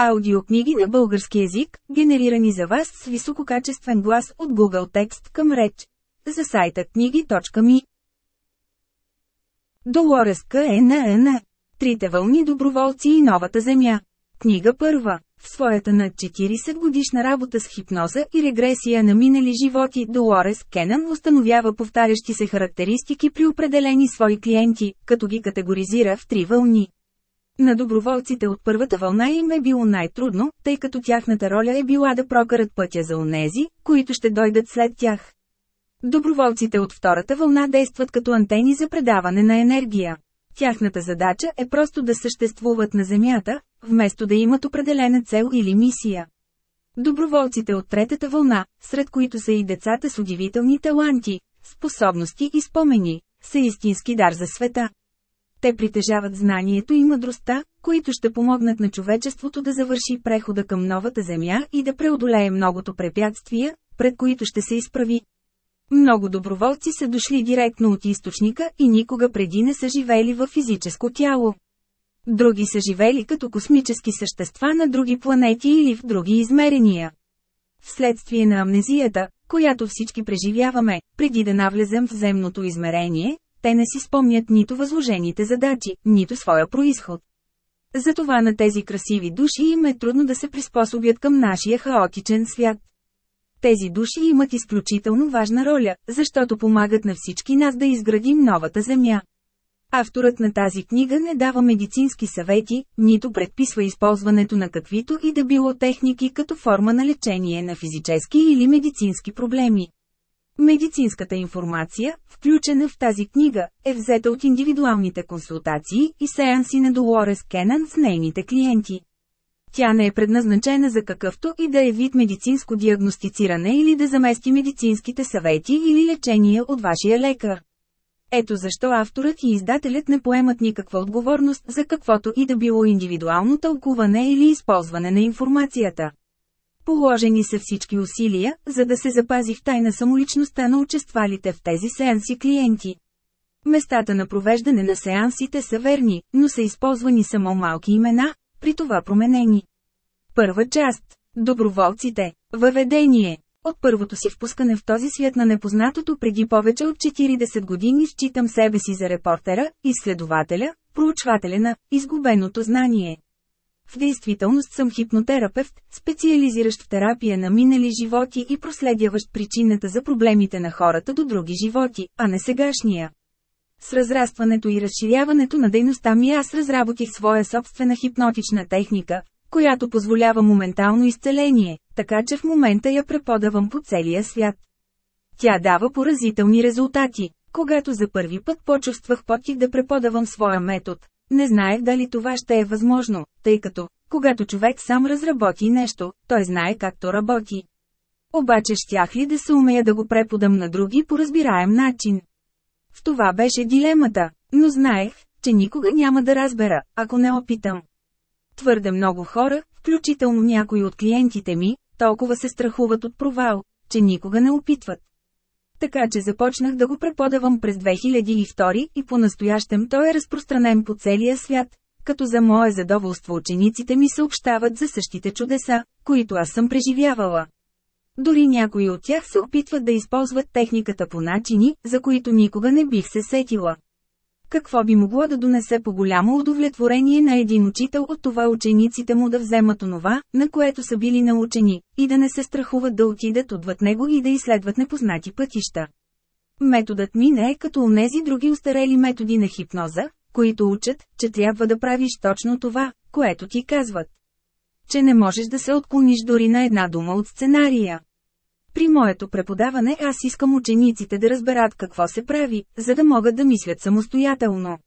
Аудиокниги на български език, генерирани за вас с висококачествен глас от Google Текст към реч. За сайта книги.ми Долорес К.Н.Н. Трите вълни доброволци и новата земя. Книга първа. В своята над 40 годишна работа с хипноза и регресия на минали животи Долорес Кенън установява повтарящи се характеристики при определени свои клиенти, като ги категоризира в три вълни. На доброволците от първата вълна им е било най-трудно, тъй като тяхната роля е била да прокарат пътя за онези, които ще дойдат след тях. Доброволците от втората вълна действат като антени за предаване на енергия. Тяхната задача е просто да съществуват на Земята, вместо да имат определена цел или мисия. Доброволците от третата вълна, сред които са и децата с удивителни таланти, способности и спомени, са истински дар за света. Те притежават знанието и мъдростта, които ще помогнат на човечеството да завърши прехода към новата земя и да преодолее многото препятствия, пред които ще се изправи. Много доброволци са дошли директно от източника и никога преди не са живели в физическо тяло. Други са живели като космически същества на други планети или в други измерения. Вследствие на амнезията, която всички преживяваме, преди да навлезем в земното измерение, те не си спомнят нито възложените задачи, нито своя происход. Затова на тези красиви души им е трудно да се приспособят към нашия хаотичен свят. Тези души имат изключително важна роля, защото помагат на всички нас да изградим новата земя. Авторът на тази книга не дава медицински съвети, нито предписва използването на каквито и да било техники като форма на лечение на физически или медицински проблеми. Медицинската информация, включена в тази книга, е взета от индивидуалните консултации и сеанси на Долорес Кенън с нейните клиенти. Тя не е предназначена за какъвто и да е вид медицинско диагностициране или да замести медицинските съвети или лечение от вашия лекар. Ето защо авторът и издателят не поемат никаква отговорност за каквото и да било индивидуално тълкуване или използване на информацията. Положени са всички усилия, за да се запази в тайна самоличността на участвалите в тези сеанси клиенти. Местата на провеждане на сеансите са верни, но са използвани само малки имена, при това променени. Първа част. Доброволците. Въведение. От първото си впускане в този свят на непознатото преди повече от 40 години считам себе си за репортера, изследователя, проучвателя на изгубеното знание. В действителност съм хипнотерапевт, специализиращ в терапия на минали животи и проследяващ причината за проблемите на хората до други животи, а не сегашния. С разрастването и разширяването на дейността ми аз разработих своя собствена хипнотична техника, която позволява моментално изцеление, така че в момента я преподавам по целия свят. Тя дава поразителни резултати. Когато за първи път почувствах потик да преподавам своя метод, не знаех дали това ще е възможно, тъй като, когато човек сам разработи нещо, той знае как то работи. Обаче щях ли да се умея да го преподам на други по разбираем начин? В това беше дилемата, но знаех, че никога няма да разбера, ако не опитам. Твърде много хора, включително някои от клиентите ми, толкова се страхуват от провал, че никога не опитват. Така че започнах да го преподавам през 2002 и по-настоящем той е разпространен по целия свят, като за мое задоволство учениците ми съобщават за същите чудеса, които аз съм преживявала. Дори някои от тях се опитват да използват техниката по начини, за които никога не бих се сетила. Какво би могло да донесе по голямо удовлетворение на един учител от това учениците му да вземат онова, на което са били научени, и да не се страхуват да отидат отвъд него и да изследват непознати пътища. Методът ми не е като онези други устарели методи на хипноза, които учат, че трябва да правиш точно това, което ти казват. Че не можеш да се отклониш дори на една дума от сценария. При моето преподаване аз искам учениците да разберат какво се прави, за да могат да мислят самостоятелно.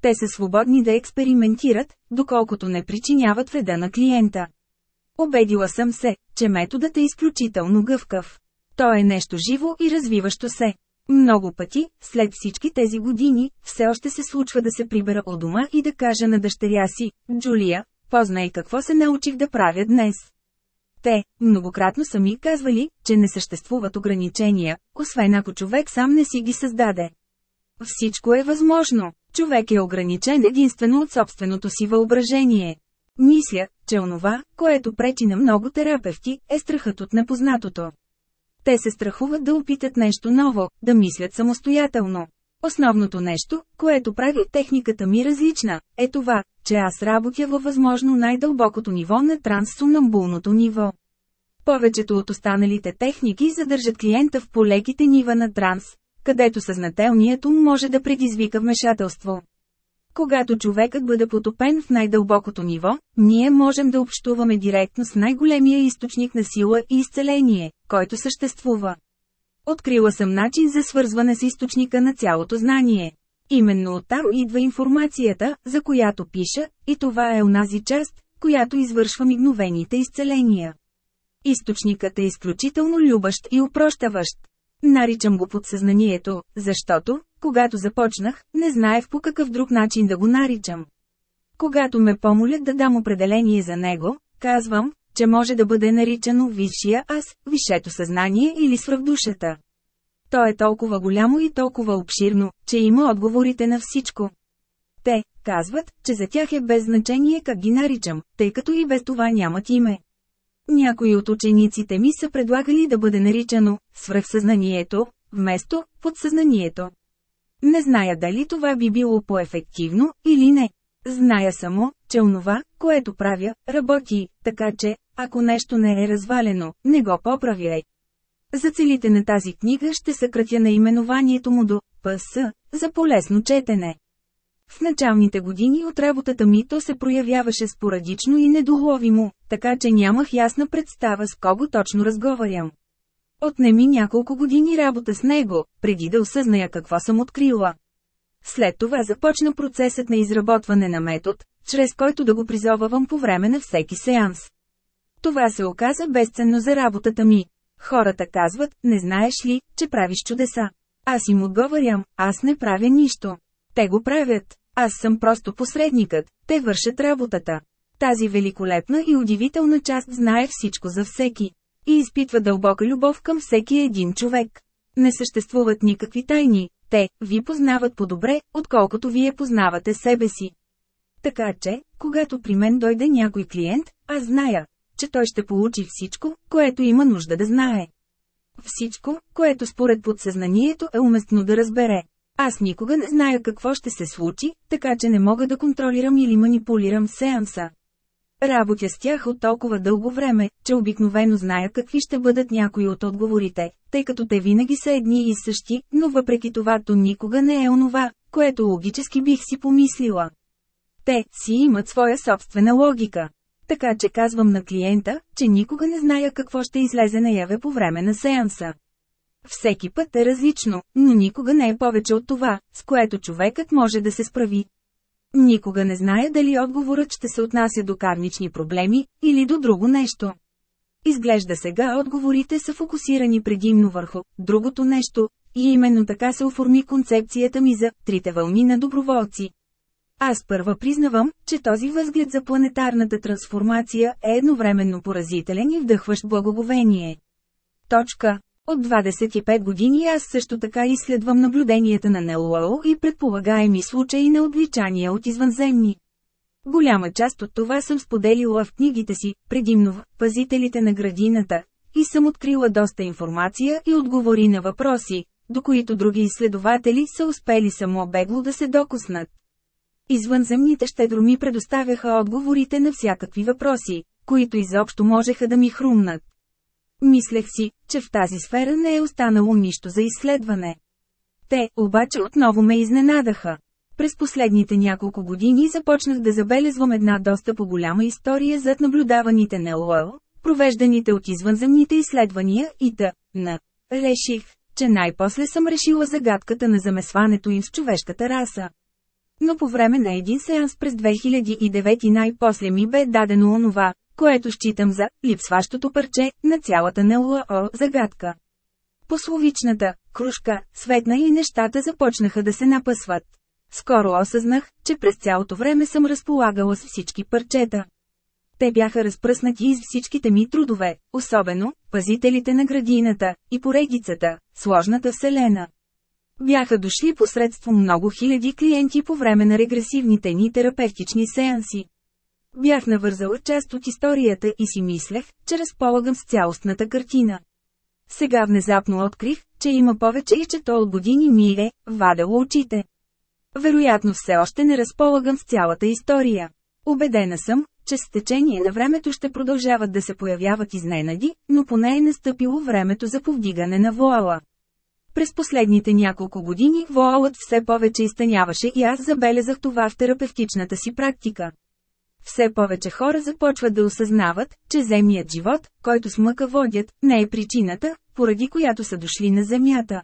Те са свободни да експериментират, доколкото не причиняват вреда на клиента. Обедила съм се, че методът е изключително гъвкав. То е нещо живо и развиващо се. Много пъти, след всички тези години, все още се случва да се прибера от дома и да кажа на дъщеря си, Джулия, познай какво се научих да правя днес. Те, многократно са ми казвали, че не съществуват ограничения, освен ако човек сам не си ги създаде. Всичко е възможно. Човек е ограничен единствено от собственото си въображение. Мисля, че онова, което пречи на много терапевти, е страхът от непознатото. Те се страхуват да опитат нещо ново, да мислят самостоятелно. Основното нещо, което прави техниката ми различна, е това, че аз работя във възможно най-дълбокото ниво на транссомнамбулното ниво. Повечето от останалите техники задържат клиента в полеките нива на транс, където съзнателният ум може да предизвика вмешателство. Когато човекът бъде потопен в най-дълбокото ниво, ние можем да общуваме директно с най-големия източник на сила и изцеление, който съществува. Открила съм начин за свързване с източника на цялото знание. Именно оттам идва информацията, за която пиша, и това е онази част, която извършва мигновените изцеления. Източникът е изключително любащ и упрощаващ. Наричам го подсъзнанието, защото, когато започнах, не знаех по какъв друг начин да го наричам. Когато ме помолят да дам определение за него, казвам, че може да бъде наричано висшия аз, висшето съзнание или свръхдушата. То е толкова голямо и толкова обширно, че има отговорите на всичко. Те казват, че за тях е без значение как ги наричам, тъй като и без това нямат име. Някои от учениците ми са предлагали да бъде наричано свръхсъзнанието, вместо подсъзнанието. Не зная дали това би било по-ефективно или не. Зная само, че онова, което правя, работи, така че, ако нещо не е развалено, не го поправяй. За целите на тази книга ще съкратя наименованието му до ПС, за полезно четене. В началните години от работата ми то се проявяваше спорадично и недоловимо, така че нямах ясна представа с кого точно разговарям. Отне ми няколко години работа с него, преди да осъзная какво съм открила. След това започна процесът на изработване на метод, чрез който да го призовавам по време на всеки сеанс. Това се оказа безценно за работата ми. Хората казват, не знаеш ли, че правиш чудеса. Аз им отговарям, аз не правя нищо. Те го правят. Аз съм просто посредникът, те вършат работата. Тази великолепна и удивителна част знае всичко за всеки. И изпитва дълбока любов към всеки един човек. Не съществуват никакви тайни, те ви познават по-добре, отколкото вие познавате себе си. Така че, когато при мен дойде някой клиент, аз зная, че той ще получи всичко, което има нужда да знае. Всичко, което според подсъзнанието е уместно да разбере. Аз никога не зная какво ще се случи, така че не мога да контролирам или манипулирам сеанса. Работя с тях от толкова дълго време, че обикновено зная какви ще бъдат някои от отговорите, тъй като те винаги са едни и същи, но въпреки това то никога не е онова, което логически бих си помислила. Те си имат своя собствена логика. Така че казвам на клиента, че никога не зная какво ще излезе наяве по време на сеанса. Всеки път е различно, но никога не е повече от това, с което човекът може да се справи. Никога не знае дали отговорът ще се отнася до кармични проблеми, или до друго нещо. Изглежда сега отговорите са фокусирани предимно върху другото нещо, и именно така се оформи концепцията ми за трите вълни на доброволци. Аз първа признавам, че този възглед за планетарната трансформация е едновременно поразителен и вдъхващ благоговение. Точка. От 25 години аз също така изследвам наблюденията на НЛО и предполагаеми случаи на отвличания от извънземни. Голяма част от това съм споделила в книгите си, предимно в «Пазителите на градината», и съм открила доста информация и отговори на въпроси, до които други изследователи са успели само бегло да се докоснат. Извънземните щедро ми предоставяха отговорите на всякакви въпроси, които изобщо можеха да ми хрумнат. Мислех си, че в тази сфера не е останало нищо за изследване. Те, обаче, отново ме изненадаха. През последните няколко години започнах да забелезвам една доста по-голяма история зад наблюдаваните НЛО, провежданите от извънземните изследвания и т. на. Реших, че най-после съм решила загадката на замесването им с човешката раса. Но по време на един сеанс през 2009 най-после ми бе дадено онова, което считам за липсващото парче на цялата НЛО загадка. Пословичната кружка светна и нещата започнаха да се напъсват. Скоро осъзнах, че през цялото време съм разполагала с всички парчета. Те бяха разпръснати из всичките ми трудове, особено пазителите на градината и поредицата, сложната вселена. Бяха дошли посредством много хиляди клиенти по време на регресивните ни терапевтични сеанси. Бях навързала част от историята и си мислех, че разполагам с цялостната картина. Сега внезапно открих, че има повече и че то от години ми е вадело очите. Вероятно все още не разполагам с цялата история. Обедена съм, че с течение на времето ще продължават да се появяват изненади, но поне е настъпило времето за повдигане на вуала. През последните няколко години вуалът все повече изтъняваше и аз забелязах това в терапевтичната си практика. Все повече хора започват да осъзнават, че земният живот, който с мъка водят, не е причината, поради която са дошли на Земята.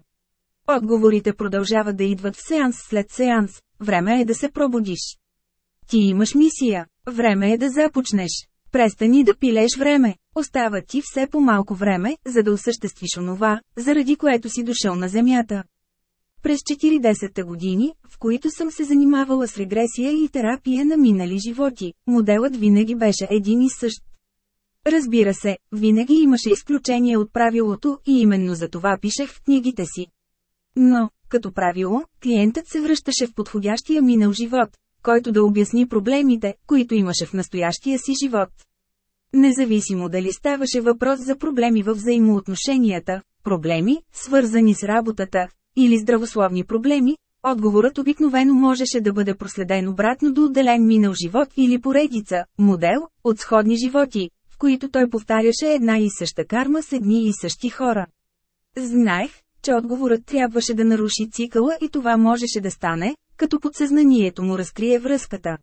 Отговорите продължават да идват в сеанс след сеанс. Време е да се пробудиш. Ти имаш мисия. Време е да започнеш. Престани да пилеш време. Остава ти все по-малко време, за да осъществиш онова, заради което си дошъл на Земята. През 40-те години, в които съм се занимавала с регресия и терапия на минали животи, моделът винаги беше един и същ. Разбира се, винаги имаше изключение от правилото и именно за това пишех в книгите си. Но, като правило, клиентът се връщаше в подходящия минал живот, който да обясни проблемите, които имаше в настоящия си живот. Независимо дали ставаше въпрос за проблеми в взаимоотношенията, проблеми, свързани с работата, или здравословни проблеми, отговорът обикновено можеше да бъде проследен обратно до отделен минал живот или поредица, модел, от сходни животи, в които той повтаряше една и съща карма с едни и същи хора. Знаех, че отговорът трябваше да наруши цикъла и това можеше да стане, като подсъзнанието му разкрие връзката.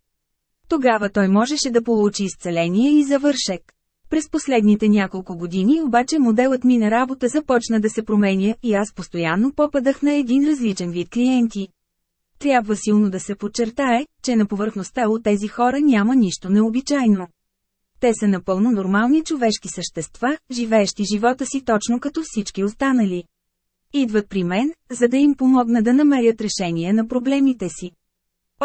Тогава той можеше да получи изцеление и завършек. През последните няколко години обаче моделът ми на работа започна да се променя и аз постоянно попадах на един различен вид клиенти. Трябва силно да се подчертае, че на повърхността от тези хора няма нищо необичайно. Те са напълно нормални човешки същества, живеещи живота си точно като всички останали. Идват при мен, за да им помогна да намерят решение на проблемите си.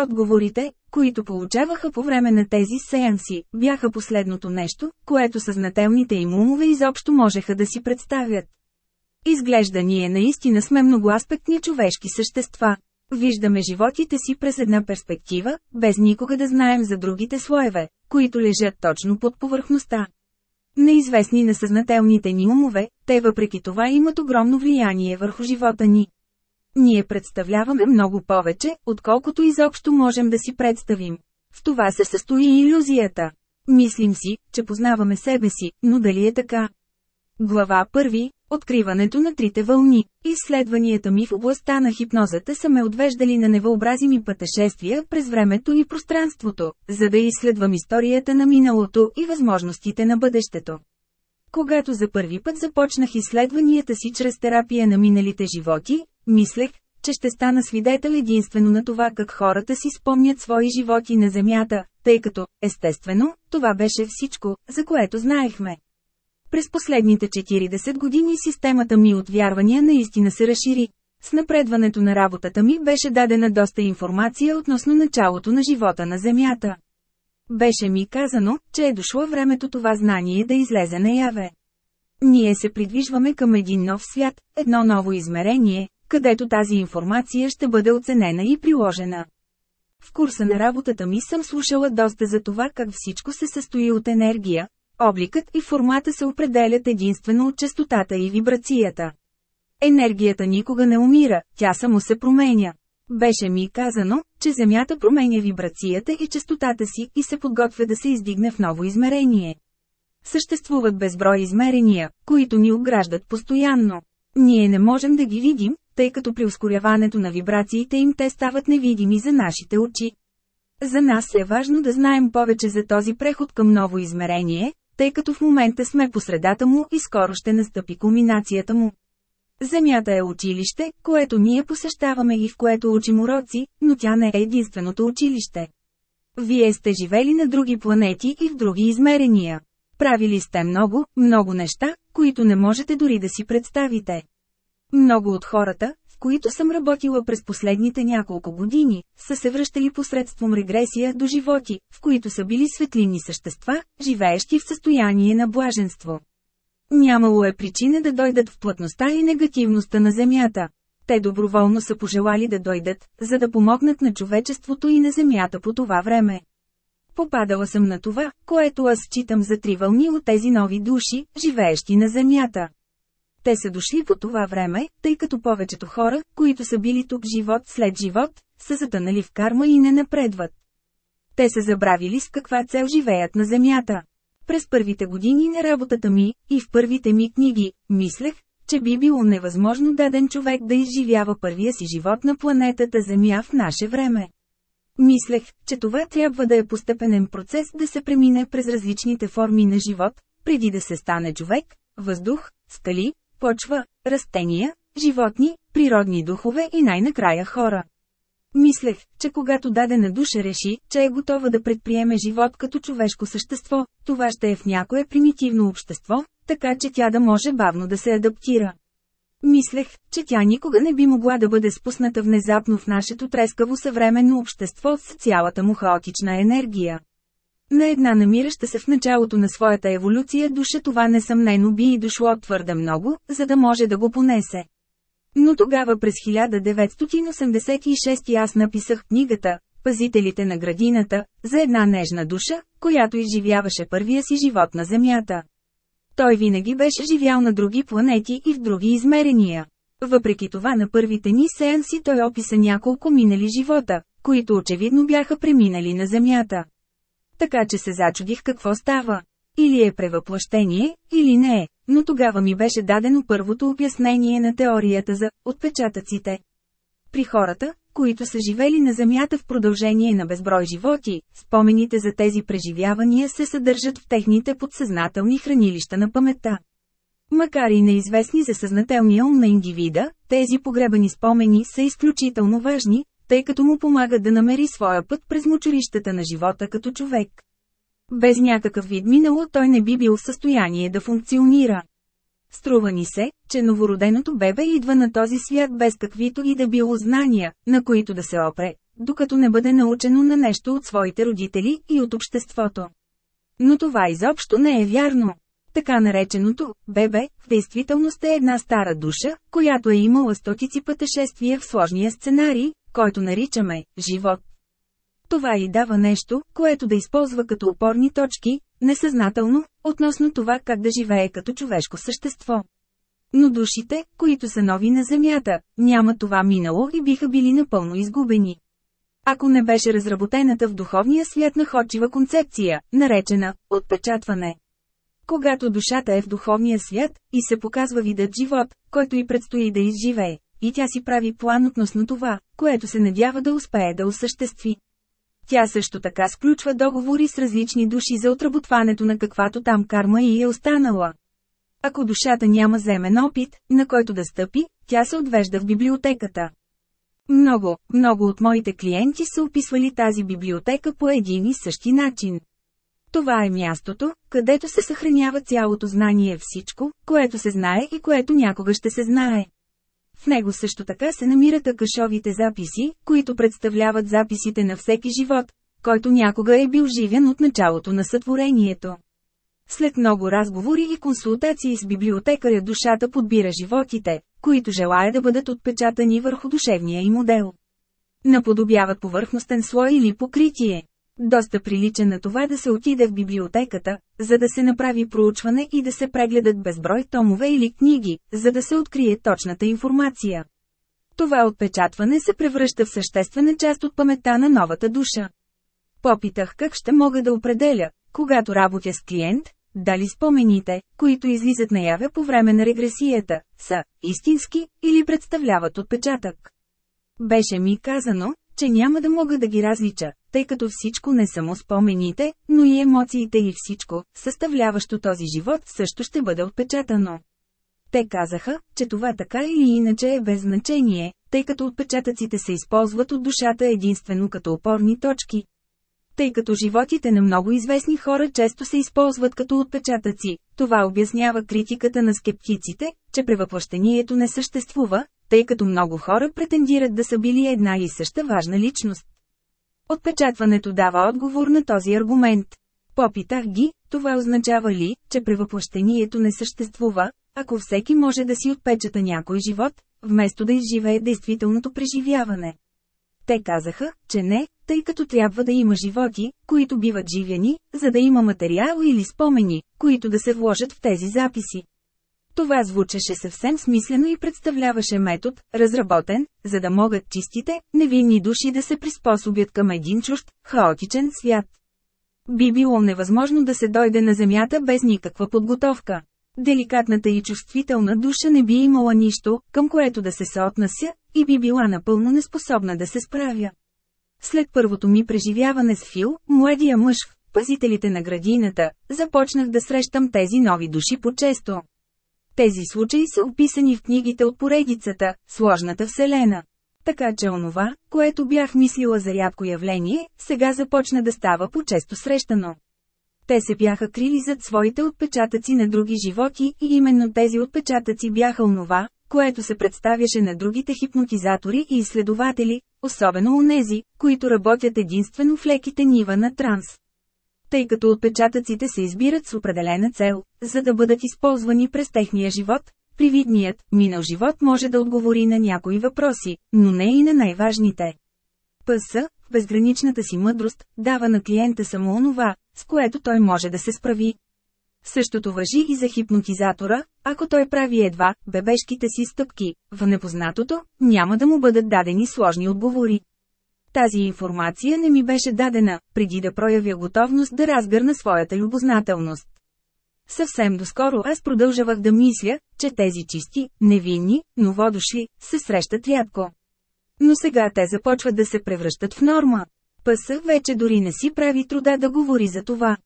Отговорите, които получаваха по време на тези сеанси, бяха последното нещо, което съзнателните им умове изобщо можеха да си представят. Изглежда ние наистина сме многоаспектни човешки същества. Виждаме животите си през една перспектива, без никога да знаем за другите слоеве, които лежат точно под повърхността. Неизвестни на съзнателните ни умове, те въпреки това имат огромно влияние върху живота ни. Ние представляваме много повече, отколкото изобщо можем да си представим. В това се състои иллюзията. Мислим си, че познаваме себе си, но дали е така? Глава 1. Откриването на трите вълни. Изследванията ми в областта на хипнозата са ме отвеждали на невъобразими пътешествия през времето и пространството, за да изследвам историята на миналото и възможностите на бъдещето. Когато за първи път започнах изследванията си чрез терапия на миналите животи, мислех, че ще стана свидетел единствено на това как хората си спомнят свои животи на Земята, тъй като, естествено, това беше всичко, за което знаехме. През последните 40 години системата ми от вярвания наистина се разшири. С напредването на работата ми беше дадена доста информация относно началото на живота на Земята. Беше ми казано, че е дошло времето това знание да излезе наяве. Ние се придвижваме към един нов свят, едно ново измерение, където тази информация ще бъде оценена и приложена. В курса на работата ми съм слушала доста за това как всичко се състои от енергия, обликът и формата се определят единствено от частотата и вибрацията. Енергията никога не умира, тя само се променя. Беше ми казано, че Земята променя вибрацията и частотата си и се подготвя да се издигне в ново измерение. Съществуват безброй измерения, които ни обграждат постоянно. Ние не можем да ги видим, тъй като при ускоряването на вибрациите им те стават невидими за нашите очи. За нас е важно да знаем повече за този преход към ново измерение, тъй като в момента сме по средата му и скоро ще настъпи кулминацията му. Земята е училище, което ние посещаваме и в което учим уроци, но тя не е единственото училище. Вие сте живели на други планети и в други измерения. Правили сте много, много неща, които не можете дори да си представите. Много от хората, с които съм работила през последните няколко години, са се връщали посредством регресия до животи, в които са били светлини същества, живеещи в състояние на блаженство. Нямало е причина да дойдат в плътността и негативността на Земята. Те доброволно са пожелали да дойдат, за да помогнат на човечеството и на Земята по това време. попадала съм на това, което аз считам за три вълни от тези нови души, живеещи на Земята. Те са дошли по това време, тъй като повечето хора, които са били тук живот след живот, са затънали в карма и не напредват. Те са забравили с каква цел живеят на Земята. През първите години на работата ми, и в първите ми книги, мислех, че би било невъзможно даден човек да изживява първия си живот на планетата Земя в наше време. Мислех, че това трябва да е постепенен процес да се премине през различните форми на живот, преди да се стане човек, въздух, скали, почва, растения, животни, природни духове и най-накрая хора. Мислех, че когато дадена душа реши, че е готова да предприеме живот като човешко същество, това ще е в някое примитивно общество, така че тя да може бавно да се адаптира. Мислех, че тя никога не би могла да бъде спусната внезапно в нашето трескаво съвременно общество с цялата му хаотична енергия. На една намираща се в началото на своята еволюция душа това несъмнено би и дошло твърде много, за да може да го понесе. Но тогава през 1986 аз написах книгата «Пазителите на градината» за една нежна душа, която изживяваше първия си живот на Земята. Той винаги беше живял на други планети и в други измерения. Въпреки това на първите ни сеанси той описа няколко минали живота, които очевидно бяха преминали на Земята. Така че се зачудих какво става. Или е превъплъщение, или не е, но тогава ми беше дадено първото обяснение на теорията за отпечатъците. При хората, които са живели на Земята в продължение на безброй животи, спомените за тези преживявания се съдържат в техните подсъзнателни хранилища на паметта. Макар и неизвестни за съзнателния ум на индивида, тези погребани спомени са изключително важни, тъй като му помагат да намери своя път през мочурищата на живота като човек. Без някакъв вид минало той не би бил в състояние да функционира. Струва ни се, че новороденото бебе идва на този свят без каквито и да било знания, на които да се опре, докато не бъде научено на нещо от своите родители и от обществото. Но това изобщо не е вярно. Така нареченото «бебе» в действителност е една стара душа, която е имала стотици пътешествия в сложния сценарий, който наричаме «живот». Това и дава нещо, което да използва като опорни точки, несъзнателно, относно това как да живее като човешко същество. Но душите, които са нови на Земята, няма това минало и биха били напълно изгубени. Ако не беше разработената в духовния свят находчива концепция, наречена «отпечатване». Когато душата е в духовния свят, и се показва видът живот, който и предстои да изживее, и тя си прави план относно това, което се надява да успее да осъществи. Тя също така сключва договори с различни души за отработването на каквато там карма и е останала. Ако душата няма земен опит, на който да стъпи, тя се отвежда в библиотеката. Много, много от моите клиенти са описвали тази библиотека по един и същи начин. Това е мястото, където се съхранява цялото знание всичко, което се знае и което някога ще се знае. В него също така се намират акашовите записи, които представляват записите на всеки живот, който някога е бил живен от началото на сътворението. След много разговори и консултации с библиотекаря душата подбира животите, които желая да бъдат отпечатани върху душевния и модел. Наподобяват повърхностен слой или покритие. Доста прилича на това да се отиде в библиотеката, за да се направи проучване и да се прегледат безброй томове или книги, за да се открие точната информация. Това отпечатване се превръща в съществена част от паметта на новата душа. Попитах как ще мога да определя, когато работя с клиент, дали спомените, които излизат наяве по време на регресията, са истински или представляват отпечатък. Беше ми казано, че няма да мога да ги различа, тъй като всичко не само спомените, но и емоциите и всичко, съставляващо този живот, също ще бъде отпечатано. Те казаха, че това така или иначе е без значение, тъй като отпечатъците се използват от душата единствено като опорни точки. Тъй като животите на много известни хора често се използват като отпечатъци, това обяснява критиката на скептиците, че превъплъщението не съществува, тъй като много хора претендират да са били една и съща важна личност. Отпечатването дава отговор на този аргумент. Попитах ги, това означава ли, че превъплъщението не съществува, ако всеки може да си отпечата някой живот, вместо да изживее действителното преживяване. Те казаха, че не, тъй като трябва да има животи, които биват живяни, за да има материал или спомени, които да се вложат в тези записи. Това звучеше съвсем смислено и представляваше метод, разработен, за да могат чистите, невинни души да се приспособят към един чужд, хаотичен свят. Би било невъзможно да се дойде на Земята без никаква подготовка. Деликатната и чувствителна душа не би имала нищо, към което да се съотнася, и би била напълно неспособна да се справя. След първото ми преживяване с Фил, младия мъж в пазителите на градината, започнах да срещам тези нови души по-често. Тези случаи са описани в книгите от поредицата «Сложната вселена». Така че онова, което бях мислила за рядко явление, сега започна да става по-често срещано. Те се бяха крили зад своите отпечатъци на други животи и именно тези отпечатъци бяха онова, което се представяше на другите хипнотизатори и изследователи, особено нези, които работят единствено в леките нива на транс. Тъй като отпечатъците се избират с определена цел, за да бъдат използвани през техния живот, привидният, минал живот може да отговори на някои въпроси, но не и на най-важните. ПС, в безграничната си мъдрост, дава на клиента само онова, с което той може да се справи. Същото въжи и за хипнотизатора, ако той прави едва бебешките си стъпки в непознатото, няма да му бъдат дадени сложни отговори. Тази информация не ми беше дадена, преди да проявя готовност да разгърна своята любознателност. Съвсем доскоро аз продължавах да мисля, че тези чисти, невинни, новодушли, се срещат рядко. Но сега те започват да се превръщат в норма. Пъса вече дори не си прави труда да говори за това.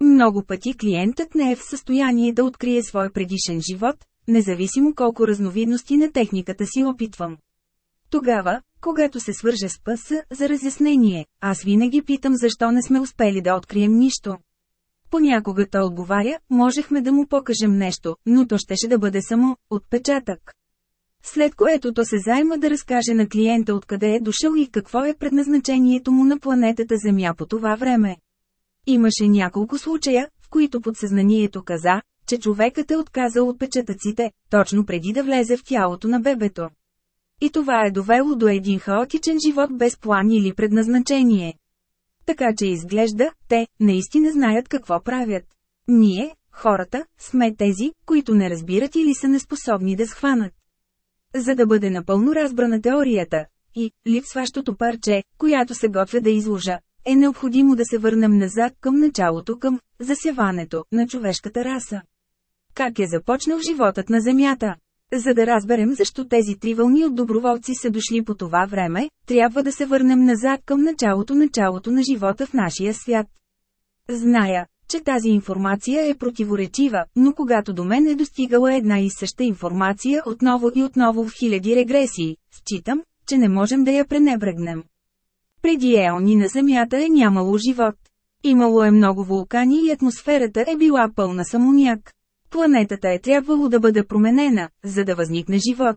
Много пъти клиентът не е в състояние да открие свой предишен живот, независимо колко разновидности на техниката си опитвам. Тогава, когато се свърже с ПС за разяснение, аз винаги питам защо не сме успели да открием нищо. Понякога той отговаря, можехме да му покажем нещо, но то щеше да бъде само отпечатък. След което то се займа да разкаже на клиента откъде е дошъл и какво е предназначението му на планетата Земя по това време. Имаше няколко случая, в които подсъзнанието каза, че човекът е отказал отпечатъците, точно преди да влезе в тялото на бебето. И това е довело до един хаотичен живот без план или предназначение. Така че изглежда, те наистина знаят какво правят. Ние, хората, сме тези, които не разбират или са неспособни да схванат. За да бъде напълно разбрана теорията, и липсващото парче, която се готвя да изложа, е необходимо да се върнем назад към началото към засеването на човешката раса. Как е започнал животът на Земята? За да разберем защо тези три вълни от доброволци са дошли по това време, трябва да се върнем назад към началото началото на живота в нашия свят. Зная, че тази информация е противоречива, но когато до мен е достигала една и съща информация отново и отново в хиляди регресии, считам, че не можем да я пренебрегнем. Преди еони на Земята е нямало живот. Имало е много вулкани и атмосферата е била пълна самоняк. Планетата е трябвало да бъде променена, за да възникне живот.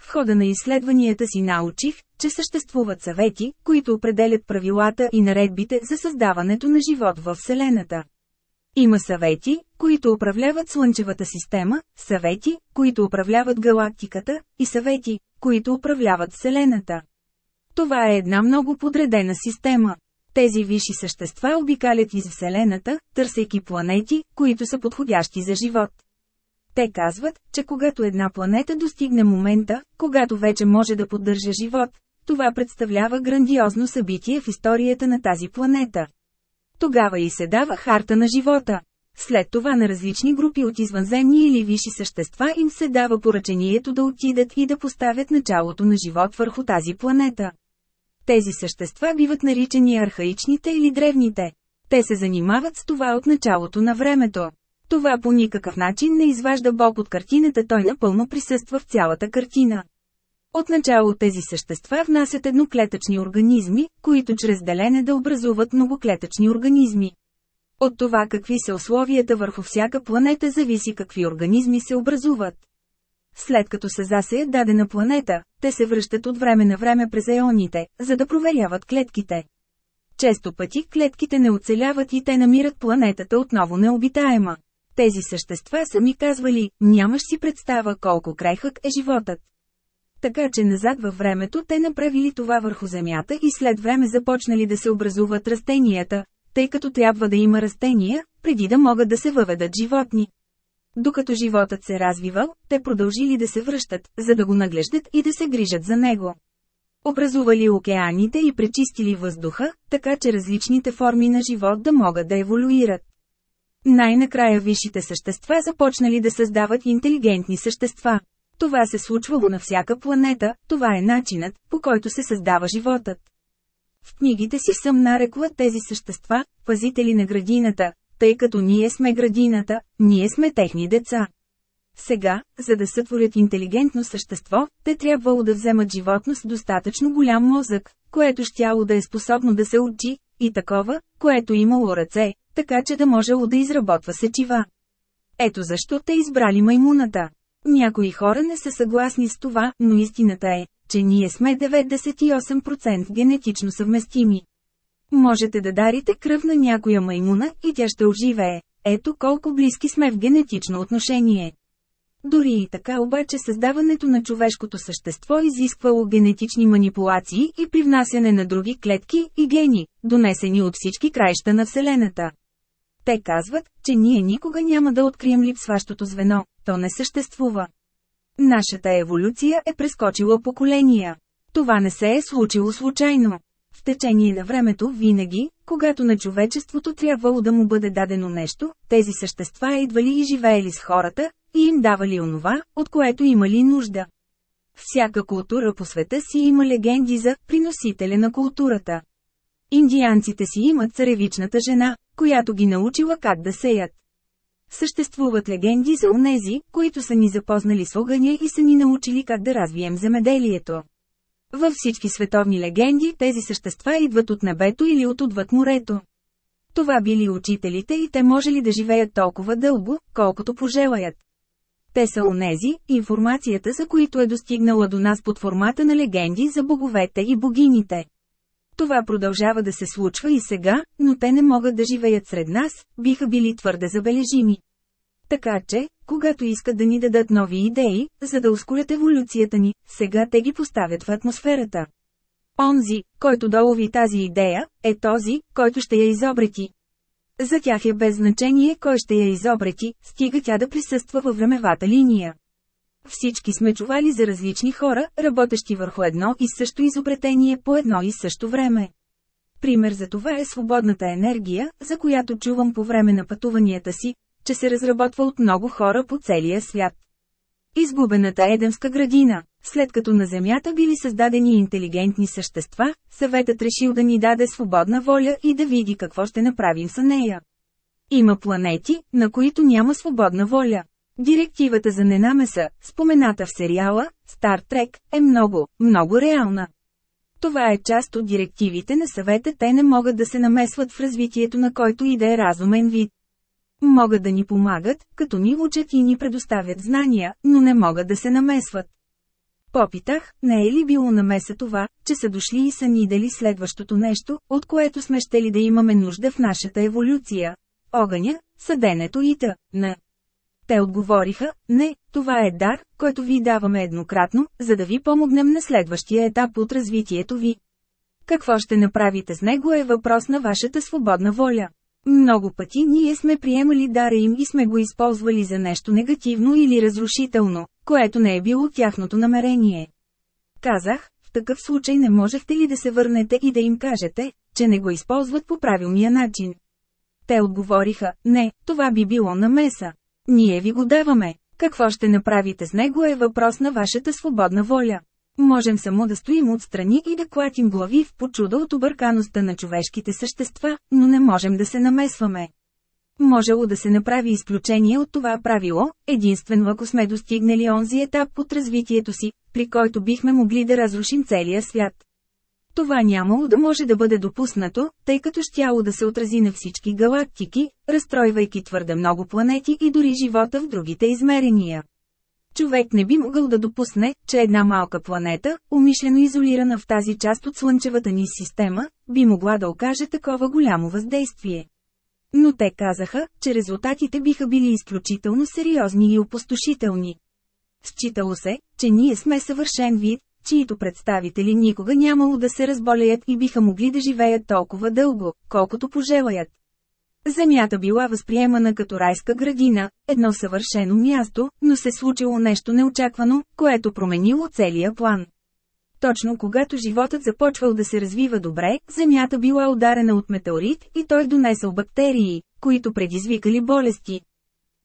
В хода на изследванията си научих, че съществуват съвети, които определят правилата и наредбите за създаването на живот във Вселената. Има съвети, които управляват Слънчевата система, съвети, които управляват галактиката, и съвети, които управляват Вселената. Това е една много подредена система. Тези висши същества обикалят из Вселената, търсейки планети, които са подходящи за живот. Те казват, че когато една планета достигне момента, когато вече може да поддържа живот, това представлява грандиозно събитие в историята на тази планета. Тогава и се дава харта на живота. След това на различни групи от извънземни или висши същества им се дава поръчението да отидат и да поставят началото на живот върху тази планета. Тези същества биват наричани архаичните или древните. Те се занимават с това от началото на времето. Това по никакъв начин не изважда Бог от картината, той напълно присъства в цялата картина. Отначало тези същества внасят едноклетъчни организми, които чрез делене да образуват многоклетъчни организми. От това какви са условията върху всяка планета зависи какви организми се образуват. След като се засеят дадена планета, те се връщат от време на време през еоните, за да проверяват клетките. Често пъти клетките не оцеляват и те намират планетата отново необитаема. Тези същества са ми казвали, нямаш си представа колко крайхък е животът. Така че назад във времето те направили това върху Земята и след време започнали да се образуват растенията, тъй като трябва да има растения, преди да могат да се въведат животни. Докато животът се развивал, те продължили да се връщат, за да го наглеждат и да се грижат за него. Образували океаните и пречистили въздуха, така че различните форми на живот да могат да еволюират. Най-накрая висшите същества започнали да създават интелигентни същества. Това се случвало на всяка планета, това е начинът, по който се създава животът. В книгите си съм нарекла тези същества – пазители на градината, тъй като ние сме градината, ние сме техни деца. Сега, за да сътворят интелигентно същество, те трябвало да вземат животно с достатъчно голям мозък, което щяло да е способно да се учи, и такова, което имало ръце, така че да можело да изработва сечива. Ето защо те избрали маймуната. Някои хора не са съгласни с това, но истината е, че ние сме 98% генетично съвместими. Можете да дарите кръв на някоя маймуна и тя ще оживее. Ето колко близки сме в генетично отношение. Дори и така обаче създаването на човешкото същество изисквало генетични манипулации и привнасяне на други клетки и гени, донесени от всички краища на Вселената. Те казват, че ние никога няма да открием липсващото звено, то не съществува. Нашата еволюция е прескочила поколения. Това не се е случило случайно. В течение на времето винаги, когато на човечеството трябвало да му бъде дадено нещо, тези същества идвали и живеели с хората, и им давали онова, от което имали нужда. Всяка култура по света си има легенди за приносителя на културата. Индианците си имат царевичната жена, която ги научила как да сеят. Съществуват легенди за онези, които са ни запознали с огъня и са ни научили как да развием земеделието. Във всички световни легенди тези същества идват от небето или от отвъд морето. Това били учителите и те можели да живеят толкова дълго, колкото пожелаят. Те са онези, информацията за които е достигнала до нас под формата на легенди за боговете и богините. Това продължава да се случва и сега, но те не могат да живеят сред нас, биха били твърде забележими. Така че, когато искат да ни дадат нови идеи, за да ускорят еволюцията ни, сега те ги поставят в атмосферата. Онзи, който долови тази идея, е този, който ще я изобрети. За тях е без значение кой ще я изобрети, стига тя да присъства във времевата линия. Всички сме чували за различни хора, работещи върху едно и също изобретение по едно и също време. Пример за това е свободната енергия, за която чувам по време на пътуванията си, че се разработва от много хора по целия свят. Изгубената Едемска градина След като на Земята били създадени интелигентни същества, съветът решил да ни даде свободна воля и да види какво ще направим с нея. Има планети, на които няма свободна воля. Директивата за ненамеса, спомената в сериала Star Trek, е много, много реална. Това е част от директивите на съвета, те не могат да се намесват в развитието на който и да е разумен вид. Могат да ни помагат, като ни учат и ни предоставят знания, но не могат да се намесват. Попитах, не е ли било намеса това, че са дошли и са ни дали следващото нещо, от което сме щели да имаме нужда в нашата еволюция? Огъня, съденето и т.н. Те отговориха, не, това е дар, който ви даваме еднократно, за да ви помогнем на следващия етап от развитието ви. Какво ще направите с него е въпрос на вашата свободна воля. Много пъти ние сме приемали дара им и сме го използвали за нещо негативно или разрушително, което не е било тяхното намерение. Казах, в такъв случай не можехте ли да се върнете и да им кажете, че не го използват по правилния начин. Те отговориха, не, това би било намеса. Ние ви го даваме. Какво ще направите с него е въпрос на вашата свободна воля. Можем само да стоим отстрани и да клатим глави в почуда от объркаността на човешките същества, но не можем да се намесваме. Можело да се направи изключение от това правило, единствено ако сме достигнали онзи етап от развитието си, при който бихме могли да разрушим целия свят. Това нямало да може да бъде допуснато, тъй като щяло да се отрази на всички галактики, разстройвайки твърде много планети и дори живота в другите измерения. Човек не би могъл да допусне, че една малка планета, умишлено изолирана в тази част от Слънчевата ни система, би могла да окаже такова голямо въздействие. Но те казаха, че резултатите биха били изключително сериозни и опустошителни. Считало се, че ние сме съвършен вид, чието представители никога нямало да се разболеят и биха могли да живеят толкова дълго, колкото пожелаят. Земята била възприемана като райска градина, едно съвършено място, но се случило нещо неочаквано, което променило целия план. Точно когато животът започвал да се развива добре, Земята била ударена от метеорит и той донесъл бактерии, които предизвикали болести.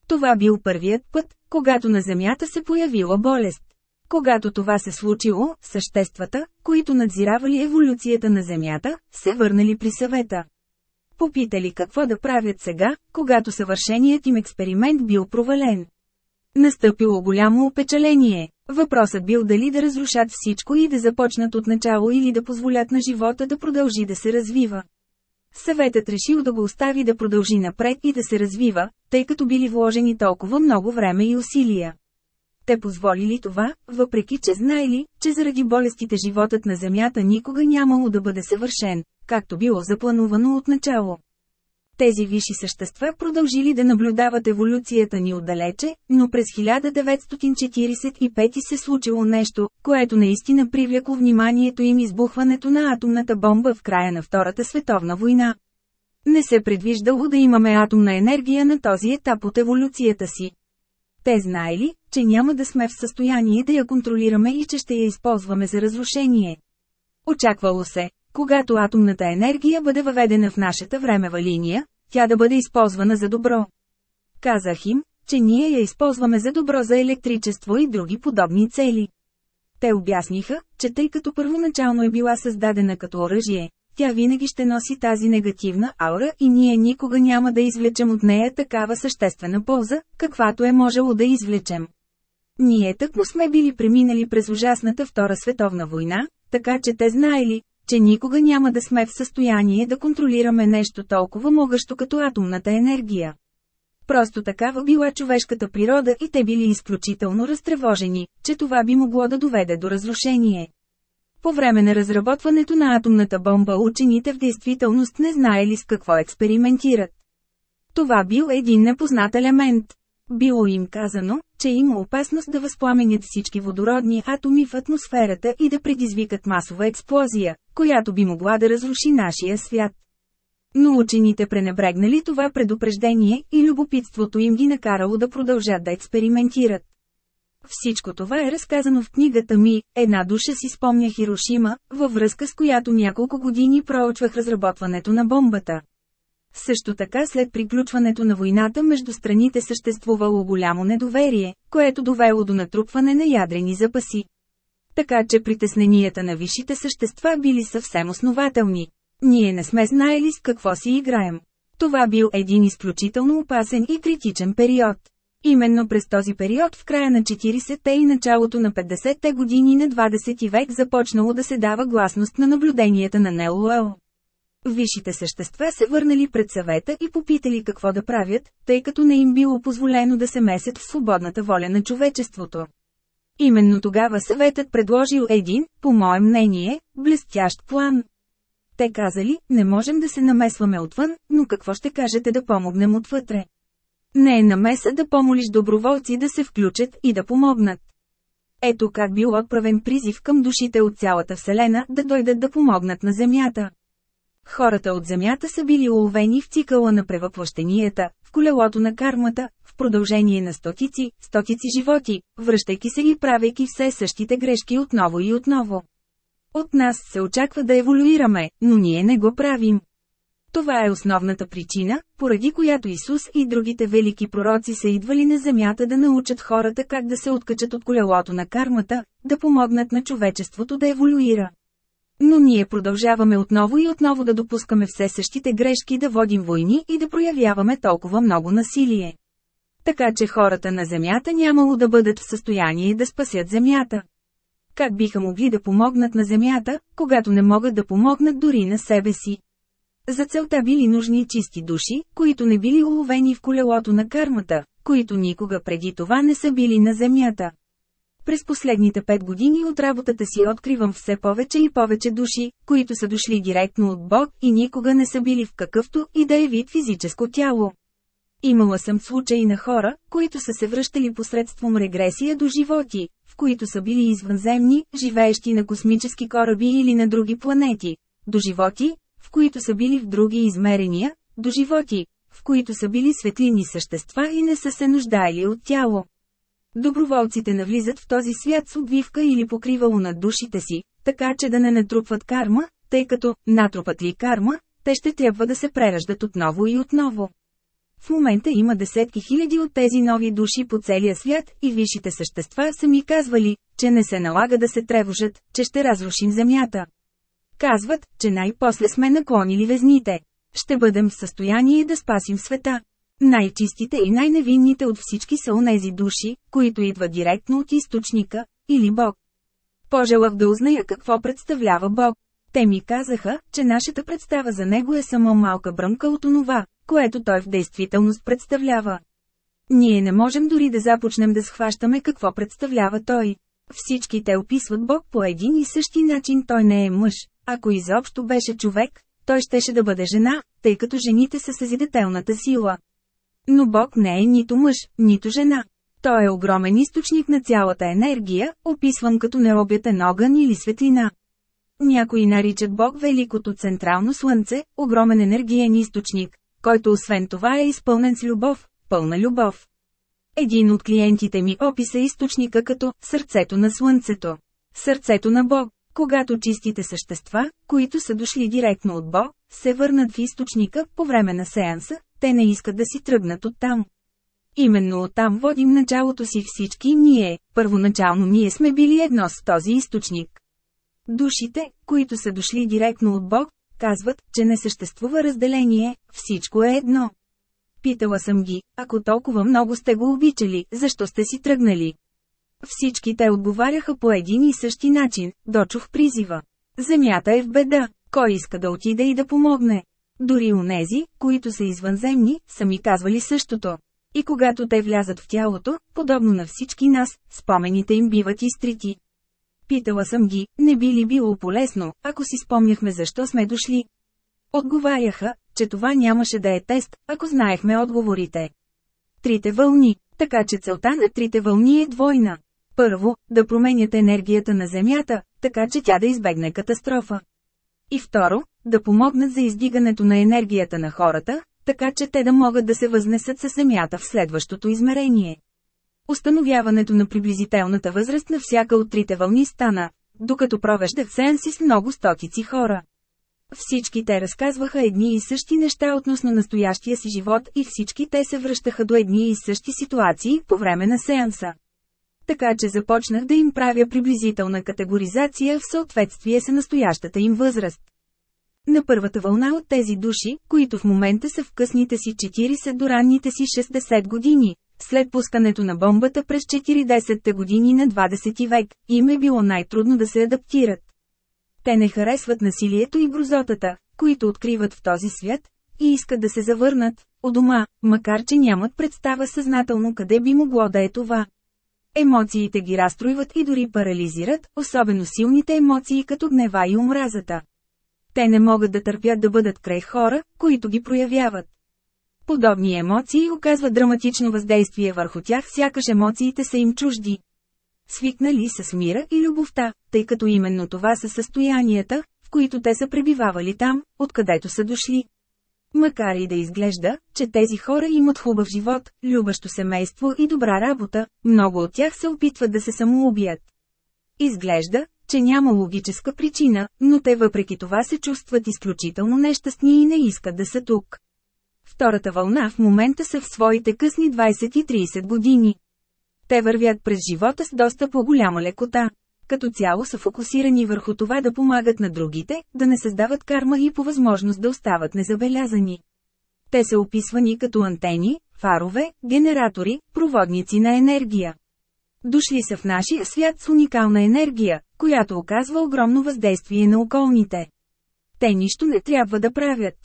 Това бил първият път, когато на Земята се появила болест. Когато това се случило, съществата, които надзиравали еволюцията на Земята, се върнали при съвета. Попитали какво да правят сега, когато съвършеният им експеримент бил провален. Настъпило голямо опечаление. Въпросът бил дали да разрушат всичко и да започнат от начало или да позволят на живота да продължи да се развива. Съветът решил да го остави да продължи напред и да се развива, тъй като били вложени толкова много време и усилия. Те позволили това, въпреки че знаели, че заради болестите животът на Земята никога нямало да бъде съвършен, както било запланувано от начало. Тези висши същества продължили да наблюдават еволюцията ни отдалече, но през 1945 се случило нещо, което наистина привлякло вниманието им избухването на атомната бомба в края на Втората световна война. Не се предвиждало да имаме атомна енергия на този етап от еволюцията си. Те знаели, че няма да сме в състояние да я контролираме и че ще я използваме за разрушение. Очаквало се, когато атомната енергия бъде въведена в нашата времева линия, тя да бъде използвана за добро. Казах им, че ние я използваме за добро за електричество и други подобни цели. Те обясниха, че тъй като първоначално е била създадена като оръжие, тя винаги ще носи тази негативна аура и ние никога няма да извлечем от нея такава съществена полза, каквато е можело да извлечем. Ние тъкмо сме били преминали през ужасната Втора световна война, така че те знаели, че никога няма да сме в състояние да контролираме нещо толкова могащо като атомната енергия. Просто такава била човешката природа и те били изключително разтревожени, че това би могло да доведе до разрушение. По време на разработването на атомната бомба учените в действителност не знаели с какво експериментират. Това бил един непознат елемент. Било им казано, че има опасност да възпламенят всички водородни атоми в атмосферата и да предизвикат масова експлозия, която би могла да разруши нашия свят. Но учените пренебрегнали това предупреждение и любопитството им ги накарало да продължат да експериментират. Всичко това е разказано в книгата ми, една душа си спомня Хирошима, във връзка с която няколко години проучвах разработването на бомбата. Също така след приключването на войната между страните съществувало голямо недоверие, което довело до натрупване на ядрени запаси. Така че притесненията на висшите същества били съвсем основателни. Ние не сме знаели с какво си играем. Това бил един изключително опасен и критичен период. Именно през този период в края на 40-те и началото на 50-те години на 20 век започнало да се дава гласност на наблюденията на НЛО. Висшите същества се върнали пред съвета и попитали какво да правят, тъй като не им било позволено да се месят в свободната воля на човечеството. Именно тогава съветът предложил един, по мое мнение, блестящ план. Те казали, не можем да се намесваме отвън, но какво ще кажете да помогнем отвътре? Не е намеса да помолиш доброволци да се включат и да помогнат. Ето как бил отправен призив към душите от цялата Вселена да дойдат да помогнат на Земята. Хората от Земята са били уловени в цикъла на превъплъщенията, в колелото на кармата, в продължение на стотици, стотици животи, връщайки се и правейки все същите грешки отново и отново. От нас се очаква да еволюираме, но ние не го правим. Това е основната причина, поради която Исус и другите велики пророци са идвали на земята да научат хората как да се откачат от колелото на кармата, да помогнат на човечеството да еволюира. Но ние продължаваме отново и отново да допускаме все същите грешки да водим войни и да проявяваме толкова много насилие. Така че хората на Земята нямало да бъдат в състояние да спасят Земята. Как биха могли да помогнат на Земята, когато не могат да помогнат дори на себе си? За целта били нужни чисти души, които не били уловени в колелото на кармата, които никога преди това не са били на Земята. През последните пет години от работата си откривам все повече и повече души, които са дошли директно от Бог и никога не са били в какъвто и да е вид физическо тяло. Имала съм случаи на хора, които са се връщали посредством регресия до животи, в които са били извънземни, живеещи на космически кораби или на други планети, до животи, в които са били в други измерения, до животи, в които са били светлини същества и не са се нуждаели от тяло. Доброволците навлизат в този свят с обвивка или покривало над душите си, така че да не натрупват карма, тъй като, натрупат ли карма, те ще трябва да се прераждат отново и отново. В момента има десетки хиляди от тези нови души по целия свят и висшите същества са ми казвали, че не се налага да се тревожат, че ще разрушим земята. Казват, че най-после сме наклонили везните. Ще бъдем в състояние да спасим света. Най-чистите и най-невинните от всички са онези души, които идват директно от източника, или Бог. Пожелах да узная какво представлява Бог. Те ми казаха, че нашата представа за него е само малка бръмка от онова, което той в действителност представлява. Ние не можем дори да започнем да схващаме какво представлява той. Всички те описват Бог по един и същи начин той не е мъж. Ако изобщо беше човек, той щеше да бъде жена, тъй като жените са съзидателната сила. Но Бог не е нито мъж, нито жена. Той е огромен източник на цялата енергия, описван като необятен огън или светлина. Някои наричат Бог Великото Централно Слънце, огромен енергиен източник, който освен това е изпълнен с любов, пълна любов. Един от клиентите ми описа източника като «сърцето на Слънцето». Сърцето на Бог. Когато чистите същества, които са дошли директно от Бог, се върнат в източника по време на сеанса, те не искат да си тръгнат оттам. Именно оттам водим началото си всички ние, първоначално ние сме били едно с този източник. Душите, които са дошли директно от Бог, казват, че не съществува разделение, всичко е едно. Питала съм ги, ако толкова много сте го обичали, защо сте си тръгнали? Всички те отговаряха по един и същи начин, дочух призива. Земята е в беда, кой иска да отиде и да помогне? Дори унези, които са извънземни, са ми казвали същото. И когато те влязат в тялото, подобно на всички нас, спомените им биват изтрити. Питала съм ги, не би ли било полезно, ако си спомняхме защо сме дошли. Отговаряха, че това нямаше да е тест, ако знаехме отговорите. Трите вълни, така че целта на трите вълни е двойна. Първо, да променят енергията на Земята, така че тя да избегне катастрофа. И второ, да помогнат за издигането на енергията на хората, така че те да могат да се възнесат със Земята в следващото измерение. Установяването на приблизителната възраст на всяка от трите вълни стана, докато провеждах сеанси с много стотици хора. Всички те разказваха едни и същи неща относно настоящия си живот и всички те се връщаха до едни и същи ситуации по време на сеанса. Така че започнах да им правя приблизителна категоризация в съответствие с настоящата им възраст. На първата вълна от тези души, които в момента са в късните си 40 до ранните си 60 години, след пускането на бомбата през 40-те години на 20 век, им е било най-трудно да се адаптират. Те не харесват насилието и грозотата, които откриват в този свят, и искат да се завърнат, у дома, макар че нямат представа съзнателно къде би могло да е това. Емоциите ги разстройват и дори парализират, особено силните емоции като гнева и омразата. Те не могат да търпят да бъдат край хора, които ги проявяват. Подобни емоции оказват драматично въздействие върху тях, сякаш емоциите са им чужди. Свикнали с мира и любовта, тъй като именно това са състоянията, в които те са пребивавали там, откъдето са дошли. Макар и да изглежда, че тези хора имат хубав живот, любащо семейство и добра работа, много от тях се опитват да се самоубият. Изглежда, че няма логическа причина, но те въпреки това се чувстват изключително нещастни и не искат да са тук. Втората вълна в момента са в своите късни 20 и 30 години. Те вървят през живота с доста по-голяма лекота. Като цяло са фокусирани върху това да помагат на другите, да не създават карма и по възможност да остават незабелязани. Те са описвани като антени, фарове, генератори, проводници на енергия. Дошли са в нашия свят с уникална енергия, която оказва огромно въздействие на околните. Те нищо не трябва да правят.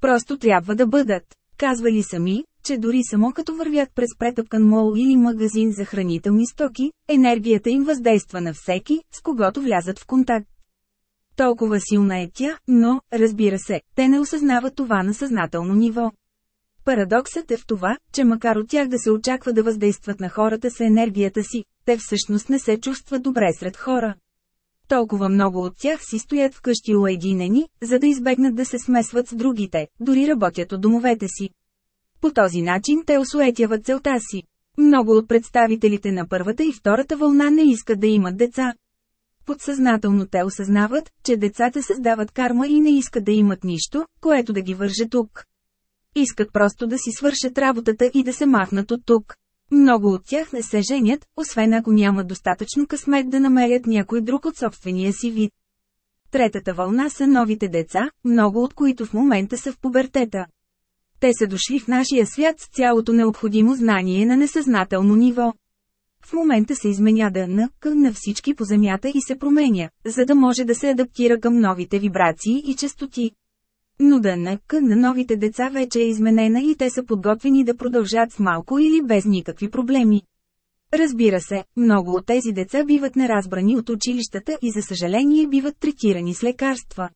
Просто трябва да бъдат. Казвали сами, че дори само като вървят през претъпкан мол или магазин за хранителни стоки, енергията им въздейства на всеки, с когото влязат в контакт. Толкова силна е тя, но, разбира се, те не осъзнават това на съзнателно ниво. Парадоксът е в това, че макар от тях да се очаква да въздействат на хората с енергията си, те всъщност не се чувстват добре сред хора. Толкова много от тях си стоят вкъщи уединени, за да избегнат да се смесват с другите, дори работят от домовете си. По този начин те осуетяват целта си. Много от представителите на първата и втората вълна не искат да имат деца. Подсъзнателно те осъзнават, че децата създават карма и не искат да имат нищо, което да ги върже тук. Искат просто да си свършат работата и да се махнат от тук. Много от тях не се женят, освен ако нямат достатъчно късмет да намерят някой друг от собствения си вид. Третата вълна са новите деца, много от които в момента са в пубертета. Те са дошли в нашия свят с цялото необходимо знание на несъзнателно ниво. В момента се изменя ДНК на всички по Земята и се променя, за да може да се адаптира към новите вибрации и частоти. Но ДНК на новите деца вече е изменена и те са подготвени да продължат с малко или без никакви проблеми. Разбира се, много от тези деца биват неразбрани от училищата и за съжаление биват третирани с лекарства.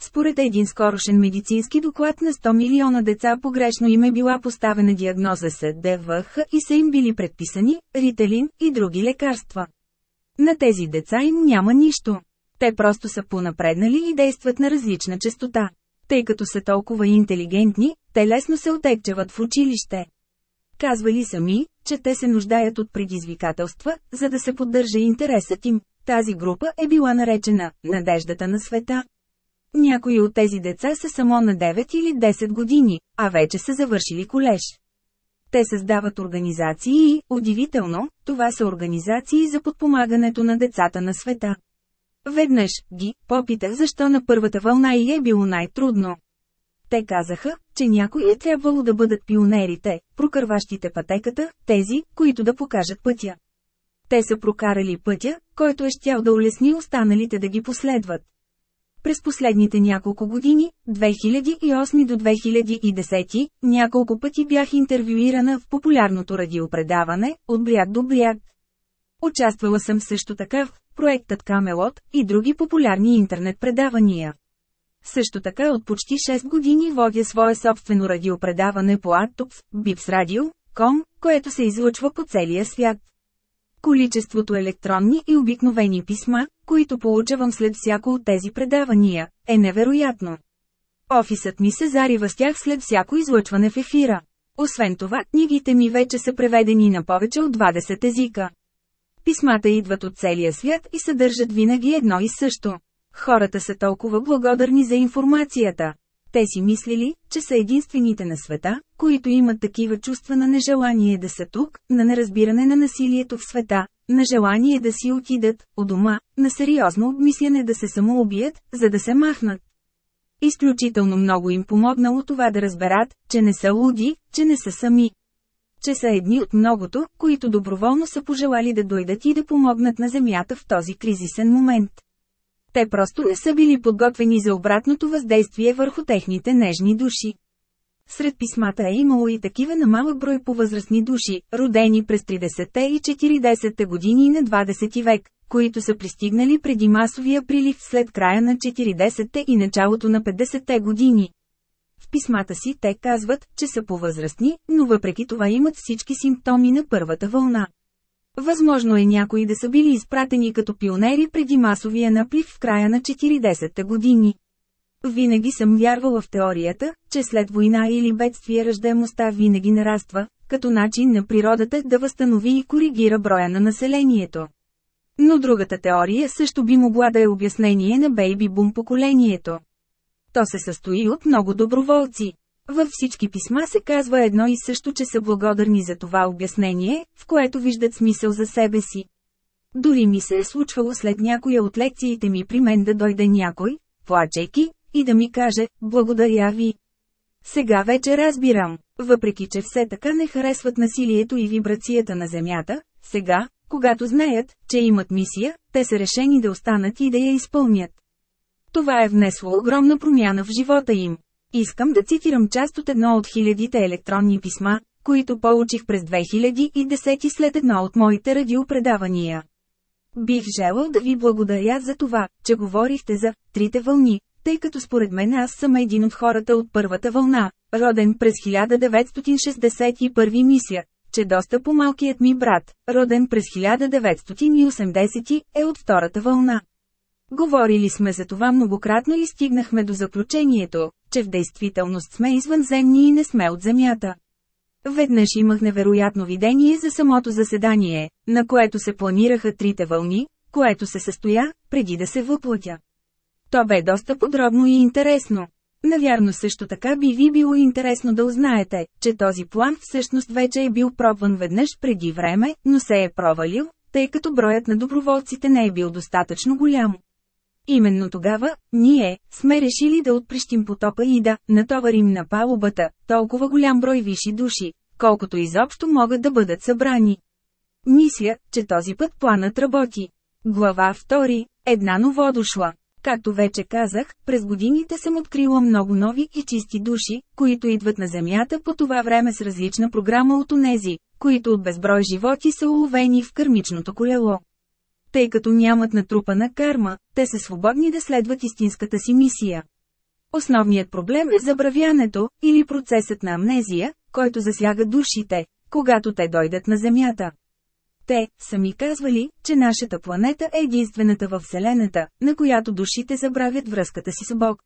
Според един скорошен медицински доклад на 100 милиона деца погрешно им е била поставена диагноза с и са им били предписани рителин и други лекарства. На тези деца им няма нищо. Те просто са понапреднали и действат на различна частота. Тъй като са толкова интелигентни, те лесно се отекчават в училище. Казвали сами, че те се нуждаят от предизвикателства, за да се поддържа интересът им. Тази група е била наречена «надеждата на света». Някои от тези деца са само на 9 или 10 години, а вече са завършили колеж. Те създават организации и, удивително, това са организации за подпомагането на децата на света. Веднъж ги попитах защо на първата вълна и е било най-трудно. Те казаха, че някои е трябвало да бъдат пионерите, прокърващите пътеката, тези, които да покажат пътя. Те са прокарали пътя, който е щял да улесни останалите да ги последват. През последните няколко години, 2008 до 2010, няколко пъти бях интервюирана в популярното радиопредаване «От бряг до бряг». Участвала съм също така в проектът Камелот и други популярни интернет предавания. Също така от почти 6 години водя свое собствено радиопредаване по Аттопс, Бипс Радио, Ком, което се излъчва по целия свят. Количеството електронни и обикновени писма, които получавам след всяко от тези предавания, е невероятно. Офисът ми се зарива с тях след всяко излъчване в ефира. Освен това, книгите ми вече са преведени на повече от 20 езика. Писмата идват от целия свят и съдържат винаги едно и също. Хората са толкова благодарни за информацията. Те си мислили, че са единствените на света, които имат такива чувства на нежелание да са тук, на неразбиране на насилието в света, на желание да си отидат, у дома, на сериозно обмисляне да се самоубият, за да се махнат. Изключително много им помогнало това да разберат, че не са луди, че не са сами. Че са едни от многото, които доброволно са пожелали да дойдат и да помогнат на Земята в този кризисен момент. Те просто не са били подготвени за обратното въздействие върху техните нежни души. Сред писмата е имало и такива на малък брой по възрастни души, родени през 30-те и 40-те години на 20 век, които са пристигнали преди масовия прилив след края на 40-те и началото на 50-те години. В писмата си те казват, че са повъзрастни, но въпреки това имат всички симптоми на първата вълна. Възможно е някои да са били изпратени като пионери преди масовия наплив в края на 40-те години. Винаги съм вярвала в теорията, че след война или бедствие ръждаемостта винаги нараства, като начин на природата да възстанови и коригира броя на населението. Но другата теория също би могла да е обяснение на бейби-бум поколението. То се състои от много доброволци. Във всички писма се казва едно и също, че са благодарни за това обяснение, в което виждат смисъл за себе си. Дори ми се е случвало след някоя от лекциите ми при мен да дойде някой, плачейки, и да ми каже, благодаря ви. Сега вече разбирам, въпреки че все така не харесват насилието и вибрацията на Земята, сега, когато знаят, че имат мисия, те са решени да останат и да я изпълнят. Това е внесло огромна промяна в живота им. Искам да цитирам част от едно от хилядите електронни писма, които получих през 2010 след едно от моите радиопредавания. Бих желал да ви благодаря за това, че говорихте за «трите вълни», тъй като според мен аз съм един от хората от първата вълна, роден през 1961 мисля, че доста по-малкият ми брат, роден през 1980, е от втората вълна. Говорили сме за това многократно и стигнахме до заключението, че в действителност сме извънземни и не сме от Земята. Веднъж имах невероятно видение за самото заседание, на което се планираха трите вълни, което се състоя, преди да се въплатя. То бе доста подробно и интересно. Навярно също така би ви било интересно да узнаете, че този план всъщност вече е бил пробван веднъж преди време, но се е провалил, тъй като броят на доброволците не е бил достатъчно голям. Именно тогава, ние, сме решили да отприщим потока и да натоварим на палубата толкова голям брой висши души, колкото изобщо могат да бъдат събрани. Мисля, че този път планът работи. Глава 2. Една новодошла. Както вече казах, през годините съм открила много нови и чисти души, които идват на Земята по това време с различна програма от онези, които от безброй животи са уловени в кърмичното колело. Тъй като нямат натрупана карма, те са свободни да следват истинската си мисия. Основният проблем е забравянето, или процесът на амнезия, който засяга душите, когато те дойдат на Земята. Те са ми казвали, че нашата планета е единствената във Вселената, на която душите забравят връзката си с Бог.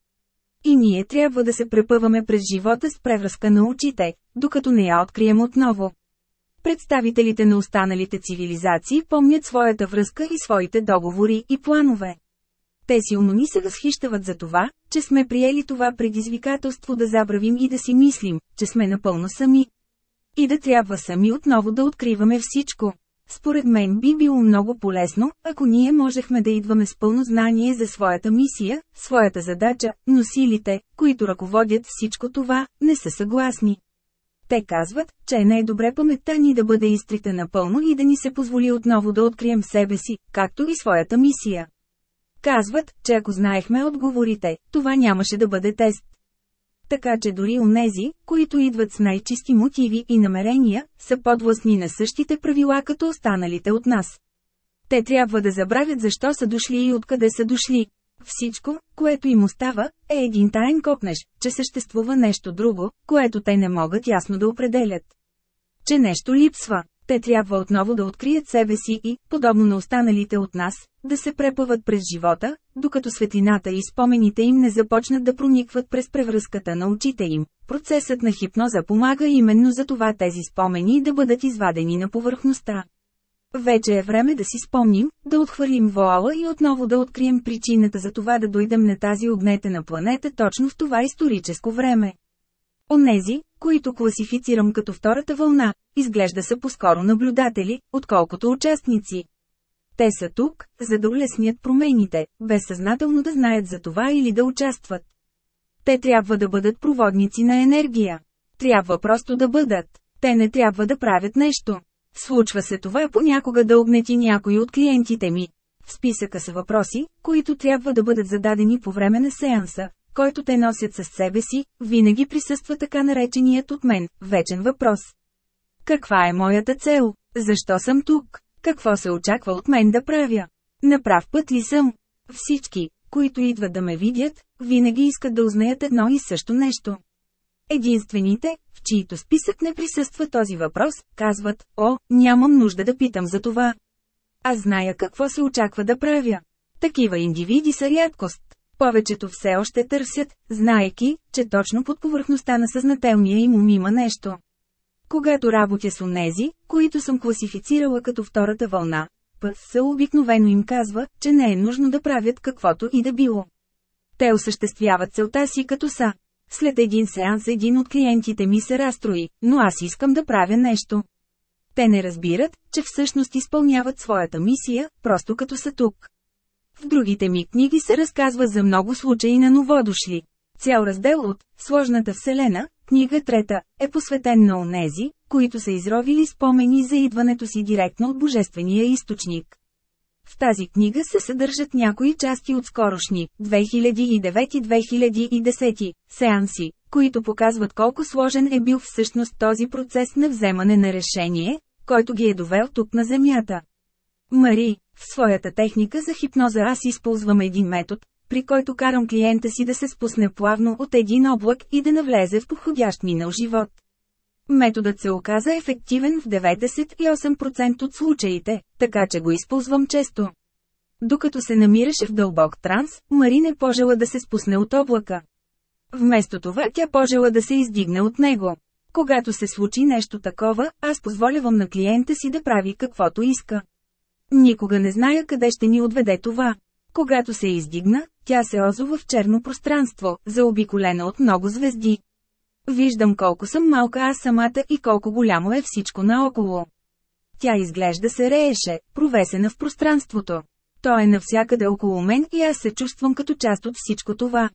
И ние трябва да се препъваме през живота с превръзка на очите, докато не я открием отново. Представителите на останалите цивилизации помнят своята връзка и своите договори и планове. Те силно ни се възхищават за това, че сме приели това предизвикателство да забравим и да си мислим, че сме напълно сами. И да трябва сами отново да откриваме всичко. Според мен би било много полезно, ако ние можехме да идваме с пълно знание за своята мисия, своята задача, но силите, които ръководят всичко това, не са съгласни. Те казват, че е най-добре паметта ни да бъде изтрита напълно и да ни се позволи отново да открием себе си, както и своята мисия. Казват, че ако знаехме отговорите, това нямаше да бъде тест. Така че дори онези, които идват с най-чисти мотиви и намерения, са подвластни на същите правила като останалите от нас. Те трябва да забравят защо са дошли и откъде са дошли. Всичко, което им остава, е един таен копнеш, че съществува нещо друго, което те не могат ясно да определят. Че нещо липсва. Те трябва отново да открият себе си и, подобно на останалите от нас, да се препъват през живота, докато светлината и спомените им не започнат да проникват през превръзката на очите им. Процесът на хипноза помага именно за това тези спомени да бъдат извадени на повърхността. Вече е време да си спомним, да отхвърлим вуала и отново да открием причината за това да дойдем на тази огнетена планета точно в това историческо време. Онези, които класифицирам като втората вълна, изглежда са по-скоро наблюдатели, отколкото участници. Те са тук, за да улеснят промените, без съзнателно да знаят за това или да участват. Те трябва да бъдат проводници на енергия. Трябва просто да бъдат. Те не трябва да правят нещо. Случва се това понякога да огнети някой от клиентите ми. В списъка са въпроси, които трябва да бъдат зададени по време на сеанса, който те носят със себе си, винаги присъства така нареченият от мен, вечен въпрос. Каква е моята цел? Защо съм тук? Какво се очаква от мен да правя? На прав път ли съм? Всички, които идват да ме видят, винаги искат да узнаят едно и също нещо. Единствените, в чието списък не присъства този въпрос, казват, о, нямам нужда да питам за това. Аз зная какво се очаква да правя. Такива индивиди са рядкост. Повечето все още търсят, знаеки, че точно под повърхността на съзнателния им ум има нещо. Когато работя с онези, които съм класифицирала като втората вълна, се обикновено им казва, че не е нужно да правят каквото и да било. Те осъществяват целта си като са. След един сеанс един от клиентите ми се разстрои, но аз искам да правя нещо. Те не разбират, че всъщност изпълняват своята мисия, просто като са тук. В другите ми книги се разказва за много случаи на новодошли. Цял раздел от «Сложната вселена», книга трета, е посветен на онези, които са изровили спомени за идването си директно от Божествения източник. В тази книга се съдържат някои части от скорошни 2009-2010 сеанси, които показват колко сложен е бил всъщност този процес на вземане на решение, който ги е довел тук на Земята. Мари, в своята техника за хипноза аз използвам един метод, при който карам клиента си да се спусне плавно от един облак и да навлезе в подходящ минал живот. Методът се оказа ефективен в 98% от случаите, така че го използвам често. Докато се намираше в дълбок транс, Мари не пожела да се спусне от облака. Вместо това тя пожела да се издигне от него. Когато се случи нещо такова, аз позволявам на клиента си да прави каквото иска. Никога не зная къде ще ни отведе това. Когато се издигна, тя се озова в черно пространство, заобиколена от много звезди. Виждам колко съм малка аз самата и колко голямо е всичко наоколо. Тя изглежда се рееше, провесена в пространството. То е навсякъде около мен и аз се чувствам като част от всичко това.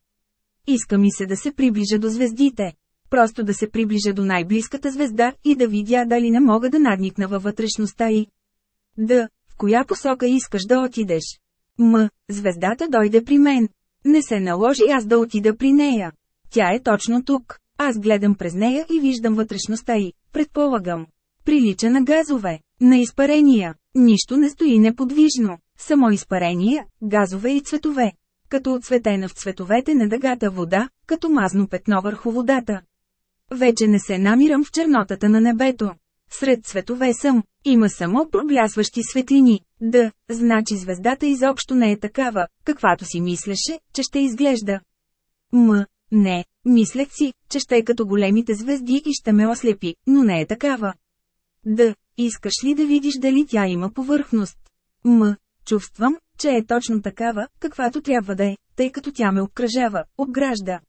Иска ми се да се приближа до звездите. Просто да се приближа до най-близката звезда и да видя дали не мога да надникна във вътрешността й. Да, в коя посока искаш да отидеш? М, звездата дойде при мен. Не се наложи аз да отида при нея. Тя е точно тук. Аз гледам през нея и виждам вътрешността й, предполагам. Прилича на газове, на изпарения. Нищо не стои неподвижно. Само изпарения, газове и цветове. Като отцветена в цветовете на дъгата вода, като мазно петно върху водата. Вече не се намирам в чернотата на небето. Сред цветове съм, има само проблясващи светлини. Да, значи звездата изобщо не е такава, каквато си мислеше, че ще изглежда. М, не, мислех си, че ще е като големите звезди и ще ме ослепи, но не е такава. Да, искаш ли да видиш дали тя има повърхност? М, чувствам, че е точно такава, каквато трябва да е, тъй като тя ме обкръжава, обгражда.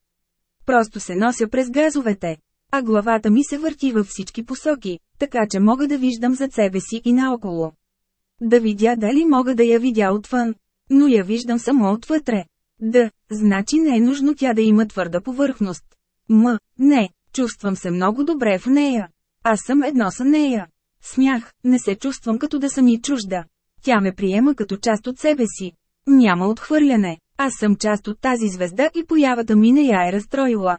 Просто се нося през газовете, а главата ми се върти във всички посоки, така че мога да виждам зад себе си и наоколо. Да видя дали мога да я видя отвън, но я виждам само отвътре. Да, значи не е нужно тя да има твърда повърхност. М, не, чувствам се много добре в нея. Аз съм едно с нея. Смях, не се чувствам като да съм и чужда. Тя ме приема като част от себе си. Няма отхвърляне. Аз съм част от тази звезда и появата ми не я е разстроила.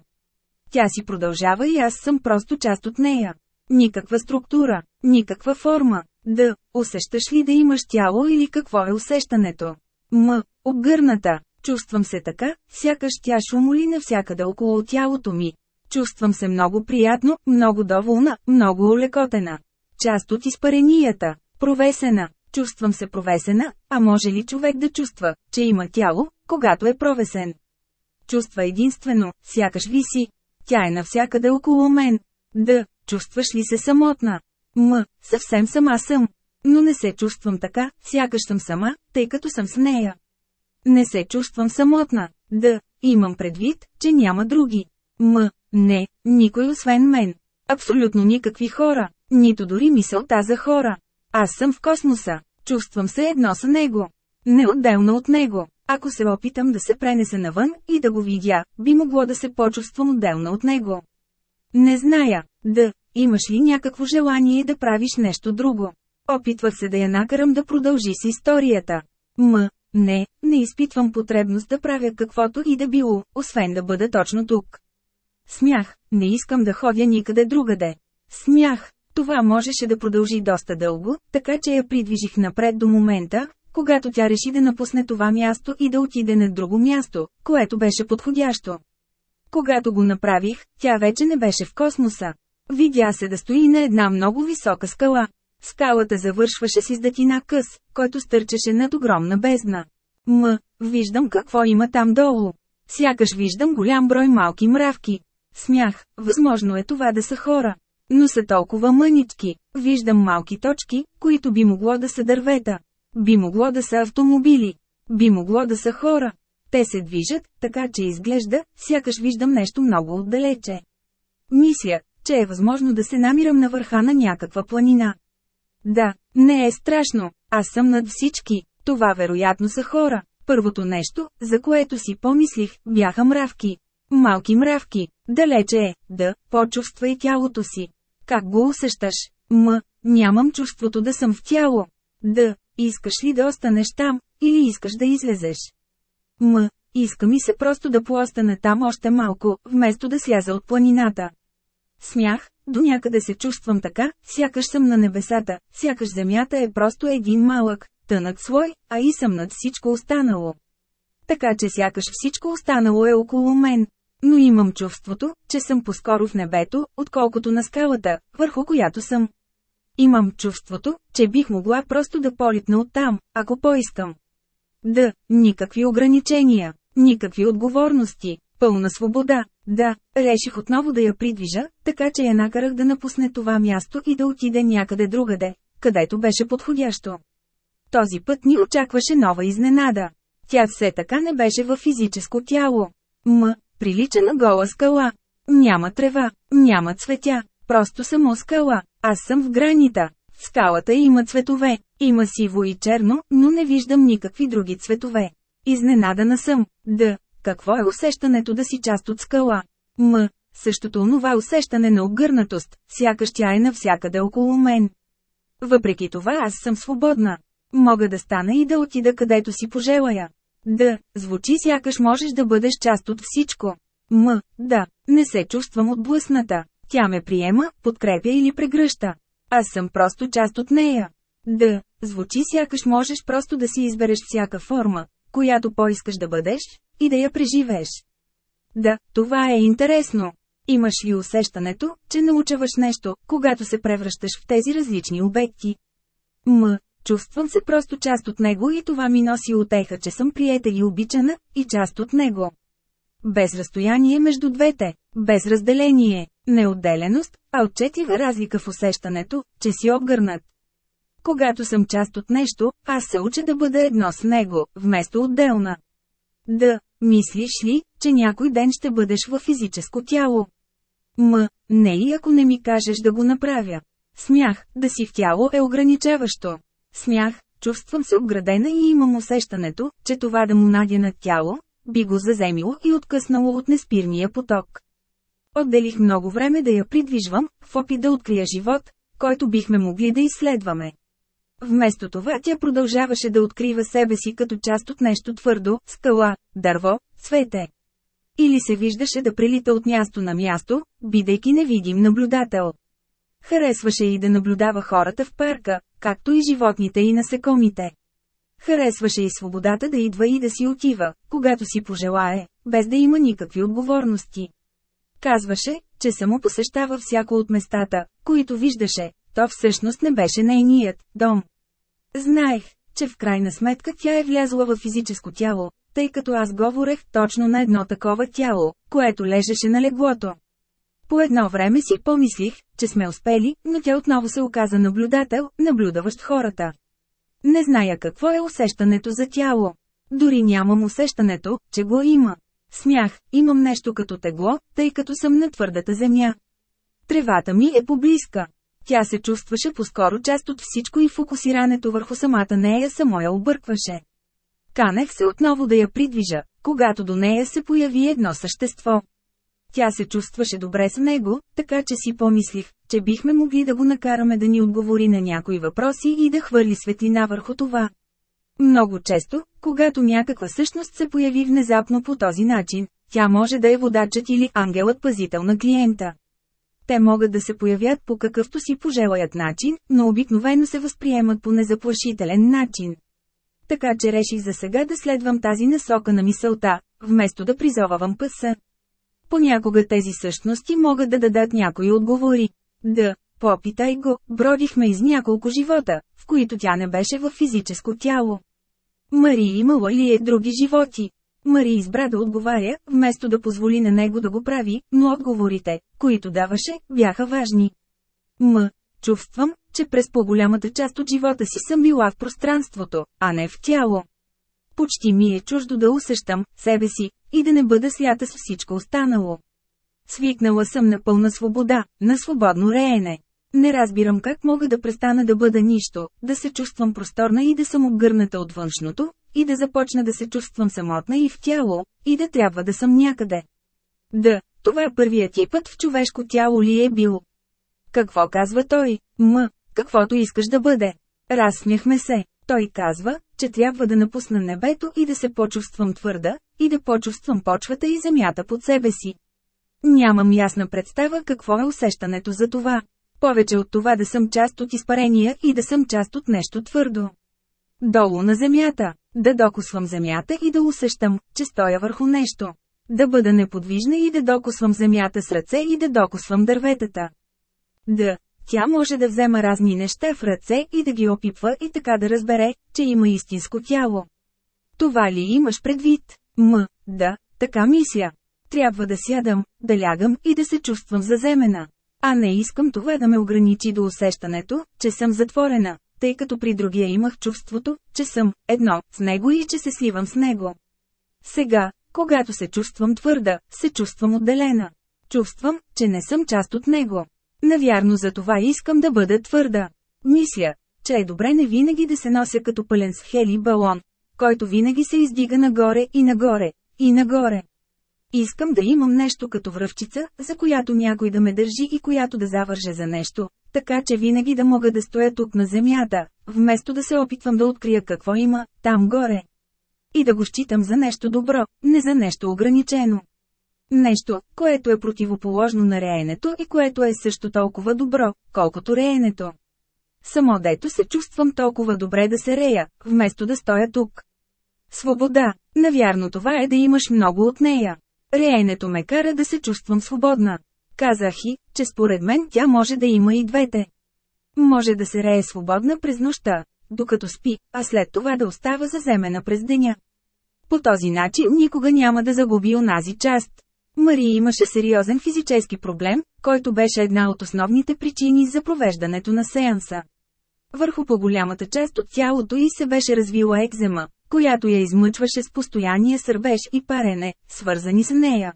Тя си продължава и аз съм просто част от нея. Никаква структура, никаква форма. Да, усещаш ли да имаш тяло или какво е усещането? М, обгърната. Чувствам се така, сякаш тя шумоли навсякъде около тялото ми. Чувствам се много приятно, много доволна, много улекотена. Част от изпаренията. Провесена. Чувствам се провесена, а може ли човек да чувства, че има тяло, когато е провесен? Чувства единствено, сякаш виси. Тя е навсякъде около мен. Да, чувстваш ли се самотна? М, съвсем сама съм. Но не се чувствам така, сякаш съм сама, тъй като съм с нея. Не се чувствам самотна. Да, имам предвид, че няма други. М, не, никой освен мен. Абсолютно никакви хора, нито дори мисълта за хора. Аз съм в космоса, чувствам се едно с него. Неотделно от него. Ако се опитам да се пренеса навън и да го видя, би могло да се почувствам отделна от него. Не зная, да, имаш ли някакво желание да правиш нещо друго. Опитвах се да я накарам да продължи с историята. М, не, не изпитвам потребност да правя каквото и да било, освен да бъда точно тук. Смях, не искам да ходя никъде другаде. Смях, това можеше да продължи доста дълго, така че я придвижих напред до момента, когато тя реши да напусне това място и да отиде на друго място, което беше подходящо. Когато го направих, тя вече не беше в космоса. Видя се да стои на една много висока скала. Скалата завършваше с издатина къс, който стърчеше над огромна бездна. М, виждам какво има там долу. Сякаш виждам голям брой малки мравки. Смях, възможно е това да са хора. Но са толкова мънички. Виждам малки точки, които би могло да са дървета. Би могло да са автомобили. Би могло да са хора. Те се движат, така че изглежда, сякаш виждам нещо много отдалече. Мисля, че е възможно да се намирам на върха на някаква планина. Да, не е страшно, аз съм над всички, това вероятно са хора. Първото нещо, за което си помислих, бяха мравки. Малки мравки, далече е, да, почувствай тялото си. Как го усещаш? М, нямам чувството да съм в тяло. Да, искаш ли да останеш там, или искаш да излезеш? М, иска ми се просто да поостана там още малко, вместо да сляза от планината. Смях, до някъде се чувствам така, сякаш съм на небесата, сякаш земята е просто един малък, тънък слой, а и съм над всичко останало. така че сякаш всичко останало е около мен. Но имам чувството, че съм по-скоро в небето, отколкото на скалата, върху която съм. Имам чувството, че бих могла просто да политна оттам, ако поискам. Да, никакви ограничения, никакви отговорности, пълна свобода. Да, реших отново да я придвижа, така че я накарах да напусне това място и да отиде някъде другаде, където беше подходящо. Този път ни очакваше нова изненада. Тя все така не беше във физическо тяло. М, прилича на гола скала. Няма трева, няма цветя, просто само скала. Аз съм в гранита. Скалата има цветове, има сиво и черно, но не виждам никакви други цветове. Изненадана съм. Да, какво е усещането да си част от скала? М. Същото онова усещане на обгърнатост, сякаш тя е навсякъде около мен. Въпреки това аз съм свободна. Мога да стана и да отида където си пожелая. Да, звучи сякаш можеш да бъдеш част от всичко. М, да, не се чувствам отблъсната. Тя ме приема, подкрепя или прегръща. Аз съм просто част от нея. Да, звучи сякаш можеш просто да си избереш всяка форма, която поискаш да бъдеш, и да я преживееш. Да, това е интересно. Имаш ли усещането, че научаваш нещо, когато се превръщаш в тези различни обекти? М. Чувствам се просто част от него и това ми носи отеха, че съм приета и обичана, и част от него. Без разстояние между двете, без разделение, не отделеност, а отчетлива разлика в усещането, че си обгърнат. Когато съм част от нещо, аз се уча да бъда едно с него, вместо отделна. Да, мислиш ли, че някой ден ще бъдеш във физическо тяло? М, не и ако не ми кажеш да го направя. Смях, да си в тяло е ограничаващо. Смях, чувствам се обградена и имам усещането, че това да му надя тяло, би го заземило и откъснало от неспирния поток. Отделих много време да я придвижвам, в опит да открия живот, който бихме могли да изследваме. Вместо това тя продължаваше да открива себе си като част от нещо твърдо, скала, дърво, цвете. Или се виждаше да прелита от място на място, бидейки невидим наблюдател. Харесваше и да наблюдава хората в парка, както и животните и насекомите. Харесваше и свободата да идва и да си отива, когато си пожелае, без да има никакви отговорности. Казваше, че само посещава всяко от местата, които виждаше, то всъщност не беше нейният дом. Знаех, че в крайна сметка тя е влязла в физическо тяло, тъй като аз говорех точно на едно такова тяло, което лежеше на леглото. По едно време си помислих, че сме успели, но тя отново се оказа наблюдател, наблюдаващ хората. Не зная какво е усещането за тяло. Дори нямам усещането, че го има. Смях, имам нещо като тегло, тъй като съм на твърдата земя. Тревата ми е поблизка. Тя се чувстваше по-скоро част от всичко и фокусирането върху самата нея само я объркваше. Канех се отново да я придвижа, когато до нея се появи едно същество. Тя се чувстваше добре с него, така че си помислих, че бихме могли да го накараме да ни отговори на някои въпроси и да хвърли светлина върху това. Много често, когато някаква същност се появи внезапно по този начин, тя може да е водачът или ангелът пазител на клиента. Те могат да се появят по какъвто си пожелаят начин, но обикновено се възприемат по незаплашителен начин. Така че реших за сега да следвам тази насока на мисълта, вместо да призовавам пъса. Понякога тези същности могат да дадат някои отговори. Да, попитай го, бродихме из няколко живота, в които тя не беше в физическо тяло. Мари имала ли е други животи? Мари избра да отговаря, вместо да позволи на него да го прави, но отговорите, които даваше, бяха важни. М. Чувствам, че през по-голямата част от живота си съм била в пространството, а не в тяло. Почти ми е чуждо да усещам себе си и да не бъда свята с всичко останало. Свикнала съм на пълна свобода, на свободно реене. Не разбирам как мога да престана да бъда нищо, да се чувствам просторна и да съм обгърната от външното, и да започна да се чувствам самотна и в тяло, и да трябва да съм някъде. Да, това е първият ти път в човешко тяло ли е бил. Какво казва той? М, каквото искаш да бъде. Разсмяхме се. Той казва, че трябва да напусна небето и да се почувствам твърда, и да почувствам почвата и земята под себе си. Нямам ясна представа какво е усещането за това. Повече от това да съм част от изпарения и да съм част от нещо твърдо. Долу на земята. Да докосвам земята и да усещам, че стоя върху нещо. Да бъда неподвижна и да докосвам земята с ръце и да докосвам дърветата. Да, тя може да взема разни неща в ръце и да ги опипва и така да разбере, че има истинско тяло. Това ли имаш предвид? М, да, така мисля. Трябва да сядам, да лягам и да се чувствам заземена. А не искам това да ме ограничи до усещането, че съм затворена, тъй като при другия имах чувството, че съм едно с него и че се сливам с него. Сега, когато се чувствам твърда, се чувствам отделена. Чувствам, че не съм част от него. Навярно за това искам да бъда твърда. Мисля, че е добре не винаги да се нося като пълен с хели балон, който винаги се издига нагоре и нагоре, и нагоре. Искам да имам нещо като връвчица, за която някой да ме държи и която да завърже за нещо, така че винаги да мога да стоя тук на земята, вместо да се опитвам да открия какво има, там горе. И да го считам за нещо добро, не за нещо ограничено. Нещо, което е противоположно на реенето и което е също толкова добро, колкото реенето. Само дето се чувствам толкова добре да се рея, вместо да стоя тук. Свобода, навярно това е да имаш много от нея. Реенето ме кара да се чувствам свободна. Казах и, че според мен тя може да има и двете. Може да се рее свободна през нощта, докато спи, а след това да остава заземена през деня. По този начин никога няма да загуби онази част. Мари имаше сериозен физически проблем, който беше една от основните причини за провеждането на сеанса. Върху по-голямата част от тялото й се беше развила екзема, която я измъчваше с постоянния сърбеж и парене, свързани с нея.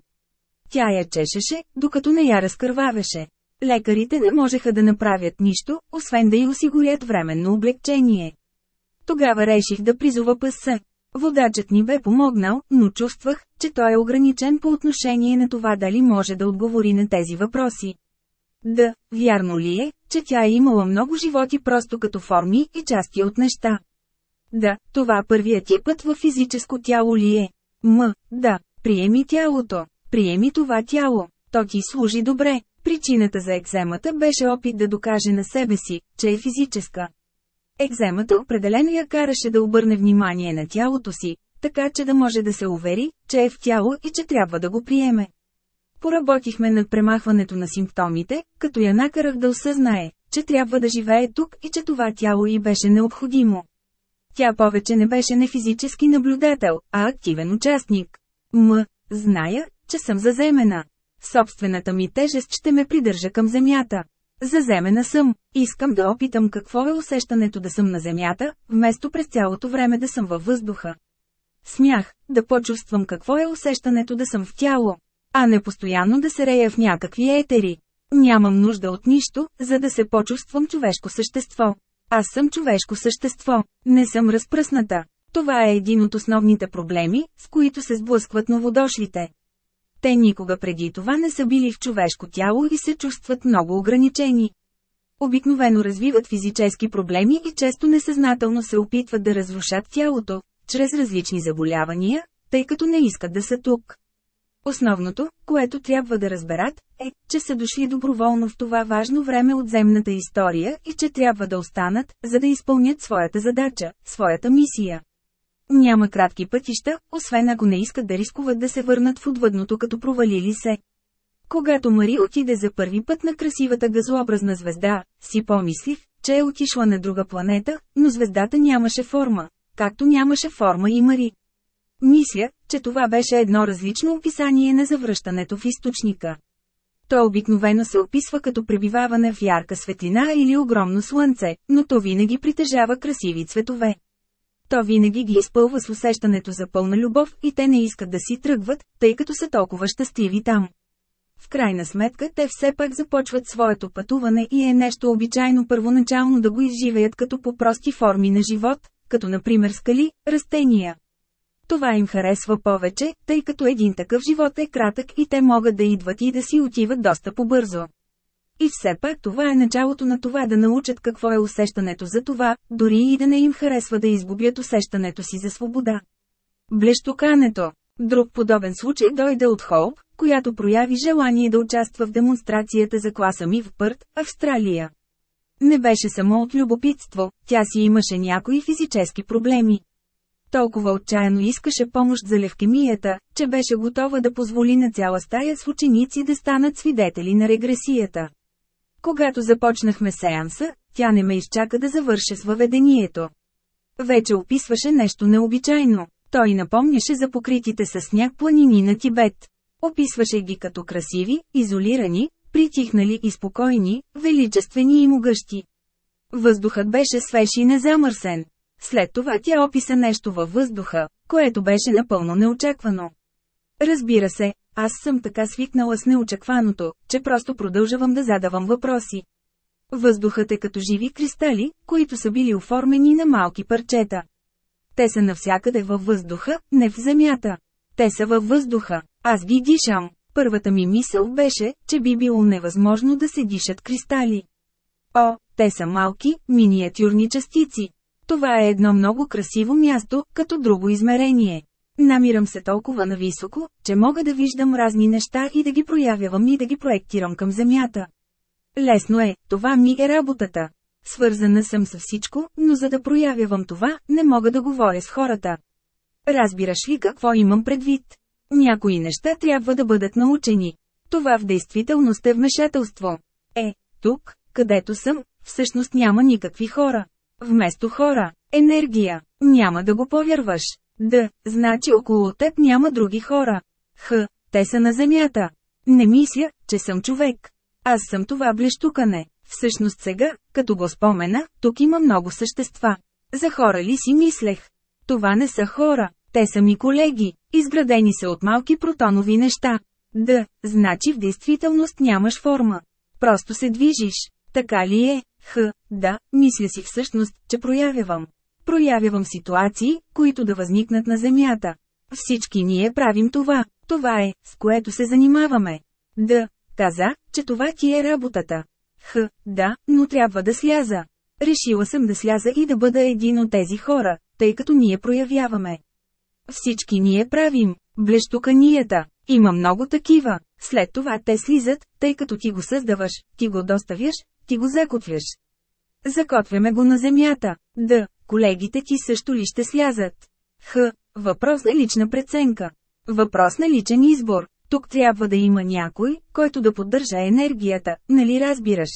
Тя я чешеше, докато не я разкървавеше. Лекарите не можеха да направят нищо, освен да й осигурят временно облегчение. Тогава реших да призова пъса. Водачът ни бе помогнал, но чувствах, че той е ограничен по отношение на това дали може да отговори на тези въпроси. Да, вярно ли е, че тя е имала много животи просто като форми и части от неща? Да, това първият ти път във физическо тяло ли е? М, да, приеми тялото. Приеми това тяло. То ти служи добре. Причината за екземата беше опит да докаже на себе си, че е физическа. Екземата определено я караше да обърне внимание на тялото си, така че да може да се увери, че е в тяло и че трябва да го приеме. Поработихме над премахването на симптомите, като я накарах да осъзнае, че трябва да живее тук и че това тяло й беше необходимо. Тя повече не беше не физически наблюдател, а активен участник. М. Зная, че съм заземена. Собствената ми тежест ще ме придържа към земята. Заземена съм. Искам да опитам какво е усещането да съм на земята, вместо през цялото време да съм във въздуха. Смях, да почувствам какво е усещането да съм в тяло, а не постоянно да се рея в някакви етери. Нямам нужда от нищо, за да се почувствам човешко същество. Аз съм човешко същество, не съм разпръсната. Това е един от основните проблеми, с които се сблъскват новодошлите. Те никога преди това не са били в човешко тяло и се чувстват много ограничени. Обикновено развиват физически проблеми и често несъзнателно се опитват да разрушат тялото, чрез различни заболявания, тъй като не искат да са тук. Основното, което трябва да разберат, е, че са дошли доброволно в това важно време от земната история и че трябва да останат, за да изпълнят своята задача, своята мисия. Няма кратки пътища, освен ако не искат да рискуват да се върнат в отвъдното като провалили се. Когато Мари отиде за първи път на красивата газообразна звезда, си помислих, че е отишла на друга планета, но звездата нямаше форма, както нямаше форма и Мари. Мисля, че това беше едно различно описание на завръщането в източника. То обикновено се описва като пребиваване в ярка светлина или огромно слънце, но то винаги притежава красиви цветове. То винаги ги изпълва с усещането за пълна любов и те не искат да си тръгват, тъй като са толкова щастливи там. В крайна сметка те все пак започват своето пътуване и е нещо обичайно първоначално да го изживеят като по прости форми на живот, като например скали, растения. Това им харесва повече, тъй като един такъв живот е кратък и те могат да идват и да си отиват доста по-бързо. И все пак това е началото на това да научат какво е усещането за това, дори и да не им харесва да изгубят усещането си за свобода. Блещокането. Друг подобен случай дойде от Холп, която прояви желание да участва в демонстрацията за класа ми в Пърт, Австралия. Не беше само от любопитство, тя си имаше някои физически проблеми. Толкова отчаяно искаше помощ за левкемията, че беше готова да позволи на цяла стая с ученици да станат свидетели на регресията. Когато започнахме сеанса, тя не ме изчака да завърша с въведението. Вече описваше нещо необичайно. Той напомняше за покритите с сняг планини на Тибет. Описваше ги като красиви, изолирани, притихнали и спокойни, величествени и могъщи. Въздухът беше свеж и незамърсен. След това тя описа нещо във въздуха, което беше напълно неочаквано. Разбира се, аз съм така свикнала с неочакваното, че просто продължавам да задавам въпроси. Въздухът е като живи кристали, които са били оформени на малки парчета. Те са навсякъде във въздуха, не в земята. Те са във въздуха. Аз ги дишам. Първата ми мисъл беше, че би било невъзможно да се дишат кристали. О, те са малки, миниатюрни частици. Това е едно много красиво място, като друго измерение. Намирам се толкова нависоко, че мога да виждам разни неща и да ги проявявам и да ги проектирам към Земята. Лесно е, това ми е работата. Свързана съм с всичко, но за да проявявам това, не мога да говоря с хората. Разбираш ли какво имам предвид? Някои неща трябва да бъдат научени. Това в действителност е вмешателство. Е, тук, където съм, всъщност няма никакви хора. Вместо хора, енергия, няма да го повярваш. Да, значи около теб няма други хора. Х, те са на земята. Не мисля, че съм човек. Аз съм това блещукане. Всъщност сега, като го спомена, тук има много същества. За хора ли си мислех? Това не са хора, те са ми колеги, изградени са от малки протонови неща. Да, значи в действителност нямаш форма. Просто се движиш. Така ли е? Х, да, мисля си всъщност, че проявявам. Проявявам ситуации, които да възникнат на Земята. Всички ние правим това. Това е, с което се занимаваме. Да, каза, че това ти е работата. Х, да, но трябва да сляза. Решила съм да сляза и да бъда един от тези хора, тъй като ние проявяваме. Всички ние правим. Блещуканията. Има много такива. След това те слизат, тъй като ти го създаваш, ти го доставяш, ти го закотвяш. Закотвяме го на земята. Да, колегите ти също ли ще слязат? Х. Въпрос на лична преценка. Въпрос на личен избор. Тук трябва да има някой, който да поддържа енергията, нали разбираш?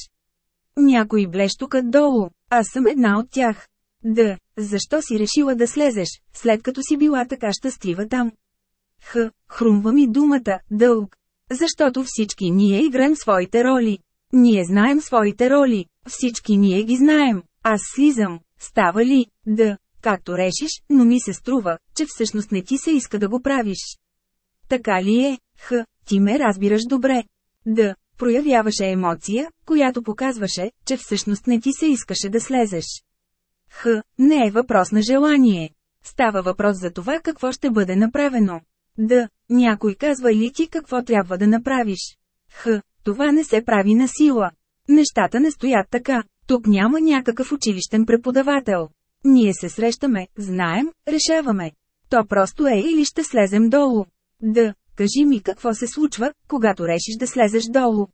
Някой блещукът долу, аз съм една от тях. Да, защо си решила да слезеш, след като си била така щастлива там? Х, хрумва ми думата, дълг. Защото всички ние играем своите роли. Ние знаем своите роли, всички ние ги знаем. Аз слизам, става ли, да, както решиш, но ми се струва, че всъщност не ти се иска да го правиш. Така ли е, х, ти ме разбираш добре. Да, проявяваше емоция, която показваше, че всъщност не ти се искаше да слезеш. Х, не е въпрос на желание. Става въпрос за това какво ще бъде направено. Да, някой казва ли ти какво трябва да направиш. Х, това не се прави на сила. Нещата не стоят така. Тук няма някакъв училищен преподавател. Ние се срещаме, знаем, решаваме. То просто е или ще слезем долу. Да, кажи ми какво се случва, когато решиш да слезеш долу.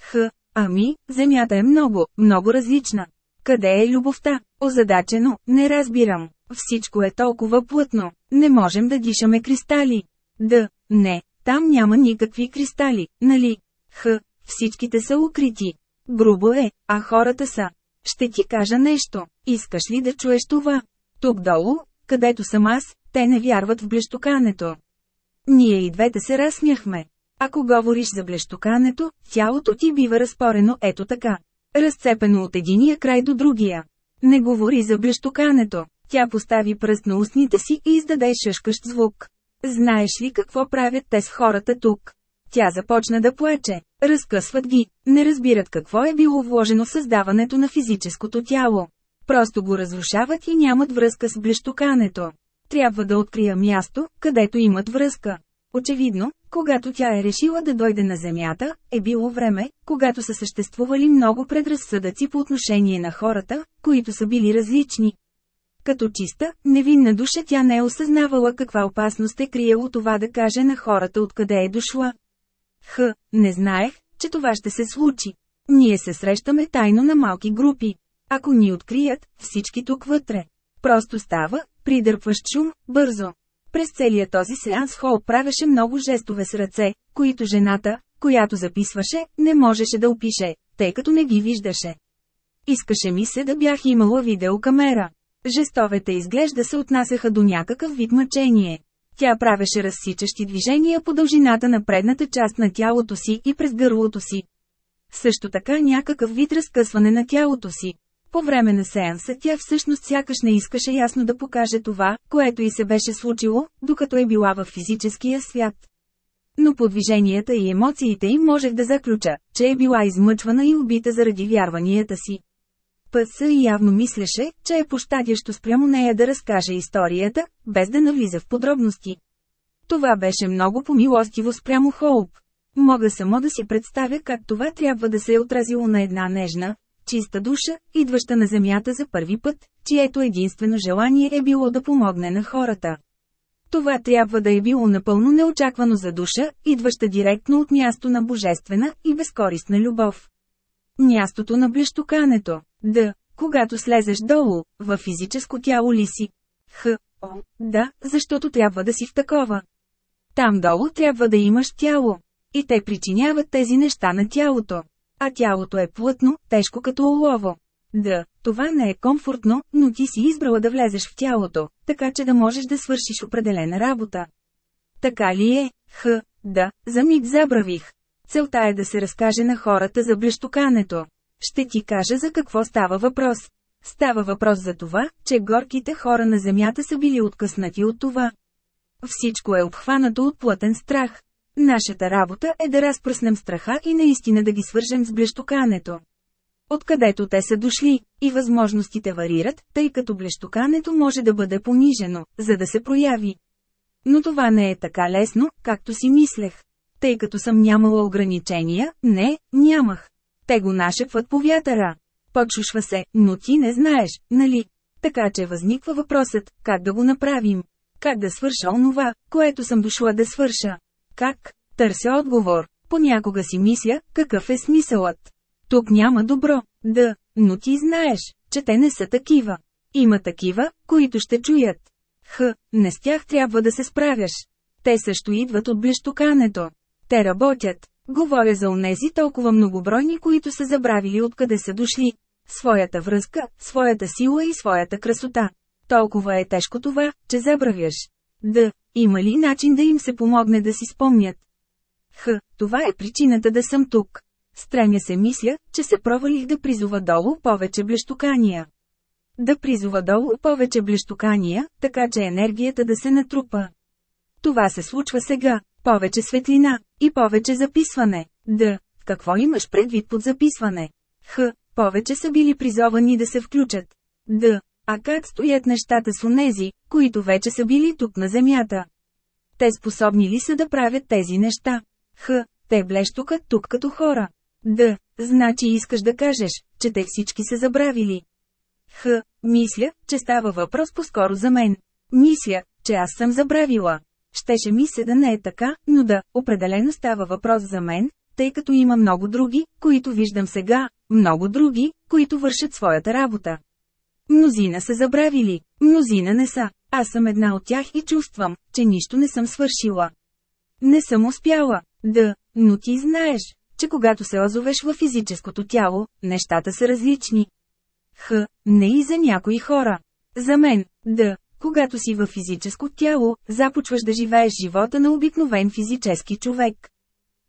Х, ами, земята е много, много различна. Къде е любовта? Озадачено, не разбирам. Всичко е толкова плътно. Не можем да дишаме кристали. Да, не, там няма никакви кристали, нали? Х, всичките са укрити. Грубо е, а хората са. Ще ти кажа нещо. Искаш ли да чуеш това? Тук долу, където съм аз, те не вярват в блещокането. Ние и двете се разсмяхме. Ако говориш за блещокането, тялото ти бива разпорено ето така. Разцепено от единия край до другия. Не говори за блещокането. Тя постави пръст на устните си и издаде шъшкащ звук. Знаеш ли какво правят те с хората тук? Тя започна да плаче. Разкъсват ги, не разбират какво е било вложено в създаването на физическото тяло. Просто го разрушават и нямат връзка с блещокането. Трябва да открия място, където имат връзка. Очевидно, когато тя е решила да дойде на Земята, е било време, когато са съществували много предразсъдъци по отношение на хората, които са били различни. Като чиста, невинна душа тя не е осъзнавала каква опасност е криело това да каже на хората откъде е дошла. Х, не знаех, че това ще се случи. Ние се срещаме тайно на малки групи. Ако ни открият, всички тук вътре. Просто става, придърпващ шум, бързо. През целия този сеанс Хол правеше много жестове с ръце, които жената, която записваше, не можеше да опише, тъй като не ги виждаше. Искаше ми се да бях имала видеокамера. Жестовете изглежда се отнасяха до някакъв вид мъчение. Тя правеше разсичащи движения по дължината на предната част на тялото си и през гърлото си. Също така някакъв вид разкъсване на тялото си. По време на сеанса тя всъщност сякаш не искаше ясно да покаже това, което и се беше случило, докато е била в физическия свят. Но по движенията и емоциите им можех да заключа, че е била измъчвана и убита заради вярванията си. ПС явно мислеше, че е пощадящо спрямо нея да разкаже историята, без да навлиза в подробности. Това беше много помилостиво спрямо Хоуп. Мога само да си представя как това трябва да се е отразило на една нежна, чиста душа, идваща на земята за първи път, чието единствено желание е било да помогне на хората. Това трябва да е било напълно неочаквано за душа, идваща директно от място на божествена и безкористна любов. Мястото на блещукането. Да, когато слезеш долу, във физическо тяло ли си? Х. О, да, защото трябва да си в такова. Там долу трябва да имаш тяло. И те причиняват тези неща на тялото. А тялото е плътно, тежко като олово. Да, това не е комфортно, но ти си избрала да влезеш в тялото, така че да можеш да свършиш определена работа. Така ли е? Х, да, за миг забравих. Целта е да се разкаже на хората за блещукането. Ще ти кажа за какво става въпрос. Става въпрос за това, че горките хора на земята са били откъснати от това. Всичко е обхванато от плътен страх. Нашата работа е да разпръснем страха и наистина да ги свържем с блещукането. Откъдето те са дошли, и възможностите варират, тъй като блещукането може да бъде понижено, за да се прояви. Но това не е така лесно, както си мислех. Тъй като съм нямала ограничения, не, нямах. Те го нашепват по вятъра. Почушва се, но ти не знаеш, нали? Така че възниква въпросът, как да го направим? Как да свърша онова, което съм дошла да свърша? Как? Търся отговор. Понякога си мисля, какъв е смисълът. Тук няма добро, да, но ти знаеш, че те не са такива. Има такива, които ще чуят. Х, не с тях трябва да се справяш. Те също идват от блещукането. Те работят. Говоря за онези толкова многобройни, които са забравили откъде са дошли. Своята връзка, своята сила и своята красота. Толкова е тежко това, че забравяш. Да, има ли начин да им се помогне да си спомнят? Х, това е причината да съм тук. Стремя се мисля, че се провалих да призова долу повече блещукания. Да призова долу повече блещукания, така че енергията да се натрупа. Това се случва сега, повече светлина и повече записване. Да, какво имаш предвид под записване? Х, повече са били призовани да се включат. Да, а как стоят нещата с онези, които вече са били тук на земята? Те способни ли са да правят тези неща? Х, те блещукат тук като хора. Да, значи искаш да кажеш, че те всички са забравили. Х, мисля, че става въпрос по-скоро за мен. Мисля, че аз съм забравила. Щеше ми се да не е така, но да, определено става въпрос за мен, тъй като има много други, които виждам сега, много други, които вършат своята работа. Мнозина са забравили, мнозина не са. Аз съм една от тях и чувствам, че нищо не съм свършила. Не съм успяла, да, но ти знаеш, че когато се озовеш във физическото тяло, нещата са различни. Х, не и за някои хора. За мен, да, когато си във физическо тяло, започваш да живееш живота на обикновен физически човек.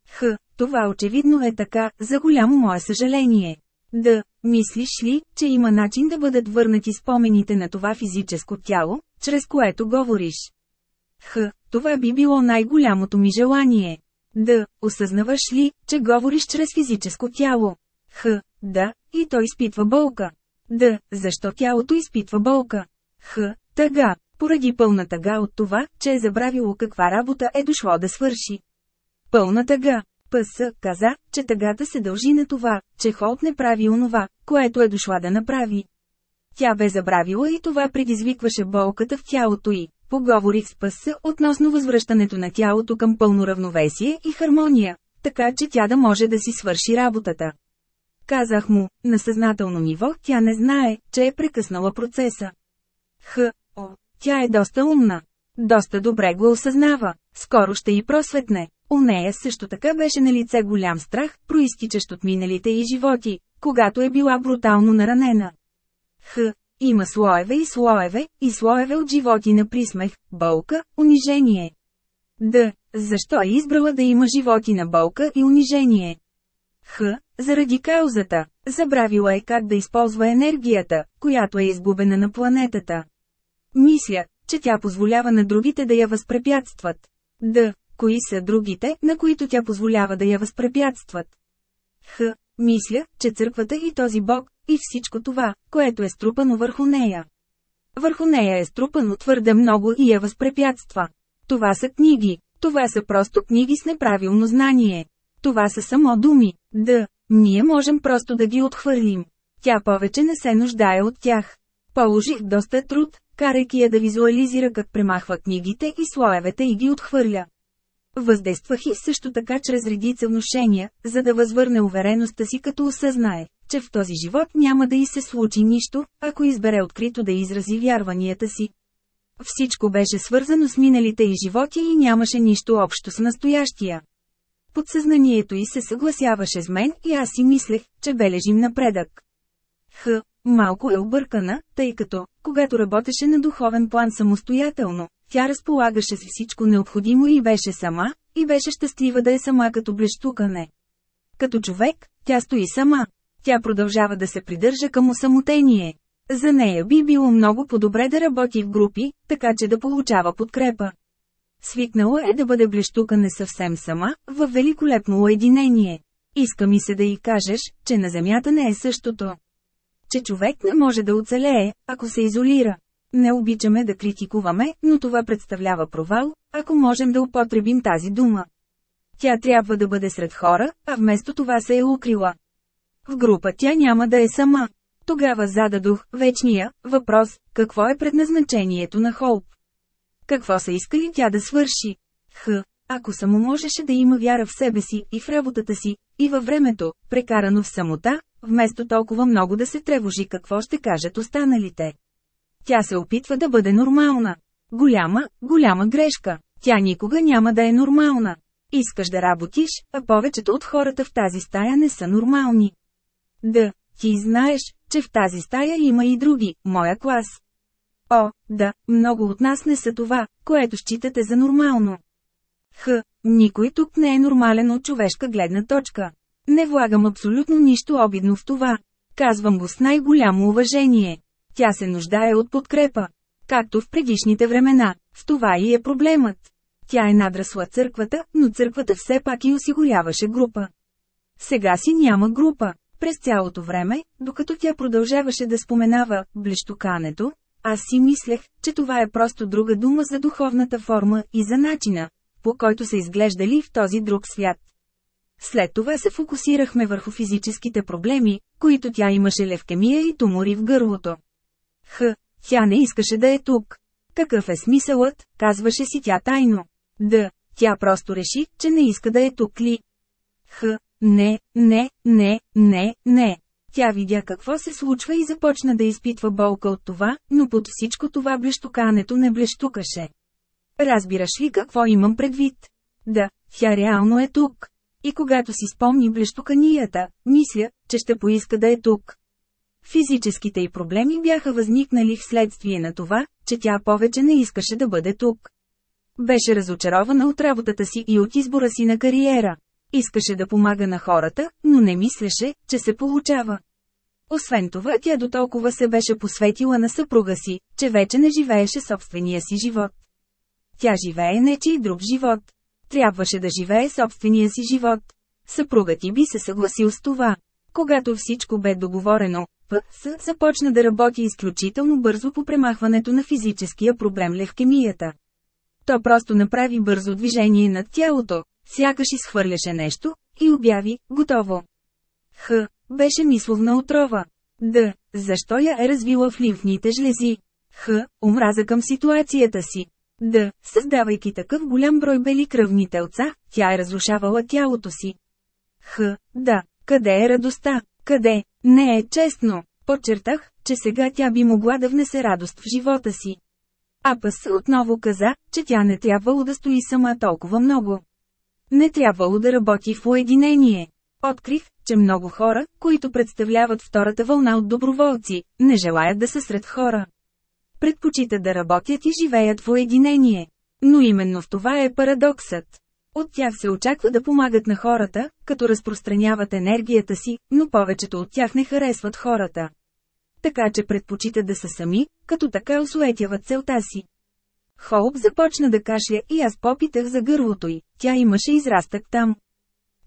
Х, това очевидно е така, за голямо мое съжаление. Да, мислиш ли, че има начин да бъдат върнати спомените на това физическо тяло, чрез което говориш? Х, това би било най-голямото ми желание. Да, осъзнаваш ли, че говориш чрез физическо тяло? Х, да, и то изпитва болка. Да, защо тялото изпитва болка? Х, тъга, поради пълна тъга от това, че е забравило каква работа е дошло да свърши. Пълна тъга. ПС каза, че тъгата се дължи на това, че Холт не прави онова, което е дошла да направи. Тя бе забравила и това предизвикваше болката в тялото й. Поговорих с ПС относно възвръщането на тялото към пълно равновесие и хармония, така че тя да може да си свърши работата. Казах му, на съзнателно ниво тя не знае, че е прекъснала процеса. Х, тя е доста умна. Доста добре го осъзнава. Скоро ще и просветне. У нея също така беше на лице голям страх, проистичащ от миналите и животи, когато е била брутално наранена. Х. Има слоеве и слоеве, и слоеве от животи на присмех, болка, унижение. Д. Защо е избрала да има животи на болка и унижение? Х. Заради каузата. Забравила е как да използва енергията, която е изгубена на планетата. Мисля, че тя позволява на другите да я възпрепятстват. Д. Кои са другите, на които тя позволява да я възпрепятстват? Х. Мисля, че църквата и този Бог, и всичко това, което е струпано върху нея. Върху нея е струпано твърде много и я възпрепятства. Това са книги. Това са просто книги с неправилно знание. Това са само думи. Да, ние можем просто да ги отхвърлим. Тя повече не се нуждае от тях. Положих доста труд, карайки я да визуализира как премахва книгите и слоевете и ги отхвърля. Въздействах и също така чрез редица внушения, за да възвърне увереността си като осъзнае, че в този живот няма да й се случи нищо, ако избере открито да изрази вярванията си. Всичко беше свързано с миналите и животи и нямаше нищо общо с настоящия. Подсъзнанието й се съгласяваше с мен и аз си мислех, че бележим напредък. Х. Малко е объркана, тъй като, когато работеше на духовен план самостоятелно, тя разполагаше с всичко необходимо и беше сама, и беше щастлива да е сама като блещукане. Като човек, тя стои сама. Тя продължава да се придържа към осамотение. За нея би било много по-добре да работи в групи, така че да получава подкрепа. Свикнала е да бъде блещукане съвсем сама, в великолепно уединение. Иска ми се да й кажеш, че на Земята не е същото. Че човек не може да оцелее, ако се изолира. Не обичаме да критикуваме, но това представлява провал, ако можем да употребим тази дума. Тя трябва да бъде сред хора, а вместо това се е укрила. В група тя няма да е сама. Тогава зададох вечния въпрос, какво е предназначението на Холп. Какво са искали тя да свърши? Х. Ако само можеше да има вяра в себе си и в работата си, и във времето, прекарано в самота, вместо толкова много да се тревожи какво ще кажат останалите. Тя се опитва да бъде нормална. Голяма, голяма грешка. Тя никога няма да е нормална. Искаш да работиш, а повечето от хората в тази стая не са нормални. Да, ти знаеш, че в тази стая има и други, моя клас. О, да, много от нас не са това, което считате за нормално. Х, никой тук не е нормален от човешка гледна точка. Не влагам абсолютно нищо обидно в това. Казвам го с най-голямо уважение. Тя се нуждае от подкрепа. Както в предишните времена, в това и е проблемът. Тя е надрасла църквата, но църквата все пак и осигуряваше група. Сега си няма група. През цялото време, докато тя продължаваше да споменава блещукането, аз си мислех, че това е просто друга дума за духовната форма и за начина, по който са изглеждали в този друг свят. След това се фокусирахме върху физическите проблеми, които тя имаше левкемия и тумори в гърлото. Х, тя не искаше да е тук. Какъв е смисълът, казваше си тя тайно. Д, тя просто реши, че не иска да е тук ли. Х, не, не, не, не, не. Тя видя какво се случва и започна да изпитва болка от това, но под всичко това блещукането не блещукаше. Разбираш ли какво имам предвид? Да, тя реално е тук. И когато си спомни блещуканията, мисля, че ще поиска да е тук. Физическите й проблеми бяха възникнали вследствие на това, че тя повече не искаше да бъде тук. Беше разочарована от работата си и от избора си на кариера. Искаше да помага на хората, но не мислеше, че се получава. Освен това тя до толкова се беше посветила на съпруга си, че вече не живееше собствения си живот. Тя живее нечи друг живот. Трябваше да живее собствения си живот. Съпругът ти би се съгласил с това. Когато всичко бе договорено, ПС започна да работи изключително бързо по премахването на физическия проблем левкемията. То просто направи бързо движение над тялото, сякаш изхвърляше нещо, и обяви, готово. Х. Беше мисловна отрова. Д. Защо я е развила в лимфните жлези? Х. Омраза към ситуацията си. Д. Създавайки такъв голям брой бели кръвни телца, тя е разрушавала тялото си. Х. Да. Къде е радостта? Къде? Не е честно. Подчертах, че сега тя би могла да внесе радост в живота си. А Пъс отново каза, че тя не трябвало да стои сама толкова много. Не трябвало да работи в уединение. Открих, че много хора, които представляват втората вълна от доброволци, не желаят да са сред хора. Предпочитат да работят и живеят в уединение. Но именно в това е парадоксът. От тях се очаква да помагат на хората, като разпространяват енергията си, но повечето от тях не харесват хората. Така че предпочитат да са сами, като така осуетяват целта си. Холп започна да кашля и аз попитах за гърлото й, тя имаше израстък там.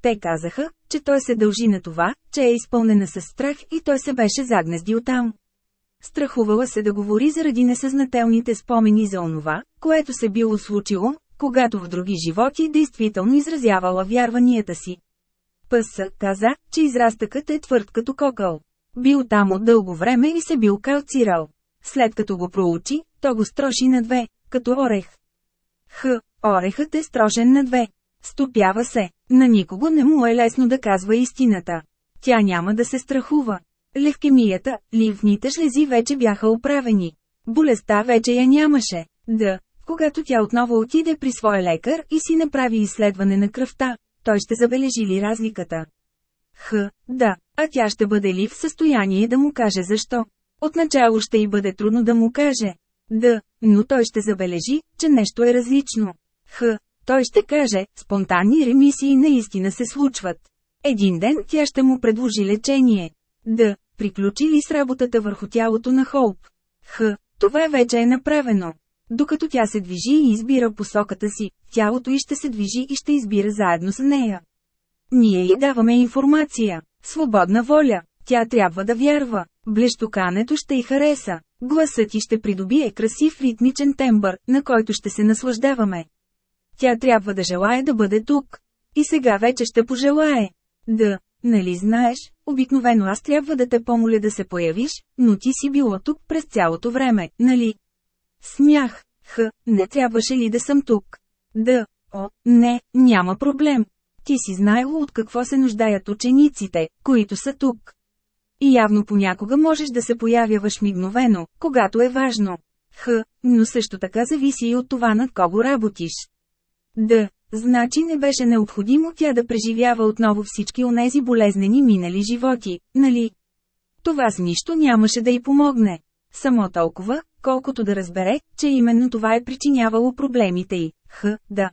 Те казаха, че той се дължи на това, че е изпълнена с страх и той се беше загнездил там. Страхувала се да говори заради несъзнателните спомени за онова, което се било случило, когато в други животи действително изразявала вярванията си. Пъса каза, че израстъкът е твърд като кокъл. Бил там от дълго време и се бил калцирал. След като го проучи, то го строши на две, като орех. Х, орехът е строшен на две. Стопява се, на никого не му е лесно да казва истината. Тя няма да се страхува. Левкемията, ливните шлези вече бяха оправени. Болестта вече я нямаше. Да, когато тя отново отиде при своя лекар и си направи изследване на кръвта, той ще забележи ли разликата? Х, да, а тя ще бъде ли в състояние да му каже защо? Отначало ще й бъде трудно да му каже. Да, но той ще забележи, че нещо е различно. Х, той ще каже, спонтанни ремисии наистина се случват. Един ден тя ще му предложи лечение. Да, приключи ли с работата върху тялото на Холп? Х, това вече е направено. Докато тя се движи и избира посоката си, тялото й ще се движи и ще избира заедно с нея. Ние й даваме информация. Свободна воля. Тя трябва да вярва. Блещокането ще й хареса. Гласът ти ще придобие красив ритмичен тембър, на който ще се наслаждаваме. Тя трябва да желая да бъде тук. И сега вече ще пожелае. Да, нали знаеш, обикновено аз трябва да те помоля да се появиш, но ти си била тук през цялото време, нали? Смях. Х, не трябваше ли да съм тук? Да. О, не, няма проблем. Ти си знаело от какво се нуждаят учениците, които са тук. И явно понякога можеш да се появяваш мигновено, когато е важно. Х, но също така зависи и от това над кого работиш. Д. Значи не беше необходимо тя да преживява отново всички онези болезнени минали животи, нали? Това с нищо нямаше да й помогне. Само толкова, колкото да разбере, че именно това е причинявало проблемите й. Х, да.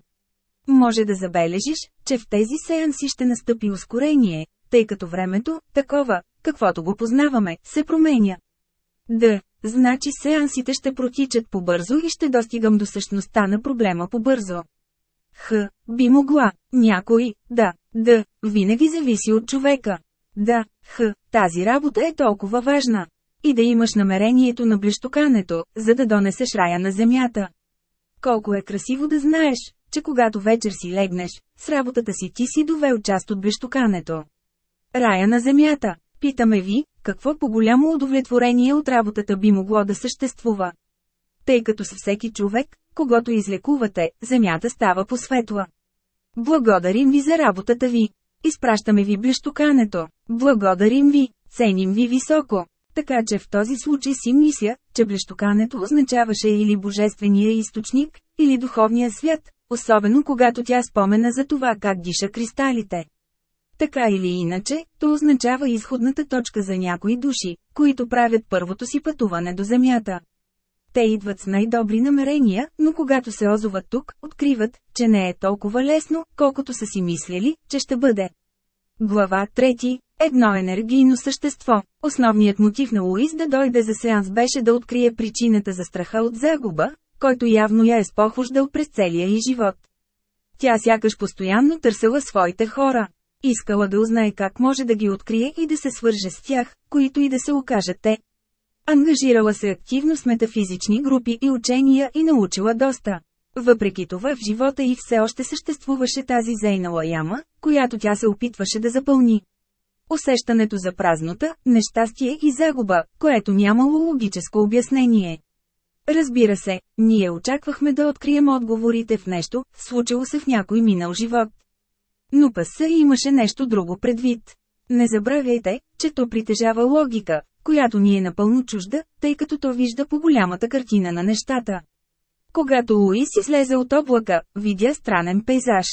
Може да забележиш, че в тези сеанси ще настъпи ускорение, тъй като времето, такова, каквото го познаваме, се променя. Д. Значи сеансите ще протичат побързо и ще достигам до същността на проблема побързо. Х. Би могла. Някой, да, да, винаги зависи от човека. Да, х. Тази работа е толкова важна. И да имаш намерението на блещокането, за да донесеш рая на земята. Колко е красиво да знаеш, че когато вечер си легнеш, с работата си ти си довел част от блещокането. Рая на земята. Питаме ви, какво по-голямо удовлетворение от работата би могло да съществува? Тъй като с всеки човек, когато излекувате, земята става посветла. Благодарим ви за работата ви. Изпращаме ви блещокането. Благодарим ви, ценим ви високо. Така че в този случай си мисля, че блещокането означаваше или божествения източник, или духовния свят, особено когато тя спомена за това как диша кристалите. Така или иначе, то означава изходната точка за някои души, които правят първото си пътуване до Земята. Те идват с най-добри намерения, но когато се озоват тук, откриват, че не е толкова лесно, колкото са си мислили, че ще бъде. Глава 3. Едно енергийно същество. Основният мотив на Луис да дойде за сеанс беше да открие причината за страха от загуба, който явно я е спохождал през целия й живот. Тя сякаш постоянно търсила своите хора. Искала да узнае как може да ги открие и да се свърже с тях, които и да се окажат те. Ангажирала се активно с метафизични групи и учения и научила доста. Въпреки това в живота й все още съществуваше тази зейнала яма, която тя се опитваше да запълни. Усещането за празнота, нещастие и загуба, което нямало логическо обяснение. Разбира се, ние очаквахме да открием отговорите в нещо, случило се в някой минал живот. Но Пъса имаше нещо друго предвид. Не забравяйте, че то притежава логика, която ни е напълно чужда, тъй като то вижда по голямата картина на нещата. Когато Луис излезе от облака, видя странен пейзаж.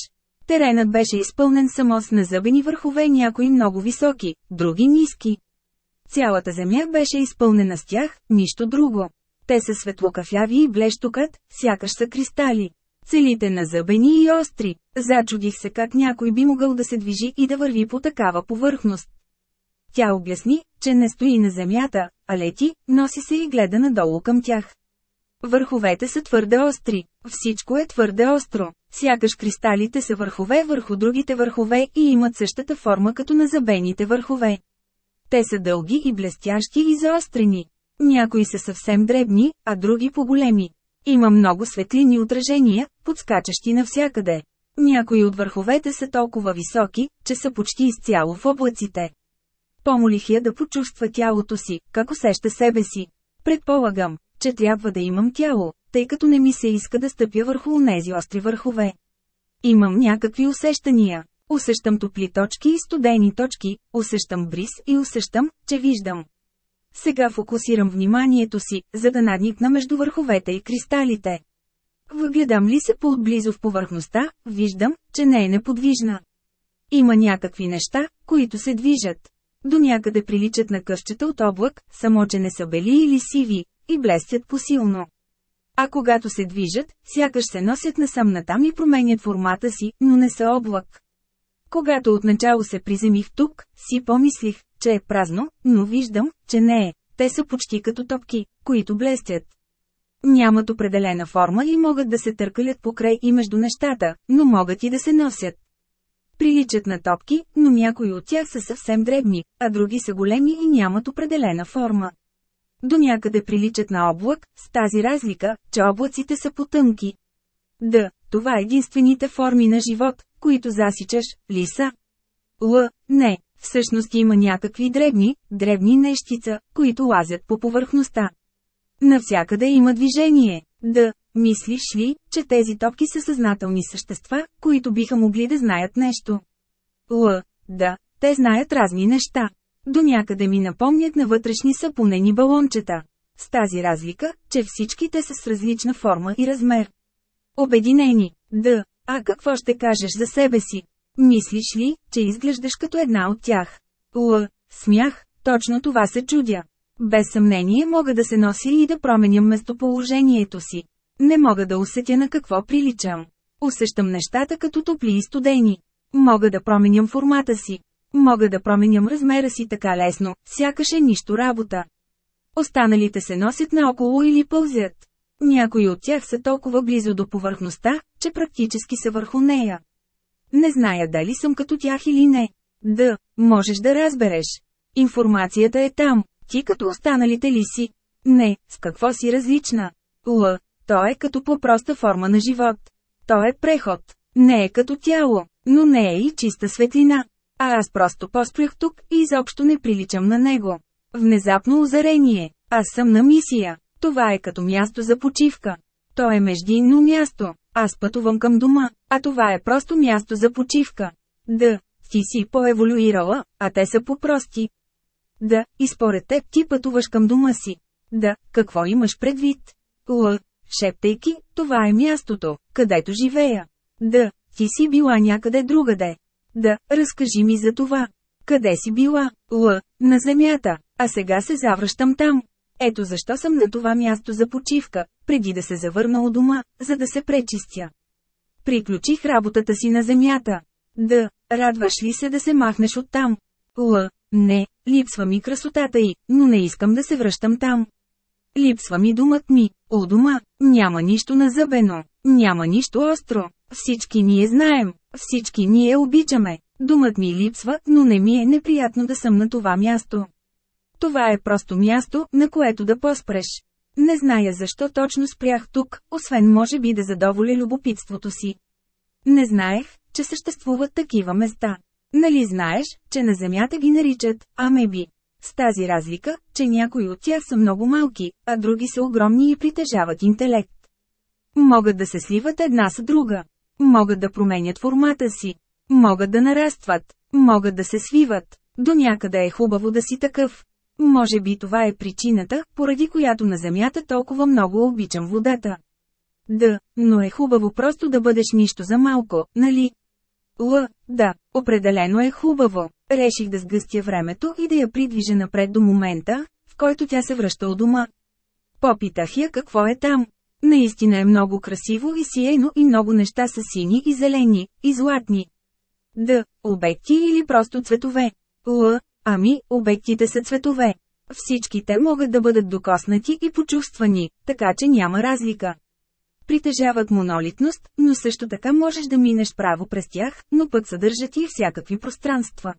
Теренът беше изпълнен само с назъбени върхове някои много високи, други ниски. Цялата земя беше изпълнена с тях, нищо друго. Те са светлокафяви и блещукът, сякаш са кристали. Целите на зъбени и остри. Зачудих се как някой би могъл да се движи и да върви по такава повърхност. Тя обясни, че не стои на земята, а лети, носи се и гледа надолу към тях. Върховете са твърде остри, всичко е твърде остро, сякаш кристалите са върхове върху другите върхове и имат същата форма като на забените върхове. Те са дълги и блестящи и заострени. Някои са съвсем дребни, а други по-големи. Има много светлини отражения, подскачащи навсякъде. Някои от върховете са толкова високи, че са почти изцяло в облаците. Помолих я да почувства тялото си, как усеща себе си. Предполагам, че трябва да имам тяло, тъй като не ми се иска да стъпя върху онези остри върхове. Имам някакви усещания. Усещам топли точки и студени точки, усещам бриз и усещам, че виждам. Сега фокусирам вниманието си, за да надникна между върховете и кристалите. Въгледам ли се по-отблизо в повърхността, виждам, че не е неподвижна. Има някакви неща, които се движат. До някъде приличат на къщета от облак, само че не са бели или сиви, и блестят посилно. А когато се движат, сякаш се носят насам натам и променят формата си, но не са облак. Когато отначало се приземих тук, си помислих, че е празно, но виждам, че не е. Те са почти като топки, които блестят. Нямат определена форма и могат да се търкалят покрай и между нещата, но могат и да се носят. Приличат на топки, но някои от тях са съвсем дребни, а други са големи и нямат определена форма. До някъде приличат на облак, с тази разлика, че облаците са потънки. Да, това е единствените форми на живот, които засичаш, лиса. Л, не, всъщност има някакви дребни, дребни нещица, които лазят по повърхността. Навсякъде има движение. Да, мислиш ли, че тези топки са съзнателни същества, които биха могли да знаят нещо? Л, да, те знаят разни неща. До някъде ми напомнят на вътрешни сапунени балончета. С тази разлика, че всички те са с различна форма и размер. Обединени. Да, а какво ще кажеш за себе си? Мислиш ли, че изглеждаш като една от тях? Л. Смях, точно това се чудя. Без съмнение мога да се нося и да променям местоположението си. Не мога да усетя на какво приличам. Усещам нещата като топли и студени. Мога да променям формата си. Мога да променям размера си така лесно, сякаш е нищо работа. Останалите се носят наоколо или пълзят. Някои от тях са толкова близо до повърхността, че практически са върху нея. Не зная дали съм като тях или не. Да, можеш да разбереш. Информацията е там, ти като останалите ли си? Не, с какво си различна? Л, то е като по-проста форма на живот. То е преход. Не е като тяло, но не е и чиста светлина. А аз просто поспрях тук и изобщо не приличам на него. Внезапно озарение. Аз съм на мисия. Това е като място за почивка. То е междинно място. Аз пътувам към дома, а това е просто място за почивка. Да, ти си по-еволюирала, а те са по-прости. Да, и според теб ти пътуваш към дома си. Да, какво имаш предвид? Л, шептайки, това е мястото, където живея. Да, ти си била някъде другаде. Да, разкажи ми за това. Къде си била? Л, на земята, а сега се завръщам там. Ето защо съм на това място за почивка, преди да се завърна у дома, за да се пречистя. Приключих работата си на земята. Да, радваш ли се да се махнеш оттам? Л, не, липсва ми красотата й, но не искам да се връщам там. Липсва ми думът ми, у дома, няма нищо назъбено, няма нищо остро, всички ние знаем, всички ние обичаме. Думът ми липсва, но не ми е неприятно да съм на това място. Това е просто място, на което да поспреш. Не зная защо точно спрях тук, освен може би да задоволя любопитството си. Не знаех, че съществуват такива места. Нали знаеш, че на Земята ги наричат амеби? С тази разлика, че някои от тях са много малки, а други са огромни и притежават интелект. Могат да се сливат една с друга. Могат да променят формата си. Могат да нарастват. Могат да се свиват. До някъде е хубаво да си такъв. Може би това е причината, поради която на Земята толкова много обичам водата. Да, но е хубаво просто да бъдеш нищо за малко, нали? Л, да, определено е хубаво. Реших да сгъстя времето и да я придвижа напред до момента, в който тя се връща от дома. Попитах я какво е там. Наистина е много красиво и сиено и много неща са сини и зелени, и златни. Д. Обекти или просто цветове. Л. Ами, обектите са цветове. Всичките могат да бъдат докоснати и почувствани, така че няма разлика. Притежават монолитност, но също така можеш да минеш право през тях, но пък съдържат и всякакви пространства.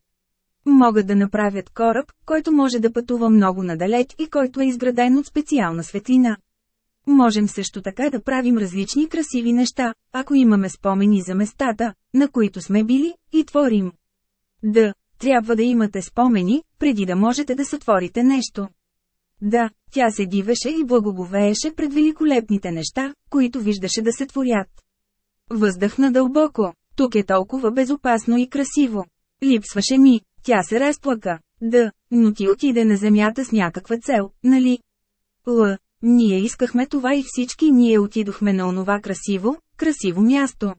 Могат да направят кораб, който може да пътува много надалеч и който е изграден от специална светлина. Можем също така да правим различни красиви неща, ако имаме спомени за местата, на които сме били, и творим. Да, трябва да имате спомени, преди да можете да сътворите нещо. Да, тя се дивеше и благоговееше пред великолепните неща, които виждаше да се творят. Въздъхна дълбоко. Тук е толкова безопасно и красиво. Липсваше ми. Тя се разплака. Да, но ти отиде на земята с някаква цел, нали? Л. Ние искахме това и всички ние отидохме на онова красиво, красиво място.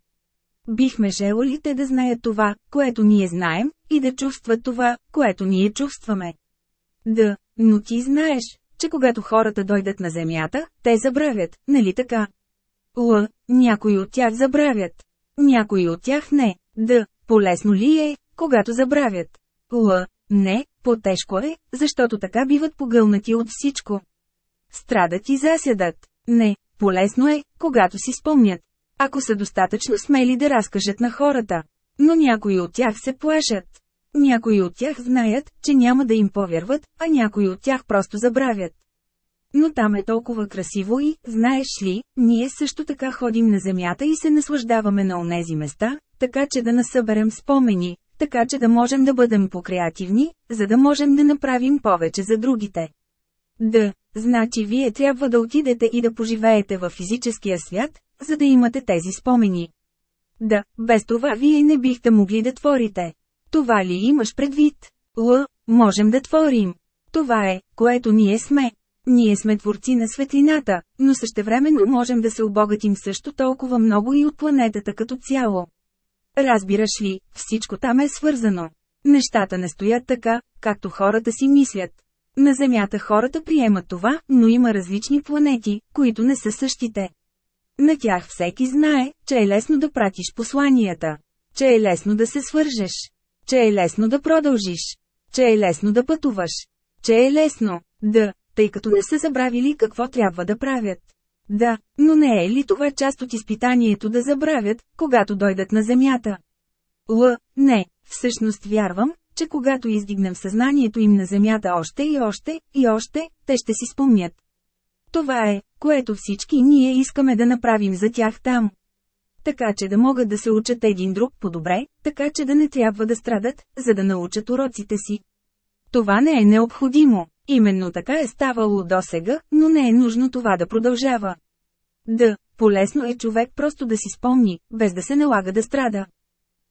Бихме желали те да знаят това, което ние знаем, и да чувстват това, което ние чувстваме. Да, но ти знаеш, че когато хората дойдат на земята, те забравят, нали така? Л, някои от тях забравят. Някои от тях не. Да, полезно ли е, когато забравят? Л, не, по-тежко е, защото така биват погълнати от всичко. Страдат и засядат. Не, полезно е, когато си спомнят. Ако са достатъчно смели да разкажат на хората. Но някои от тях се плашат. Някои от тях знаят, че няма да им повярват, а някои от тях просто забравят. Но там е толкова красиво и, знаеш ли, ние също така ходим на земята и се наслаждаваме на онези места, така че да насъберем спомени, така че да можем да бъдем по-креативни, за да можем да направим повече за другите. Да, значи вие трябва да отидете и да поживеете във физическия свят, за да имате тези спомени. Да, без това вие не бихте могли да творите. Това ли имаш предвид? Л, можем да творим. Това е, което ние сме. Ние сме творци на светлината, но същевременно можем да се обогатим също толкова много и от планетата като цяло. Разбираш ли, всичко там е свързано. Нещата не стоят така, както хората си мислят. На Земята хората приемат това, но има различни планети, които не са същите. На тях всеки знае, че е лесно да пратиш посланията. Че е лесно да се свържеш. Че е лесно да продължиш. Че е лесно да пътуваш. Че е лесно, да, тъй като не са забравили какво трябва да правят. Да, но не е ли това част от изпитанието да забравят, когато дойдат на Земята? Л, не, всъщност вярвам, че когато издигнем съзнанието им на Земята още и още, и още, те ще си спомнят. Това е, което всички ние искаме да направим за тях там. Така че да могат да се учат един друг по-добре, така че да не трябва да страдат, за да научат уроците си. Това не е необходимо. Именно така е ставало досега, но не е нужно това да продължава. Да, полезно е човек просто да си спомни, без да се налага да страда.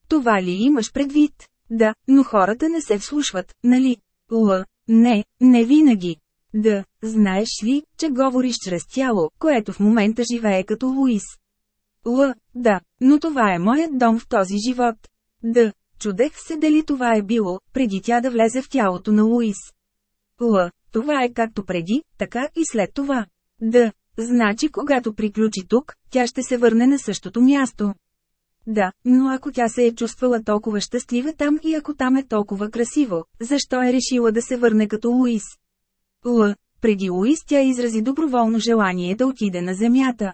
Това ли имаш предвид? Да, но хората не се вслушват, нали? Л, не, не винаги. Да, знаеш ли, че говориш чрез тяло, което в момента живее като Луис? Л, да, но това е моят дом в този живот. Да, чудех се дали това е било, преди тя да влезе в тялото на Луис. Л, това е както преди, така и след това. Да, значи когато приключи тук, тя ще се върне на същото място. Да, но ако тя се е чувствала толкова щастлива там и ако там е толкова красиво, защо е решила да се върне като Луис? Л. Преди Луис тя изрази доброволно желание да отиде на земята.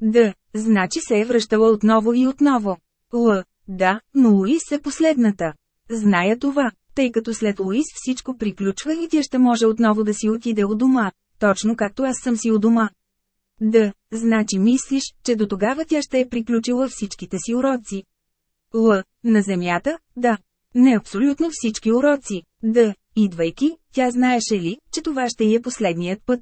Д. Значи се е връщала отново и отново. Л. Да, но Луис е последната. Зная това, тъй като след Луис всичко приключва и тя ще може отново да си отиде у дома, точно както аз съм си у дома. Д. Значи мислиш, че до тогава тя ще е приключила всичките си уроци. Л. На земята, да. Не абсолютно всички уроци. Д. Идвайки, тя знаеше ли, че това ще е последният път?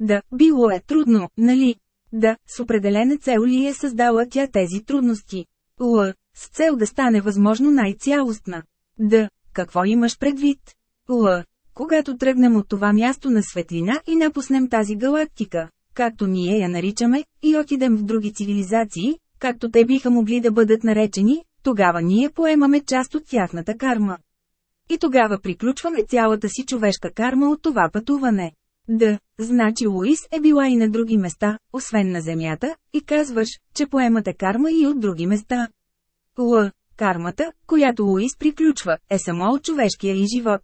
Да, било е трудно, нали? Да, с определена цел ли е създала тя тези трудности? Л. С цел да стане възможно най-цялостна. Да, какво имаш предвид? Л. Когато тръгнем от това място на светлина и напуснем тази галактика, както ние я наричаме, и отидем в други цивилизации, както те биха могли да бъдат наречени, тогава ние поемаме част от тяхната карма. И тогава приключваме цялата си човешка карма от това пътуване. Да, значи Луис е била и на други места, освен на Земята, и казваш, че поемате карма и от други места. Л. Кармата, която Луис приключва, е само от човешкия и живот.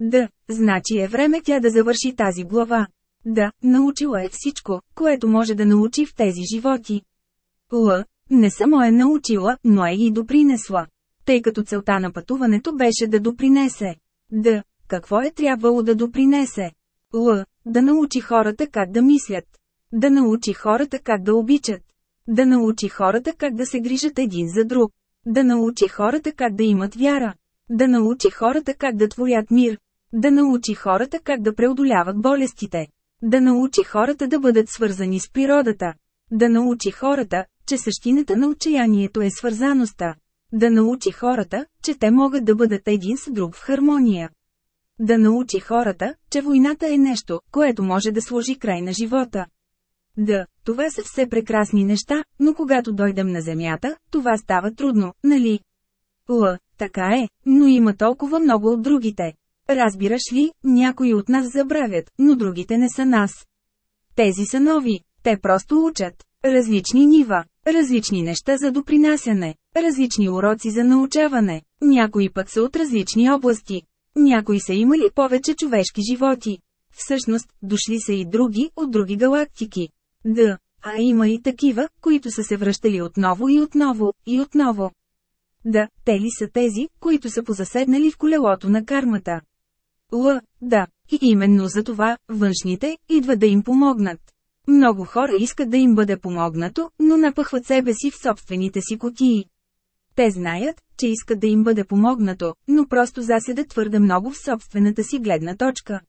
Да, значи е време тя да завърши тази глава. Да, научила е всичко, което може да научи в тези животи. Л. Не само е научила, но е и допринесла. Тъй като целта на пътуването беше да допринесе. Да, какво е трябвало да допринесе? Л. Да научи хората как да мислят. Да научи хората как да обичат. Да научи хората как да се грижат един за друг. Да научи хората как да имат вяра. Да научи хората как да творят мир. Да научи хората как да преодоляват болестите. Да научи хората да бъдат свързани с природата. Да научи хората, че същината на отчаянието е свързаността. Да научи хората, че те могат да бъдат един с друг в хармония. Да научи хората, че войната е нещо, което може да сложи край на живота. Да, това са все прекрасни неща, но когато дойдем на Земята, това става трудно, нали? Л, така е, но има толкова много от другите. Разбираш ли, някои от нас забравят, но другите не са нас. Тези са нови, те просто учат. Различни нива, различни неща за допринасяне, различни уроци за научаване, някои пък са от различни области. Някои са имали повече човешки животи. Всъщност, дошли са и други, от други галактики. Да, а има и такива, които са се връщали отново и отново, и отново. Да, те ли са тези, които са позаседнали в колелото на кармата? Л, да, и именно за това, външните, идва да им помогнат. Много хора искат да им бъде помогнато, но напъхват себе си в собствените си котии. Те знаят, че искат да им бъде помогнато, но просто заседат твърде много в собствената си гледна точка.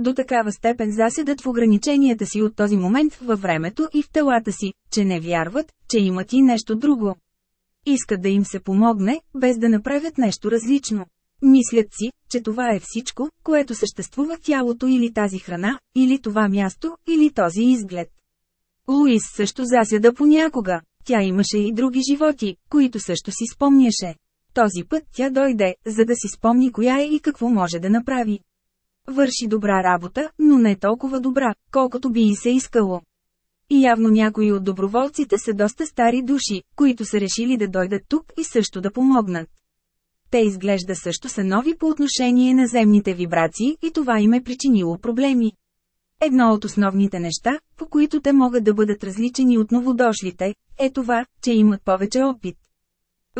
До такава степен заседат в ограниченията си от този момент във времето и в телата си, че не вярват, че имат и нещо друго. Искат да им се помогне, без да направят нещо различно. Мислят си, че това е всичко, което съществува в тялото или тази храна, или това място, или този изглед. Луис също засяда понякога. Тя имаше и други животи, които също си спомняше. Този път тя дойде, за да си спомни коя е и какво може да направи. Върши добра работа, но не толкова добра, колкото би и се искало. И явно някои от доброволците са доста стари души, които са решили да дойдат тук и също да помогнат. Те изглежда също са нови по отношение на земните вибрации и това им е причинило проблеми. Едно от основните неща, по които те могат да бъдат различени от новодошлите, е това, че имат повече опит.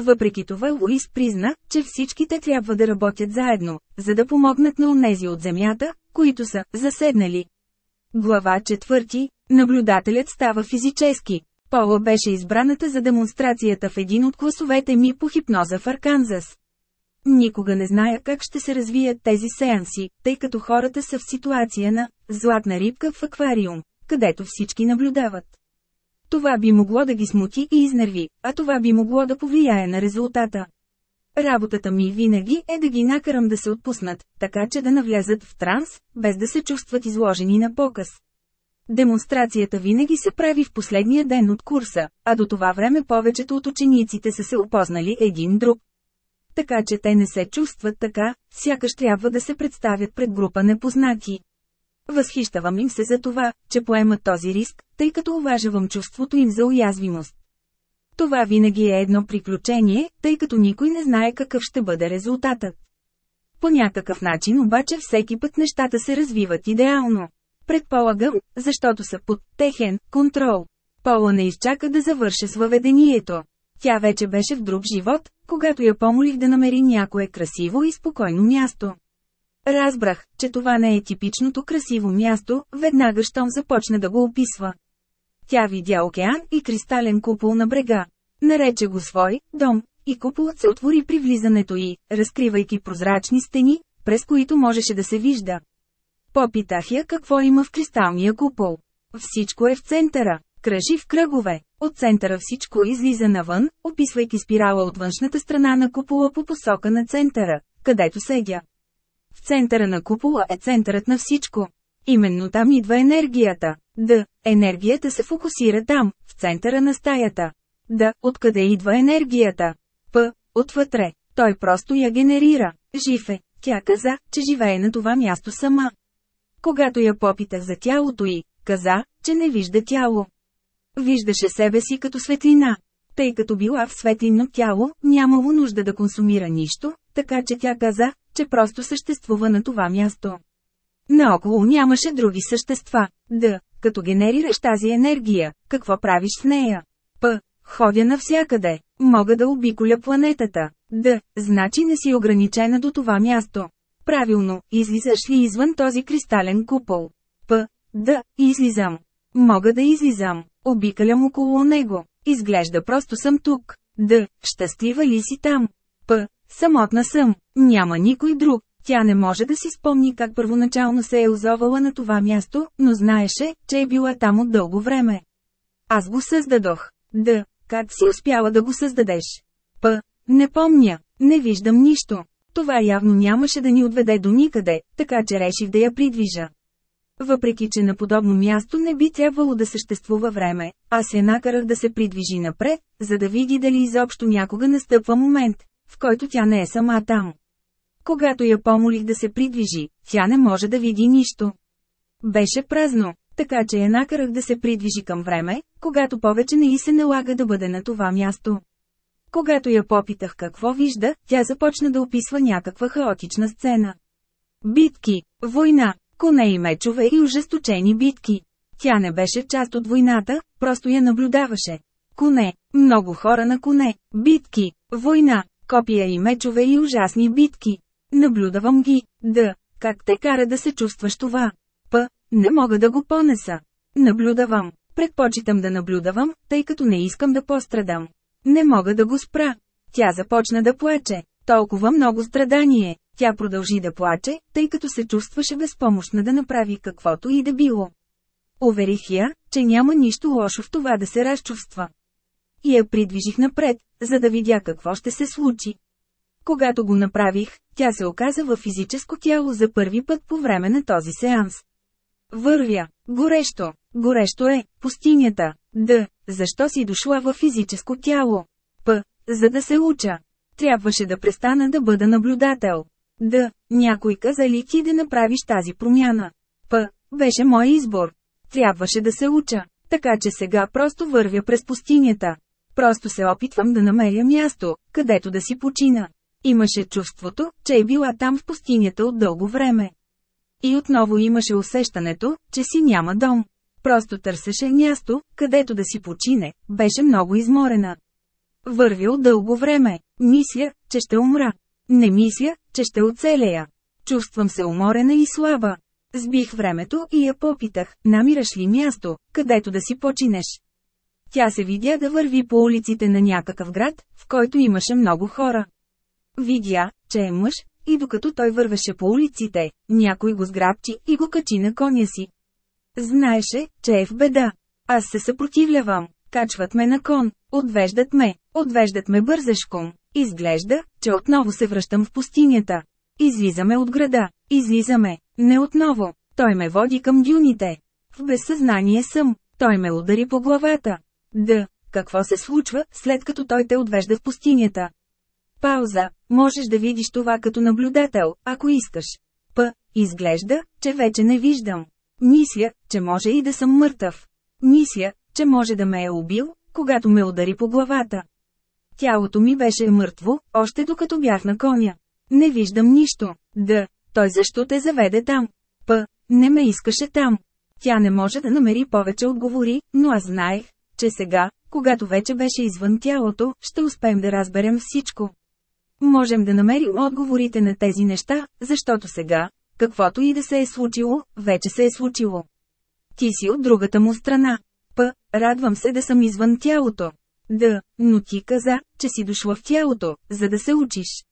Въпреки това Луис призна, че всичките трябва да работят заедно, за да помогнат на онези от земята, които са заседнали. Глава 4. Наблюдателят става физически. Пола беше избраната за демонстрацията в един от класовете ми по хипноза в Арканзас. Никога не зная как ще се развият тези сеанси, тъй като хората са в ситуация на «златна рибка в аквариум», където всички наблюдават. Това би могло да ги смути и изнерви, а това би могло да повлияе на резултата. Работата ми винаги е да ги накарам да се отпуснат, така че да навлязат в транс, без да се чувстват изложени на показ. Демонстрацията винаги се прави в последния ден от курса, а до това време повечето от учениците са се опознали един друг. Така че те не се чувстват така, сякаш трябва да се представят пред група непознати. Възхищавам им се за това, че поемат този риск, тъй като уважавам чувството им за уязвимост. Това винаги е едно приключение, тъй като никой не знае какъв ще бъде резултатът. По някакъв начин обаче всеки път нещата се развиват идеално. Предполагам, защото са под техен контрол. Пола не изчака да завърша с въведението. Тя вече беше в друг живот, когато я помолих да намери някое красиво и спокойно място. Разбрах, че това не е типичното красиво място, веднага щом започна да го описва. Тя видя океан и кристален купол на брега. Нарече го свой дом, и куполът се отвори при влизането й, разкривайки прозрачни стени, през които можеше да се вижда. Попитах я какво има в кристалния купол. Всичко е в центъра, кръжи в кръгове. От центъра всичко излиза навън, описвайки спирала от външната страна на купола по посока на центъра, където седя. В центъра на купола е центърът на всичко. Именно там идва енергията. Д. Енергията се фокусира там, в центъра на стаята. Д. Откъде идва енергията? П. Отвътре. Той просто я генерира. Жив е. Тя каза, че живее на това място сама. Когато я попитах за тялото й, каза, че не вижда тяло. Виждаше себе си като светлина. Тъй като била в светлинно тяло, нямало нужда да консумира нищо, така че тя каза, че просто съществува на това място. Наоколо нямаше други същества. Д. Като генерираш тази енергия, какво правиш с нея? П. Ходя навсякъде. Мога да обиколя планетата. Д. Значи не си ограничена до това място. Правилно, излизаш ли извън този кристален купол? П. Да, излизам. Мога да излизам. Обикалям около него. Изглежда просто съм тук. Д. Щастлива ли си там? П. Самотна съм. Няма никой друг. Тя не може да си спомни как първоначално се е озовала на това място, но знаеше, че е била там от дълго време. Аз го създадох. Д. Как си успяла да го създадеш? П. Не помня. Не виждам нищо. Това явно нямаше да ни отведе до никъде, така че реших да я придвижа. Въпреки, че на подобно място не би трябвало да съществува време, аз се накарах да се придвижи напред, за да види дали изобщо някога настъпва момент, в който тя не е сама там. Когато я помолих да се придвижи, тя не може да види нищо. Беше празно, така че я накарах да се придвижи към време, когато повече не и се налага да бъде на това място. Когато я попитах какво вижда, тя започна да описва някаква хаотична сцена. Битки, война, коне и мечове и ужесточени битки. Тя не беше част от войната, просто я наблюдаваше. Коне, много хора на коне, битки, война, копия и мечове и ужасни битки. Наблюдавам ги, да, как те кара да се чувстваш това? П, не мога да го понеса. Наблюдавам, предпочитам да наблюдавам, тъй като не искам да пострадам. Не мога да го спра. Тя започна да плаче. Толкова много страдание. Тя продължи да плаче, тъй като се чувстваше безпомощна да направи каквото и да било. Уверих я, че няма нищо лошо в това да се разчувства. И я придвижих напред, за да видя какво ще се случи. Когато го направих, тя се оказа във физическо тяло за първи път по време на този сеанс. Вървя. Горещо. Горещо е. Пустинята. Д. Защо си дошла във физическо тяло? П. За да се уча. Трябваше да престана да бъда наблюдател. Д. Някой каза ли ти да направиш тази промяна? П. Беше мой избор. Трябваше да се уча. Така че сега просто вървя през пустинята. Просто се опитвам да намеря място, където да си почина. Имаше чувството, че е била там в пустинята от дълго време. И отново имаше усещането, че си няма дом. Просто търсеше място, където да си почине, беше много изморена. Вървя от дълго време, мисля, че ще умра. Не мисля, че ще оцелея. Чувствам се уморена и слаба. Сбих времето и я попитах, намираш ли място, където да си починеш. Тя се видя да върви по улиците на някакъв град, в който имаше много хора. Видя, че е мъж, и докато той вървеше по улиците, някой го сграбчи и го качи на коня си. Знаеше, че е в беда. Аз се съпротивлявам. Качват ме на кон, отвеждат ме, отвеждат ме бързешком. Изглежда, че отново се връщам в пустинята. Излизаме от града, излизаме, не отново. Той ме води към дюните. В безсъзнание съм, той ме удари по главата. Да, какво се случва, след като той те отвежда в пустинята? Пауза. Можеш да видиш това като наблюдател, ако искаш. П. Изглежда, че вече не виждам. Мисля, че може и да съм мъртъв. Мисля, че може да ме е убил, когато ме удари по главата. Тялото ми беше мъртво, още докато бях на коня. Не виждам нищо. Да, той защо те заведе там? П. Не ме искаше там. Тя не може да намери повече отговори, но аз знаех, че сега, когато вече беше извън тялото, ще успеем да разберем всичко. Можем да намерим отговорите на тези неща, защото сега, каквото и да се е случило, вече се е случило. Ти си от другата му страна. П. Радвам се да съм извън тялото. Д. Но ти каза, че си дошла в тялото, за да се учиш.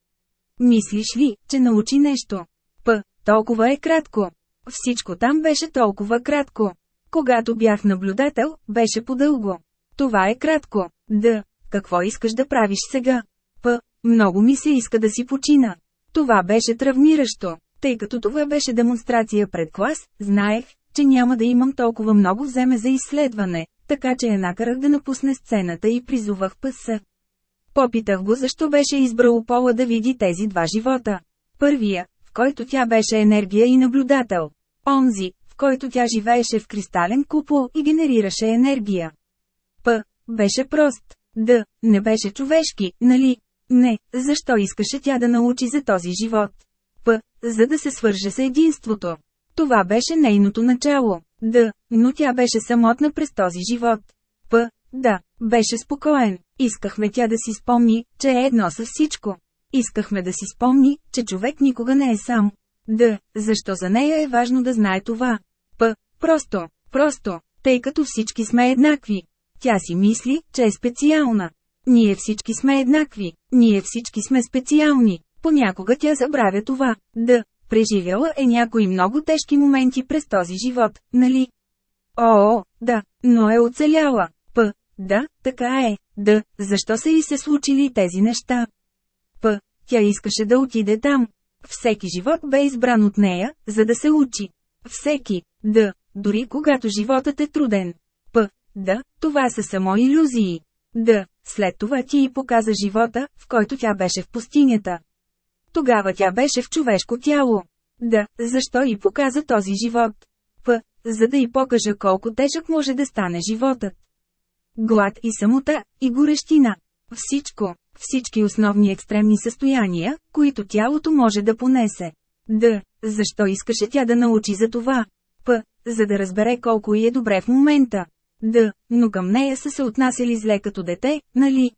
Мислиш ли, че научи нещо? П. Толкова е кратко. Всичко там беше толкова кратко. Когато бях наблюдател, беше подълго. Това е кратко. Д. Какво искаш да правиш сега? П. Много ми се иска да си почина. Това беше травмиращо. Тъй като това беше демонстрация пред клас, знаех, че няма да имам толкова много вземе за изследване, така че я накарах да напусне сцената и призувах пъса. Попитах го защо беше избрал Пола да види тези два живота. Първия, в който тя беше енергия и наблюдател. Онзи, в който тя живееше в кристален купол и генерираше енергия. П. Беше прост. Д. Не беше човешки, нали? Не, защо искаше тя да научи за този живот? П. За да се свърже с единството. Това беше нейното начало. Д. Но тя беше самотна през този живот. П. Да, беше спокоен. Искахме тя да си спомни, че е едно с всичко. Искахме да си спомни, че човек никога не е сам. Д. Защо за нея е важно да знае това? П. Просто, просто, тъй като всички сме еднакви. Тя си мисли, че е специална. Ние всички сме еднакви, ние всички сме специални. Понякога тя забравя това. Да, преживяла е някои много тежки моменти през този живот, нали? О, да, но е оцеляла. П. Да, така е. Да, защо са и се случили тези неща? П. Тя искаше да отиде там. Всеки живот бе избран от нея, за да се учи. Всеки. Да, дори когато животът е труден. П. Да, това са само иллюзии. Да, след това ти и показа живота, в който тя беше в пустинята. Тогава тя беше в човешко тяло. Да, защо и показа този живот? П. За да й покажа колко тежък може да стане животът. Глад и самота, и горещина. Всичко, всички основни екстремни състояния, които тялото може да понесе. Д. Защо искаше тя да научи за това? П. За да разбере колко и е добре в момента. Д. Но към нея са се отнасяли зле като дете, нали?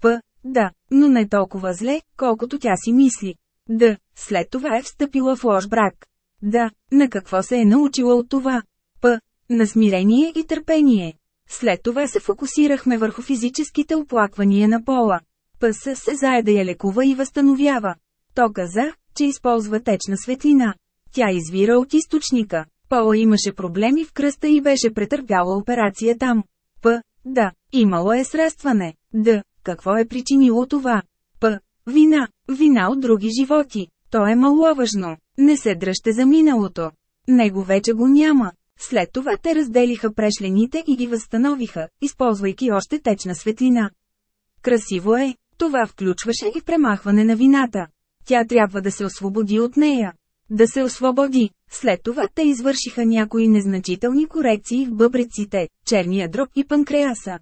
П. Да, но не толкова зле, колкото тя си мисли. Д. След това е встъпила в лош брак. Да, на какво се е научила от това? П. На смирение и търпение. След това се фокусирахме върху физическите оплаквания на пола. ПС се зае да я лекува и възстановява. То каза, че използва течна светлина. Тя извира от източника. Пола имаше проблеми в кръста и беше претърпяла операция там. П. Да, имало е средстване. Д. Какво е причинило това? П. Вина. Вина от други животи. То е маловажно. Не се дръжте за миналото. Него вече го няма. След това те разделиха прешлените и ги възстановиха, използвайки още течна светлина. Красиво е, това включваше и премахване на вината. Тя трябва да се освободи от нея. Да се освободи. След това те извършиха някои незначителни корекции в бъбреците, черния дроб и панкреаса.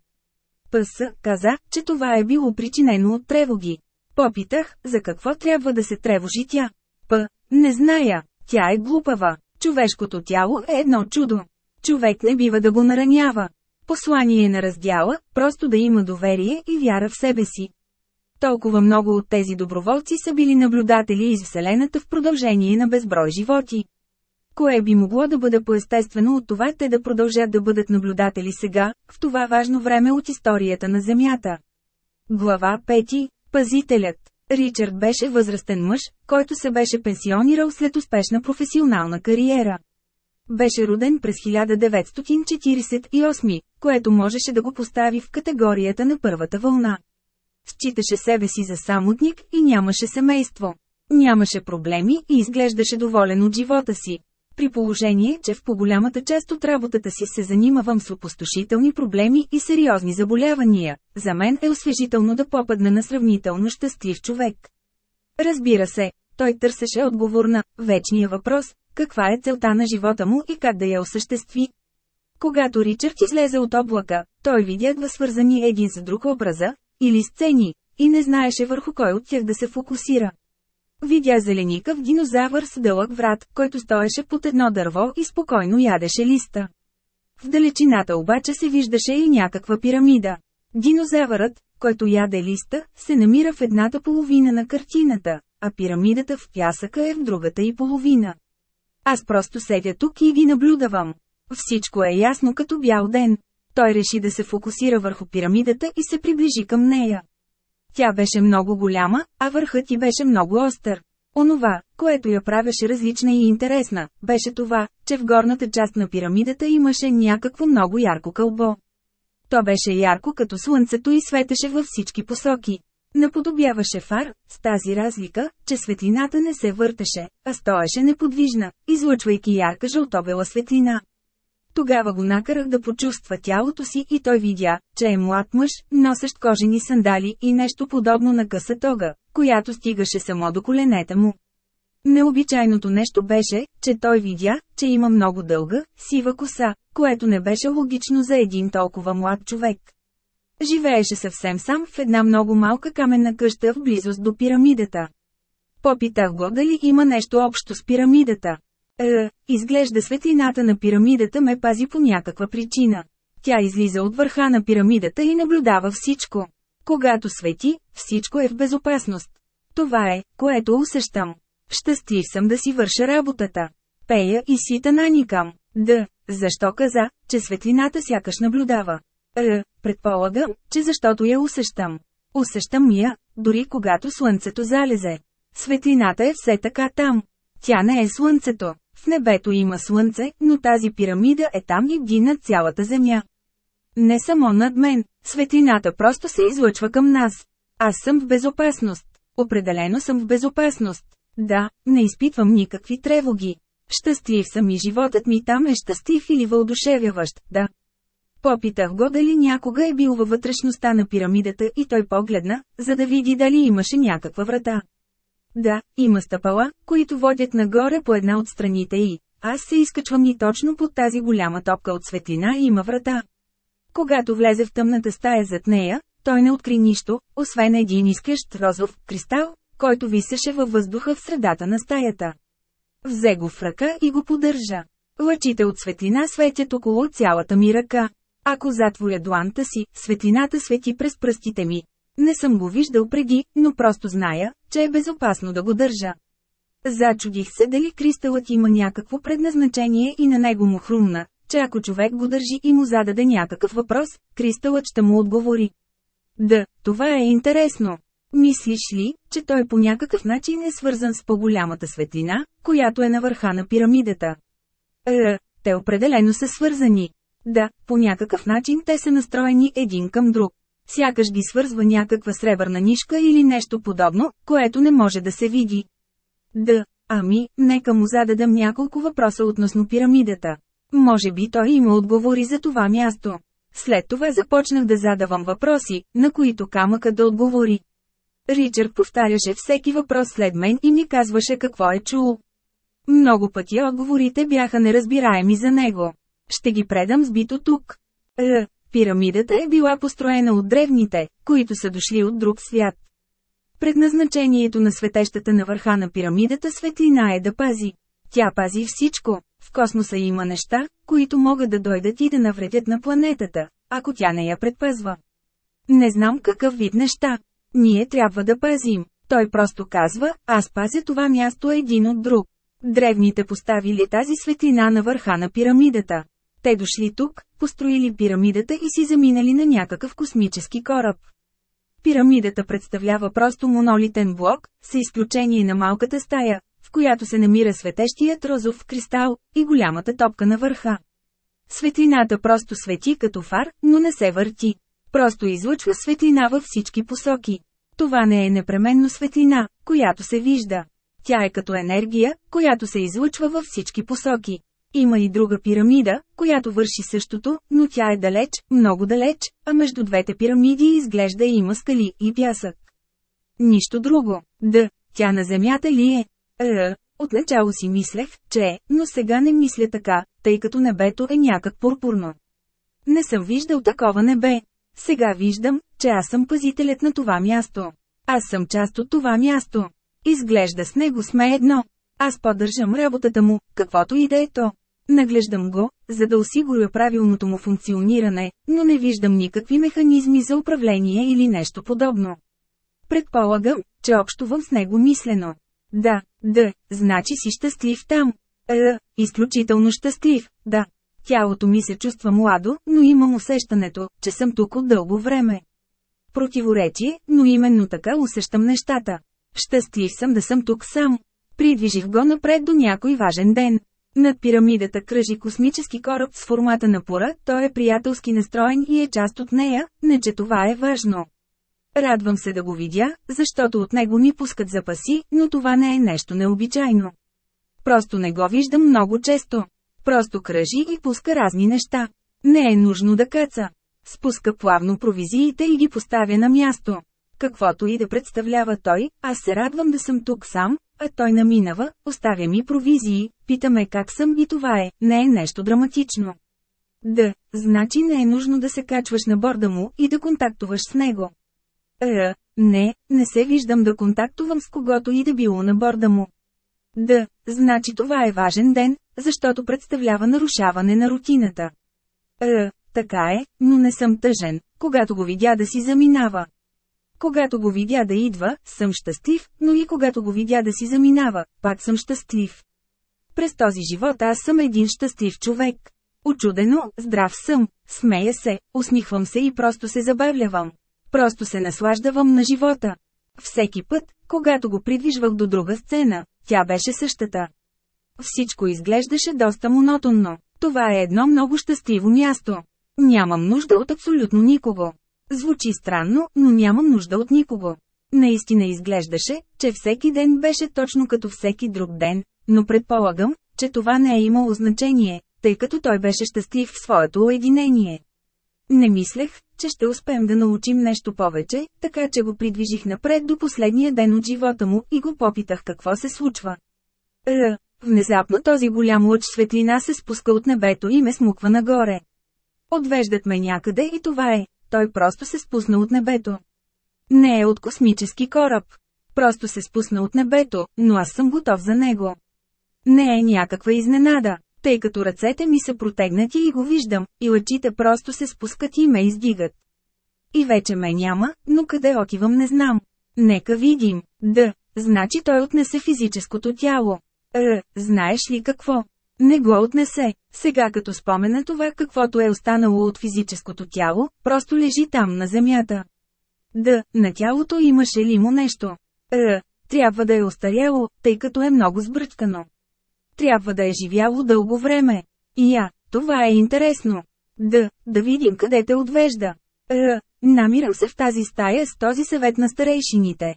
ПС каза, че това е било причинено от тревоги. Попитах, за какво трябва да се тревожи тя. П. Не зная, тя е глупава. Човешкото тяло е едно чудо. Човек не бива да го наранява. Послание на раздяла, просто да има доверие и вяра в себе си. Толкова много от тези доброволци са били наблюдатели из Вселената в продължение на безброй животи. Кое би могло да бъде поестествено от това те да продължат да бъдат наблюдатели сега, в това важно време от историята на Земята? Глава 5. Пазителят Ричард беше възрастен мъж, който се беше пенсионирал след успешна професионална кариера. Беше роден през 1948, което можеше да го постави в категорията на първата вълна. Считаше себе си за самотник и нямаше семейство. Нямаше проблеми и изглеждаше доволен от живота си. При положение, че в по-голямата част от работата си се занимавам с опустошителни проблеми и сериозни заболявания, за мен е освежително да попадна на сравнително щастлив човек. Разбира се, той търсеше отговор на вечния въпрос, каква е целта на живота му и как да я осъществи. Когато Ричард излезе от облака, той видя два свързани един с друг образа, или сцени, и не знаеше върху кой от тях да се фокусира. Видя зеленикав динозавър с дълъг врат, който стоеше под едно дърво и спокойно ядеше листа. В далечината обаче се виждаше и някаква пирамида. Динозавърът, който яде листа, се намира в едната половина на картината, а пирамидата в пясъка е в другата и половина. Аз просто седя тук и ги наблюдавам. Всичко е ясно като бял ден. Той реши да се фокусира върху пирамидата и се приближи към нея. Тя беше много голяма, а върхът ти беше много остър. Онова, което я правеше различна и интересна, беше това, че в горната част на пирамидата имаше някакво много ярко кълбо. То беше ярко като слънцето и светеше във всички посоки. Наподобяваше фар, с тази разлика, че светлината не се въртеше, а стоеше неподвижна, излъчвайки ярка жълтобела светлина. Тогава го накарах да почувства тялото си и той видя, че е млад мъж, носещ кожени сандали и нещо подобно на къса тога, която стигаше само до коленете му. Необичайното нещо беше, че той видя, че има много дълга, сива коса, което не беше логично за един толкова млад човек. Живееше съвсем сам в една много малка каменна къща в близост до пирамидата. Попитах го дали има нещо общо с пирамидата. Е, изглежда светлината на пирамидата ме пази по някаква причина. Тя излиза от върха на пирамидата и наблюдава всичко. Когато свети, всичко е в безопасност. Това е, което усещам. Щастлив съм да си върша работата. Пея и сита наникам. Д. Защо каза, че светлината сякаш наблюдава? Р. Предполагам, че защото я усещам. Усещам я, дори когато слънцето залезе. Светлината е все така там. Тя не е слънцето. В небето има слънце, но тази пирамида е там и бди над цялата земя. Не само над мен, светлината просто се излъчва към нас. Аз съм в безопасност. Определено съм в безопасност. Да, не изпитвам никакви тревоги. Щастлив съм и животът ми там е щастлив или въодушевяващ, да. Попитах го дали някога е бил във вътрешността на пирамидата и той погледна, за да види дали имаше някаква врата. Да, има стъпала, които водят нагоре по една от страните и аз се изкачвам и точно под тази голяма топка от светлина има врата. Когато влезе в тъмната стая зад нея, той не откри нищо, освен един изкрещ розов кристал, който висеше във въздуха в средата на стаята. Взе го в ръка и го поддържа. Лъчите от светлина светят около цялата ми ръка. Ако затворя дуанта си, светлината свети през пръстите ми. Не съм го виждал преди, но просто зная, че е безопасно да го държа. Зачудих се дали кристалът има някакво предназначение и на него му хрумна, че ако човек го държи и му зададе някакъв въпрос, кристалът ще му отговори. Да, това е интересно. Мислиш ли, че той по някакъв начин е свързан с по-голямата светлина, която е на върха на пирамидата? Е, те определено са свързани. Да, по някакъв начин те са настроени един към друг. Сякаш ги свързва някаква сребърна нишка или нещо подобно, което не може да се види. Да, ами, нека му зададам няколко въпроса относно пирамидата. Може би той има отговори за това място. След това започнах да задавам въпроси, на които камъка да отговори. Ричард повтаряше всеки въпрос след мен и ми казваше какво е чул. Много пъти отговорите бяха неразбираеми за него. Ще ги предам сбито тук. Е, пирамидата е била построена от древните, които са дошли от друг свят. Предназначението на светещата на върха на пирамидата светлина е да пази. Тя пази всичко. В космоса има неща, които могат да дойдат и да навредят на планетата, ако тя не я предпазва. Не знам какъв вид неща. Ние трябва да пазим. Той просто казва, аз пазя това място един от друг. Древните поставили тази светлина на върха на пирамидата. Те дошли тук, построили пирамидата и си заминали на някакъв космически кораб. Пирамидата представлява просто монолитен блок, с изключение на малката стая, в която се намира светещият розов кристал и голямата топка на върха. Светлината просто свети като фар, но не се върти. Просто излъчва светлина във всички посоки. Това не е непременно светлина, която се вижда. Тя е като енергия, която се излъчва във всички посоки. Има и друга пирамида, която върши същото, но тя е далеч, много далеч, а между двете пирамиди изглежда има скали и пясък. Нищо друго. Да, тя на земята ли е? Е, отначало си мислех, че е, но сега не мисля така, тъй като небето е някак пурпурно. Не съм виждал такова небе. Сега виждам, че аз съм пазителят на това място. Аз съм част от това място. Изглежда с него сме едно. Аз поддържам работата му, каквото и да е то. Наглеждам го, за да осигуря правилното му функциониране, но не виждам никакви механизми за управление или нещо подобно. Предполагам, че общувам с него мислено. Да, да, значи си щастлив там. Е, изключително щастлив, да. Тялото ми се чувства младо, но имам усещането, че съм тук от дълго време. Противоречие, но именно така усещам нещата. Щастлив съм да съм тук сам. Придвижих го напред до някой важен ден. Над пирамидата кръжи космически кораб с формата на пора, той е приятелски настроен и е част от нея, не че това е важно. Радвам се да го видя, защото от него ни пускат запаси, но това не е нещо необичайно. Просто не го виждам много често. Просто кръжи и пуска разни неща. Не е нужно да каца. Спуска плавно провизиите и ги поставя на място. Каквото и да представлява той, аз се радвам да съм тук сам, а той наминава, оставя ми провизии, питаме как съм и това е, не е нещо драматично. Да, значи не е нужно да се качваш на борда му и да контактуваш с него. Е, не, не се виждам да контактувам с когото и да било на борда му. Да, значи това е важен ден, защото представлява нарушаване на рутината. Е, така е, но не съм тъжен, когато го видя да си заминава. Когато го видя да идва, съм щастлив, но и когато го видя да си заминава, пак съм щастлив. През този живот аз съм един щастлив човек. Очудено, здрав съм, смея се, усмихвам се и просто се забавлявам. Просто се наслаждавам на живота. Всеки път, когато го придвижвах до друга сцена, тя беше същата. Всичко изглеждаше доста монотонно. Това е едно много щастливо място. Нямам нужда от абсолютно никого. Звучи странно, но нямам нужда от никого. Наистина изглеждаше, че всеки ден беше точно като всеки друг ден, но предполагам, че това не е имало значение, тъй като той беше щастлив в своето уединение. Не мислех, че ще успеем да научим нещо повече, така че го придвижих напред до последния ден от живота му и го попитах какво се случва. Р. Внезапно този голям лъч светлина се спуска от небето и ме смуква нагоре. Отвеждат ме някъде и това е, той просто се спусна от небето. Не е от космически кораб. Просто се спусна от небето, но аз съм готов за него. Не е някаква изненада, тъй като ръцете ми са протегнати и го виждам, и лъчите просто се спускат и ме издигат. И вече ме няма, но къде отивам не знам. Нека видим. Да, значи той отнесе физическото тяло. Е, знаеш ли какво? Не го отнесе. Сега като спомена това каквото е останало от физическото тяло, просто лежи там на земята. Да, на тялото имаше ли му нещо? Е, трябва да е остаряло, тъй като е много сбръчкано. Трябва да е живяло дълго време. И я, това е интересно. Да, да видим къде те отвежда. Е, намирам се в тази стая с този съвет на старейшините.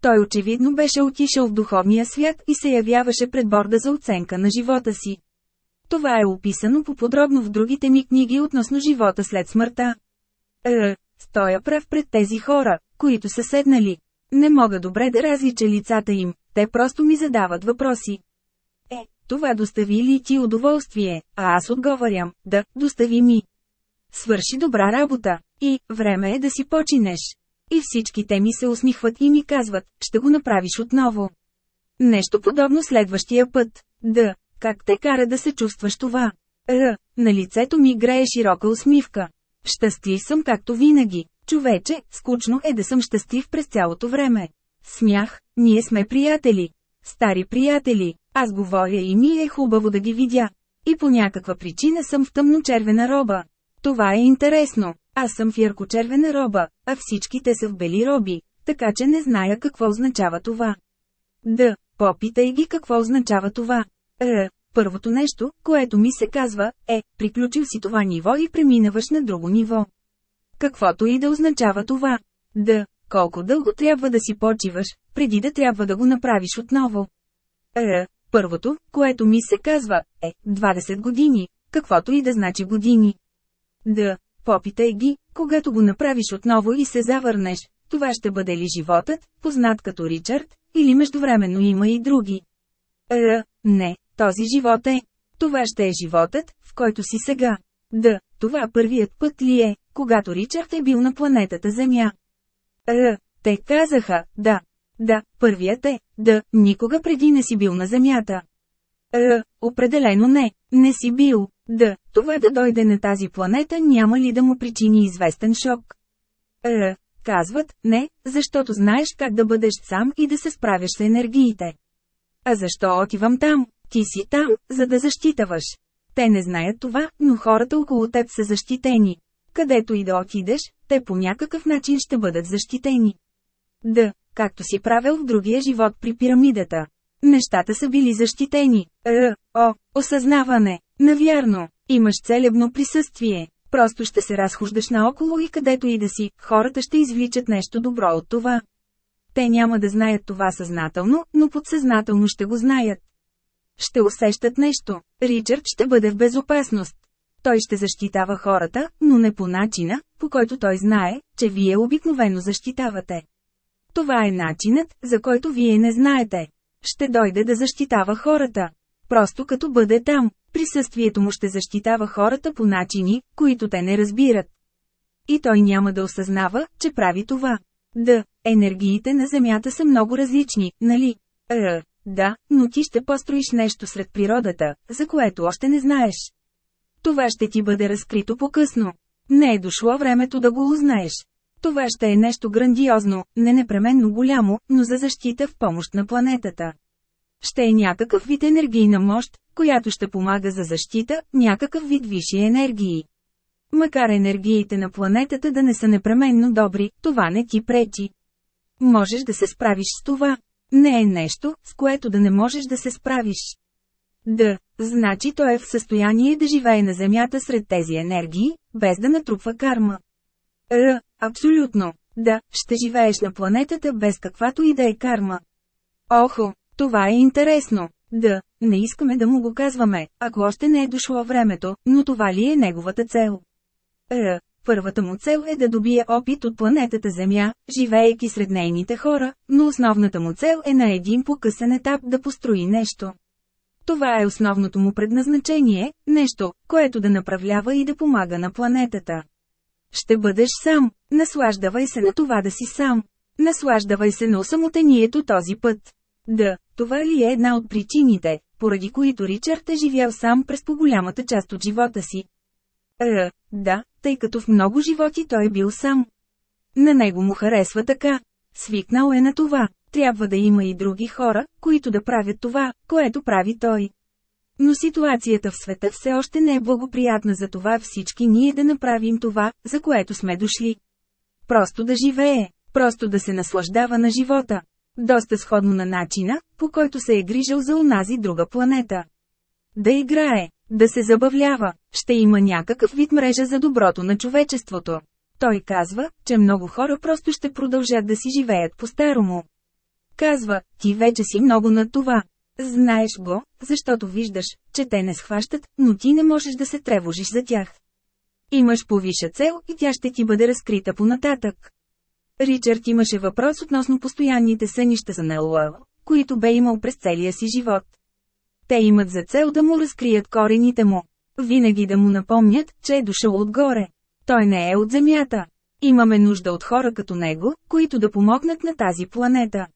Той очевидно беше отишъл в духовния свят и се явяваше пред борда за оценка на живота си. Това е описано по-подробно в другите ми книги относно живота след смъртта. Е, стоя прав пред тези хора, които са седнали. Не мога добре да различа лицата им, те просто ми задават въпроси. Е, това достави ли ти удоволствие, а аз отговарям, да, достави ми. Свърши добра работа, и, време е да си починеш. И всички те ми се усмихват и ми казват, ще го направиш отново. Нещо подобно следващия път. Да, как те кара да се чувстваш това? Р. На лицето ми грее широка усмивка. Щастлив съм както винаги. Човече, скучно е да съм щастлив през цялото време. Смях, ние сме приятели. Стари приятели, аз говоря и ми е хубаво да ги видя. И по някаква причина съм в тъмно-червена роба. Това е интересно. Аз съм в ярко-червена роба, а всички те са в бели роби, така че не зная какво означава това. Да, попитай ги какво означава това. Р. Първото нещо, което ми се казва, е, приключил си това ниво и преминаваш на друго ниво. Каквото и да означава това. Да, колко дълго трябва да си почиваш, преди да трябва да го направиш отново. Р. Първото, което ми се казва, е 20 години, каквото и да значи години. Да, попитай ги, когато го направиш отново и се завърнеш, това ще бъде ли животът, познат като Ричард, или междувременно има и други. Р. Не, този живот е. Това ще е животът, в който си сега. Да, това първият път ли е, когато Ричард е бил на планетата Земя. Р. Те казаха, да. Да, първият е, да, никога преди не си бил на Земята. Р. Определено не, не си бил. Да, това да дойде на тази планета няма ли да му причини известен шок? Р. Казват, не, защото знаеш как да бъдеш сам и да се справяш с енергиите. А защо отивам там? Ти си там, за да защитаваш. Те не знаят това, но хората около теб са защитени. Където и да отидеш, те по някакъв начин ще бъдат защитени. Да, както си правил в другия живот при пирамидата. Нещата са били защитени. Р. О. Осъзнаване. Навярно. Имаш целебно присъствие. Просто ще се разхождаш наоколо и където и да си, хората ще извличат нещо добро от това. Те няма да знаят това съзнателно, но подсъзнателно ще го знаят. Ще усещат нещо. Ричард ще бъде в безопасност. Той ще защитава хората, но не по начина, по който той знае, че вие обикновено защитавате. Това е начинът, за който вие не знаете. Ще дойде да защитава хората. Просто като бъде там, присъствието му ще защитава хората по начини, които те не разбират. И той няма да осъзнава, че прави това. Да, енергиите на Земята са много различни, нали? Е, да, но ти ще построиш нещо сред природата, за което още не знаеш. Това ще ти бъде разкрито по-късно. Не е дошло времето да го узнаеш. Това ще е нещо грандиозно, не непременно голямо, но за защита в помощ на планетата. Ще е някакъв вид енергийна мощ, която ще помага за защита, някакъв вид висши енергии. Макар енергиите на планетата да не са непременно добри, това не ти пречи. Можеш да се справиш с това. Не е нещо, с което да не можеш да се справиш. Да, значи той е в състояние да живее на Земята сред тези енергии, без да натрупва карма. Р, абсолютно. Да, ще живееш на планетата без каквато и да е карма. Охо, това е интересно. Да, не искаме да му го казваме, ако още не е дошло времето, но това ли е неговата цел? Р. Първата му цел е да добие опит от планетата Земя, живеейки сред нейните хора, но основната му цел е на един покъсен етап да построи нещо. Това е основното му предназначение, нещо, което да направлява и да помага на планетата. Ще бъдеш сам, наслаждавай се на това да си сам. Наслаждавай се на самотението този път. Да, това ли е една от причините, поради които Ричард е живял сам през по-голямата част от живота си? Е, да, тъй като в много животи той е бил сам. На него му харесва така. Свикнал е на това. Трябва да има и други хора, които да правят това, което прави той. Но ситуацията в света все още не е благоприятна за това всички ние да направим това, за което сме дошли. Просто да живее, просто да се наслаждава на живота. Доста сходно на начина, по който се е грижил за онази друга планета. Да играе, да се забавлява, ще има някакъв вид мрежа за доброто на човечеството. Той казва, че много хора просто ще продължат да си живеят по-старому. Казва, ти вече си много над това. Знаеш го, защото виждаш, че те не схващат, но ти не можеш да се тревожиш за тях. Имаш повиша цел и тя ще ти бъде разкрита понататък. Ричард имаше въпрос относно постоянните сънища за Нелуел, които бе имал през целия си живот. Те имат за цел да му разкрият корените му. Винаги да му напомнят, че е дошъл отгоре. Той не е от Земята. Имаме нужда от хора като него, които да помогнат на тази планета.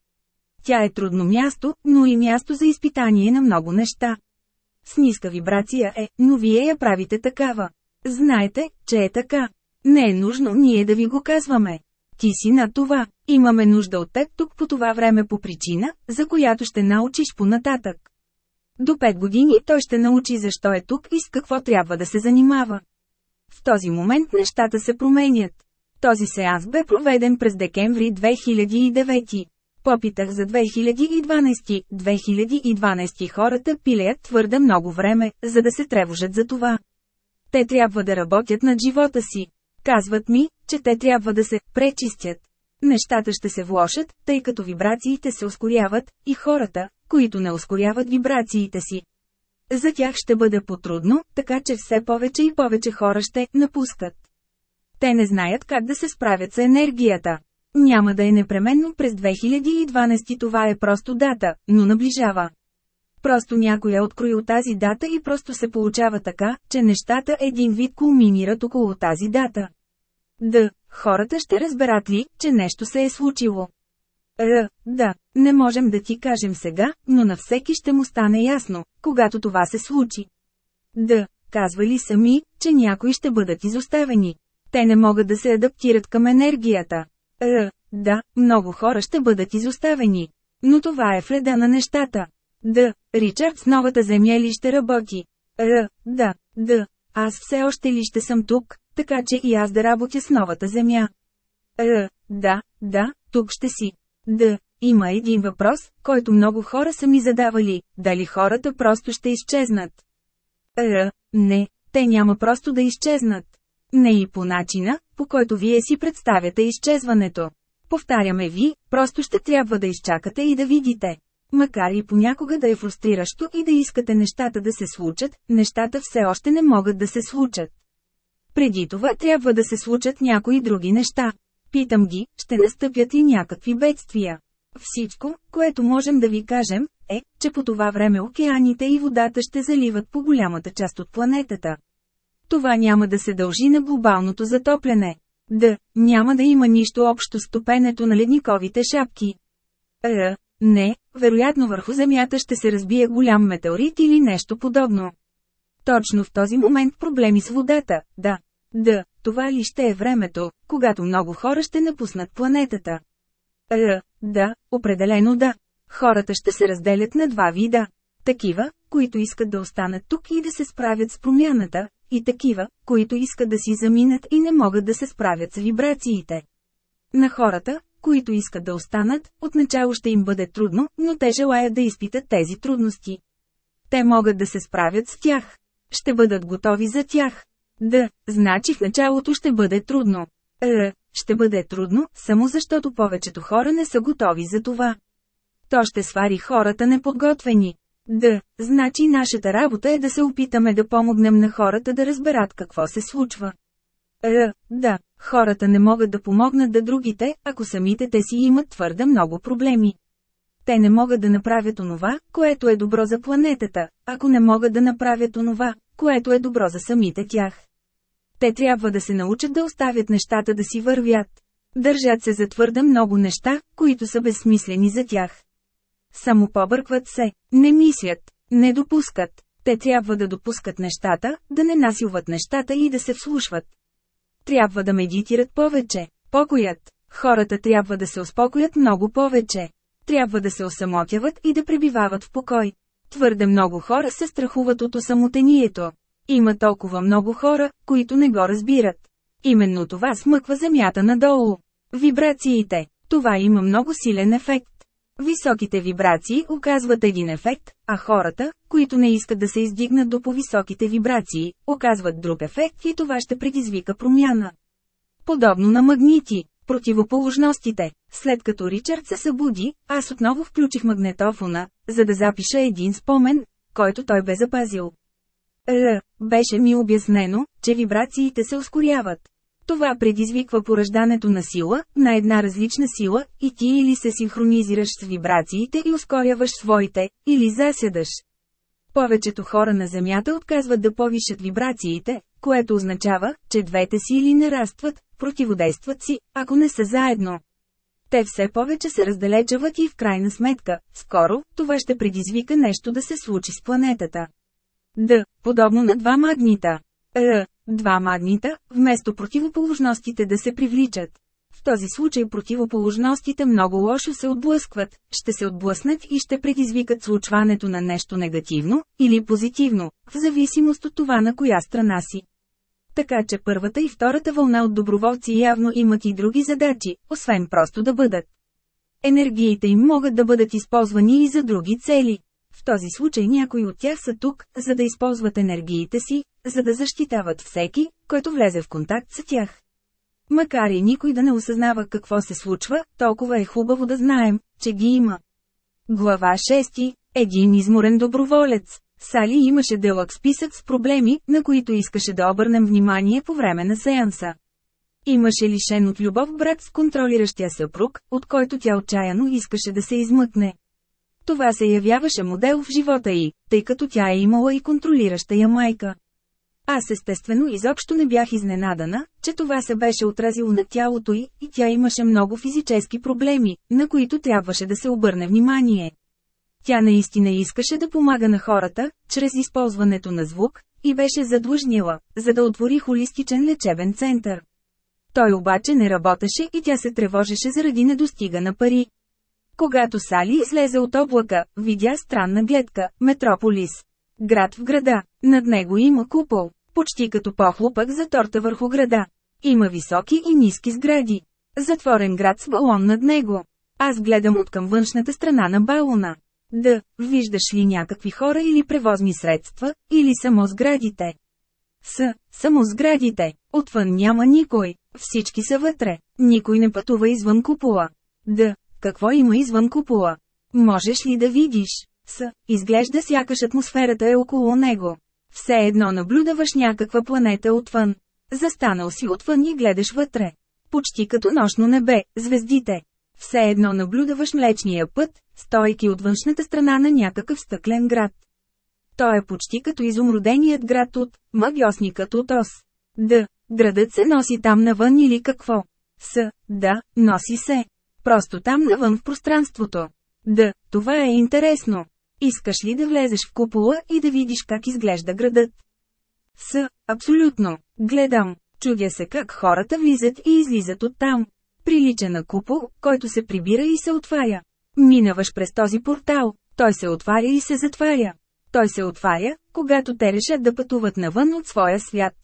Тя е трудно място, но и място за изпитание на много неща. С ниска вибрация е, но вие я правите такава. Знаете, че е така. Не е нужно ние да ви го казваме. Ти си на това. Имаме нужда от теб тук по това време по причина, за която ще научиш понататък. До 5 години той ще научи защо е тук и с какво трябва да се занимава. В този момент нещата се променят. Този сеанс бе проведен през декември 2009. Попитах за 2012. 2012 хората пилеят твърде много време, за да се тревожат за това. Те трябва да работят над живота си. Казват ми, че те трябва да се пречистят. Нещата ще се влошат, тъй като вибрациите се ускоряват, и хората, които не ускоряват вибрациите си. За тях ще бъде потрудно, така че все повече и повече хора ще напускат. Те не знаят как да се справят с енергията. Няма да е непременно през 2012 това е просто дата, но наближава. Просто някой е откроил тази дата и просто се получава така, че нещата един вид кулминират около тази дата. Да, хората ще разберат ли, че нещо се е случило. Р, да, не можем да ти кажем сега, но на всеки ще му стане ясно, когато това се случи. Да, казвали сами, че някои ще бъдат изоставени. Те не могат да се адаптират към енергията. Р, да, много хора ще бъдат изоставени. Но това е вреда на нещата. Д. Ричард с новата земя ли ще работи? Р. Да, да. Аз все още ли ще съм тук, така че и аз да работя с новата земя. Р. Да, да, тук ще си. Д. Има един въпрос, който много хора са ми задавали, дали хората просто ще изчезнат. Р. Не, те няма просто да изчезнат. Не и по начина, по който вие си представяте изчезването. Повтаряме ви, просто ще трябва да изчакате и да видите. Макар и понякога да е фрустриращо и да искате нещата да се случат, нещата все още не могат да се случат. Преди това трябва да се случат някои други неща. Питам ги, ще настъпят и някакви бедствия. Всичко, което можем да ви кажем, е, че по това време океаните и водата ще заливат по голямата част от планетата. Това няма да се дължи на глобалното затопляне. Да, няма да има нищо общо с топенето на ледниковите шапки. Р. Не, вероятно върху Земята ще се разбие голям метеорит или нещо подобно. Точно в този момент проблеми с водата, да. Да, това ли ще е времето, когато много хора ще напуснат планетата? Р. Да, определено да. Хората ще се разделят на два вида. Такива, които искат да останат тук и да се справят с промяната, и такива, които искат да си заминат и не могат да се справят с вибрациите. На хората, които искат да останат, отначало ще им бъде трудно, но те желаят да изпитат тези трудности. Те могат да се справят с тях. Ще бъдат готови за тях. Да, значи в началото ще бъде трудно. Р, ще бъде трудно, само защото повечето хора не са готови за това. То ще свари хората неподготвени. Да, значи нашата работа е да се опитаме да помогнем на хората да разберат какво се случва. Р, да, хората не могат да помогнат да другите, ако самите те си имат твърде много проблеми. Те не могат да направят онова, което е добро за планетата, ако не могат да направят онова, което е добро за самите тях. Те трябва да се научат да оставят нещата да си вървят. Държат се за твърде много неща, които са безсмислени за тях. Само побъркват се, не мислят, не допускат. Те трябва да допускат нещата, да не насилват нещата и да се вслушват. Трябва да медитират повече, покоят. Хората трябва да се успокоят много повече. Трябва да се осамотяват и да пребивават в покой. Твърде много хора се страхуват от осамотението. Има толкова много хора, които не го разбират. Именно това смъква земята надолу. Вибрациите. Това има много силен ефект. Високите вибрации оказват един ефект, а хората, които не искат да се издигнат до по-високите вибрации, оказват друг ефект и това ще предизвика промяна. Подобно на магнити, противоположностите. След като Ричард се събуди, аз отново включих магнетофона, за да запиша един спомен, който той бе запазил. Р. Беше ми обяснено, че вибрациите се ускоряват. Това предизвиква пораждането на сила, на една различна сила, и ти или се синхронизираш с вибрациите и ускоряваш своите, или заседаш. Повечето хора на Земята отказват да повишат вибрациите, което означава, че двете сили нарастват, противодействат си, ако не са заедно. Те все повече се раздалечават и в крайна сметка, скоро, това ще предизвика нещо да се случи с планетата. Д. Подобно на два магнита. Р. Два магнита, вместо противоположностите да се привличат. В този случай противоположностите много лошо се отблъскват, ще се отблъснат и ще предизвикат случването на нещо негативно, или позитивно, в зависимост от това на коя страна си. Така че първата и втората вълна от доброволци явно имат и други задачи, освен просто да бъдат. Енергиите им могат да бъдат използвани и за други цели. В този случай някои от тях са тук, за да използват енергиите си, за да защитават всеки, който влезе в контакт с тях. Макар и никой да не осъзнава какво се случва, толкова е хубаво да знаем, че ги има. Глава 6. Един изморен доброволец. Сали имаше дълъг списък с проблеми, на които искаше да обърнем внимание по време на сеанса. Имаше лишен от любов брат с контролиращия съпруг, от който тя отчаяно искаше да се измъкне. Това се явяваше модел в живота й, тъй като тя е имала и контролираща я майка. Аз естествено изобщо не бях изненадана, че това се беше отразило на тялото й, и тя имаше много физически проблеми, на които трябваше да се обърне внимание. Тя наистина искаше да помага на хората, чрез използването на звук, и беше задлъжнила, за да отвори холистичен лечебен център. Той обаче не работеше и тя се тревожеше заради недостига на пари. Когато Сали излезе от облака, видя странна гледка – Метрополис. Град в града. Над него има купол, почти като похлопък за торта върху града. Има високи и ниски сгради. Затворен град с балон над него. Аз гледам от към външната страна на балона. Да, виждаш ли някакви хора или превозни средства, или само сградите. С. Само сградите. Отвън няма никой. Всички са вътре. Никой не пътува извън купола. Д. Какво има извън купола? Можеш ли да видиш? С. Изглежда сякаш атмосферата е около него. Все едно наблюдаваш някаква планета отвън. Застанал си отвън и гледаш вътре. Почти като нощно небе, звездите. Все едно наблюдаваш Млечния път, стойки от външната страна на някакъв стъклен град. Той е почти като изумруденият град от магиосникът от Ос. Д. Градът се носи там навън или какво? С. Да, носи се. Просто там навън в пространството. Д. Това е интересно. Искаш ли да влезеш в купола и да видиш как изглежда градът? С. Абсолютно. Гледам. Чудя се как хората влизат и излизат оттам. Прилича на купол, който се прибира и се отваря. Минаваш през този портал, той се отваря и се затваря. Той се отваря, когато те решат да пътуват навън от своя свят.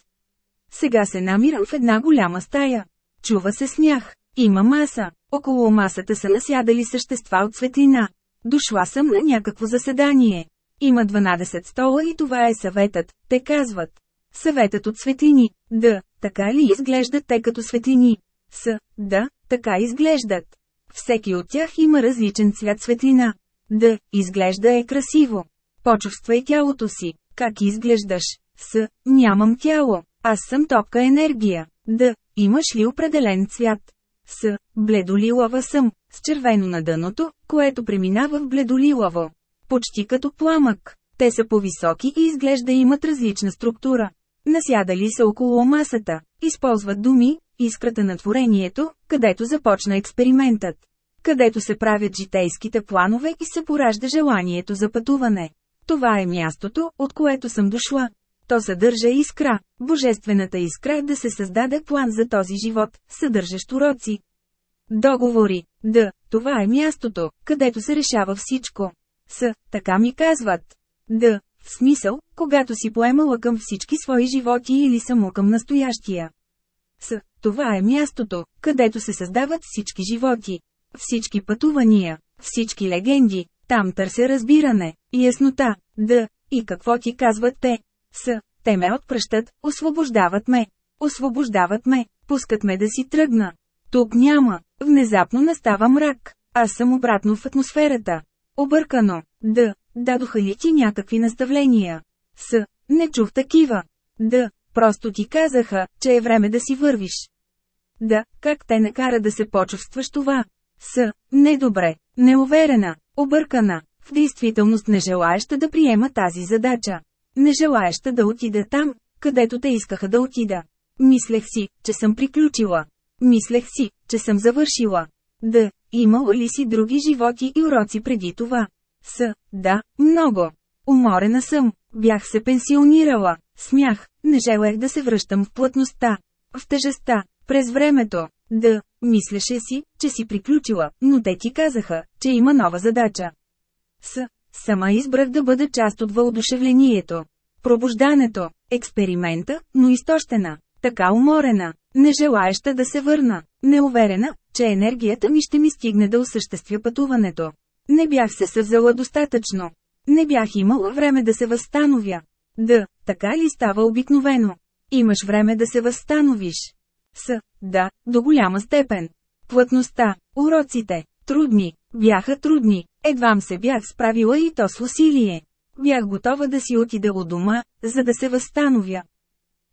Сега се намирам в една голяма стая. Чува се смях. Има маса. Около масата са насядали същества от светлина. Дошла съм на някакво заседание. Има 12 стола и това е съветът, те казват. Съветът от светлини. Да, така ли изглеждат те като светлини? С. Да, така изглеждат. Всеки от тях има различен цвят светлина. Да, изглежда е красиво. Почувствай тялото си. Как изглеждаш? С. Нямам тяло. Аз съм топка енергия. Да, имаш ли определен цвят? С. Бледолилова съм, с червено на дъното, което преминава в бледолилово. Почти като пламък. Те са по-високи и изглежда имат различна структура. Насядали са около масата, използват думи, искрата на творението, където започна експериментът. Където се правят житейските планове и се поражда желанието за пътуване. Това е мястото, от което съм дошла. То съдържа искра, божествената искра да се създаде план за този живот, съдържащ уроци. Договори, да, това е мястото, където се решава всичко. С, така ми казват. Да, в смисъл, когато си поемала към всички свои животи или само към настоящия. С, това е мястото, където се създават всички животи. Всички пътувания, всички легенди, там търся разбиране, яснота, да, и какво ти казват те. С, те ме отпръщат, освобождават ме. Освобождават ме, пускат ме да си тръгна. Тук няма. Внезапно настава мрак. Аз съм обратно в атмосферата. Объркано. Да, дадоха ли ти някакви наставления? С. Не чух такива. Да, просто ти казаха, че е време да си вървиш. Да, как те накара да се почувстваш това? С. Недобре, неуверена, объркана, в действителност не желаеща да приема тази задача. Не желаеща да отида там, където те искаха да отида. Мислех си, че съм приключила. Мислех си, че съм завършила. Да, имала ли си други животи и уроци преди това? С, да, много. Уморена съм, бях се пенсионирала, смях, не желах да се връщам в плътността, в тежестта, през времето. Да, мислеше си, че си приключила, но те ти казаха, че има нова задача. С, сама избрах да бъда част от въодушевлението. Пробуждането, експеримента, но изтощена, така уморена, не желаеща да се върна, неуверена, че енергията ми ще ми стигне да осъществя пътуването. Не бях се съвзела достатъчно. Не бях имала време да се възстановя. Да, така ли става обикновено? Имаш време да се възстановиш. С, да, до голяма степен. Плътността, уроците, трудни, бяха трудни, едвам се бях справила и то с усилие. Бях готова да си отида от дома, за да се възстановя.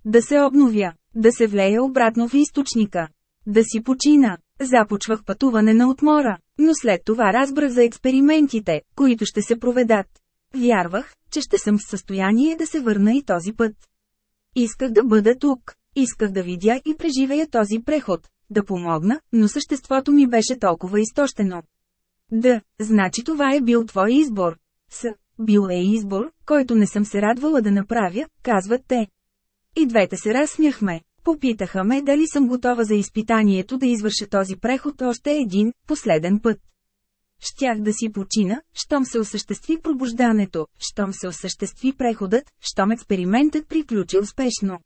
Да се обновя, да се влея обратно в източника. Да си почина. Започвах пътуване на отмора, но след това разбрах за експериментите, които ще се проведат. Вярвах, че ще съм в състояние да се върна и този път. Исках да бъда тук, исках да видя и преживея този преход, да помогна, но съществото ми беше толкова изтощено. Да, значи това е бил твой избор. С, бил е избор, който не съм се радвала да направя, казват те. И двете се разсмяхме. Попитаха ме дали съм готова за изпитанието да извърша този преход още един, последен път. Щях да си почина, щом се осъществи пробуждането, щом се осъществи преходът, щом експериментът приключи успешно.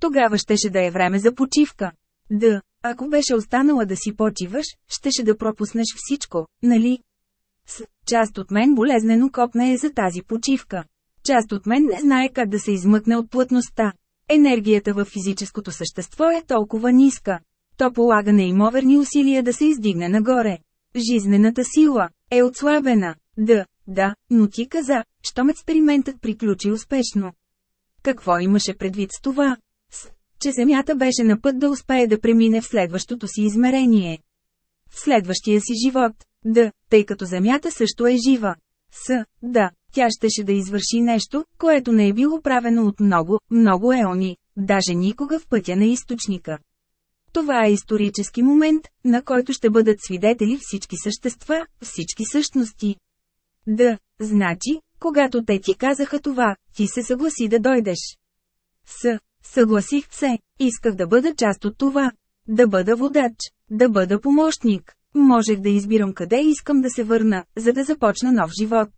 Тогава щеше да е време за почивка. Да, ако беше останала да си почиваш, щеше да пропуснеш всичко, нали? С част от мен болезнено копне е за тази почивка. Част от мен не знае как да се измъкне от плътността. енергията в физическото същество е толкова ниска. То полага неимоверни усилия да се издигне нагоре. Жизнената сила е отслабена. Да, да, но ти каза, щом експериментът приключи успешно. Какво имаше предвид с това? Че Земята беше на път да успее да премине в следващото си измерение. В следващия си живот. Да, тъй като Земята също е жива. С, да, тя щеше да извърши нещо, което не е било правено от много, много еони, даже никога в пътя на източника. Това е исторически момент, на който ще бъдат свидетели всички същества, всички същности. Да, значи, когато те ти казаха това, ти се съгласи да дойдеш. С. Съгласих се, исках да бъда част от това. Да бъда водач, да бъда помощник. Можех да избирам къде искам да се върна, за да започна нов живот.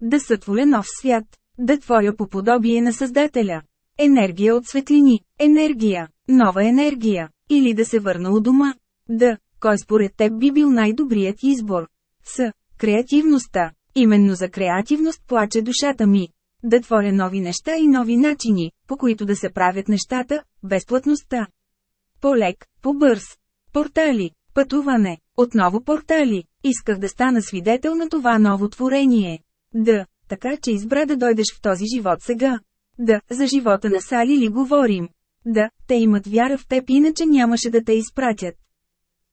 Да сътворя нов свят, да творя по подобие на Създателя. Енергия от светлини, енергия, нова енергия, или да се върна у дома. Да, кой според теб би бил най-добрият избор? С. Креативността. Именно за креативност плаче душата ми. Да творя нови неща и нови начини, по които да се правят нещата, безплатността. Полек, побърз. Портали, пътуване, отново портали. Исках да стана свидетел на това ново творение. Да, така че избра да дойдеш в този живот сега. Да, за живота на Сали ли говорим? Да, те имат вяра в теб иначе нямаше да те изпратят.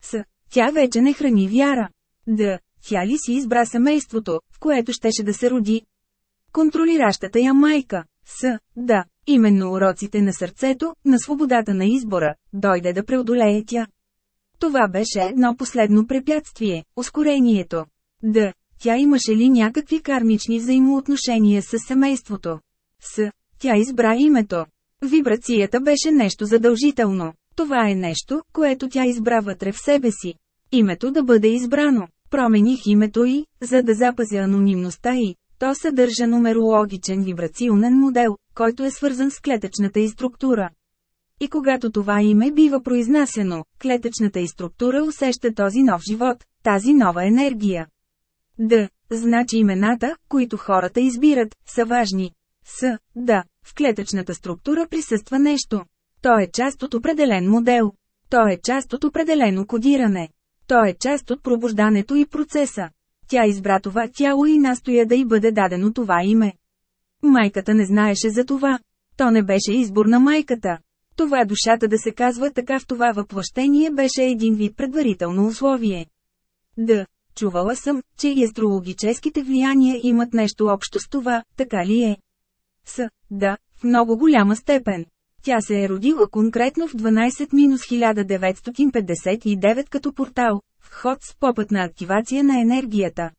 С. Тя вече не храни вяра. Да, тя ли си избра семейството, в което щеше да се роди? Контролиращата я майка. С. Да, именно уроците на сърцето, на свободата на избора, дойде да преодолее тя. Това беше едно последно препятствие – ускорението. Да, тя имаше ли някакви кармични взаимоотношения с семейството? С. Тя избра името. Вибрацията беше нещо задължително. Това е нещо, което тя избра вътре в себе си. Името да бъде избрано. Промених името и, за да запазя анонимността и, то съдържа нумерологичен вибрационен модел, който е свързан с клетъчната и структура. И когато това име бива произнасяно, клетъчната и структура усеща този нов живот, тази нова енергия. Д. Значи имената, които хората избират, са важни. С. Да. В клетъчната структура присъства нещо. То е част от определен модел. То е част от определено кодиране. То е част от пробуждането и процеса. Тя избра това тяло и настоя да й бъде дадено това име. Майката не знаеше за това. То не беше избор на майката. Това душата да се казва така в това въплъщение беше един вид предварително условие. Да, чувала съм, че и астрологическите влияния имат нещо общо с това, така ли е? С, да, в много голяма степен. Тя се е родила конкретно в 12-1959 като портал, вход с попът на активация на енергията.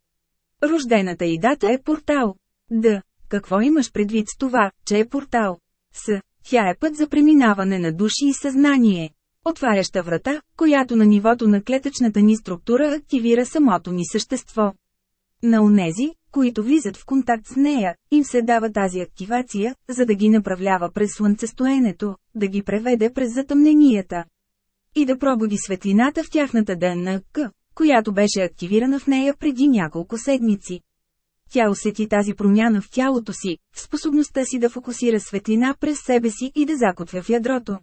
Рождената и дата е портал. Д. Какво имаш предвид с това, че е портал? С. Тя е път за преминаване на души и съзнание. Отваряща врата, която на нивото на клетъчната ни структура активира самото ни същество. На унези, които влизат в контакт с нея, им се дава тази активация, за да ги направлява през слънцестоенето, да ги преведе през затъмненията. И да пробуди светлината в тяхната ДНК, която беше активирана в нея преди няколко седмици. Тя усети тази промяна в тялото си, в способността си да фокусира светлина през себе си и да закотвя в ядрото.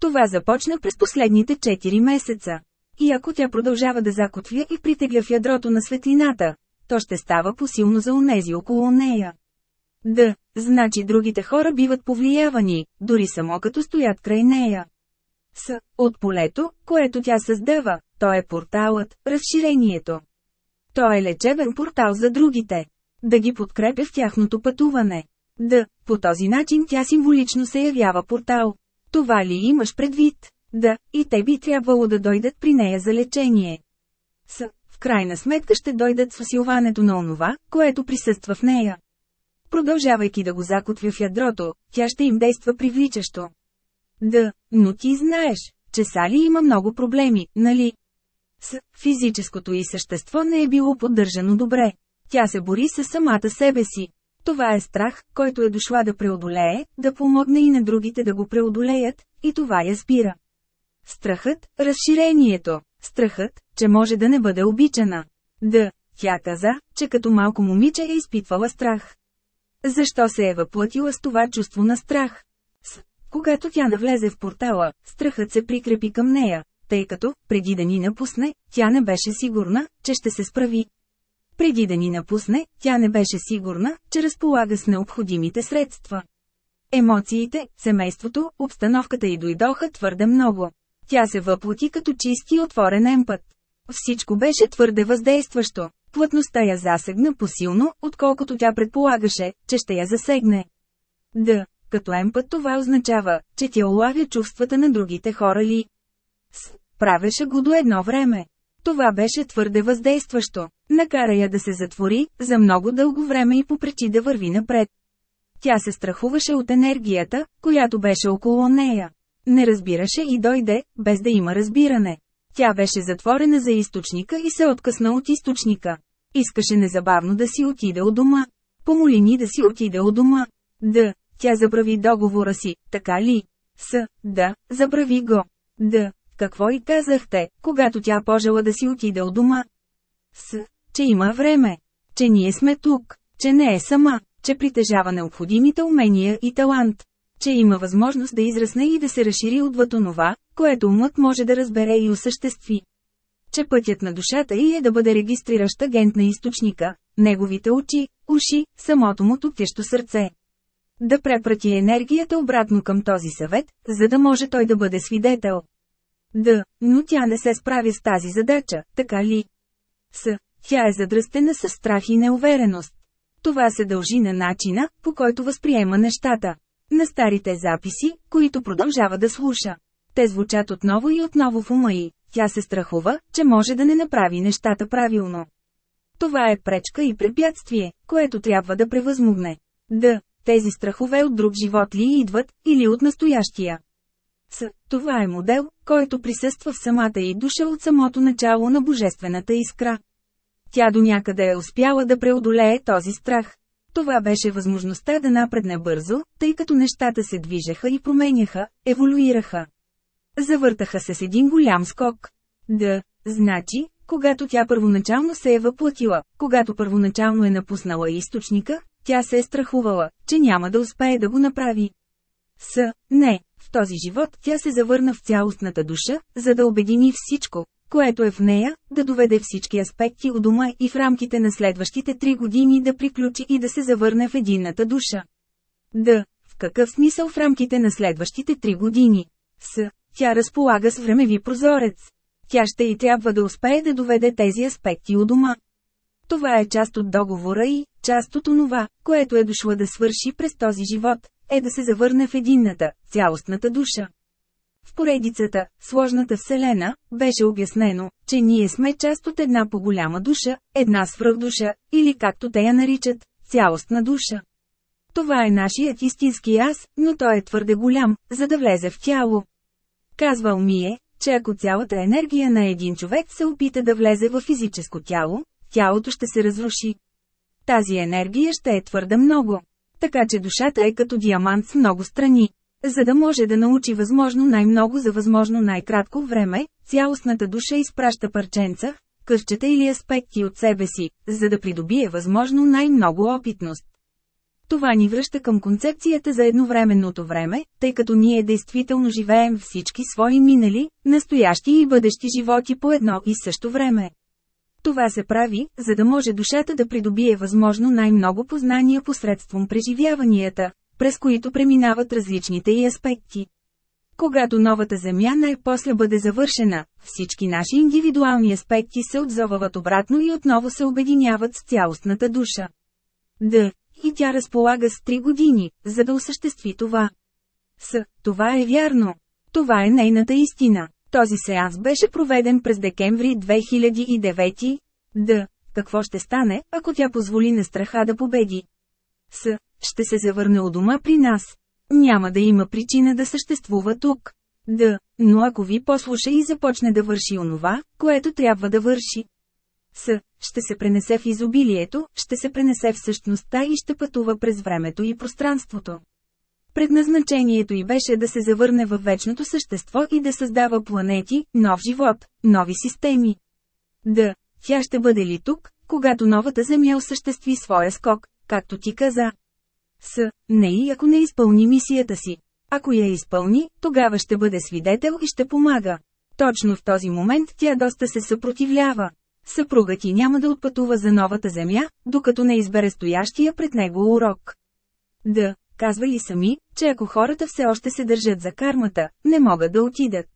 Това започна през последните 4 месеца. И ако тя продължава да закотвя и притегля в ядрото на светлината, то ще става посилно за онези около нея. Да, значи другите хора биват повлиявани, дори само като стоят край нея. С. От полето, което тя създава, то е порталът, разширението. То е лечебен портал за другите. Да ги подкрепя в тяхното пътуване. Да, по този начин тя символично се явява портал. Това ли имаш предвид? Да, и те би трябвало да дойдат при нея за лечение. С крайна сметка ще дойдат с усилването на онова, което присъства в нея. Продължавайки да го закотвя в ядрото, тя ще им действа привличащо. Да, но ти знаеш, че Сали има много проблеми, нали? С физическото и същество не е било поддържано добре. Тя се бори с самата себе си. Това е страх, който е дошла да преодолее, да помогне и на другите да го преодолеят, и това я спира. Страхът, разширението, страхът, че може да не бъде обичана. Да, тя каза, че като малко момиче е изпитвала страх. Защо се е въплътила с това чувство на страх? С Когато тя навлезе в портала, страхът се прикрепи към нея, тъй като, преди да ни напусне, тя не беше сигурна, че ще се справи. Преди да ни напусне, тя не беше сигурна, че разполага с необходимите средства. Емоциите, семейството, обстановката й дойдоха твърде много. Тя се въплоти като чист и отворен емпът. Всичко беше твърде въздействащо. Плътността я засегна посилно, отколкото тя предполагаше, че ще я засегне. Да, като емпът това означава, че тя улавя чувствата на другите хора ли. С, правеше го до едно време. Това беше твърде въздействащо. Накара я да се затвори, за много дълго време и попречи да върви напред. Тя се страхуваше от енергията, която беше около нея. Не разбираше и дойде, без да има разбиране. Тя беше затворена за източника и се откъсна от източника. Искаше незабавно да си отиде от дома. Помоли ни да си отиде от дома. Да, тя забрави договора си, така ли? С, да, забрави го. Да, какво и казахте, когато тя пожела да си отиде от дома? С, че има време. Че ние сме тук. Че не е сама. Че притежава необходимите умения и талант. Че има възможност да израсне и да се разшири отвъд онова, което умът може да разбере и осъществи. Че пътят на душата й е да бъде регистриращ агент на източника, неговите очи, уши, самото му туптещо сърце. Да препрати енергията обратно към този съвет, за да може той да бъде свидетел. Да, но тя не се справя с тази задача, така ли? С. Тя е задръстена с страх и неувереност. Това се дължи на начина, по който възприема нещата. На старите записи, които продължава да слуша. Те звучат отново и отново в ума й. Тя се страхува, че може да не направи нещата правилно. Това е пречка и препятствие, което трябва да превъзмогне. Да, тези страхове от друг живот ли идват, или от настоящия. С. Това е модел, който присъства в самата и душа от самото начало на божествената искра. Тя до някъде е успяла да преодолее този страх. Това беше възможността да напредне бързо, тъй като нещата се движеха и променяха, еволюираха. Завъртаха се с един голям скок. Да, значи, когато тя първоначално се е въплатила, когато първоначално е напуснала източника, тя се е страхувала, че няма да успее да го направи. С. Не, в този живот тя се завърна в цялостната душа, за да обедини всичко, което е в нея, да доведе всички аспекти у дома и в рамките на следващите три години да приключи и да се завърне в единната душа. Да, в какъв смисъл в рамките на следващите три години? С. Тя разполага с времеви прозорец. Тя ще и трябва да успее да доведе тези аспекти у дома. Това е част от договора и, част от онова, което е дошло да свърши през този живот, е да се завърне в единната, цялостната душа. В поредицата, сложната Вселена, беше обяснено, че ние сме част от една по-голяма душа, една свръхдуша, или както те я наричат, цялостна душа. Това е нашият истински аз, но той е твърде голям, за да влезе в тяло. Казвал ми е, че ако цялата енергия на един човек се опита да влезе в физическо тяло, тялото ще се разруши. Тази енергия ще е твърде много. Така че душата е като диамант с много страни. За да може да научи възможно най-много за възможно най-кратко време, цялостната душа изпраща парченца, къщета или аспекти от себе си, за да придобие възможно най-много опитност. Това ни връща към концепцията за едновременното време, тъй като ние действително живеем всички свои минали, настоящи и бъдещи животи по едно и също време. Това се прави, за да може душата да придобие възможно най-много познания посредством преживяванията, през които преминават различните и аспекти. Когато новата Земя най-после бъде завършена, всички наши индивидуални аспекти се отзовават обратно и отново се обединяват с цялостната душа. Да, и тя разполага с три години, за да осъществи това. С, това е вярно. Това е нейната истина. Този сеанс беше проведен през декември 2009. Да, какво ще стане, ако тя позволи на страха да победи? С, ще се завърне у дома при нас. Няма да има причина да съществува тук. Да, но ако ви послуша и започне да върши онова, което трябва да върши. С, ще се пренесе в изобилието, ще се пренесе в същността и ще пътува през времето и пространството. Предназначението й беше да се завърне във вечното същество и да създава планети, нов живот, нови системи. Да, тя ще бъде ли тук, когато новата Земя осъществи своя скок, както ти каза? С. Не и ако не изпълни мисията си. Ако я изпълни, тогава ще бъде свидетел и ще помага. Точно в този момент тя доста се съпротивлява. Съпругът ти няма да отпътува за новата земя, докато не избере стоящия пред него урок. Да, казвали сами, че ако хората все още се държат за кармата, не могат да отидат.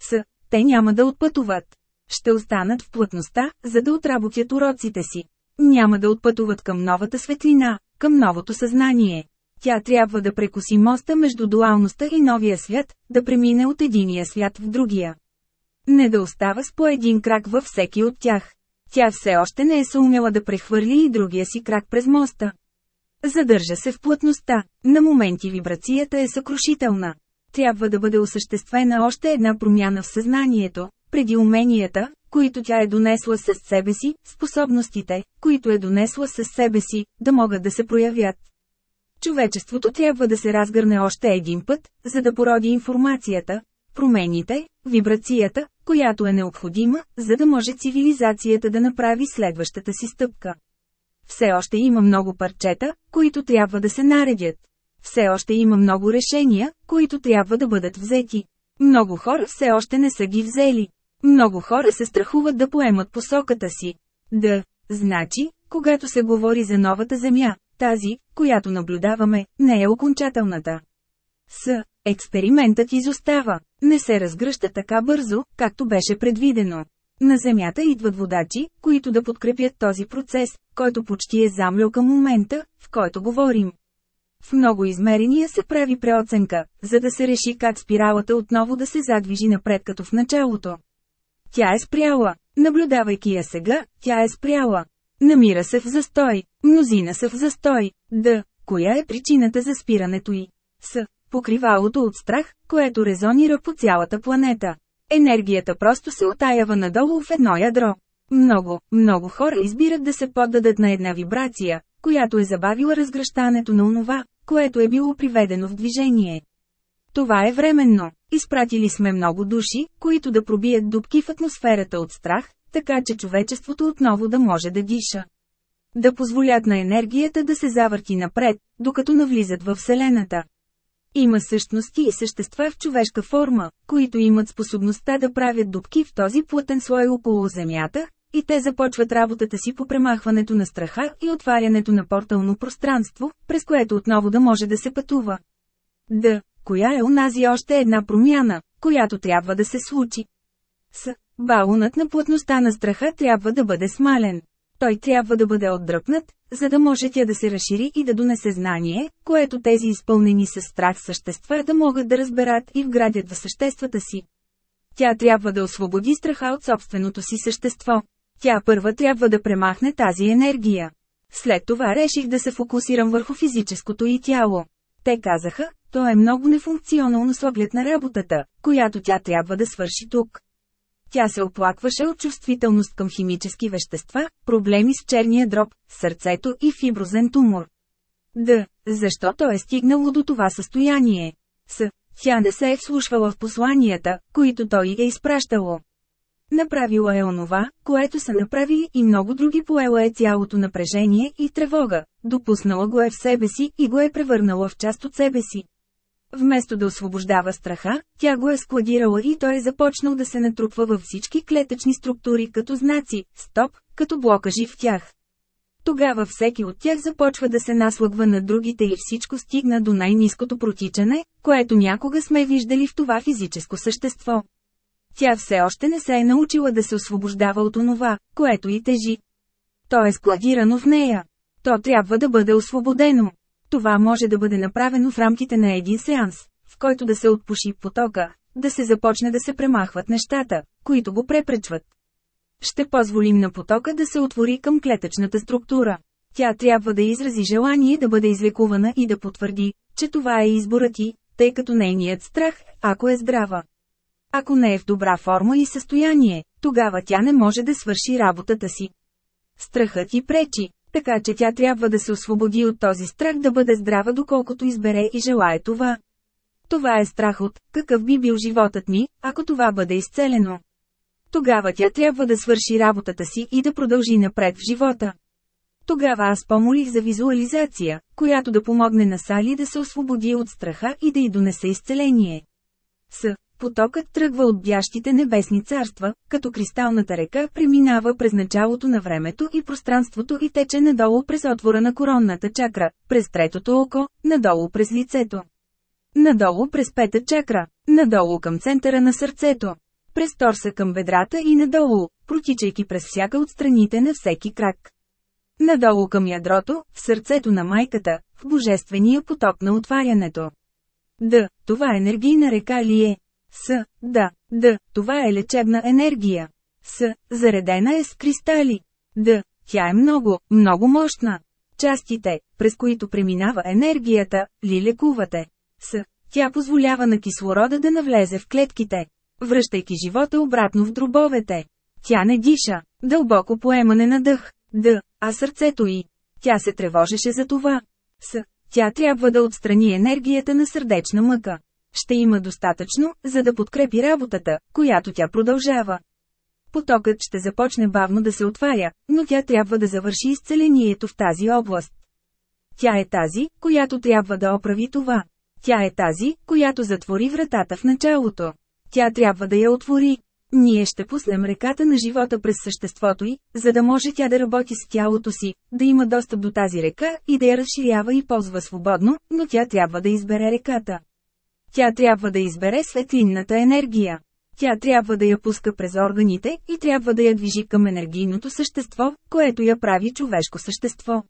С. Те няма да отпътуват. Ще останат в плътността, за да отработят уроците си. Няма да отпътуват към новата светлина, към новото съзнание. Тя трябва да прекоси моста между дуалността и новия свят, да премине от единия свят в другия. Не да остава с по един крак във всеки от тях. Тя все още не е съумела да прехвърли и другия си крак през моста. Задържа се в плътността. На моменти вибрацията е съкрушителна. Трябва да бъде осъществена още една промяна в съзнанието, преди уменията, които тя е донесла със себе си, способностите, които е донесла със себе си, да могат да се проявят. Човечеството трябва да се разгърне още един път, за да породи информацията, промените, вибрацията, която е необходима, за да може цивилизацията да направи следващата си стъпка. Все още има много парчета, които трябва да се наредят. Все още има много решения, които трябва да бъдат взети. Много хора все още не са ги взели. Много хора се страхуват да поемат посоката си. Да, значи, когато се говори за новата земя, тази, която наблюдаваме, не е окончателната. С. Експериментът изостава. Не се разгръща така бързо, както беше предвидено. На Земята идват водачи, които да подкрепят този процес, който почти е замлял към момента, в който говорим. В много измерения се прави преоценка, за да се реши как спиралата отново да се задвижи напред като в началото. Тя е спряла. Наблюдавайки я сега, тя е спряла. Намира се в застой. Мнозина са в застой. Д. Коя е причината за спирането й? С. Покривалото от страх, което резонира по цялата планета. Енергията просто се отаява надолу в едно ядро. Много, много хора избират да се поддадат на една вибрация, която е забавила разгръщането на онова, което е било приведено в движение. Това е временно. Изпратили сме много души, които да пробият дубки в атмосферата от страх, така че човечеството отново да може да диша. Да позволят на енергията да се завърти напред, докато навлизат във Вселената. Има същности и същества в човешка форма, които имат способността да правят дубки в този плътен слой около Земята, и те започват работата си по премахването на страха и отварянето на портално пространство, през което отново да може да се пътува. Да, коя е унази още една промяна, която трябва да се случи? С. Балунът на плътността на страха трябва да бъде смален. Той трябва да бъде отдръпнат, за да може тя да се разшири и да донесе знание, което тези изпълнени с страх същества да могат да разберат и вградят в съществата си. Тя трябва да освободи страха от собственото си същество. Тя първа трябва да премахне тази енергия. След това реших да се фокусирам върху физическото и тяло. Те казаха, то е много нефункционално с оглед на работата, която тя трябва да свърши тук. Тя се оплакваше от чувствителност към химически вещества, проблеми с черния дроб, сърцето и фиброзен тумор. Д. Защо то е стигнало до това състояние? С. Тя не се е вслушвала в посланията, които той е изпращало. Направила е онова, което са направили и много други поела е цялото напрежение и тревога, допуснала го е в себе си и го е превърнала в част от себе си. Вместо да освобождава страха, тя го е складирала и той е започнал да се натрупва във всички клетъчни структури като знаци, стоп, като блокажи в тях. Тогава всеки от тях започва да се наслъгва на другите и всичко стигна до най-низкото протичане, което някога сме виждали в това физическо същество. Тя все още не се е научила да се освобождава от онова, което и тежи. То е складирано в нея. То трябва да бъде освободено. Това може да бъде направено в рамките на един сеанс, в който да се отпуши потока, да се започне да се премахват нещата, които го препречват. Ще позволим на потока да се отвори към клетъчната структура. Тя трябва да изрази желание да бъде излекувана и да потвърди, че това е изборът ти, тъй като нейният страх, ако е здрава. Ако не е в добра форма и състояние, тогава тя не може да свърши работата си. Страхът ти пречи, така че тя трябва да се освободи от този страх да бъде здрава доколкото избере и желае това. Това е страх от, какъв би бил животът ми, ако това бъде изцелено. Тогава тя трябва да свърши работата си и да продължи напред в живота. Тогава аз помолих за визуализация, която да помогне на Сали да се освободи от страха и да й донесе изцеление. С. Потокът тръгва от бящите небесни царства, като кристалната река преминава през началото на времето и пространството и тече надолу през отвора на коронната чакра, през третото око, надолу през лицето. Надолу през пета чакра, надолу към центъра на сърцето. През торса към бедрата и надолу, протичайки през всяка от страните на всеки крак. Надолу към ядрото, в сърцето на майката, в божествения поток на отварянето. Д. Това енергийна река ли е? С. Да. Д. Това е лечебна енергия. С. Заредена е с кристали. Д. Тя е много, много мощна. Частите, през които преминава енергията, ли лекувате. С. Тя позволява на кислорода да навлезе в клетките, връщайки живота обратно в дробовете. Тя не диша. Дълбоко поемане на дъх. Д. А сърцето й. Тя се тревожеше за това. С. Тя трябва да отстрани енергията на сърдечна мъка. Ще има достатъчно, за да подкрепи работата, която тя продължава. Потокът ще започне бавно да се отваря, но тя трябва да завърши изцелението в тази област. Тя е тази, която трябва да оправи това. Тя е тази, която затвори вратата в началото. Тя трябва да я отвори. Ние ще пуснем реката на живота през съществото й, за да може тя да работи с тялото си, да има достъп до тази река и да я разширява и ползва свободно, но тя трябва да избере реката. Тя трябва да избере светлинната енергия. Тя трябва да я пуска през органите и трябва да я движи към енергийното същество, което я прави човешко същество.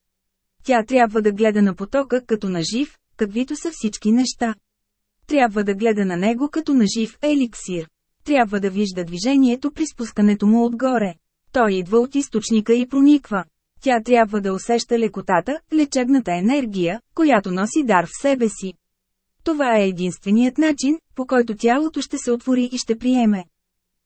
Тя трябва да гледа на потока като на жив, каквито са всички неща. Трябва да гледа на него като на жив еликсир. Трябва да вижда движението при спускането му отгоре. Той идва от източника и прониква. Тя трябва да усеща лекотата, лечебната енергия, която носи дар в себе си. Това е единственият начин, по който тялото ще се отвори и ще приеме.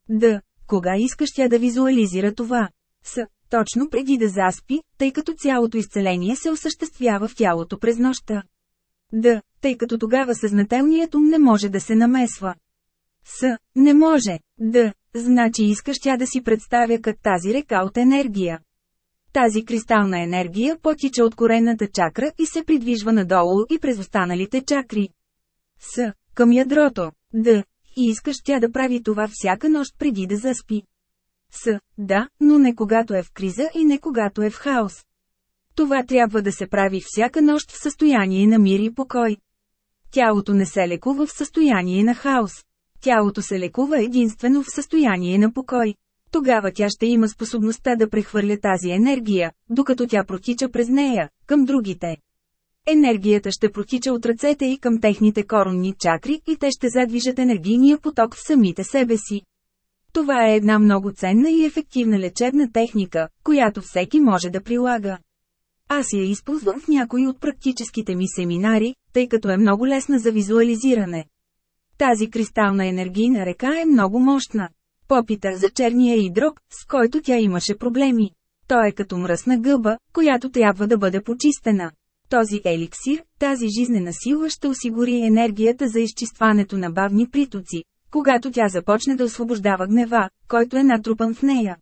Д. Кога искаш тя да визуализира това? С. Точно преди да заспи, тъй като цялото изцеление се осъществява в тялото през нощта. Д. Тъй като тогава съзнателният ум не може да се намесва. С. Не може. Д. Значи искаш тя да си представя как тази река от енергия. Тази кристална енергия потича от корената чакра и се придвижва надолу и през останалите чакри. С. Към ядрото. Д. И искаш тя да прави това всяка нощ преди да заспи. С. Да, но не когато е в криза и не когато е в хаос. Това трябва да се прави всяка нощ в състояние на мир и покой. Тялото не се лекува в състояние на хаос. Тялото се лекува единствено в състояние на покой. Тогава тя ще има способността да прехвърля тази енергия, докато тя протича през нея, към другите. Енергията ще протича от ръцете и към техните коронни чакри и те ще задвижат енергийния поток в самите себе си. Това е една много ценна и ефективна лечебна техника, която всеки може да прилага. Аз я използвам в някои от практическите ми семинари, тъй като е много лесна за визуализиране. Тази кристална енергийна река е много мощна. Попитах за черния идрок, с който тя имаше проблеми. Той е като мръсна гъба, която трябва да бъде почистена. Този еликсир, тази жизнена сила ще осигури енергията за изчистването на бавни притоци, когато тя започне да освобождава гнева, който е натрупан в нея.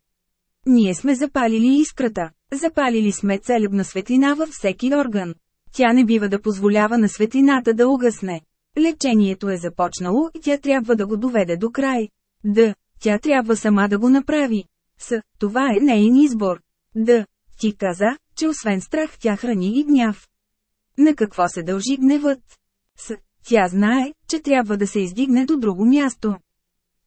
Ние сме запалили искрата, запалили сме целебна светлина във всеки орган. Тя не бива да позволява на светлината да угасне. Лечението е започнало и тя трябва да го доведе до край. Д. Тя трябва сама да го направи. С. Това е нейн избор. Д. Ти каза, че освен страх тя храни и гняв. На какво се дължи гневът? С. Тя знае, че трябва да се издигне до друго място.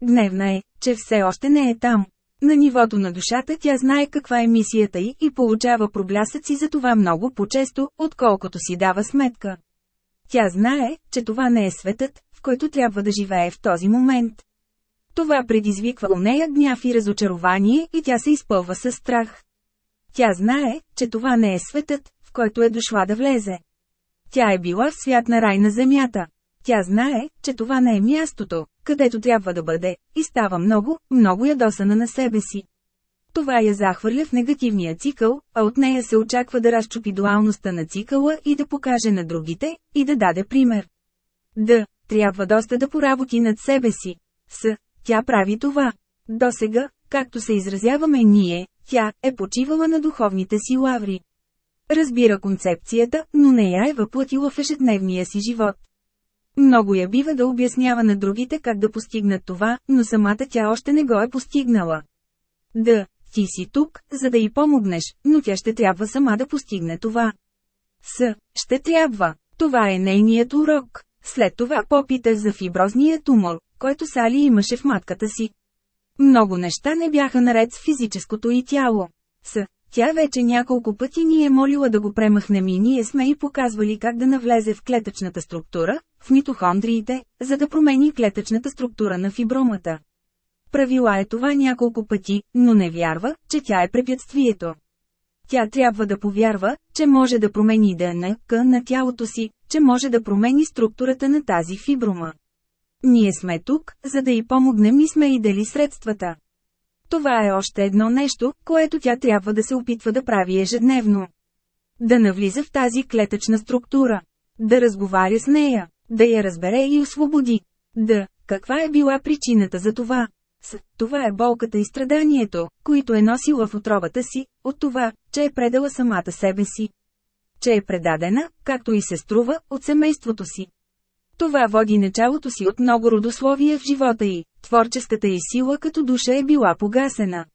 Гневна е, че все още не е там. На нивото на душата тя знае каква е мисията й и получава проблясъци за това много по-често, отколкото си дава сметка. Тя знае, че това не е светът, в който трябва да живее в този момент. Това предизвиква у нея гняв и разочарование и тя се изпълва със страх. Тя знае, че това не е светът, в който е дошла да влезе. Тя е била в свят на рай на земята. Тя знае, че това не е мястото, където трябва да бъде, и става много, много ядосана на себе си. Това я захвърля в негативния цикъл, а от нея се очаква да разчупи дуалността на цикъла и да покаже на другите, и да даде пример. Д. Трябва доста да поработи над себе си. С. Тя прави това. До сега, както се изразяваме ние, тя е почивала на духовните си лаври. Разбира концепцията, но не я е въплатила в ежедневния си живот. Много я бива да обяснява на другите как да постигнат това, но самата тя още не го е постигнала. Да, ти си тук, за да й помогнеш, но тя ще трябва сама да постигне това. С. Ще трябва. Това е нейният урок. След това попита за фиброзния тумор, който Сали имаше в матката си. Много неща не бяха наред с физическото и тяло. С. Тя вече няколко пъти ни е молила да го премахнем и ние сме и показвали как да навлезе в клетъчната структура, в митохондриите, за да промени клетъчната структура на фибромата. Правила е това няколко пъти, но не вярва, че тя е препятствието. Тя трябва да повярва, че може да промени ДНК на тялото си, че може да промени структурата на тази фиброма. Ние сме тук, за да й помогнем и сме и дали средствата. Това е още едно нещо, което тя трябва да се опитва да прави ежедневно. Да навлиза в тази клетъчна структура. Да разговаря с нея. Да я разбере и освободи. Да, каква е била причината за това? С, това е болката и страданието, които е носила в отробата си, от това, че е предала самата себе си. Че е предадена, както и се струва, от семейството си. Това води началото си от много родословия в живота й, творческата й сила като душа е била погасена.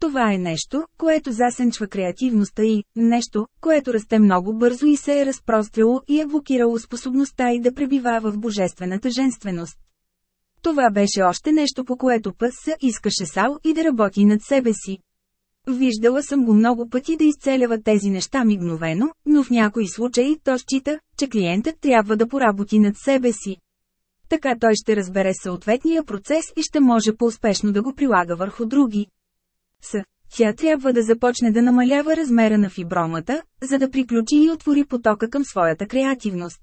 Това е нещо, което засенчва креативността й, нещо, което расте много бързо и се е разпростряло и е блокирало способността й да пребива в божествената женственост. Това беше още нещо по което пъс искаше Сал и да работи над себе си. Виждала съм го много пъти да изцелява тези неща мигновено, но в някои случаи то счита, че клиентът трябва да поработи над себе си. Така той ще разбере съответния процес и ще може по-успешно да го прилага върху други. С. Тя трябва да започне да намалява размера на фибромата, за да приключи и отвори потока към своята креативност.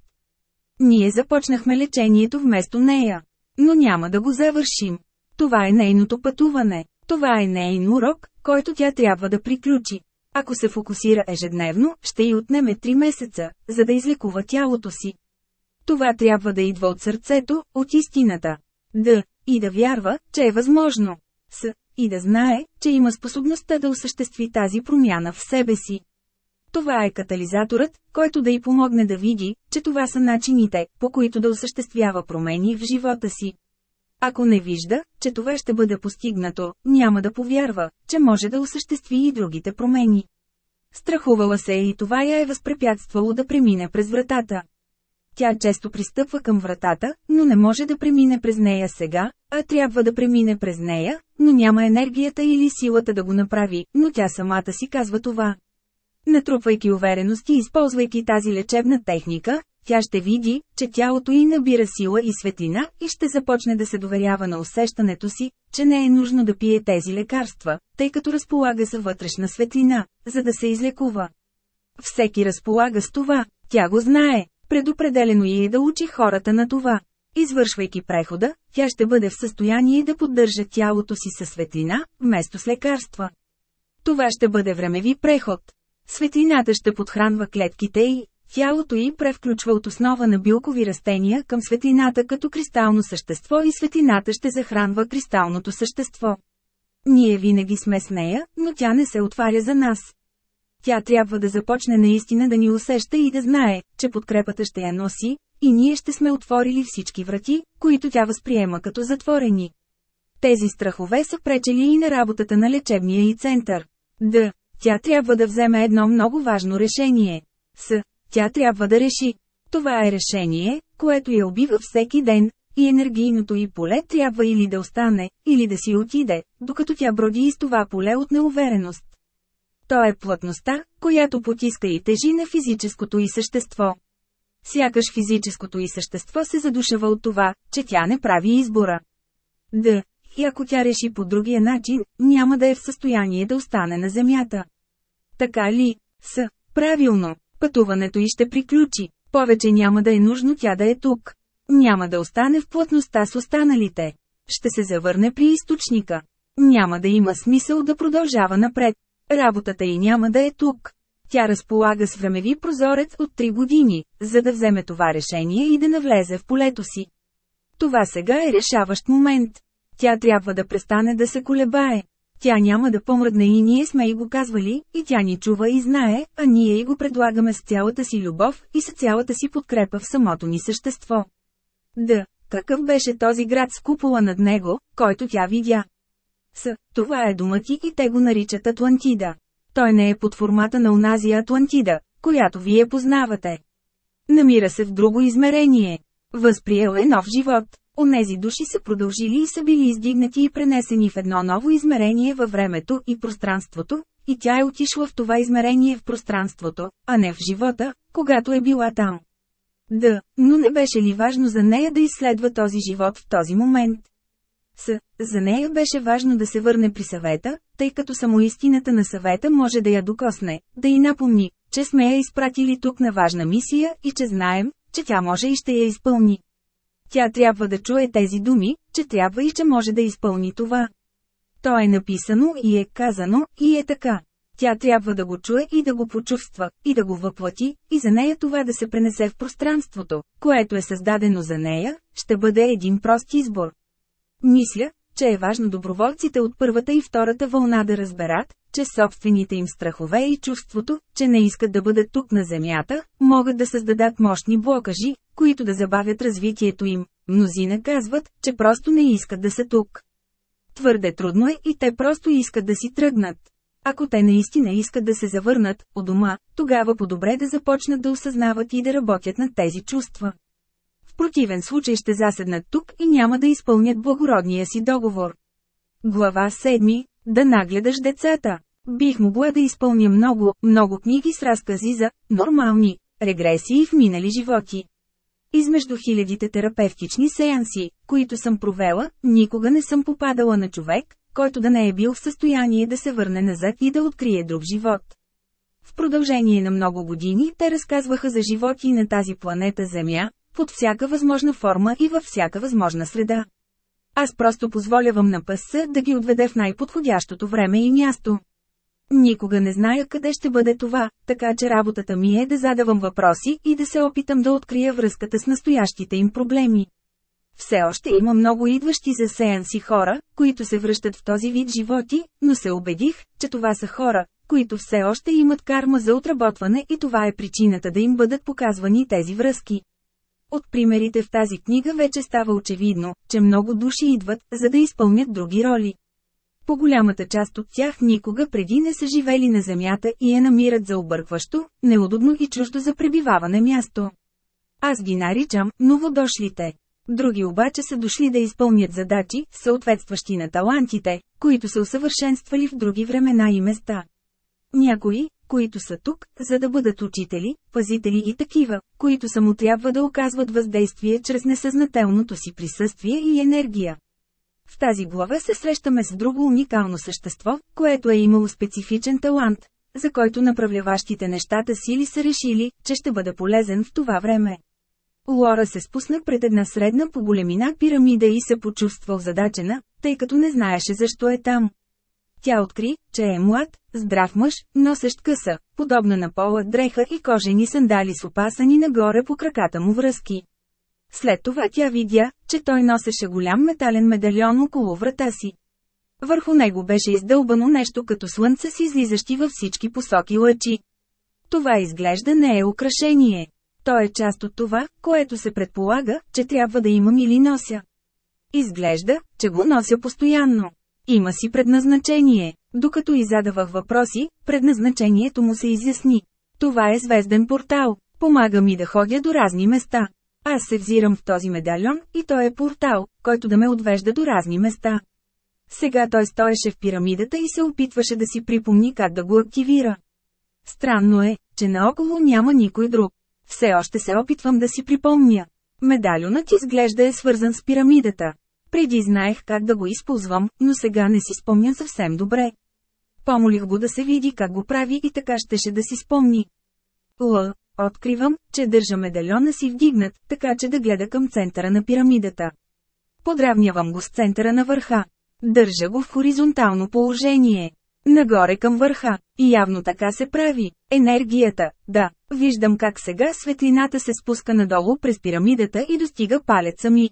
Ние започнахме лечението вместо нея. Но няма да го завършим. Това е нейното пътуване. Това е нейн урок, който тя трябва да приключи. Ако се фокусира ежедневно, ще й отнеме 3 месеца, за да излекува тялото си. Това трябва да идва от сърцето, от истината. Да, и да вярва, че е възможно. С, и да знае, че има способността да осъществи тази промяна в себе си. Това е катализаторът, който да й помогне да види, че това са начините, по които да осъществява промени в живота си. Ако не вижда, че това ще бъде постигнато, няма да повярва, че може да осъществи и другите промени. Страхувала се и това я е възпрепятствало да премине през вратата. Тя често пристъпва към вратата, но не може да премине през нея сега, а трябва да премине през нея, но няма енергията или силата да го направи, но тя самата си казва това. Натрупвайки увереност и използвайки тази лечебна техника, тя ще види, че тялото й набира сила и светлина и ще започне да се доверява на усещането си, че не е нужно да пие тези лекарства, тъй като разполага за вътрешна светлина, за да се излекува. Всеки разполага с това, тя го знае, предопределено й е да учи хората на това. Извършвайки прехода, тя ще бъде в състояние да поддържа тялото си със светлина, вместо с лекарства. Това ще бъде времеви преход. Светлината ще подхранва клетките и тялото й превключва от основа на билкови растения към светлината като кристално същество и светлината ще захранва кристалното същество. Ние винаги сме с нея, но тя не се отваря за нас. Тя трябва да започне наистина да ни усеща и да знае, че подкрепата ще я носи, и ние ще сме отворили всички врати, които тя възприема като затворени. Тези страхове са пречели и на работата на лечебния и център. Да, тя трябва да вземе едно много важно решение. С. Тя трябва да реши. Това е решение, което я убива всеки ден, и енергийното й поле трябва или да остане, или да си отиде, докато тя броди из това поле от неувереност. То е плътността, която потиска и тежи на физическото й същество. Сякаш физическото й същество се задушава от това, че тя не прави избора. Да, и ако тя реши по другия начин, няма да е в състояние да остане на земята. Така ли? С. Правилно. Пътуването й ще приключи. Повече няма да е нужно тя да е тук. Няма да остане в плътността с останалите. Ще се завърне при източника. Няма да има смисъл да продължава напред. Работата й няма да е тук. Тя разполага с времеви прозорец от 3 години, за да вземе това решение и да навлезе в полето си. Това сега е решаващ момент. Тя трябва да престане да се колебае. Тя няма да помръдне и ние сме и го казвали, и тя ни чува и знае, а ние и го предлагаме с цялата си любов и с цялата си подкрепа в самото ни същество. Да, какъв беше този град с купола над него, който тя видя? С, това е думът и те го наричат Атлантида. Той не е под формата на унази Атлантида, която вие познавате. Намира се в друго измерение. Възприел е нов живот. Онези души са продължили и са били издигнати и пренесени в едно ново измерение във времето и пространството, и тя е отишла в това измерение в пространството, а не в живота, когато е била там. Да, но не беше ли важно за нея да изследва този живот в този момент? С. За нея беше важно да се върне при съвета, тъй като само истината на съвета може да я докосне, да й напомни, че сме я изпратили тук на важна мисия и че знаем, че тя може и ще я изпълни. Тя трябва да чуе тези думи, че трябва и че може да изпълни това. То е написано и е казано, и е така. Тя трябва да го чуе и да го почувства, и да го въплати, и за нея това да се пренесе в пространството, което е създадено за нея, ще бъде един прост избор. Мисля, че е важно доброволците от първата и втората вълна да разберат, че собствените им страхове и чувството, че не искат да бъдат тук на Земята, могат да създадат мощни блокажи, които да забавят развитието им. Мнозина казват, че просто не искат да са тук. Твърде трудно е и те просто искат да си тръгнат. Ако те наистина искат да се завърнат у дома, тогава по-добре да започнат да осъзнават и да работят над тези чувства. В противен случай ще заседнат тук и няма да изпълнят благородния си договор. Глава 7. Да нагледаш децата. Бих могла да изпълня много, много книги с разкази за нормални регресии в минали животи. Измежду хилядите терапевтични сеанси, които съм провела, никога не съм попадала на човек, който да не е бил в състояние да се върне назад и да открие друг живот. В продължение на много години те разказваха за животи на тази планета Земя, под всяка възможна форма и във всяка възможна среда. Аз просто позволявам на ПС да ги отведе в най-подходящото време и място. Никога не зная къде ще бъде това, така че работата ми е да задавам въпроси и да се опитам да открия връзката с настоящите им проблеми. Все още има много идващи за сеанси хора, които се връщат в този вид животи, но се убедих, че това са хора, които все още имат карма за отработване и това е причината да им бъдат показвани тези връзки. От примерите в тази книга вече става очевидно, че много души идват, за да изпълнят други роли. По голямата част от тях никога преди не са живели на земята и я намират за объркващо, неудобно и чуждо за пребиваване място. Аз ги наричам новодошлите. Други обаче са дошли да изпълнят задачи, съответстващи на талантите, които са усъвършенствали в други времена и места. Някои, които са тук, за да бъдат учители, пазители и такива, които само трябва да оказват въздействие чрез несъзнателното си присъствие и енергия. В тази глава се срещаме с друго уникално същество, което е имало специфичен талант, за който направляващите нещата сили са решили, че ще бъде полезен в това време. Лора се спусна пред една средна по големина пирамида и се почувства задачена, тъй като не знаеше защо е там. Тя откри, че е млад, здрав мъж, носещ къса, подобна на пола дреха и кожени сандали с опасани нагоре по краката му връзки. След това тя видя, че той носеше голям метален медальон около врата си. Върху него беше издълбано нещо като слънце с излизащи във всички посоки лъчи. Това изглежда не е украшение. То е част от това, което се предполага, че трябва да имам или нося. Изглежда, че го нося постоянно. Има си предназначение. Докато и задавах въпроси, предназначението му се изясни. Това е звезден портал. Помага ми да ходя до разни места. Аз се взирам в този медальон, и той е портал, който да ме отвежда до разни места. Сега той стоеше в пирамидата и се опитваше да си припомни как да го активира. Странно е, че наоколо няма никой друг. Все още се опитвам да си припомня. Медальонът изглежда е свързан с пирамидата. Преди знаех как да го използвам, но сега не си спомня съвсем добре. Помолих го да се види как го прави и така щеше да си спомни. Л. Откривам, че държа медальона си вдигнат, така че да гледа към центъра на пирамидата. Подравнявам го с центъра на върха. Държа го в хоризонтално положение. Нагоре към върха. И явно така се прави. Енергията, да. Виждам как сега светлината се спуска надолу през пирамидата и достига палеца ми.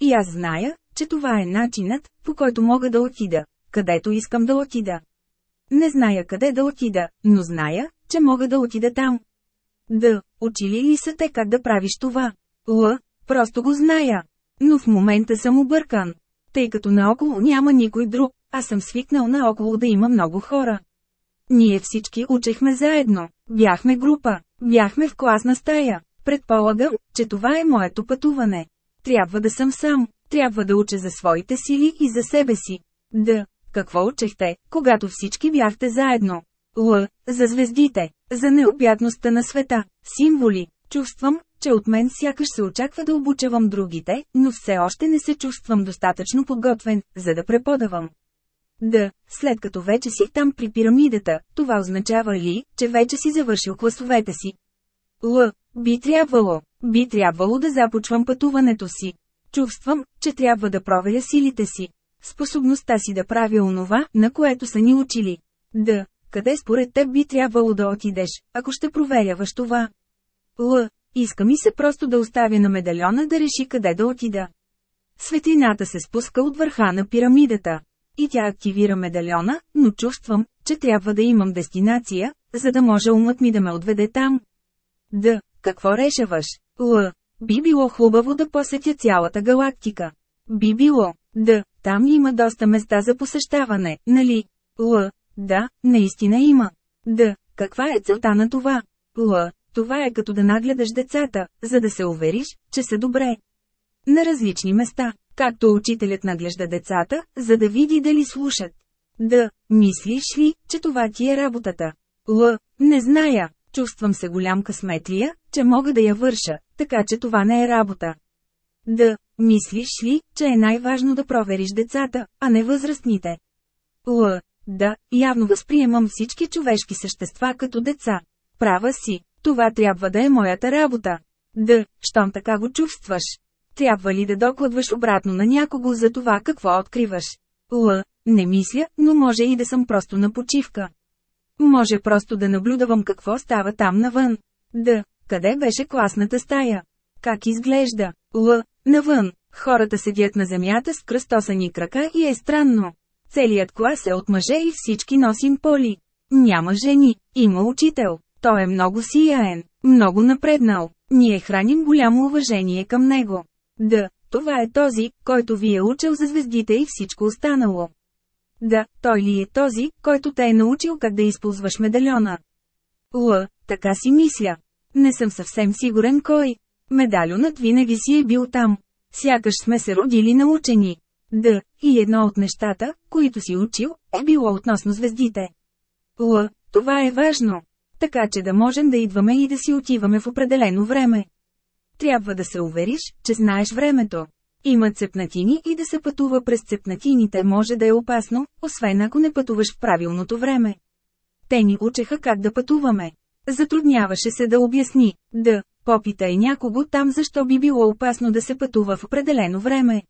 И аз зная, че това е начинът, по който мога да отида където искам да отида. Не зная къде да отида, но зная, че мога да отида там. Д. Учили ли са те как да правиш това? Л. Просто го зная. Но в момента съм объркан. Тъй като наоколо няма никой друг, аз съм свикнал наоколо да има много хора. Ние всички учехме заедно, бяхме група, бяхме в класна стая. Предполагам, че това е моето пътуване. Трябва да съм сам, трябва да уча за своите сили и за себе си. Да, какво учехте, когато всички бяхте заедно? Л. За звездите, за необятността на света, символи. Чувствам, че от мен сякаш се очаква да обучавам другите, но все още не се чувствам достатъчно подготвен, за да преподавам. Да, след като вече си там при пирамидата, това означава ли, че вече си завършил класовете си? Л. Би трябвало, би трябвало да започвам пътуването си. Чувствам, че трябва да проверя силите си. Способността си да правя онова, на което са ни учили. Да, къде според теб би трябвало да отидеш, ако ще проверяваш това? Л. Иска ми се просто да оставя на медальона да реши къде да отида. Светлината се спуска от върха на пирамидата. И тя активира медальона, но чувствам, че трябва да имам дестинация, за да може умът ми да ме отведе там. Д. Какво решаваш? Л. Би било хубаво да посетя цялата галактика. Би било. Д. Там има доста места за посещаване, нали? Л. Да, наистина има. Д. Каква е целта на това? Л. Това е като да нагледаш децата, за да се увериш, че са добре. На различни места, както учителят наглежда децата, за да види дали слушат. Д. Мислиш ли, че това ти е работата? Л. Не зная. Чувствам се голям късметлия, че мога да я върша, така че това не е работа. Д. Мислиш ли, че е най-важно да провериш децата, а не възрастните? Л. Да, явно възприемам всички човешки същества като деца. Права си, това трябва да е моята работа. Д. Щом така го чувстваш. Трябва ли да докладваш обратно на някого за това какво откриваш? Л. Не мисля, но може и да съм просто на почивка. Може просто да наблюдавам какво става там навън. Д. Къде беше класната стая? Как изглежда? Л. Навън. Хората седят на земята с кръстосани крака и е странно. Целият клас е от мъже и всички носим поли. Няма жени, има учител. Той е много сияен, много напреднал. Ние храним голямо уважение към него. Да, това е този, който ви е учил за звездите и всичко останало. Да, той ли е този, който те е научил как да използваш медальона? Л, така си мисля. Не съм съвсем сигурен кой. Медальонът винаги си е бил там. Сякаш сме се родили научени. Да, и едно от нещата, които си учил, е било относно звездите. Л, това е важно. Така че да можем да идваме и да си отиваме в определено време. Трябва да се увериш, че знаеш времето. Има цепнатини и да се пътува през цепнатините може да е опасно, освен ако не пътуваш в правилното време. Те ни учеха как да пътуваме. Затрудняваше се да обясни, да, попитай някого там защо би било опасно да се пътува в определено време.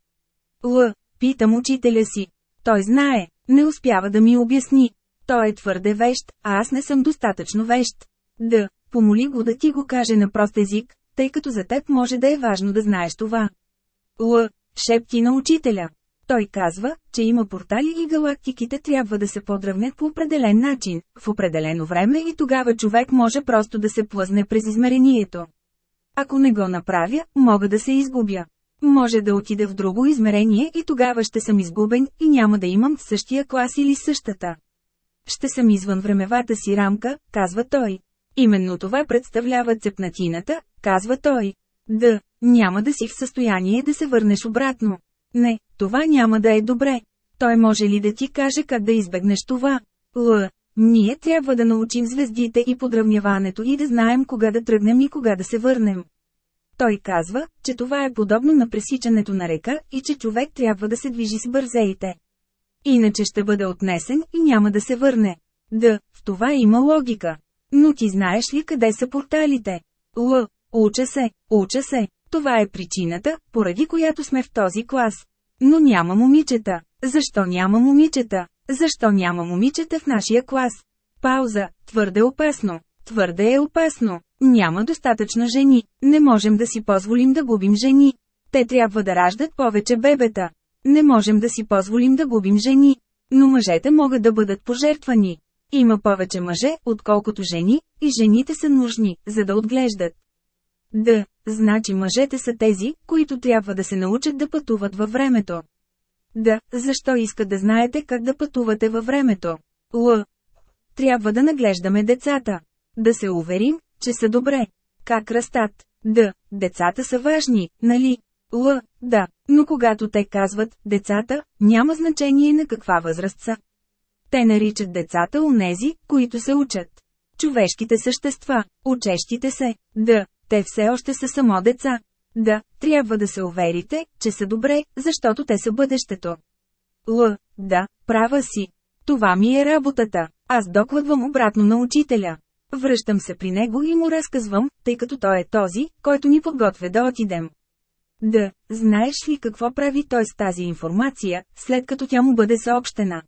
Л. Питам учителя си. Той знае, не успява да ми обясни. Той е твърде вещ, а аз не съм достатъчно вещ. Да, помоли го да ти го каже на прост език, тъй като за теб може да е важно да знаеш това. Л. Шепти на учителя. Той казва, че има портали и галактиките трябва да се подравнят по определен начин, в определено време и тогава човек може просто да се плъзне през измерението. Ако не го направя, мога да се изгубя. Може да отида в друго измерение и тогава ще съм изгубен и няма да имам същия клас или същата. Ще съм извън времевата си рамка, казва той. Именно това представлява цепнатината, казва той. Да, няма да си в състояние да се върнеш обратно. Не, това няма да е добре. Той може ли да ти каже как да избегнеш това? Л. Ние трябва да научим звездите и подравняването и да знаем кога да тръгнем и кога да се върнем. Той казва, че това е подобно на пресичането на река и че човек трябва да се движи с бързеите. Иначе ще бъде отнесен и няма да се върне. Да, в това има логика. Но ти знаеш ли къде са порталите? Л. Уча се, уча се. Това е причината, поради която сме в този клас. Но няма момичета. Защо няма момичета? Защо няма момичета в нашия клас? Пауза. Твърде опасно. Твърде е опасно. Няма достатъчно жени. Не можем да си позволим да губим жени. Те трябва да раждат повече бебета. Не можем да си позволим да губим жени. Но мъжете могат да бъдат пожертвани. Има повече мъже, отколкото жени, и жените са нужни, за да отглеждат. Да, значи мъжете са тези, които трябва да се научат да пътуват във времето. Да, защо искат да знаете как да пътувате във времето? Л. Трябва да наглеждаме децата. Да се уверим, че са добре. Как растат? Да, децата са важни, нали? Л. Да, но когато те казват «децата», няма значение на каква възраст са. Те наричат децата унези, които се учат. Човешките същества, учещите се, да, те все още са само деца. Да, трябва да се уверите, че са добре, защото те са бъдещето. Л. Да, права си. Това ми е работата. Аз докладвам обратно на учителя. Връщам се при него и му разказвам, тъй като той е този, който ни подготвя да отидем. Да, знаеш ли какво прави той с тази информация, след като тя му бъде съобщена?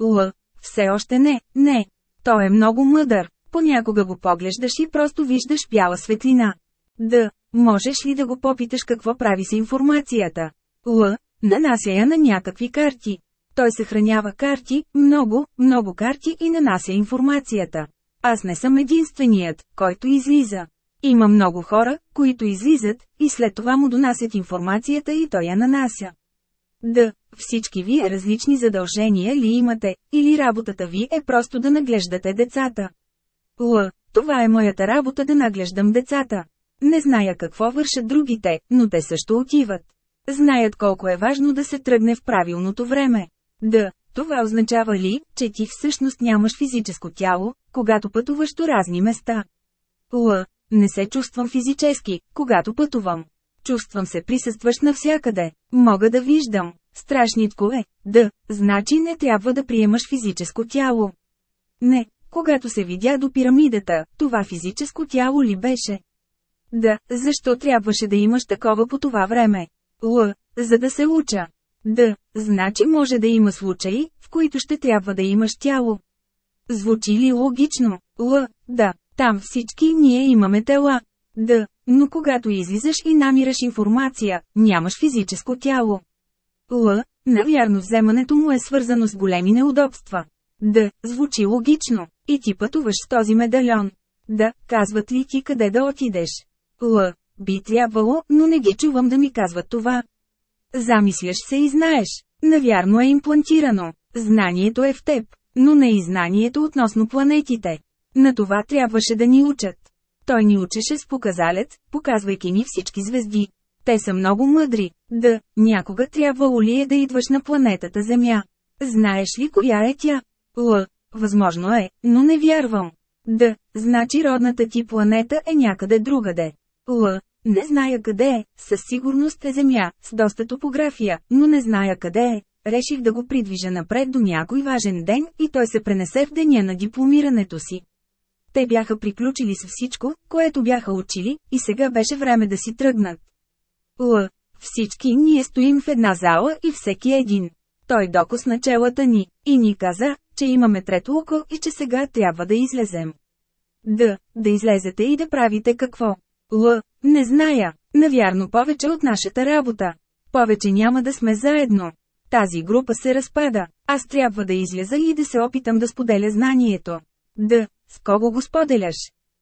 Л. Все още не, не. Той е много мъдър. Понякога го поглеждаш и просто виждаш бяла светлина. Да, можеш ли да го попиташ какво прави с информацията? Л. Нанася я на някакви карти. Той съхранява карти, много, много карти и нанася информацията. Аз не съм единственият, който излиза. Има много хора, които излизат, и след това му донасят информацията и той я нанася. Да, всички вие различни задължения ли имате, или работата ви е просто да наглеждате децата. Л, това е моята работа да наглеждам децата. Не зная какво вършат другите, но те също отиват. Знаят колко е важно да се тръгне в правилното време. Да, това означава ли, че ти всъщност нямаш физическо тяло, когато пътуваш до разни места? Л. Не се чувствам физически, когато пътувам. Чувствам се присъстващ навсякъде. Мога да виждам. Страшнитко е. Да, значи не трябва да приемаш физическо тяло. Не, когато се видя до пирамидата, това физическо тяло ли беше? Да, защо трябваше да имаш такова по това време? Л, за да се уча. Да, значи може да има случаи, в които ще трябва да имаш тяло. Звучи ли логично? Л, да, там всички ние имаме тела. Да, но когато излизаш и намираш информация, нямаш физическо тяло. Л, навярно вземането му е свързано с големи неудобства. Да, звучи логично. И ти пътуваш с този медальон. Да, казват ли ти къде да отидеш? Л, би трябвало, но не ги чувам да ми казват това. Замисляш се и знаеш. Навярно е имплантирано. Знанието е в теб, но не и знанието относно планетите. На това трябваше да ни учат. Той ни учеше с показалец, показвайки ни всички звезди. Те са много мъдри. Да, някога трябвало ли е да идваш на планетата Земя? Знаеш ли коя е тя? Л. Възможно е, но не вярвам. Да, значи родната ти планета е някъде другаде. Л. Не зная къде е, със сигурност е Земя, с доста топография, но не зная къде е. Реших да го придвижа напред до някой важен ден и той се пренесе в деня на дипломирането си. Те бяха приключили с всичко, което бяха учили, и сега беше време да си тръгнат. Л. Всички ние стоим в една зала и всеки един. Той докосна челата ни, и ни каза, че имаме трето око и че сега трябва да излезем. Да, да излезете и да правите какво? Л. Не зная, навярно повече от нашата работа. Повече няма да сме заедно. Тази група се разпада. Аз трябва да изляза и да се опитам да споделя знанието. Да, с кого го споделяш?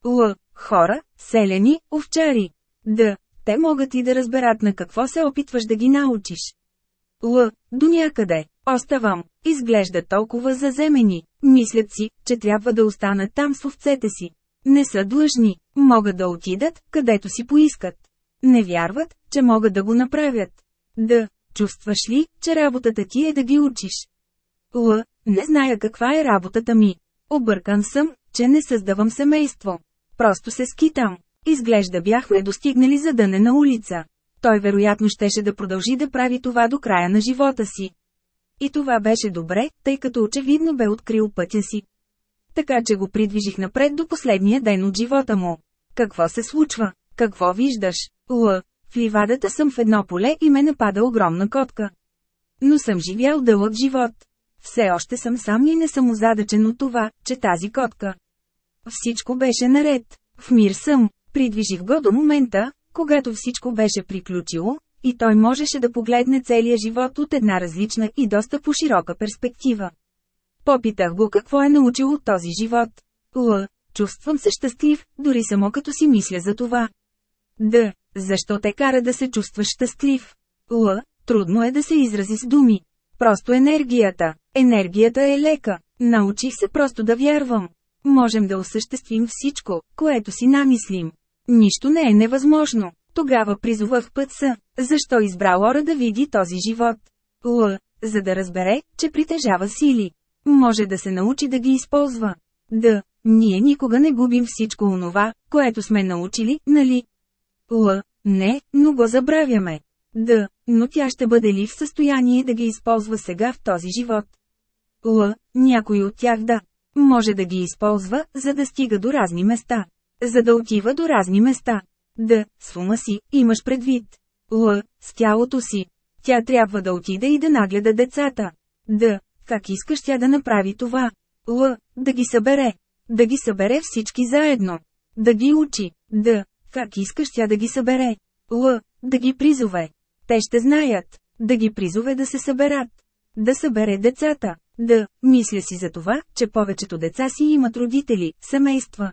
Л. Хора, селени, овчари. Да, те могат и да разберат на какво се опитваш да ги научиш. Л. До някъде. Оставам. Изглежда толкова заземени. Мислят си, че трябва да останат там с овцете си. Не са длъжни. Могат да отидат, където си поискат. Не вярват, че могат да го направят. Да, чувстваш ли, че работата ти е да ги учиш? Л. Не зная каква е работата ми. Объркан съм, че не създавам семейство. Просто се скитам. Изглежда бяхме достигнали за дъне на улица. Той вероятно щеше да продължи да прави това до края на живота си. И това беше добре, тъй като очевидно бе открил пътя си. Така че го придвижих напред до последния ден от живота му. Какво се случва? Какво виждаш? Л. В ливадата съм в едно поле и ме напада огромна котка. Но съм живял дълъг живот. Все още съм сам и не съм озадачен от това, че тази котка. Всичко беше наред. В мир съм. Придвижих го до момента, когато всичко беше приключило, и той можеше да погледне целия живот от една различна и доста по-широка перспектива. Попитах го какво е научил от този живот. Л. Чувствам се щастлив, дори само като си мисля за това. Д. Защо те кара да се чувстваш щастлив? Л. Трудно е да се изрази с думи. Просто енергията. Енергията е лека. Научих се просто да вярвам. Можем да осъществим всичко, което си намислим. Нищо не е невъзможно. Тогава призовах път са. Защо избра Лора да види този живот? Л. За да разбере, че притежава сили. Може да се научи да ги използва. Д. Ние никога не губим всичко онова, което сме научили, нали? Л. Не, но го забравяме. Д. Но тя ще бъде ли в състояние да ги използва сега в този живот? Л. Някой от тях да. Може да ги използва, за да стига до разни места. За да отива до разни места. Д. С ума си, имаш предвид. Л. С тялото си. Тя трябва да отиде и да нагледа децата. Д. Как искаш тя да направи това? Л. Да ги събере. Да ги събере всички заедно. Да ги учи. Д. Как искаш тя да ги събере? Л. Да ги призове. Те ще знаят. Да ги призове да се съберат. Да събере децата. Да, мисля си за това, че повечето деца си имат родители, семейства.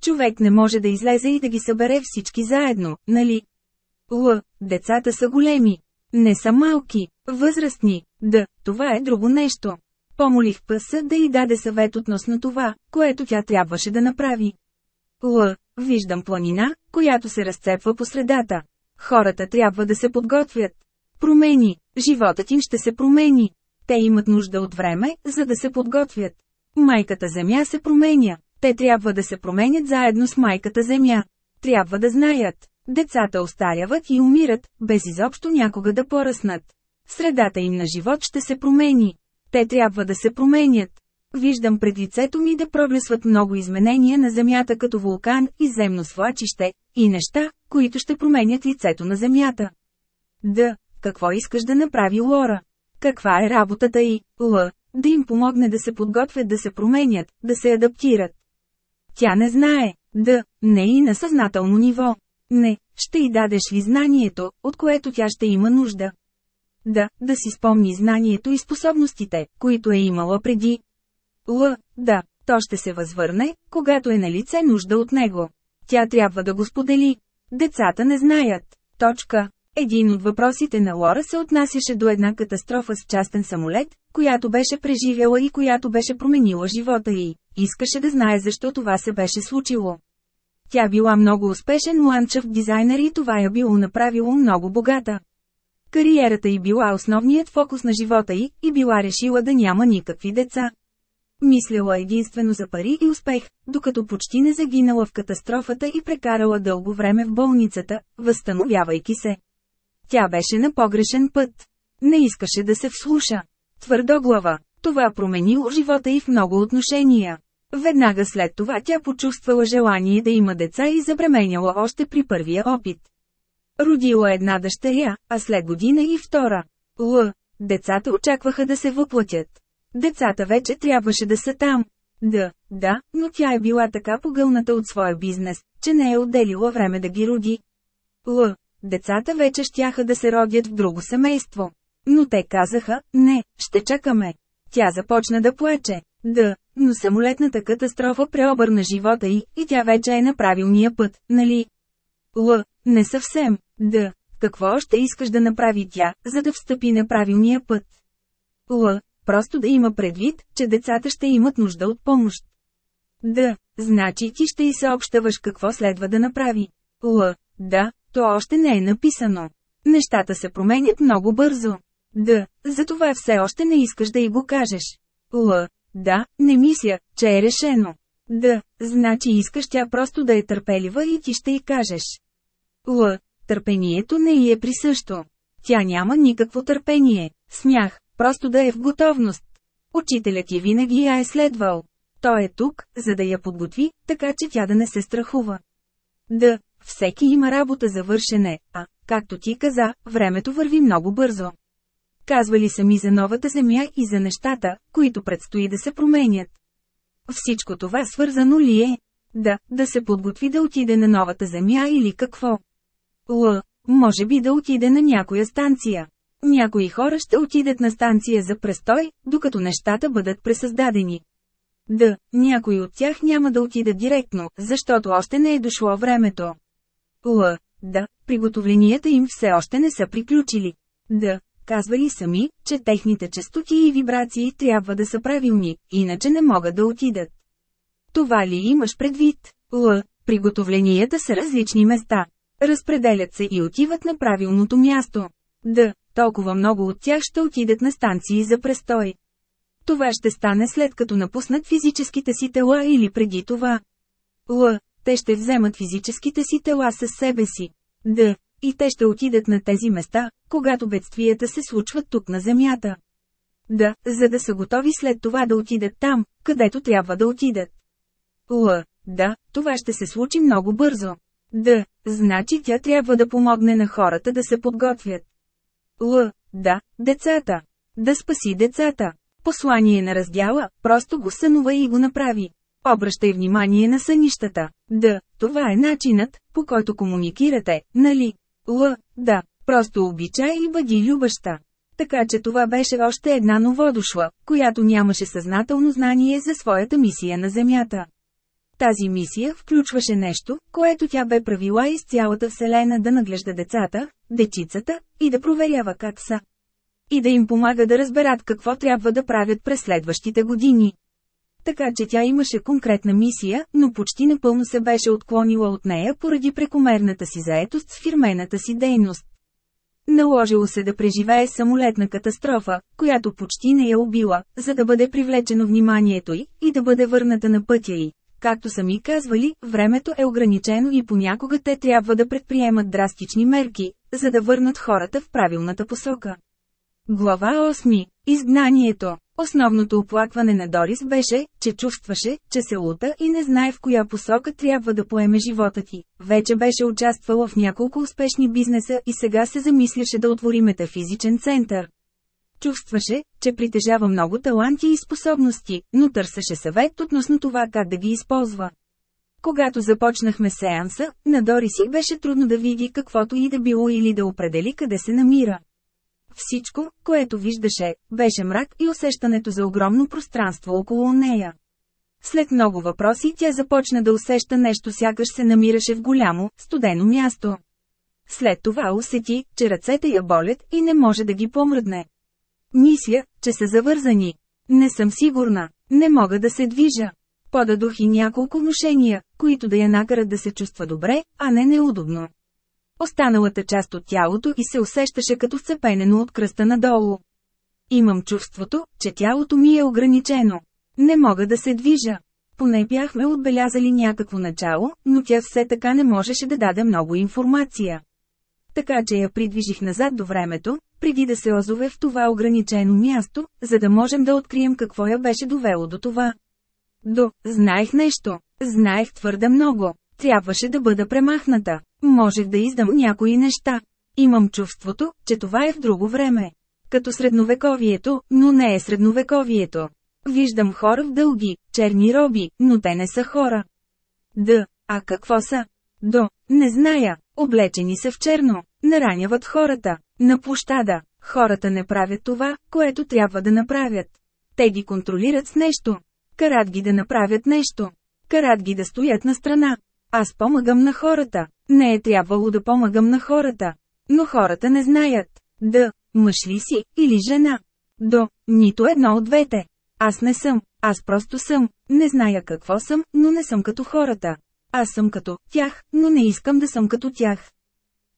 Човек не може да излезе и да ги събере всички заедно, нали? Л. Децата са големи. Не са малки, възрастни. Да, това е друго нещо. Помолих пъса да й даде съвет относно това, което тя трябваше да направи. Л. Виждам планина, която се разцепва по средата. Хората трябва да се подготвят. Промени. Животът им ще се промени. Те имат нужда от време, за да се подготвят. Майката Земя се променя. Те трябва да се променят заедно с майката Земя. Трябва да знаят. Децата остаряват и умират, без изобщо някога да поръснат. Средата им на живот ще се промени. Те трябва да се променят. Виждам пред лицето ми да проблесват много изменения на Земята като вулкан и земно свлачище, и неща, които ще променят лицето на Земята. Да, какво искаш да направи Лора? Каква е работата и, Л, да им помогне да се подготвят да се променят, да се адаптират? Тя не знае, да, не и на съзнателно ниво. Не, ще й дадеш ли знанието, от което тя ще има нужда. Да, да си спомни знанието и способностите, които е имала преди. Л, да, то ще се възвърне, когато е на лице нужда от него. Тя трябва да го сподели. Децата не знаят. Точка. Един от въпросите на Лора се отнасяше до една катастрофа с частен самолет, която беше преживяла и която беше променила живота й. Искаше да знае защо това се беше случило. Тя била много успешен ландшафт дизайнер и това я било направило много богата. Кариерата й била основният фокус на живота й и била решила да няма никакви деца. Мислила единствено за пари и успех, докато почти не загинала в катастрофата и прекарала дълго време в болницата, възстановявайки се. Тя беше на погрешен път. Не искаше да се вслуша. Твърдоглава. Това променило живота й в много отношения. Веднага след това тя почувствала желание да има деца и забременяла още при първия опит. Родила една дъщеря, а след година и втора. Л. Децата очакваха да се въплатят. Децата вече трябваше да са там. Да, да, но тя е била така погълната от своя бизнес, че не е отделила време да ги роди. Л. Децата вече щяха да се родят в друго семейство. Но те казаха, не, ще чакаме. Тя започна да плаче. Да, но самолетната катастрофа преобърна живота й, и тя вече е на правилния път, нали? Л. Не съвсем. Да. Какво още искаш да направи тя, за да встъпи на правилния път? Л. Просто да има предвид, че децата ще имат нужда от помощ. Да. Значи ти ще и съобщаваш какво следва да направи. Л. Да, то още не е написано. Нещата се променят много бързо. Да, затова все още не искаш да й го кажеш. Л. Да, не мисля, че е решено. Да, значи искаш тя просто да е търпелива и ти ще й кажеш. Л. Търпението не й е присъщо. Тя няма никакво търпение. Смях, просто да е в готовност. Учителят ти винаги я е следвал. Той е тук, за да я подготви, така че тя да не се страхува. Да, всеки има работа за вършене, а, както ти каза, времето върви много бързо. Казвали са ми за новата земя и за нещата, които предстои да се променят. Всичко това свързано ли е? Да, да се подготви да отиде на новата земя или какво? Л. може би да отиде на някоя станция. Някои хора ще отидат на станция за престой, докато нещата бъдат пресъздадени. Да, някой от тях няма да отида директно, защото още не е дошло времето. Л. Да, приготовленията им все още не са приключили. Да, казвали сами, че техните частоти и вибрации трябва да са правилни, иначе не могат да отидат. Това ли имаш предвид? Л. Приготовленията са различни места. Разпределят се и отиват на правилното място. Да, толкова много от тях ще отидат на станции за престой. Това ще стане след като напуснат физическите си тела или преди това. Л. Те ще вземат физическите си тела със себе си. Д. И те ще отидат на тези места, когато бедствията се случват тук на Земята. Да, за да са готови след това да отидат там, където трябва да отидат. Л. Да, това ще се случи много бързо. Да, значи тя трябва да помогне на хората да се подготвят. Л. Да, децата. Да спаси децата. Послание на раздяла, просто го сънува и го направи. Обръщай внимание на сънищата. Да, това е начинът, по който комуникирате, нали? Л. Да, просто обичай и бъди любаща. Така че това беше още една новодушла, която нямаше съзнателно знание за своята мисия на Земята. Тази мисия включваше нещо, което тя бе правила из цялата Вселена да наглежда децата, дечицата, и да проверява как са. И да им помага да разберат какво трябва да правят през следващите години. Така че тя имаше конкретна мисия, но почти напълно се беше отклонила от нея поради прекомерната си заетост с фирмената си дейност. Наложило се да преживее самолетна катастрофа, която почти не я убила, за да бъде привлечено вниманието й и да бъде върната на пътя й. Както сами казвали, времето е ограничено и понякога те трябва да предприемат драстични мерки, за да върнат хората в правилната посока. Глава 8. Изгнанието. Основното оплакване на Дорис беше, че чувстваше, че се лута и не знае в коя посока трябва да поеме живота ти. Вече беше участвала в няколко успешни бизнеса и сега се замисляше да отвори метафизичен център. Чувстваше, че притежава много таланти и способности, но търсеше съвет относно това как да ги използва. Когато започнахме сеанса, на Дори си беше трудно да види каквото и да било или да определи къде се намира. Всичко, което виждаше, беше мрак и усещането за огромно пространство около нея. След много въпроси тя започна да усеща нещо сякаш се намираше в голямо, студено място. След това усети, че ръцете я болят и не може да ги помръдне. Мисля, че са завързани. Не съм сигурна. Не мога да се движа. Подадох и няколко внушения, които да я накарат да се чувства добре, а не неудобно. Останалата част от тялото и се усещаше като сцепенено от кръста надолу. Имам чувството, че тялото ми е ограничено. Не мога да се движа. Поне бяхме отбелязали някакво начало, но тя все така не можеше да даде много информация. Така че я придвижих назад до времето, преди да се озове в това ограничено място, за да можем да открием какво я беше довело до това. До, знаех нещо. Знаех твърде много. Трябваше да бъда премахната. Можех да издам някои неща. Имам чувството, че това е в друго време. Като средновековието, но не е средновековието. Виждам хора в дълги, черни роби, но те не са хора. Д. А какво са? До. Не зная. Облечени са в черно. Нараняват хората. На площада. Хората не правят това, което трябва да направят. Те ги контролират с нещо. Карат ги да направят нещо. Карат ги да стоят на страна. Аз помагам на хората. Не е трябвало да помагам на хората. Но хората не знаят. Да, мъж ли си, или жена? До, нито едно от двете. Аз не съм, аз просто съм. Не зная какво съм, но не съм като хората. Аз съм като тях, но не искам да съм като тях.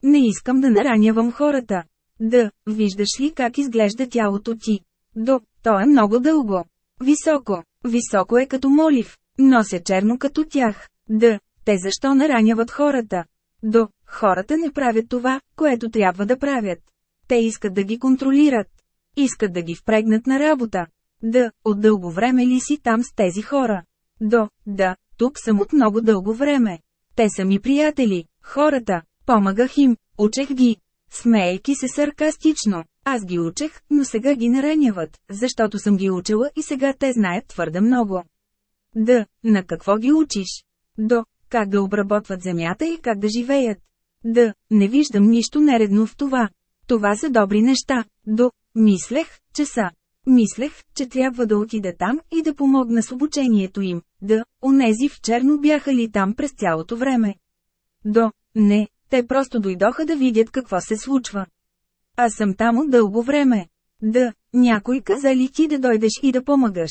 Не искам да наранявам хората. Да, виждаш ли как изглежда тялото ти? До, то е много дълго. Високо. Високо е като молив. Нося черно като тях. Да, те защо нараняват хората? До, хората не правят това, което трябва да правят. Те искат да ги контролират. Искат да ги впрегнат на работа. Да, от дълго време ли си там с тези хора? До, да, тук съм от много дълго време. Те са ми приятели, хората, помагах им, учех ги. Смеейки се саркастично, аз ги учех, но сега ги нараняват, защото съм ги учила и сега те знаят твърде много. Да, на какво ги учиш? До, как да обработват земята и как да живеят. Да, не виждам нищо нередно в това. Това са добри неща. До, мислех, че са. Мислех, че трябва да отида там и да помогна с обучението им. Да, онези в черно бяха ли там през цялото време? До, не, те просто дойдоха да видят какво се случва. Аз съм там от дълго време. Да, някой каза ли ти да дойдеш и да помагаш?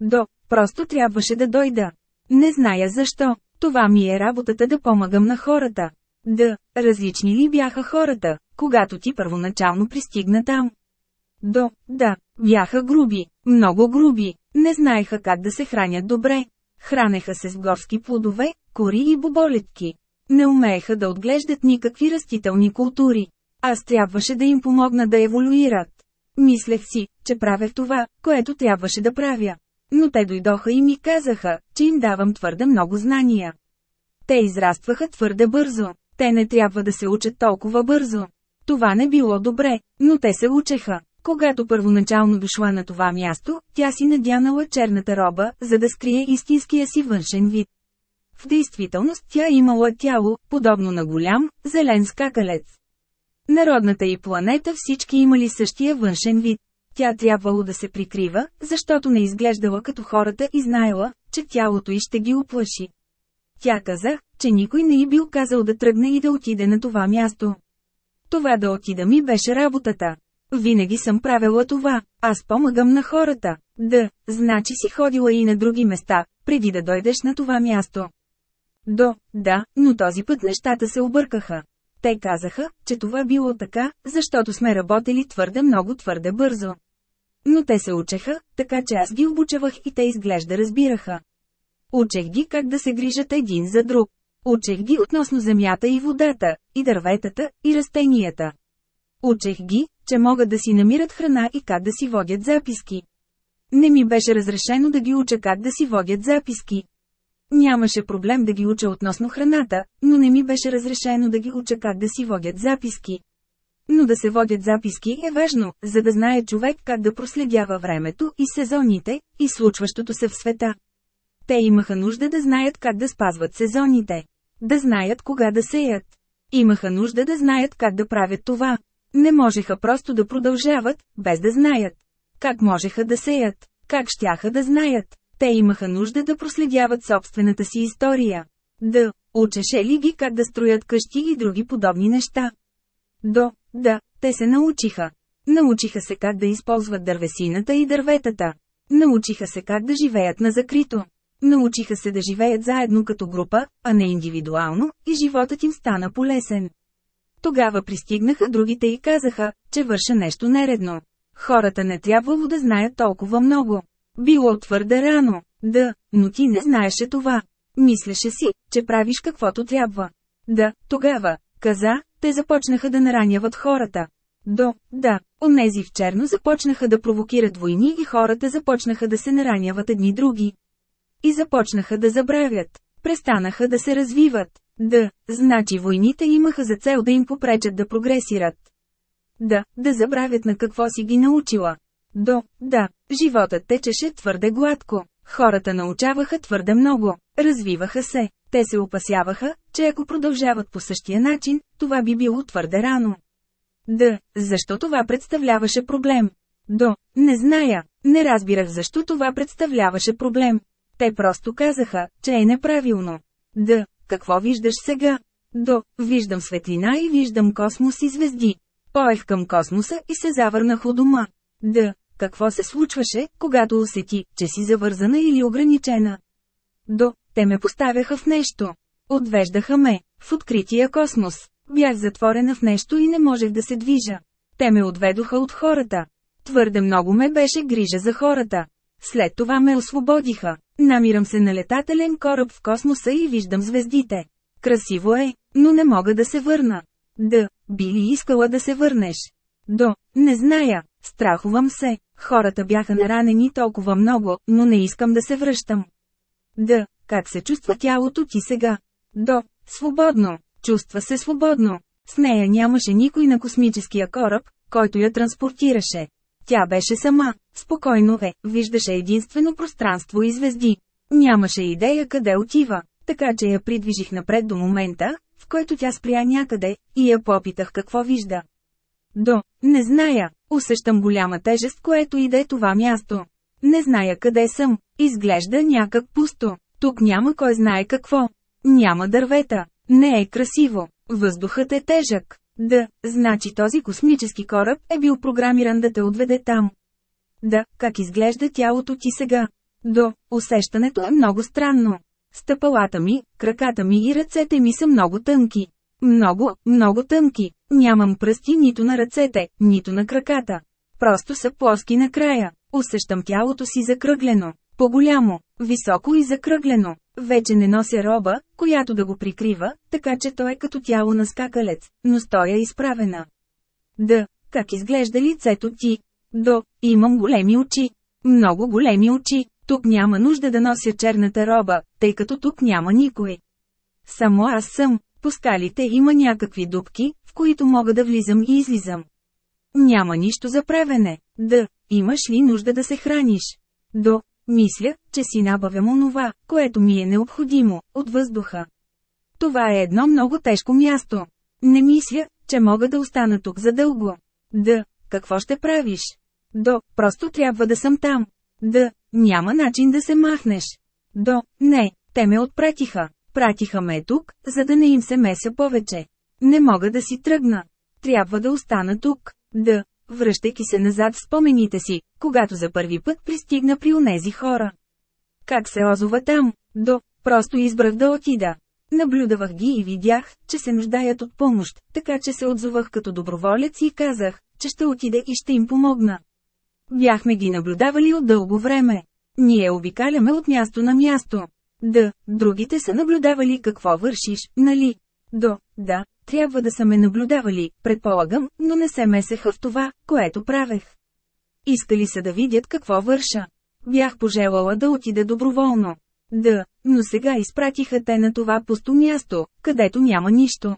До, просто трябваше да дойда. Не зная защо, това ми е работата да помагам на хората. Да, различни ли бяха хората, когато ти първоначално пристигна там? До, да, бяха груби, много груби, не знаеха как да се хранят добре. Хранеха се с горски плодове, кори и боболетки. Не умееха да отглеждат никакви растителни култури. Аз трябваше да им помогна да еволюират. Мислех си, че правех това, което трябваше да правя. Но те дойдоха и ми казаха, че им давам твърде много знания. Те израстваха твърде бързо. Те не трябва да се учат толкова бързо. Това не било добре, но те се учеха. Когато първоначално дошла на това място, тя си надянала черната роба, за да скрие истинския си външен вид. В действителност тя имала тяло, подобно на голям, зелен скакалец. Народната и планета всички имали същия външен вид. Тя трябвало да се прикрива, защото не изглеждала като хората и знаела, че тялото й ще ги оплаши. Тя каза, че никой не й бил казал да тръгне и да отиде на това място. Това да отида ми беше работата. Винаги съм правила това, аз помагам на хората. Да, значи си ходила и на други места, преди да дойдеш на това място. До, да, но този път нещата се объркаха. Те казаха, че това било така, защото сме работили твърде много твърде бързо. Но те се учеха, така че аз ги обучавах и те изглежда разбираха. Учех ги как да се грижат един за друг. Учех ги относно земята и водата, и дърветата, и растенията. Учех ги, че могат да си намират храна и как да си водят записки. Не ми беше разрешено да ги уча как да си водят записки. Нямаше проблем да ги уча относно храната, но не ми беше разрешено да ги уча как да си водят записки. Но да се водят записки е важно, за да знае човек как да проследява времето и сезоните, и случващото се в света. Те имаха нужда да знаят как да спазват сезоните. Да знаят кога да сеят. Имаха нужда да знаят как да правят това. Не можеха просто да продължават, без да знаят. Как можеха да сеят? Как щяха да знаят? Те имаха нужда да проследяват собствената си история. Да, учеше ли ги как да строят къщи и други подобни неща? До, да, те се научиха. Научиха се как да използват дървесината и дърветата. Научиха се как да живеят на закрито. Научиха се да живеят заедно като група, а не индивидуално, и животът им стана полесен. Тогава пристигнаха другите и казаха, че върша нещо нередно. Хората не трябвало да знаят толкова много. Било твърде рано. Да, но ти не знаеше това. Мислеше си, че правиш каквото трябва. Да, тогава, каза, те започнаха да нараняват хората. До, да, онези в черно започнаха да провокират войни и хората започнаха да се нараняват едни други. И започнаха да забравят. Престанаха да се развиват. Да, значи войните имаха за цел да им попречат да прогресират. Да, да забравят на какво си ги научила. До, да, животът течеше твърде гладко. Хората научаваха твърде много, развиваха се. Те се опасяваха, че ако продължават по същия начин, това би било твърде рано. Да, защо това представляваше проблем? До, не зная, не разбирах защо това представляваше проблем. Те просто казаха, че е неправилно. Да, какво виждаш сега? До, виждам светлина и виждам космос и звезди. Поех към космоса и се завърнах у дома. Да, какво се случваше, когато усети, че си завързана или ограничена? До, те ме поставяха в нещо. Отвеждаха ме, в открития космос. Бях затворена в нещо и не можех да се движа. Те ме отведоха от хората. Твърде много ме беше грижа за хората. След това ме освободиха. Намирам се на летателен кораб в космоса и виждам звездите. Красиво е, но не мога да се върна. Да, би ли искала да се върнеш? До, не зная, страхувам се. Хората бяха наранени толкова много, но не искам да се връщам. Да, как се чувства тялото ти сега? До, свободно, чувства се свободно. С нея нямаше никой на космическия кораб, който я транспортираше. Тя беше сама, спокойно е, виждаше единствено пространство и звезди. Нямаше идея къде отива, така че я придвижих напред до момента, в който тя спря някъде, и я попитах какво вижда. До, не зная, усещам голяма тежест, което и да е това място. Не зная къде съм, изглежда някак пусто. Тук няма кой знае какво. Няма дървета. Не е красиво. Въздухът е тежък. Да, значи този космически кораб е бил програмиран да те отведе там. Да, как изглежда тялото ти сега? До, усещането е много странно. Стъпалата ми, краката ми и ръцете ми са много тънки. Много, много тънки. Нямам пръсти нито на ръцете, нито на краката. Просто са плоски на края. Усещам тялото си закръглено. По-голямо, високо и закръглено. Вече не нося роба, която да го прикрива, така че той е като тяло на скакалец, но стоя изправена. Да, как изглежда лицето ти? До, имам големи очи. Много големи очи. Тук няма нужда да нося черната роба, тъй като тук няма никой. Само аз съм. По скалите има някакви дупки, в които мога да влизам и излизам. Няма нищо за правене. Да, имаш ли нужда да се храниш? До, мисля, че си набавям онова, което ми е необходимо, от въздуха. Това е едно много тежко място. Не мисля, че мога да остана тук задълго. Да, какво ще правиш? До, просто трябва да съм там. Да, няма начин да се махнеш. До, не, те ме отпратиха. Пратиха ме тук, за да не им се меся повече. Не мога да си тръгна. Трябва да остана тук. Да, връщайки се назад в спомените си, когато за първи път пристигна при онези хора. Как се озова там? До, просто избрах да отида. Наблюдавах ги и видях, че се нуждаят от помощ, така че се отзовах като доброволец и казах, че ще отида и ще им помогна. Бяхме ги наблюдавали от дълго време. Ние обикаляме от място на място. Да, другите са наблюдавали какво вършиш, нали? До, да, трябва да са ме наблюдавали, предполагам, но не се месеха в това, което правех. Искали са да видят какво върша. Бях пожелала да отида доброволно. Да, но сега изпратиха те на това пусто място, където няма нищо.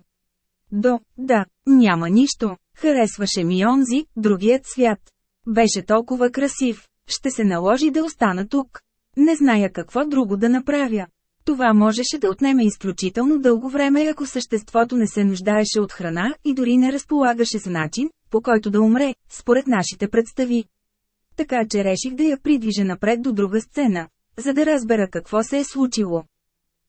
До, да, няма нищо, харесваше ми онзи, другият свят. Беше толкова красив, ще се наложи да остана тук. Не зная какво друго да направя. Това можеше да отнеме изключително дълго време, ако съществото не се нуждаеше от храна и дори не разполагаше с начин, по който да умре, според нашите представи. Така че реших да я придвижа напред до друга сцена, за да разбера какво се е случило.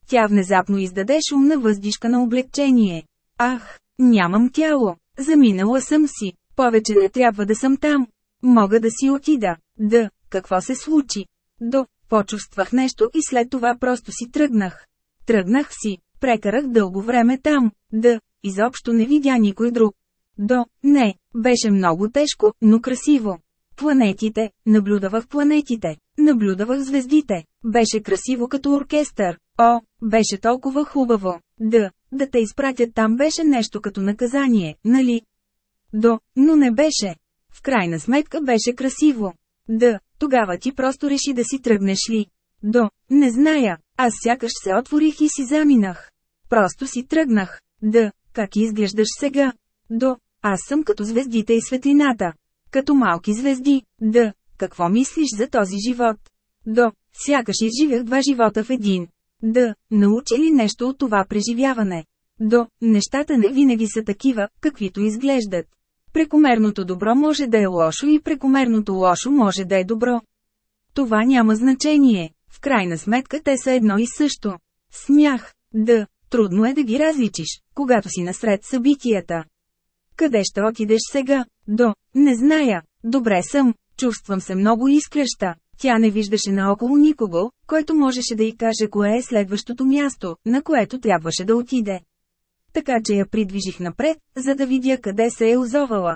Тя внезапно издаде шумна въздишка на облегчение. Ах, нямам тяло, заминала съм си, повече не трябва да съм там. Мога да си отида. Да, какво се случи? До, почувствах нещо и след това просто си тръгнах. Тръгнах си, прекарах дълго време там. Да, изобщо не видя никой друг. До, не, беше много тежко, но красиво. Планетите, наблюдавах планетите, наблюдавах звездите. Беше красиво като оркестър. О, беше толкова хубаво. Да, да те изпратят там беше нещо като наказание, нали? До, но не беше. В крайна сметка беше красиво. Да, тогава ти просто реши да си тръгнеш ли. До, не зная, аз сякаш се отворих и си заминах. Просто си тръгнах. Да, как изглеждаш сега? До, аз съм като звездите и светлината. Като малки звезди. Да, какво мислиш за този живот? До, сякаш изживях два живота в един. Да, научи ли нещо от това преживяване? До, нещата не винаги са такива, каквито изглеждат. Прекомерното добро може да е лошо и прекомерното лошо може да е добро. Това няма значение. В крайна сметка те са едно и също. Смях. Да, трудно е да ги различиш, когато си насред събитията. Къде ще отидеш сега? До, не зная. Добре съм, чувствам се много изкреща. Тя не виждаше наоколо никого, който можеше да й каже кое е следващото място, на което трябваше да отиде така че я придвижих напред, за да видя къде се е озовала.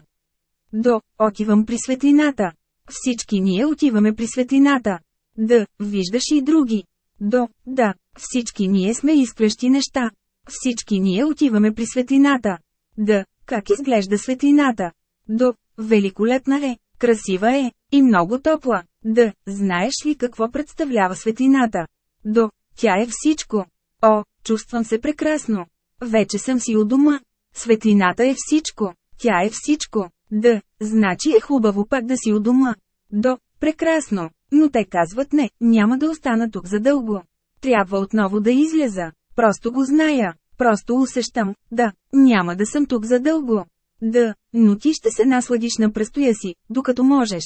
До, отивам при светлината. Всички ние отиваме при светлината. Да, виждаш и други. До, да, всички ние сме изкрещи неща. Всички ние отиваме при светлината. Да, как изглежда светлината? До, великолепна е, красива е, и много топла. Да, знаеш ли какво представлява светлината? До, тя е всичко. О, чувствам се прекрасно. Вече съм си у дома. Светлината е всичко. Тя е всичко. Да, значи е хубаво пак да си у дома. До, прекрасно. Но те казват не, няма да остана тук задълго. Трябва отново да излеза. Просто го зная. Просто усещам, да, няма да съм тук задълго. Да, но ти ще се насладиш на престоя си, докато можеш.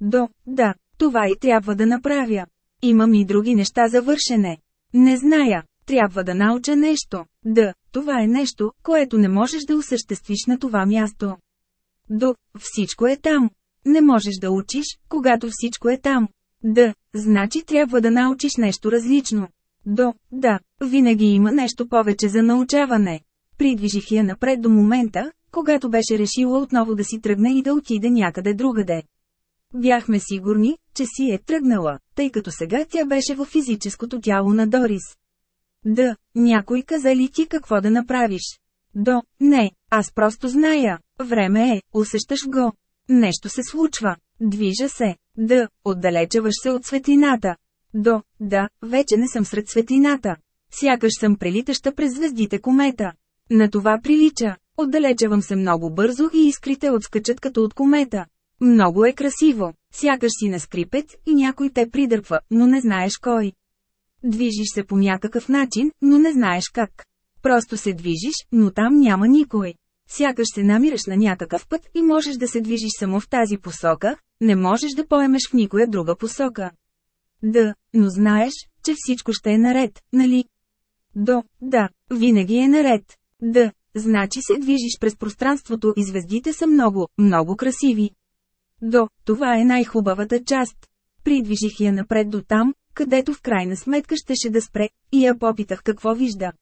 До, да, това и трябва да направя. Имам и други неща за вършене. Не зная, трябва да науча нещо. Да, това е нещо, което не можеш да осъществиш на това място. До, всичко е там. Не можеш да учиш, когато всичко е там. Да, значи трябва да научиш нещо различно. До, да, винаги има нещо повече за научаване. Придвижих я напред до момента, когато беше решила отново да си тръгне и да отиде някъде другаде. Бяхме сигурни, че си е тръгнала, тъй като сега тя беше в физическото тяло на Дорис. Да, някой каза ли ти какво да направиш? До, не, аз просто зная. Време е, усещаш го. Нещо се случва. Движа се. Да, отдалечаваш се от светлината. До, да, вече не съм сред светлината. Сякаш съм прелитаща през звездите комета. На това прилича. Отдалечавам се много бързо и искрите отскачат като от комета. Много е красиво. Сякаш си на скрипет и някой те придърпва, но не знаеш кой. Движиш се по някакъв начин, но не знаеш как. Просто се движиш, но там няма никой. Сякаш се намираш на някакъв път и можеш да се движиш само в тази посока, не можеш да поемеш в никоя друга посока. Да, но знаеш, че всичко ще е наред, нали? До, да, винаги е наред. Да, значи се движиш през пространството и звездите са много, много красиви. До, това е най-хубавата част. Придвижих я напред до там, където в крайна сметка щеше да спре, и я попитах какво вижда.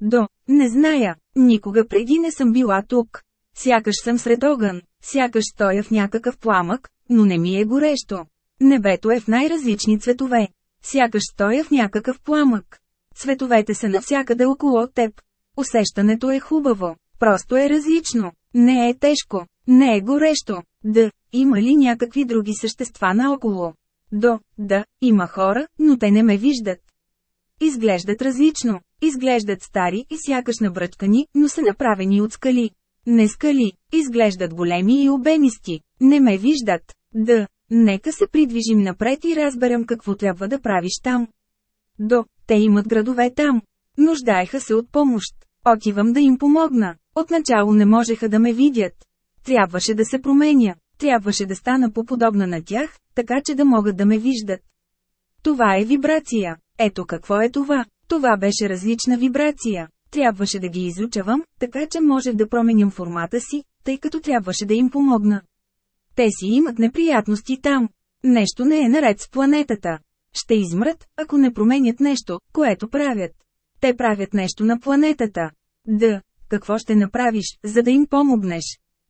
До, не зная, никога преди не съм била тук. Сякаш съм сред огън, сякаш стоя в някакъв пламък, но не ми е горещо. Небето е в най-различни цветове. Сякаш стоя в някакъв пламък. Цветовете са навсякъде около теб. Усещането е хубаво, просто е различно. Не е тежко, не е горещо. Да, има ли някакви други същества наоколо? До, да, има хора, но те не ме виждат. Изглеждат различно, изглеждат стари и сякаш набръчкани, но са направени от скали. Не скали, изглеждат големи и обемисти, не ме виждат. Да, нека се придвижим напред и разберем какво трябва да правиш там. До, те имат градове там. Нуждаеха се от помощ. Отивам да им помогна. Отначало не можеха да ме видят. Трябваше да се променя. Трябваше да стана по-подобна на тях, така че да могат да ме виждат. Това е вибрация. Ето какво е това. Това беше различна вибрация. Трябваше да ги изучавам, така че можех да променям формата си, тъй като трябваше да им помогна. Те си имат неприятности там. Нещо не е наред с планетата. Ще измрат, ако не променят нещо, което правят. Те правят нещо на планетата. Да, какво ще направиш, за да им помогнеш?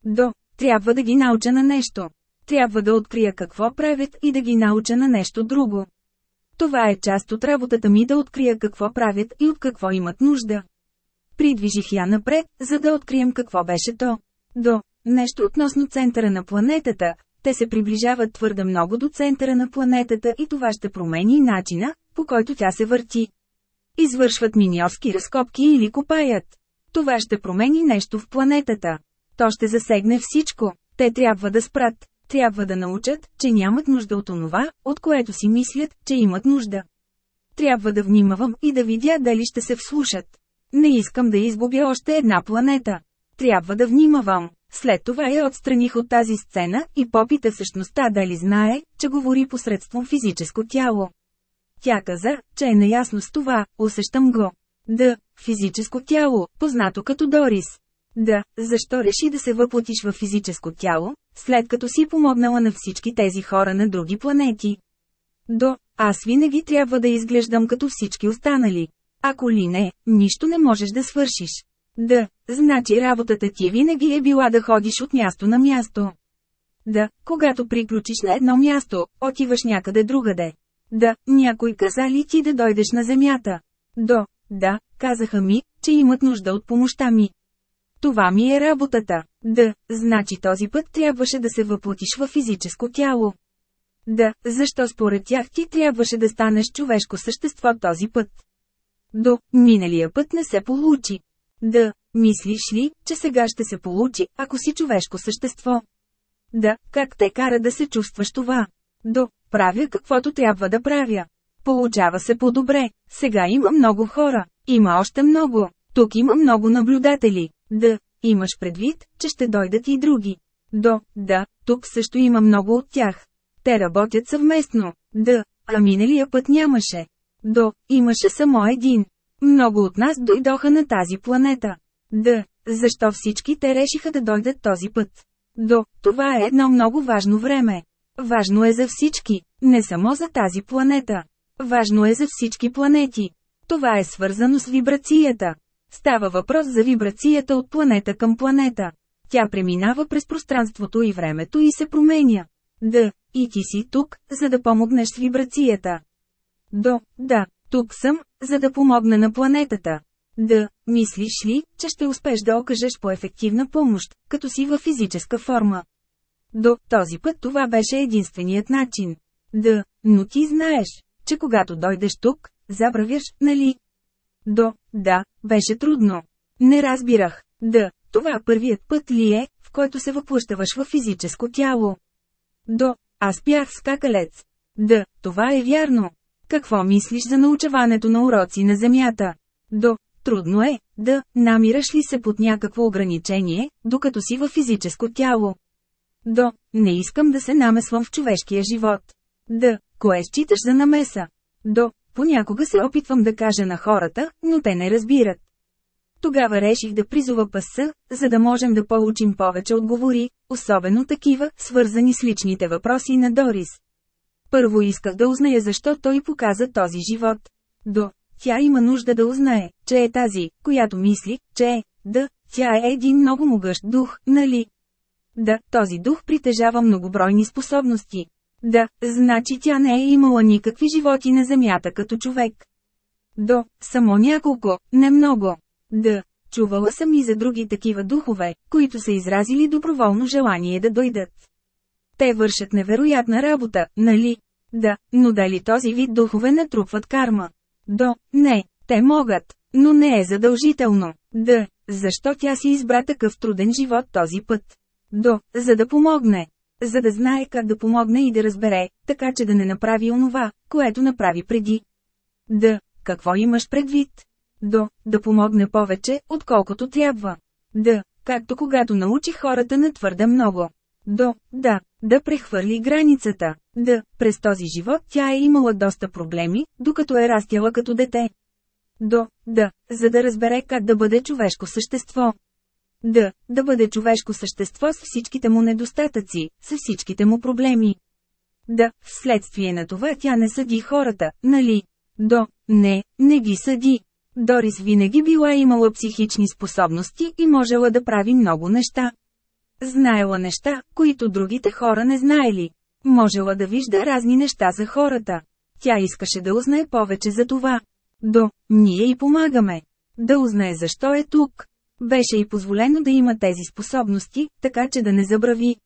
До, трябва да ги науча на нещо. Трябва да открия какво правят и да ги науча на нещо друго. Това е част от работата ми да открия какво правят и от какво имат нужда. Придвижих я напред, за да открием какво беше то. До нещо относно центъра на планетата, те се приближават твърде много до центъра на планетата и това ще промени начина, по който тя се върти. Извършват миньорски разкопки или копаят. Това ще промени нещо в планетата. То ще засегне всичко. Те трябва да спрат. Трябва да научат, че нямат нужда от онова, от което си мислят, че имат нужда. Трябва да внимавам и да видя дали ще се вслушат. Не искам да изгубя още една планета. Трябва да внимавам. След това я отстраних от тази сцена и попита същността дали знае, че говори посредством физическо тяло. Тя каза, че е наясно с това, усещам го. Да, физическо тяло, познато като Дорис. Да, защо реши да се въплотиш в физическо тяло, след като си помогнала на всички тези хора на други планети? До, аз винаги трябва да изглеждам като всички останали. Ако ли не, нищо не можеш да свършиш. Да, значи работата ти винаги е била да ходиш от място на място. Да, когато приключиш на едно място, отиваш някъде другаде. Да, някой каза ли ти да дойдеш на земята? До, да, казаха ми, че имат нужда от помощта ми. Това ми е работата. Да, значи този път трябваше да се въплотиш в физическо тяло. Да, защо според тях ти трябваше да станеш човешко същество този път? До, миналия път не се получи. Да, мислиш ли, че сега ще се получи, ако си човешко същество? Да, как те кара да се чувстваш това? До, правя каквото трябва да правя. Получава се по-добре, сега има много хора, има още много. Тук има много наблюдатели. Да, имаш предвид, че ще дойдат и други. До, да, тук също има много от тях. Те работят съвместно. Да, а миналия път нямаше. До, имаше само един. Много от нас дойдоха на тази планета. Да, защо всички те решиха да дойдат този път? До, това е едно много важно време. Важно е за всички, не само за тази планета. Важно е за всички планети. Това е свързано с вибрацията. Става въпрос за вибрацията от планета към планета. Тя преминава през пространството и времето и се променя. Да, и ти си тук, за да помогнеш с вибрацията. До, да, тук съм, за да помогна на планетата. Да, мислиш ли, че ще успеш да окажеш по-ефективна помощ, като си във физическа форма? До този път това беше единственият начин. Да, но ти знаеш, че когато дойдеш тук, забравяш, нали? До, да, беше трудно. Не разбирах. Да, това първият път ли е, в който се въплъщаваш в физическо тяло? До, аз бях скакалец. Да, това е вярно. Какво мислиш за научаването на уроци на Земята? До, трудно е, да, намираш ли се под някакво ограничение, докато си във физическо тяло? До, не искам да се намесвам в човешкия живот. Да, кое считаш за намеса? До, понякога се опитвам да кажа на хората, но те не разбират. Тогава реших да призова паса, за да можем да получим повече отговори, особено такива, свързани с личните въпроси на Дорис. Първо исках да узная защо той показа този живот. До, тя има нужда да узнае, че е тази, която мисли, че е, да, тя е един много могъщ дух, нали? Да, този дух притежава многобройни способности. Да, значи тя не е имала никакви животи на Земята като човек. До, само няколко, не много. Да, чувала съм и за други такива духове, които са изразили доброволно желание да дойдат. Те вършат невероятна работа, нали? Да, но дали този вид духове натрупват карма? До, не, те могат, но не е задължително. Да, защо тя си избра такъв труден живот този път? До, за да помогне. За да знае как да помогне и да разбере, така че да не направи онова, което направи преди. Да, какво имаш предвид? До, да помогне повече, отколкото трябва. Да, както когато научи хората на твърде много. До, да, да прехвърли границата. Да, през този живот тя е имала доста проблеми, докато е растяла като дете. До, да, за да разбере как да бъде човешко същество. Да, да бъде човешко същество с всичките му недостатъци, с всичките му проблеми. Да, вследствие на това тя не съди хората, нали? До, не, не ги съди. Дорис винаги била имала психични способности и можела да прави много неща. Знаела неща, които другите хора не знаели. Можела да вижда разни неща за хората. Тя искаше да узнае повече за това. До, ние и помагаме. Да узнае защо е тук. Беше и позволено да има тези способности, така че да не забрави.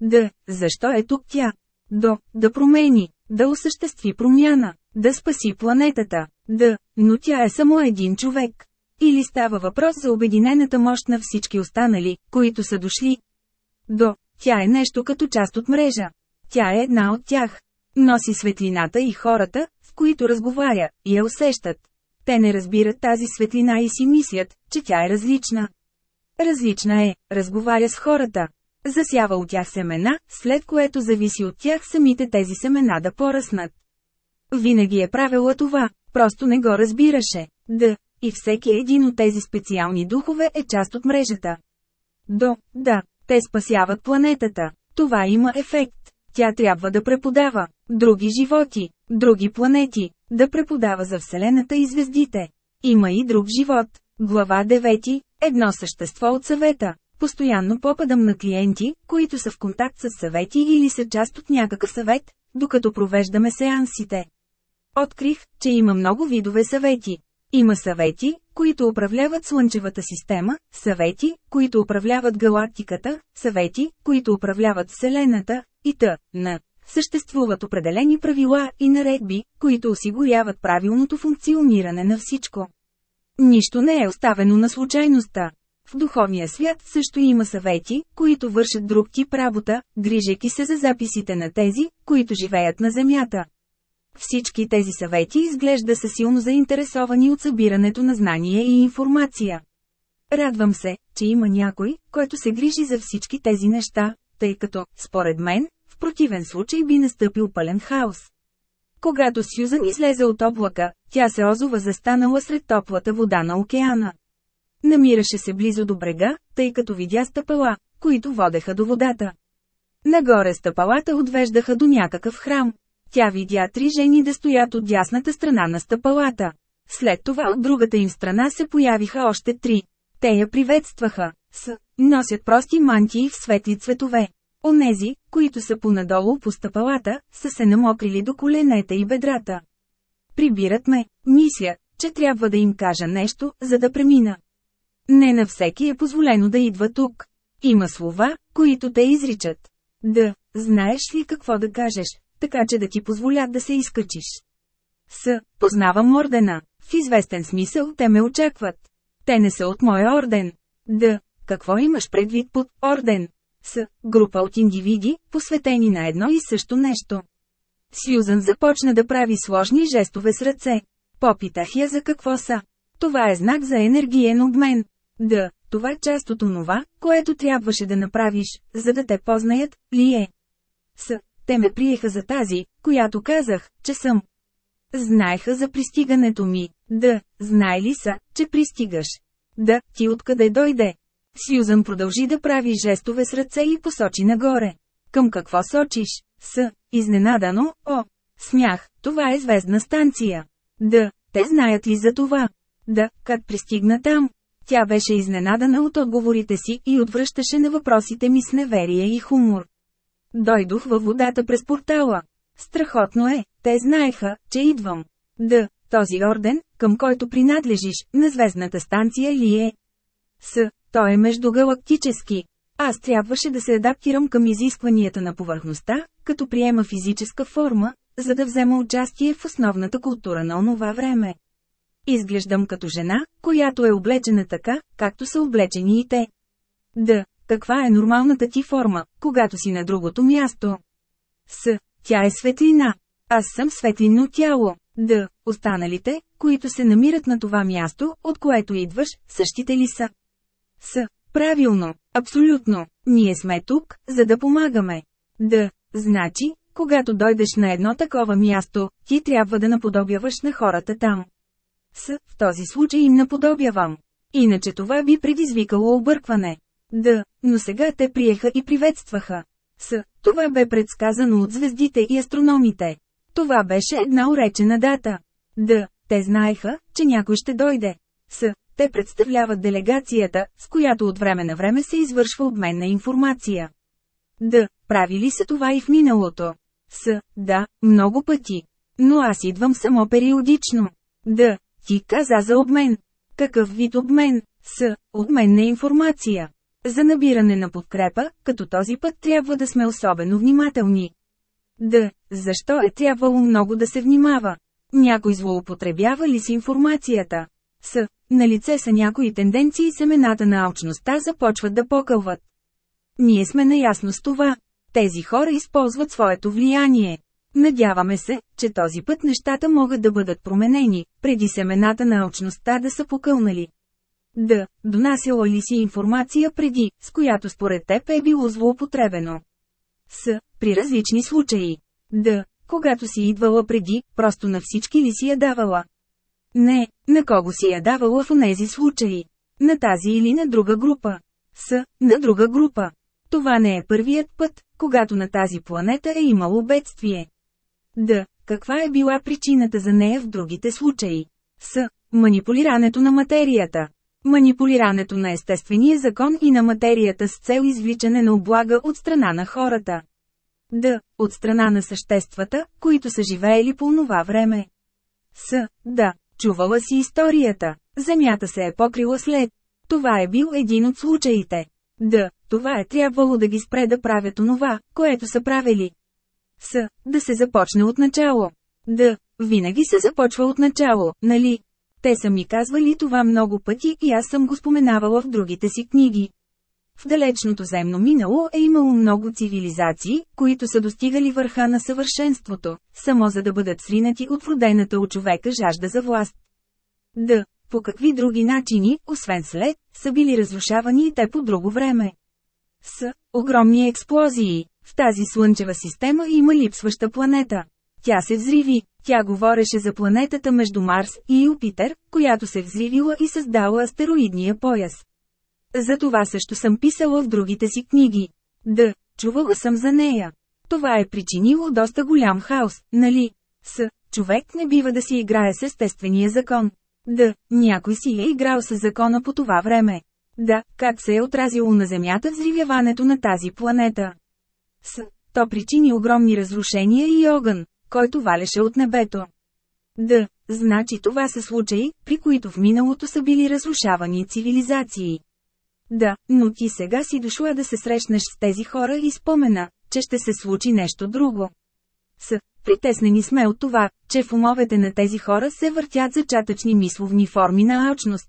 Да, защо е тук тя? До, да промени, да осъществи промяна, да спаси планетата. Да, но тя е само един човек. Или става въпрос за обединената мощ на всички останали, които са дошли. До, тя е нещо като част от мрежа. Тя е една от тях. Носи светлината и хората, с които разговаря, и я усещат. Те не разбират тази светлина и си мислят, че тя е различна. Различна е, разговаря с хората. Засява от тях семена, след което зависи от тях самите тези семена да поръснат. Винаги е правила това, просто не го разбираше. Да, и всеки един от тези специални духове е част от мрежата. До, да, те спасяват планетата. Това има ефект. Тя трябва да преподава. Други животи, други планети, да преподава за Вселената и звездите. Има и друг живот. Глава 9. Едно същество от съвета. Постоянно попадам на клиенти, които са в контакт с съвети или са част от някакъв съвет, докато провеждаме сеансите. Открих, че има много видове съвети. Има съвети, които управляват Слънчевата система, съвети, които управляват галактиката, съвети, които управляват Вселената, и т.н. Съществуват определени правила и наредби, които осигуряват правилното функциониране на всичко. Нищо не е оставено на случайността. В духовния свят също има съвети, които вършат друг тип работа, грижейки се за записите на тези, които живеят на Земята. Всички тези съвети изглежда са силно заинтересовани от събирането на знания и информация. Радвам се, че има някой, който се грижи за всички тези неща, тъй като, според мен, противен случай би настъпил пълен хаос. Когато Сюзан излезе от облака, тя се озова застанала сред топлата вода на океана. Намираше се близо до брега, тъй като видя стъпала, които водеха до водата. Нагоре стъпалата отвеждаха до някакъв храм. Тя видя три жени да стоят от дясната страна на стъпалата. След това от другата им страна се появиха още три. Те я приветстваха. С. Носят прости мантии в светли цветове. Онези, които са понадолу по стъпалата, са се намокрили до коленете и бедрата. Прибират ме, мисля, че трябва да им кажа нещо, за да премина. Не на всеки е позволено да идва тук. Има слова, които те изричат. Да, знаеш ли какво да кажеш, така че да ти позволят да се изкачиш. С. Познавам ордена. В известен смисъл те ме очакват. Те не са от моя орден. Д. Какво имаш предвид под орден? С. Група от индивиди, посветени на едно и също нещо. Сюзан започна да прави сложни жестове с ръце. Попитах я за какво са. Това е знак за енергиен обмен. Д. Това е част от онова, което трябваше да направиш, за да те познаят, ли е? С. Те ме приеха за тази, която казах, че съм. Знаеха за пристигането ми. Да, знае ли са, че пристигаш? Да, ти откъде дойде? Сюзан продължи да прави жестове с ръце и посочи нагоре. Към какво сочиш? С. Изненадано, о. Смях, това е звездна станция. Да, те знаят ли за това? Да, как пристигна там? Тя беше изненадана от отговорите си и отвръщаше на въпросите ми с неверие и хумор. Дойдох във водата през портала. Страхотно е, те знаеха, че идвам. Да, този орден, към който принадлежиш, на звездната станция ли е? С. Той е междугалактически. Аз трябваше да се адаптирам към изискванията на повърхността, като приема физическа форма, за да взема участие в основната култура на онова време. Изглеждам като жена, която е облечена така, както са облечени и те. Да, каква е нормалната ти форма, когато си на другото място? С. Тя е светлина. Аз съм светлинно тяло. Д. Останалите, които се намират на това място, от което идваш, същите ли са? С. Правилно, абсолютно. Ние сме тук, за да помагаме. Д. Значи, когато дойдеш на едно такова място, ти трябва да наподобяваш на хората там. С. В този случай им наподобявам. Иначе това би предизвикало объркване. Д. Но сега те приеха и приветстваха. С. Това бе предсказано от звездите и астрономите. Това беше една уречена дата. Д. Те знаеха, че някой ще дойде. С. Те представляват делегацията, с която от време на време се извършва обмен на информация. Д. Правили се това и в миналото. С. Да, много пъти. Но аз идвам само периодично. Д. Ти каза за обмен. Какъв вид обмен? С. Обмен на информация. За набиране на подкрепа, като този път трябва да сме особено внимателни. Д. Защо е трябвало много да се внимава? Някой злоупотребява ли с информацията? С. На лице са някои тенденции семената на алчността започват да покълват. Ние сме наясно с това. Тези хора използват своето влияние. Надяваме се, че този път нещата могат да бъдат променени, преди семената на алчността да са покълнали. Д. Донасяла ли си информация преди, с която според теб е било злоупотребено? С. При различни случаи. Д. Когато си идвала преди, просто на всички ли си я давала? Не, на кого си я давала в онези случаи? На тази или на друга група? С. На друга група. Това не е първият път, когато на тази планета е имало бедствие. Д. Каква е била причината за нея в другите случаи? С. Манипулирането на материята. Манипулирането на естествения закон и на материята с цел извличане на облага от страна на хората. Д. От страна на съществата, които са живеели по това време. С. Да. Чувала си историята. Земята се е покрила след. Това е бил един от случаите. Д. Това е трябвало да ги спре да правят онова, което са правили. С. Да се започне от начало. Д. Винаги се започва от начало, нали? Те са ми казвали това много пъти и аз съм го споменавала в другите си книги. В далечното земно минало е имало много цивилизации, които са достигали върха на съвършенството, само за да бъдат сринати от родената от човека жажда за власт. Д. По какви други начини, освен след, са били разрушавани и те по друго време. С. Огромни експлозии. В тази слънчева система има липсваща планета. Тя се взриви. Тя говореше за планетата между Марс и Юпитер, която се взривила и създала астероидния пояс. За това също съм писала в другите си книги. Да, чувала съм за нея. Това е причинило доста голям хаос, нали? С. Човек не бива да си играе с естествения закон. Да, някой си е играл с закона по това време. Да, как се е отразило на Земята взривяването на тази планета. С. То причини огромни разрушения и огън, който валеше от небето. Да, значи това са случаи, при които в миналото са били разрушавани цивилизации. Да, но ти сега си дошла да се срещнеш с тези хора и спомена, че ще се случи нещо друго. С. Притеснени сме от това, че в умовете на тези хора се въртят зачатъчни мисловни форми на алчност.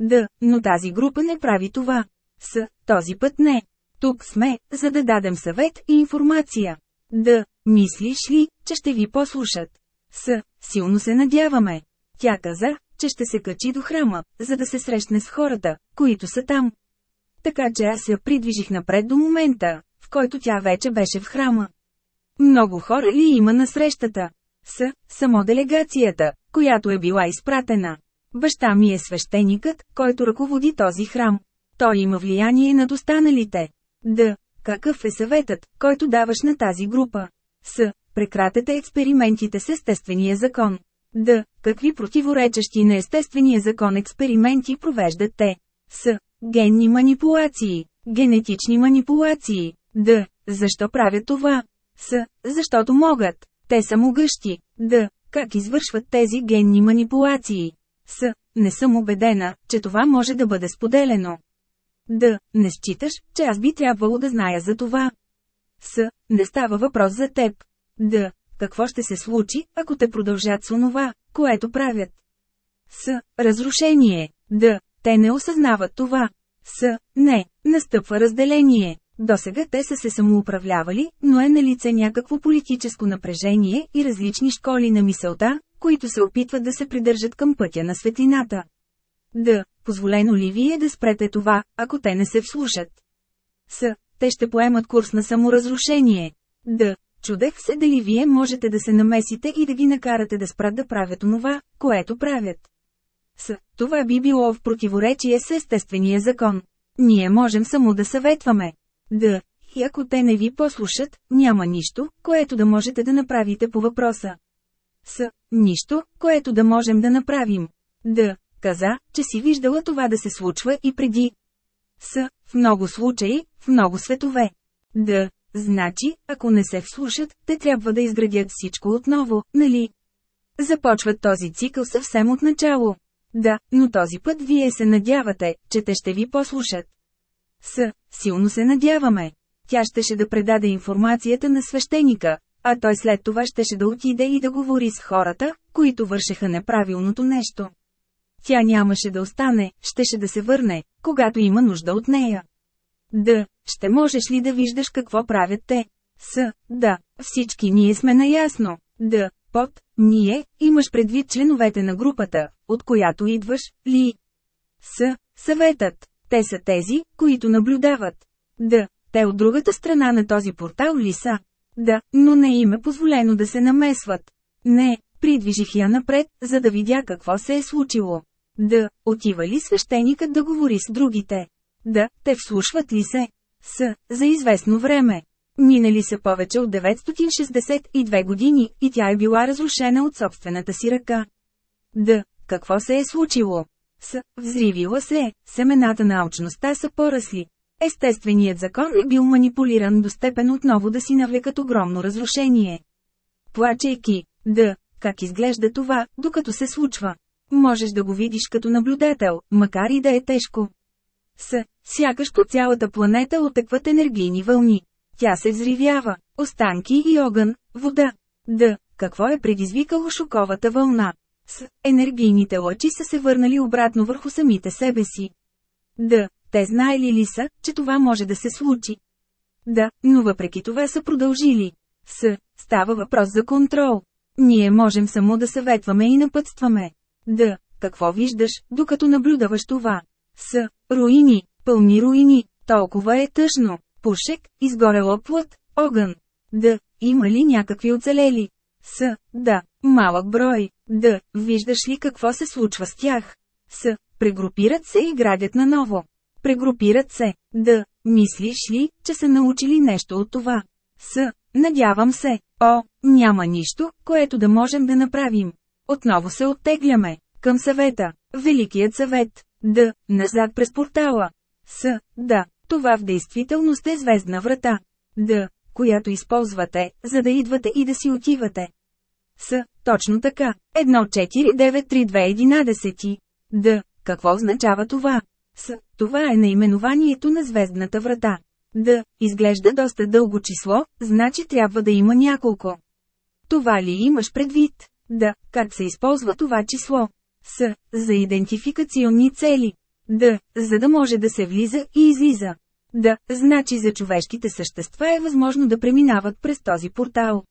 Да, но тази група не прави това. С. Този път не. Тук сме, за да дадем съвет и информация. Да, мислиш ли, че ще ви послушат? С. Силно се надяваме. Тя каза, че ще се качи до храма, за да се срещне с хората, които са там. Така че аз я придвижих напред до момента, в който тя вече беше в храма. Много хора ли има на срещата? С, само делегацията, която е била изпратена. Баща ми е свещеникът, който ръководи този храм. Той има влияние над останалите. Д. Какъв е съветът, който даваш на тази група? С. Прекратете експериментите с естествения закон. Д. Какви противоречащи на естествения закон експерименти провеждат те? С. Генни манипулации. Генетични манипулации. Д. Защо правят това? С. Защото могат. Те са могъщи. Д. Как извършват тези генни манипулации? С. Не съм убедена, че това може да бъде споделено. Д. Не считаш, че аз би трябвало да зная за това. С. Не става въпрос за теб. Д. Какво ще се случи, ако те продължат с онова, което правят? С. Разрушение. Д. Те не осъзнават това. С. Не. Настъпва разделение. Досега те са се самоуправлявали, но е на лице някакво политическо напрежение и различни школи на мисълта, които се опитват да се придържат към пътя на светлината. Д. Позволено ли ви е да спрете това, ако те не се вслушат? С. Те ще поемат курс на саморазрушение. Д. Чудех се дали вие можете да се намесите и да ги накарате да спрат да правят онова, което правят. С. Това би било в противоречие с естествения закон. Ние можем само да съветваме. Д. И ако те не ви послушат, няма нищо, което да можете да направите по въпроса. С. Нищо, което да можем да направим. Д. Каза, че си виждала това да се случва и преди. С. В много случаи, в много светове. Д. Значи, ако не се вслушат, те трябва да изградят всичко отново, нали? Започват този цикъл съвсем от начало. Да, но този път вие се надявате, че те ще ви послушат. С. Силно се надяваме. Тя щеше да предаде информацията на свещеника, а той след това щеше да отиде и да говори с хората, които вършеха неправилното нещо. Тя нямаше да остане, щеше да се върне, когато има нужда от нея. Д. Ще можеш ли да виждаш какво правят те? С. Да. Всички ние сме наясно. Д. Под. Ние, имаш предвид членовете на групата, от която идваш, ли? С. Съветът. Те са тези, които наблюдават. Да, те от другата страна на този портал ли са? Да, но не им е позволено да се намесват. Не, придвижих я напред, за да видя какво се е случило. Да, отива ли свещеникът да говори с другите? Да, те вслушват ли се? С, за известно време. Минали са повече от 962 години, и тя е била разрушена от собствената си ръка. Да, какво се е случило? С, взривила се е, семената на алчността са порасли. Естественият закон е бил манипулиран до степен отново да си навлекат огромно разрушение. Плачейки, да, как изглежда това, докато се случва. Можеш да го видиш като наблюдател, макар и да е тежко. С, сякаш по цялата планета отекват енергийни вълни. Тя се взривява, останки и огън, вода. Д. Какво е предизвикало шоковата вълна? С. Енергийните лъчи са се върнали обратно върху самите себе си. Д. те знаели ли са, че това може да се случи? Да, но въпреки това са продължили. С. Става въпрос за контрол. Ние можем само да съветваме и напътстваме. Да, какво виждаш, докато наблюдаваш това? С. Руини, пълни руини, толкова е тъжно. Пушек, изгорела плът, огън. Да, има ли някакви оцелели? С. Да, малък брой. Да, виждаш ли какво се случва с тях? С. Прегрупират се и градят наново. Прегрупират се. Да, мислиш ли, че са научили нещо от това? С. Надявам се. О, няма нищо, което да можем да направим. Отново се оттегляме. Към съвета. Великият съвет. Д. Назад през портала. С. Да. Това в действителност е звездна врата. Д. Която използвате, за да идвате и да си отивате. С. Точно така. 1493211. Д. Какво означава това? С. Това е наименованието на звездната врата. Д. Изглежда доста дълго число, значи трябва да има няколко. Това ли имаш предвид? Да. Как се използва това число? С. За идентификационни цели. Д. За да може да се влиза и излиза. Да, значи за човешките същества е възможно да преминават през този портал.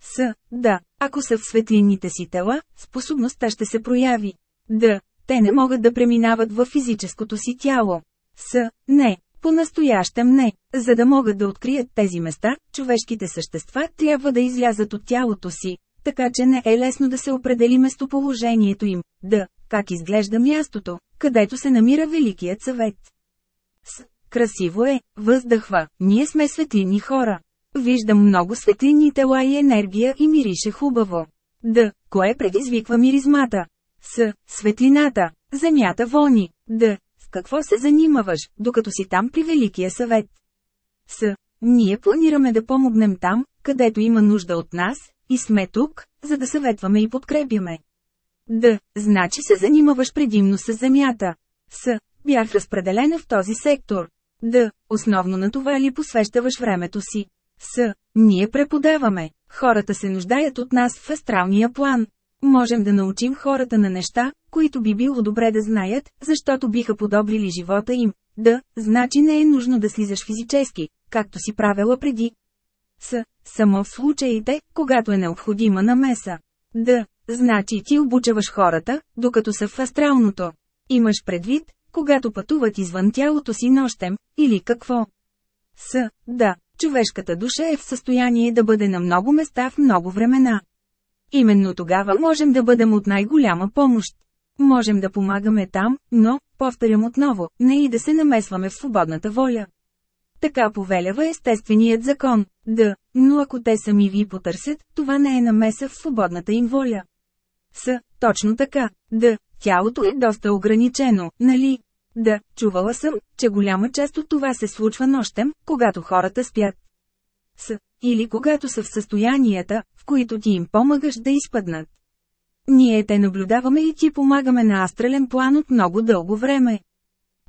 С. Да, ако са в светлинните си тела, способността ще се прояви. Да, те не могат да преминават в физическото си тяло. С. Не, по-настоящем не. За да могат да открият тези места, човешките същества трябва да излязат от тялото си, така че не е лесно да се определи местоположението им. Да, как изглежда мястото, където се намира Великият съвет. С. Красиво е, въздъхва, ние сме светлини хора. Виждам много светлини тела и енергия и мирише хубаво. Д. Кое предизвиква миризмата? С. Светлината. Земята вони. Д. С какво се занимаваш, докато си там при Великия съвет? С. Ние планираме да помогнем там, където има нужда от нас, и сме тук, за да съветваме и подкрепяме. Д. Значи се занимаваш предимно с земята. С. Бях разпределена в този сектор. Д. Основно на това ли посвещаваш времето си? С. Ние преподаваме. Хората се нуждаят от нас в астралния план. Можем да научим хората на неща, които би било добре да знаят, защото биха подобрили живота им. Да, значи не е нужно да слизаш физически, както си правила преди. С. Само в случаите, когато е необходима намеса. Да, значи ти обучаваш хората, докато са в астралното. Имаш предвид, когато пътуват извън тялото си нощем, или какво? С. Да, човешката душа е в състояние да бъде на много места в много времена. Именно тогава можем да бъдем от най-голяма помощ. Можем да помагаме там, но, повторям отново, не и да се намесваме в свободната воля. Така повелява естественият закон, да, но ако те сами ви потърсят, това не е намеса в свободната им воля. С, точно така, да, тялото е доста ограничено, нали? Да, чувала съм, че голяма част от това се случва нощем, когато хората спят. С, или когато са в състоянията, в които ти им помагаш да изпъднат. Ние те наблюдаваме и ти помагаме на астрален план от много дълго време.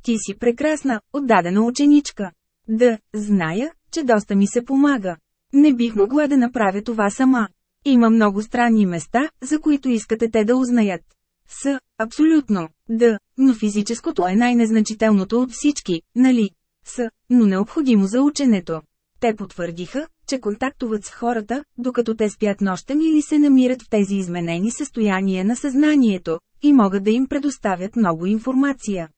Ти си прекрасна, отдадена ученичка. Да, зная, че доста ми се помага. Не бих могла да направя това сама. Има много странни места, за които искате те да узнаят. С, абсолютно, да, но физическото е най-незначителното от всички, нали? С, но необходимо за ученето. Те потвърдиха, че контактуват с хората, докато те спят нощем или се намират в тези изменени състояния на съзнанието, и могат да им предоставят много информация.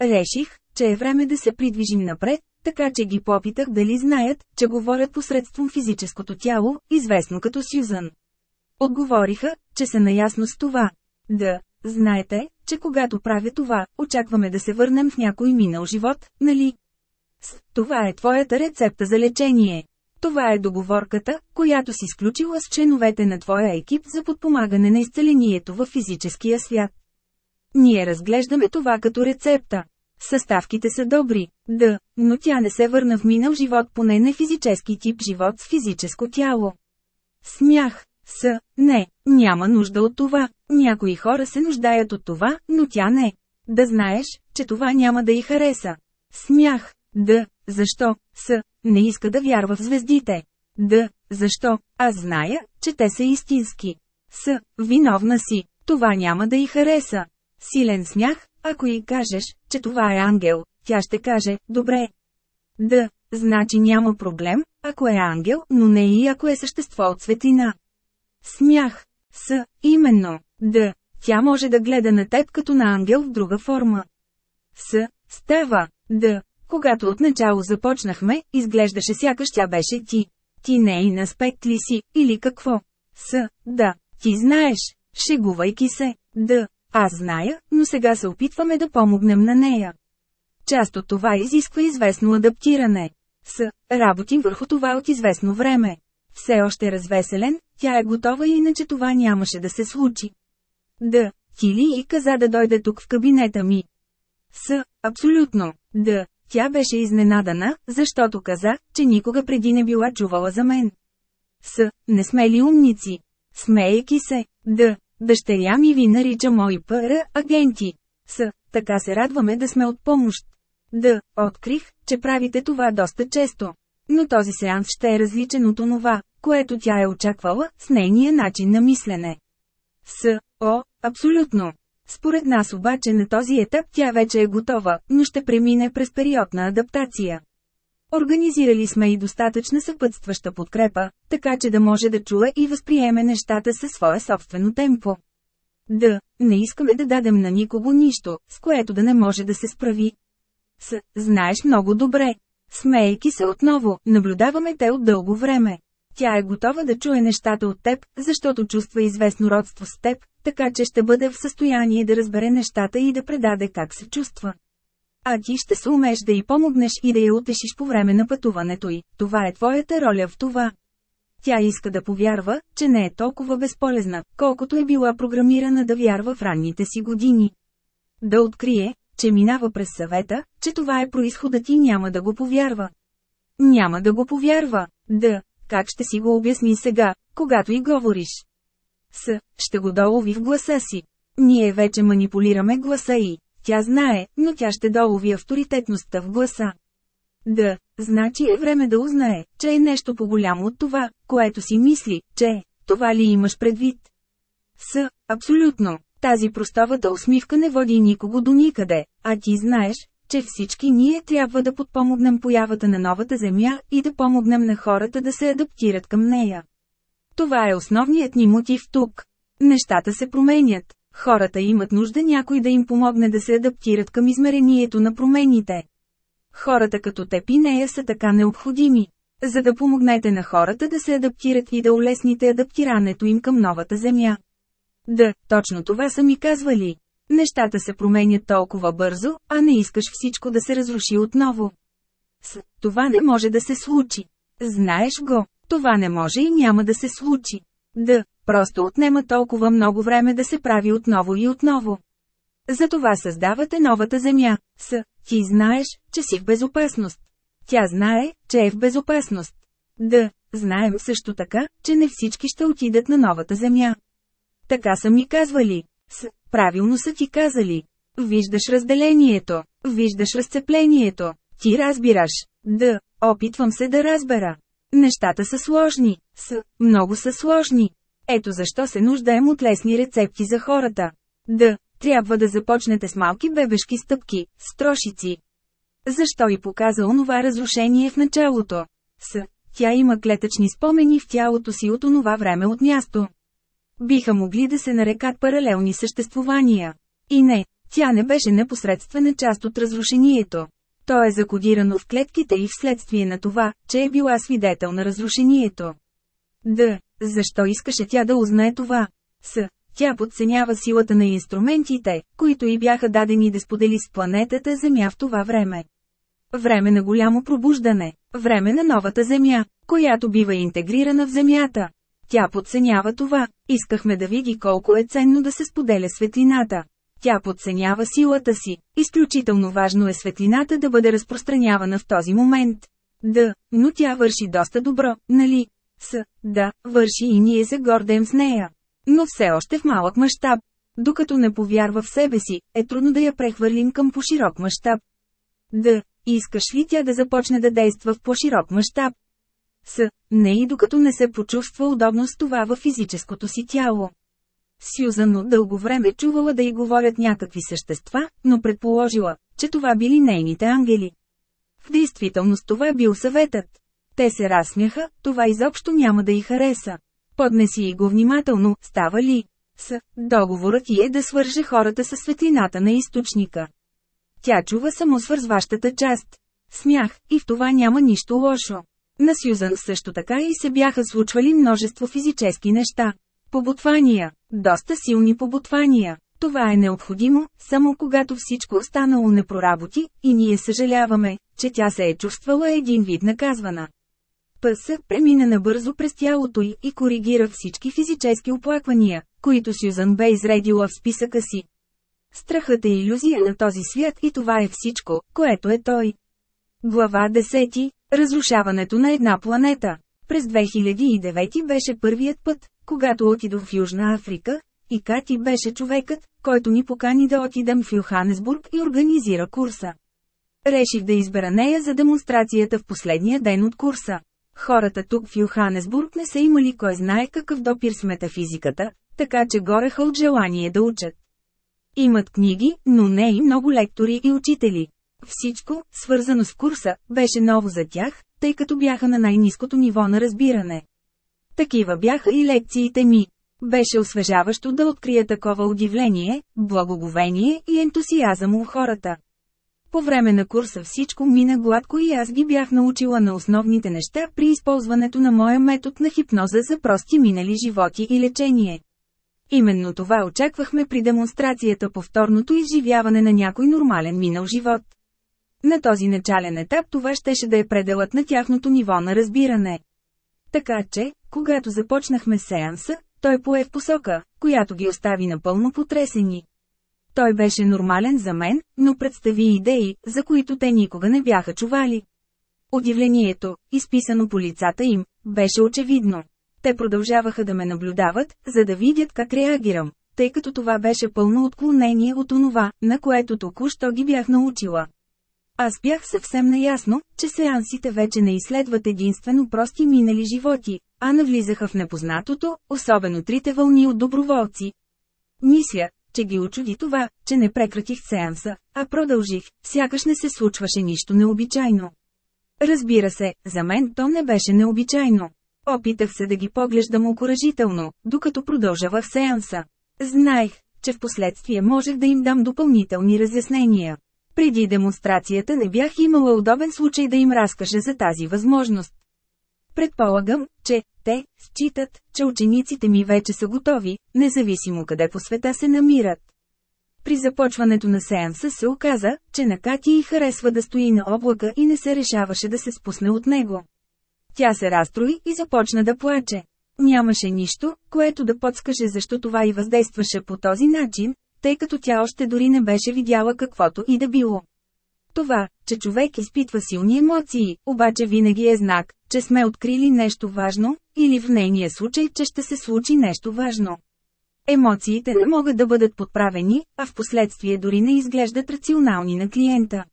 Реших, че е време да се придвижим напред, така че ги попитах дали знаят, че говорят посредством физическото тяло, известно като Сюзан. Отговориха, че са наясно с това. Да, знаете, че когато правя това, очакваме да се върнем в някой минал живот, нали? С, това е твоята рецепта за лечение. Това е договорката, която си сключила с членовете на твоя екип за подпомагане на изцелението във физическия свят. Ние разглеждаме това като рецепта. Съставките са добри, да, но тя не се върна в минал живот поне не физически тип живот с физическо тяло. Смях. С. Не, няма нужда от това. Някои хора се нуждаят от това, но тя не. Да знаеш, че това няма да й хареса. Смях. Да, защо? С. Не иска да вярва в звездите. Да, защо? Аз зная, че те са истински. С. Виновна си. Това няма да й хареса. Силен смях, ако й кажеш, че това е ангел, тя ще каже, добре. Да, значи няма проблем, ако е ангел, но не и ако е същество от светлина. Смях. С, именно. Да, тя може да гледа на теб като на ангел в друга форма. С, става. Да, когато отначало започнахме, изглеждаше сякаш тя беше ти. Ти нейн аспект ли си, или какво? С, да, ти знаеш, шегувайки се, да, аз зная, но сега се опитваме да помогнем на нея. Част от това изисква известно адаптиране. С, работим върху това от известно време. Все още развеселен, тя е готова и иначе това нямаше да се случи. Да, ти ли и каза да дойде тук в кабинета ми? С, абсолютно, да, тя беше изненадана, защото каза, че никога преди не била чувала за мен. С, не сме ли умници? Смеейки се, да, дъщеря ми ви нарича мои пъра агенти. С, така се радваме да сме от помощ. Да, открих, че правите това доста често. Но този сеанс ще е различен от онова, което тя е очаквала, с нейния начин на мислене. С, о, абсолютно. Според нас обаче на този етап тя вече е готова, но ще премине през период на адаптация. Организирали сме и достатъчна съпътстваща подкрепа, така че да може да чуе и възприеме нещата със свое собствено темпо. Да, не искаме да дадем на никого нищо, с което да не може да се справи. С, знаеш много добре. Смейки се отново, наблюдаваме те от дълго време. Тя е готова да чуе нещата от теб, защото чувства известно родство с теб, така че ще бъде в състояние да разбере нещата и да предаде как се чувства. А ти ще се умеш да й помогнеш и да я утешиш по време на пътуването й, това е твоята роля в това. Тя иска да повярва, че не е толкова безполезна, колкото е била програмирана да вярва в ранните си години. Да открие, че минава през съвета, че това е происходът и няма да го повярва. Няма да го повярва, да, как ще си го обясни сега, когато и говориш? С, ще го долови в гласа си. Ние вече манипулираме гласа и, тя знае, но тя ще долови авторитетността в гласа. Да, значи е време да узнае, че е нещо по-голямо от това, което си мисли, че. Това ли имаш предвид? С, абсолютно. Тази простовата усмивка не води никого до никъде, а ти знаеш, че всички ние трябва да подпомогнем появата на новата земя и да помогнем на хората да се адаптират към нея. Това е основният ни мотив тук. Нещата се променят. Хората имат нужда някой да им помогне да се адаптират към измерението на промените. Хората като теб и нея са така необходими. За да помогнете на хората да се адаптират и да улесните адаптирането им към новата земя. Да, точно това са ми казвали. Нещата се променят толкова бързо, а не искаш всичко да се разруши отново. С това не може да се случи. Знаеш го, това не може и няма да се случи. Да, просто отнема толкова много време да се прави отново и отново. Затова създавате новата земя. С, ти знаеш, че си в безопасност. Тя знае, че е в безопасност. Да, знаем също така, че не всички ще отидат на новата земя. Така са ми казвали. С, правилно са ти казали. Виждаш разделението, виждаш разцеплението. Ти разбираш. Да, опитвам се да разбера. Нещата са сложни. С, много са сложни. Ето защо се нуждаем от лесни рецепти за хората. Да, трябва да започнете с малки бебешки стъпки, с трошици. Защо и показа онова разрушение в началото? С. Тя има клетъчни спомени в тялото си от онова време от място. Биха могли да се нарекат паралелни съществувания. И не, тя не беше непосредствена част от разрушението. То е закодирано в клетките и вследствие на това, че е била свидетел на разрушението. Да, защо искаше тя да узнае това? С. Тя подценява силата на инструментите, които й бяха дадени да сподели с планетата Земя в това време. Време на голямо пробуждане, време на новата Земя, която бива интегрирана в Земята. Тя подценява това, искахме да види колко е ценно да се споделя светлината. Тя подценява силата си, изключително важно е светлината да бъде разпространявана в този момент. Да, но тя върши доста добро, нали? С, да, върши и ние се гордеем с нея. Но все още в малък мащаб. Докато не повярва в себе си, е трудно да я прехвърлим към по-широк мащаб. Да, искаш ли тя да започне да действа в по-широк мащаб? С, не и докато не се почувства удобно с това във физическото си тяло. Сюзан от дълго време чувала да й говорят някакви същества, но предположила, че това били нейните ангели. В действителност това бил съветът. Те се разсмяха, това изобщо няма да й хареса. Поднеси и го внимателно, става ли? С. Договорът и е да свърже хората със светлината на източника. Тя чува само свързващата част. Смях, и в това няма нищо лошо. На Сюзан също така и се бяха случвали множество физически неща. Побутвания. Доста силни побутвания. Това е необходимо, само когато всичко останало не проработи, и ние съжаляваме, че тя се е чувствала един вид наказвана. ПС премина набързо през тялото й и коригира всички физически оплаквания, които Сюзан бе изредила в списъка си. Страхът е иллюзия на този свят и това е всичко, което е той. Глава 10. Разрушаването на една планета. През 2009 беше първият път, когато отидох в Южна Африка, и Кати беше човекът, който ни покани да отидем в Йоханесбург и организира курса. Реших да избера нея за демонстрацията в последния ден от курса. Хората тук в Йоханесбург не са имали кой знае какъв допир с метафизиката, така че гореха от желание да учат. Имат книги, но не и много лектори и учители. Всичко, свързано с курса, беше ново за тях, тъй като бяха на най-низкото ниво на разбиране. Такива бяха и лекциите ми. Беше освежаващо да открия такова удивление, благоговение и ентусиазъм у хората. По време на курса всичко мина гладко и аз ги бях научила на основните неща при използването на моя метод на хипноза за прости минали животи и лечение. Именно това очаквахме при демонстрацията повторното изживяване на някой нормален минал живот. На този начален етап това щеше да е пределът на тяхното ниво на разбиране. Така че, когато започнахме сеанса, той пое в посока, която ги остави напълно потресени. Той беше нормален за мен, но представи идеи, за които те никога не бяха чували. Удивлението, изписано по лицата им, беше очевидно. Те продължаваха да ме наблюдават, за да видят как реагирам, тъй като това беше пълно отклонение от онова, на което току-що ги бях научила. Аз бях съвсем наясно, че сеансите вече не изследват единствено прости минали животи, а навлизаха в непознатото, особено трите вълни от доброволци. Мисля, че ги очуди това, че не прекратих сеанса, а продължих, сякаш не се случваше нищо необичайно. Разбира се, за мен то не беше необичайно. Опитах се да ги поглеждам окоръжително, докато продължавах сеанса. Знаех, че в последствие можех да им дам допълнителни разяснения. Преди демонстрацията не бях имала удобен случай да им разкажа за тази възможност. Предполагам, че те считат, че учениците ми вече са готови, независимо къде по света се намират. При започването на сеанса се оказа, че на Кати й харесва да стои на облака и не се решаваше да се спусне от него. Тя се разстрои и започна да плаче. Нямаше нищо, което да подскаже защо това и въздействаше по този начин, тъй като тя още дори не беше видяла каквото и да било. Това, че човек изпитва силни емоции, обаче винаги е знак, че сме открили нещо важно, или в нейния случай, че ще се случи нещо важно. Емоциите не могат да бъдат подправени, а в последствие дори не изглеждат рационални на клиента.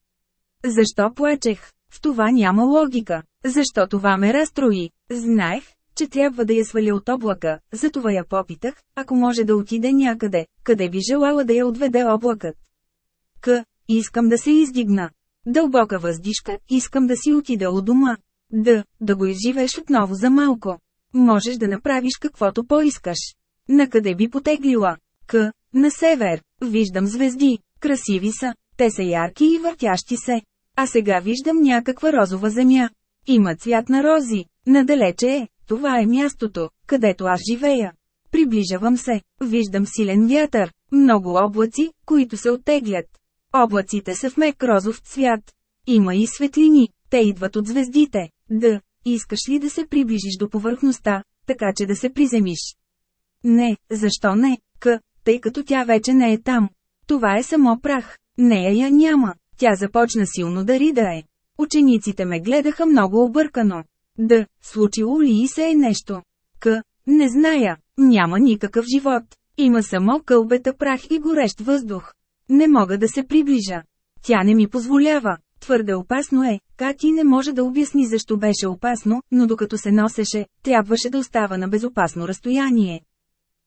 Защо плачех? В това няма логика. Защо това ме разстрои? Знаех, че трябва да я сваля от облака, затова я попитах, ако може да отиде някъде, къде би желала да я отведе облакът. К. Искам да се издигна. Дълбока въздишка, искам да си отида от дома. Д. Да го изживеш отново за малко. Можеш да направиш каквото поискаш. Накъде би потеглила? К. На север. Виждам звезди. Красиви са. Те са ярки и въртящи се. А сега виждам някаква розова земя. Има цвят на рози. Надалече е. Това е мястото, където аз живея. Приближавам се. Виждам силен вятър. Много облаци, които се оттеглят. Облаците са в мек розов цвят. Има и светлини. Те идват от звездите. Д. Искаш ли да се приближиш до повърхността, така че да се приземиш? Не, защо не? К. Тъй като тя вече не е там. Това е само прах. Нея я няма. Тя започна силно да ридае. Учениците ме гледаха много объркано. Да, случило ли се е нещо? К. Не зная. Няма никакъв живот. Има само кълбета прах и горещ въздух. Не мога да се приближа. Тя не ми позволява. Твърде опасно е, Кати не може да обясни защо беше опасно, но докато се носеше, трябваше да остава на безопасно разстояние.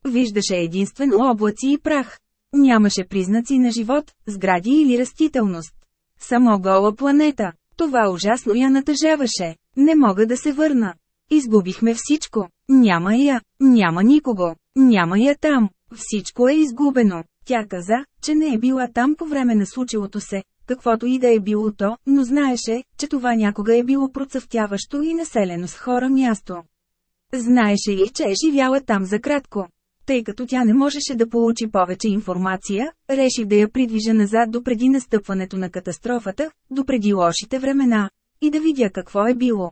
Виждаше единствено облаци и прах. Нямаше признаци на живот, сгради или растителност. Само гола планета. Това ужасно я натъжаваше. Не мога да се върна. Изгубихме всичко. Няма я, няма никого, няма я там. Всичко е изгубено. Тя каза, че не е била там по време на случилото се, каквото и да е било то, но знаеше, че това някога е било процъфтяващо и населено с хора място. Знаеше ли, че е живяла там за кратко? Тъй като тя не можеше да получи повече информация, реши да я придвижа назад до преди настъпването на катастрофата, до преди лошите времена, и да видя какво е било.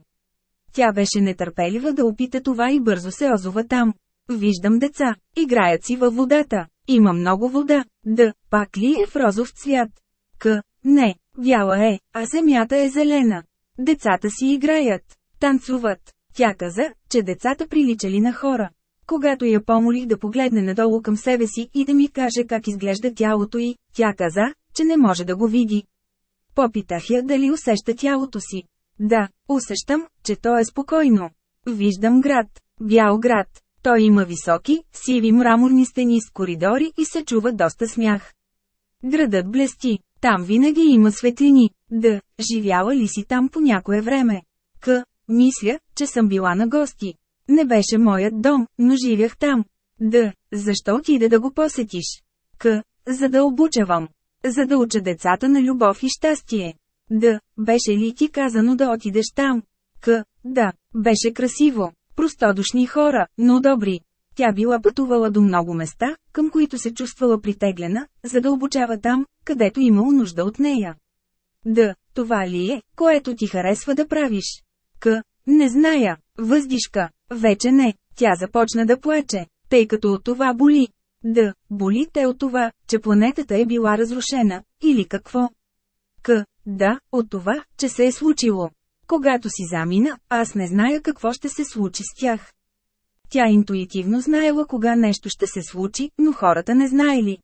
Тя беше нетърпелива да опита това и бързо се озова там. Виждам деца, играят си във водата, има много вода, да, пак ли е в розов цвят? К, не, бяла е, а земята е зелена. Децата си играят, танцуват. Тя каза, че децата приличали на хора. Когато я помолих да погледне надолу към себе си и да ми каже как изглежда тялото й, тя каза, че не може да го види. Попитах я дали усеща тялото си. Да, усещам, че то е спокойно. Виждам град, бял град. Той има високи, сиви мраморни стени с коридори и се чува доста смях. Градът блести, там винаги има светлини. Да, живяла ли си там по някое време? К, мисля, че съм била на гости. Не беше моят дом, но живях там. Да, защо отиде да го посетиш? К, за да обучавам. За да уча децата на любов и щастие. Да, беше ли ти казано да отидеш там? К, да, беше красиво. Простодушни хора, но добри. Тя била пътувала до много места, към които се чувствала притеглена, за да обучава там, където имал нужда от нея. Да, това ли е, което ти харесва да правиш? К, не зная, въздишка, вече не, тя започна да плаче, тъй като от това боли. Да, боли те от това, че планетата е била разрушена, или какво? К, да, от това, че се е случило. Когато си замина, аз не зная какво ще се случи с тях. Тя интуитивно знаела кога нещо ще се случи, но хората не знаели.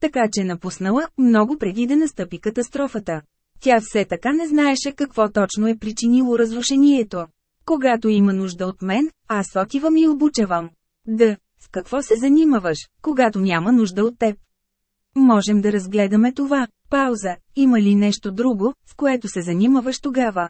Така че напуснала, много преди да настъпи катастрофата. Тя все така не знаеше какво точно е причинило разрушението. Когато има нужда от мен, аз отивам и обучавам. Да, с какво се занимаваш, когато няма нужда от теб? Можем да разгледаме това. Пауза. Има ли нещо друго, с което се занимаваш тогава?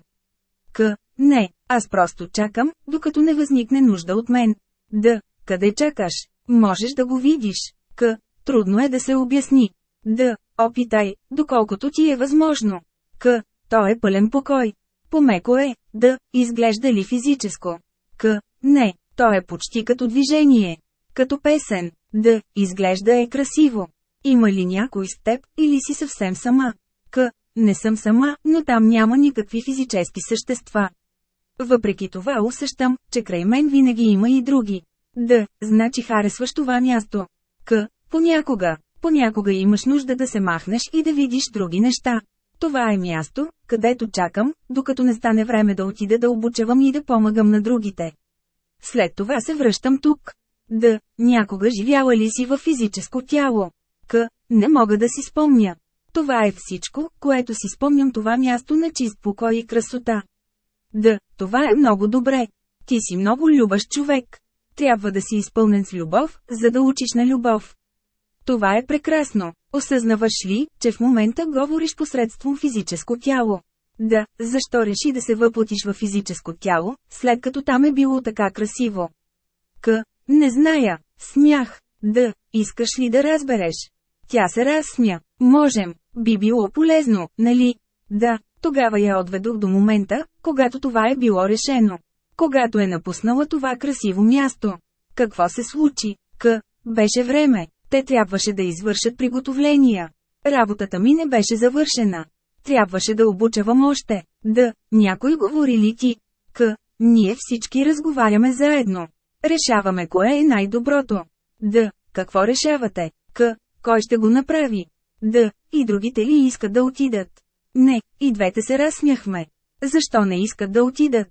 К. Не, аз просто чакам, докато не възникне нужда от мен. Д. Къде чакаш? Можеш да го видиш. К. Трудно е да се обясни. Д. Опитай, доколкото ти е възможно. К. То е пълен покой. Помеко е, да, изглежда ли физическо? К. Не, то е почти като движение. Като песен. Да, изглежда е красиво. Има ли някой с теб, или си съвсем сама? К. Не съм сама, но там няма никакви физически същества. Въпреки това усещам, че край мен винаги има и други. Да, значи харесваш това място. К. Понякога. Понякога имаш нужда да се махнеш и да видиш други неща. Това е място, където чакам, докато не стане време да отида да обучавам и да помагам на другите. След това се връщам тук. Да, някога живяла ли си във физическо тяло? К. Не мога да си спомня. Това е всичко, което си спомням това място на чист покой и красота. Да, това е много добре. Ти си много любаш човек. Трябва да си изпълнен с любов, за да учиш на любов. Това е прекрасно. Осъзнаваш ли, че в момента говориш посредством физическо тяло? Да, защо реши да се въплатиш в физическо тяло, след като там е било така красиво? К. Не зная. Смях. Да, искаш ли да разбереш? Тя се разсмя. Можем. Би било полезно, нали? Да, тогава я отведох до момента, когато това е било решено. Когато е напуснала това красиво място. Какво се случи? К. Беше време. Те трябваше да извършат приготовления. Работата ми не беше завършена. Трябваше да обучавам още. Да, някой говори ли ти? К. Ние всички разговаряме заедно. Решаваме кое е най-доброто. Да, какво решавате? К. Кой ще го направи? Да, и другите ли искат да отидат? Не, и двете се разсмяхме. Защо не искат да отидат?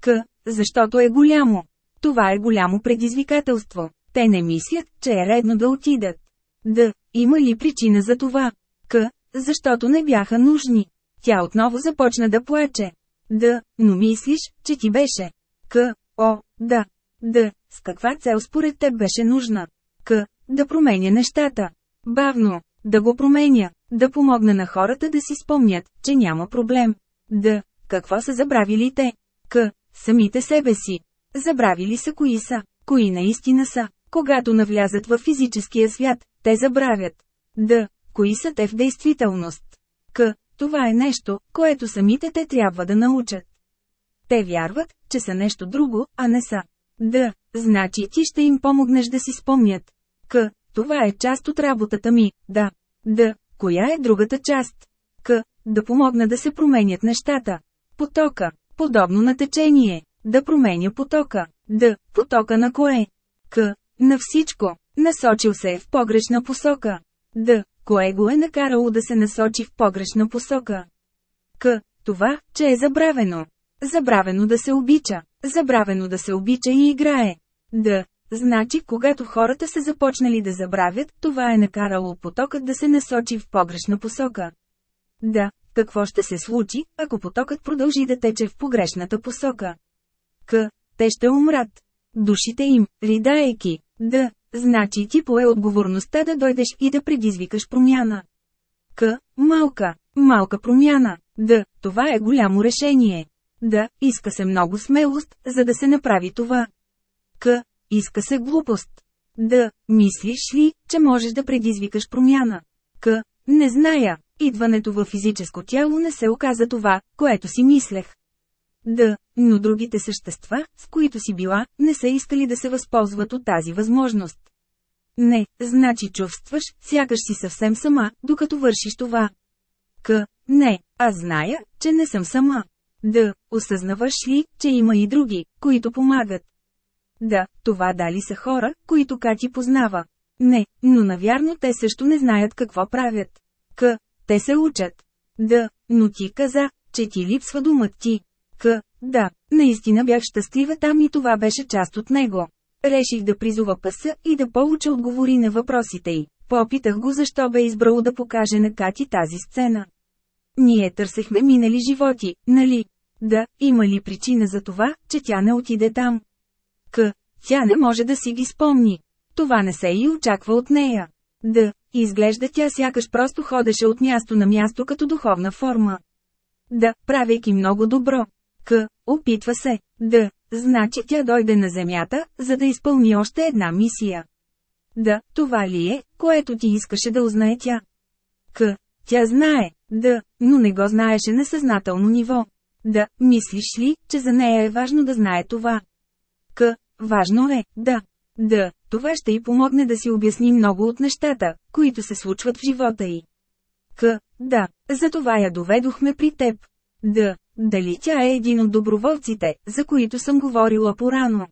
К. Защото е голямо. Това е голямо предизвикателство. Те не мислят, че е редно да отидат. Да, има ли причина за това? К. Защото не бяха нужни. Тя отново започна да плаче. Да, но мислиш, че ти беше. К. О, да. Да, с каква цел според теб беше нужна? К. Да променя нещата. Бавно. Да го променя. Да помогна на хората да си спомнят, че няма проблем. Д. Какво са забравили те? К. Самите себе си. Забравили са кои са, кои наистина са. Когато навлязат във физическия свят, те забравят. Д. Кои са те в действителност? К. Това е нещо, което самите те трябва да научат. Те вярват, че са нещо друго, а не са. Д. Значи ти ще им помогнеш да си спомнят. К. Това е част от работата ми, да. Д. Коя е другата част? К. Да помогна да се променят нещата. Потока. Подобно на течение. Да променя потока. Д. Потока на кое? К. На всичко. Насочил се е в погрешна посока. Д. Кое го е накарало да се насочи в погрешна посока? К. Това, че е забравено. Забравено да се обича. Забравено да се обича и играе. Д. Значи, когато хората са започнали да забравят, това е накарало потокът да се насочи в погрешна посока. Да, какво ще се случи, ако потокът продължи да тече в погрешната посока? К. Те ще умрат. Душите им, ридаейки. Да, значи ти пое отговорността да дойдеш и да предизвикаш промяна. К. Малка. Малка промяна. Да, това е голямо решение. Да, иска се много смелост, за да се направи това. К. Иска се глупост. Да, мислиш ли, че можеш да предизвикаш промяна? К. Не зная. Идването във физическо тяло не се оказа това, което си мислех. Да, но другите същества, с които си била, не са искали да се възползват от тази възможност. Не, значи чувстваш, сякаш си съвсем сама, докато вършиш това. К. Не, аз зная, че не съм сама. Да, осъзнаваш ли, че има и други, които помагат? Да, това дали са хора, които Кати познава. Не, но навярно те също не знаят какво правят. К. Те се учат. Да, но ти каза, че ти липсва думът ти. К. Да, наистина бях щастлива там и това беше част от него. Реших да призова пъса и да получа отговори на въпросите й. Попитах го защо бе избрало да покаже на Кати тази сцена. Ние търсехме минали животи, нали? Да, има ли причина за това, че тя не отиде там? К. Тя не може да си ги спомни. Това не се и очаква от нея. Да, изглежда тя сякаш просто ходеше от място на място като духовна форма. Да, правейки много добро. К. Опитва се. Да, значи тя дойде на земята, за да изпълни още една мисия. Да, това ли е, което ти искаше да узнае тя? К. Тя знае, да, но не го знаеше на съзнателно ниво. Да, мислиш ли, че за нея е важно да знае това? К. Важно е, да. Да, това ще й помогне да си обясни много от нещата, които се случват в живота й. К. Да, затова я доведохме при теб. Да, дали тя е един от доброволците, за които съм говорила порано?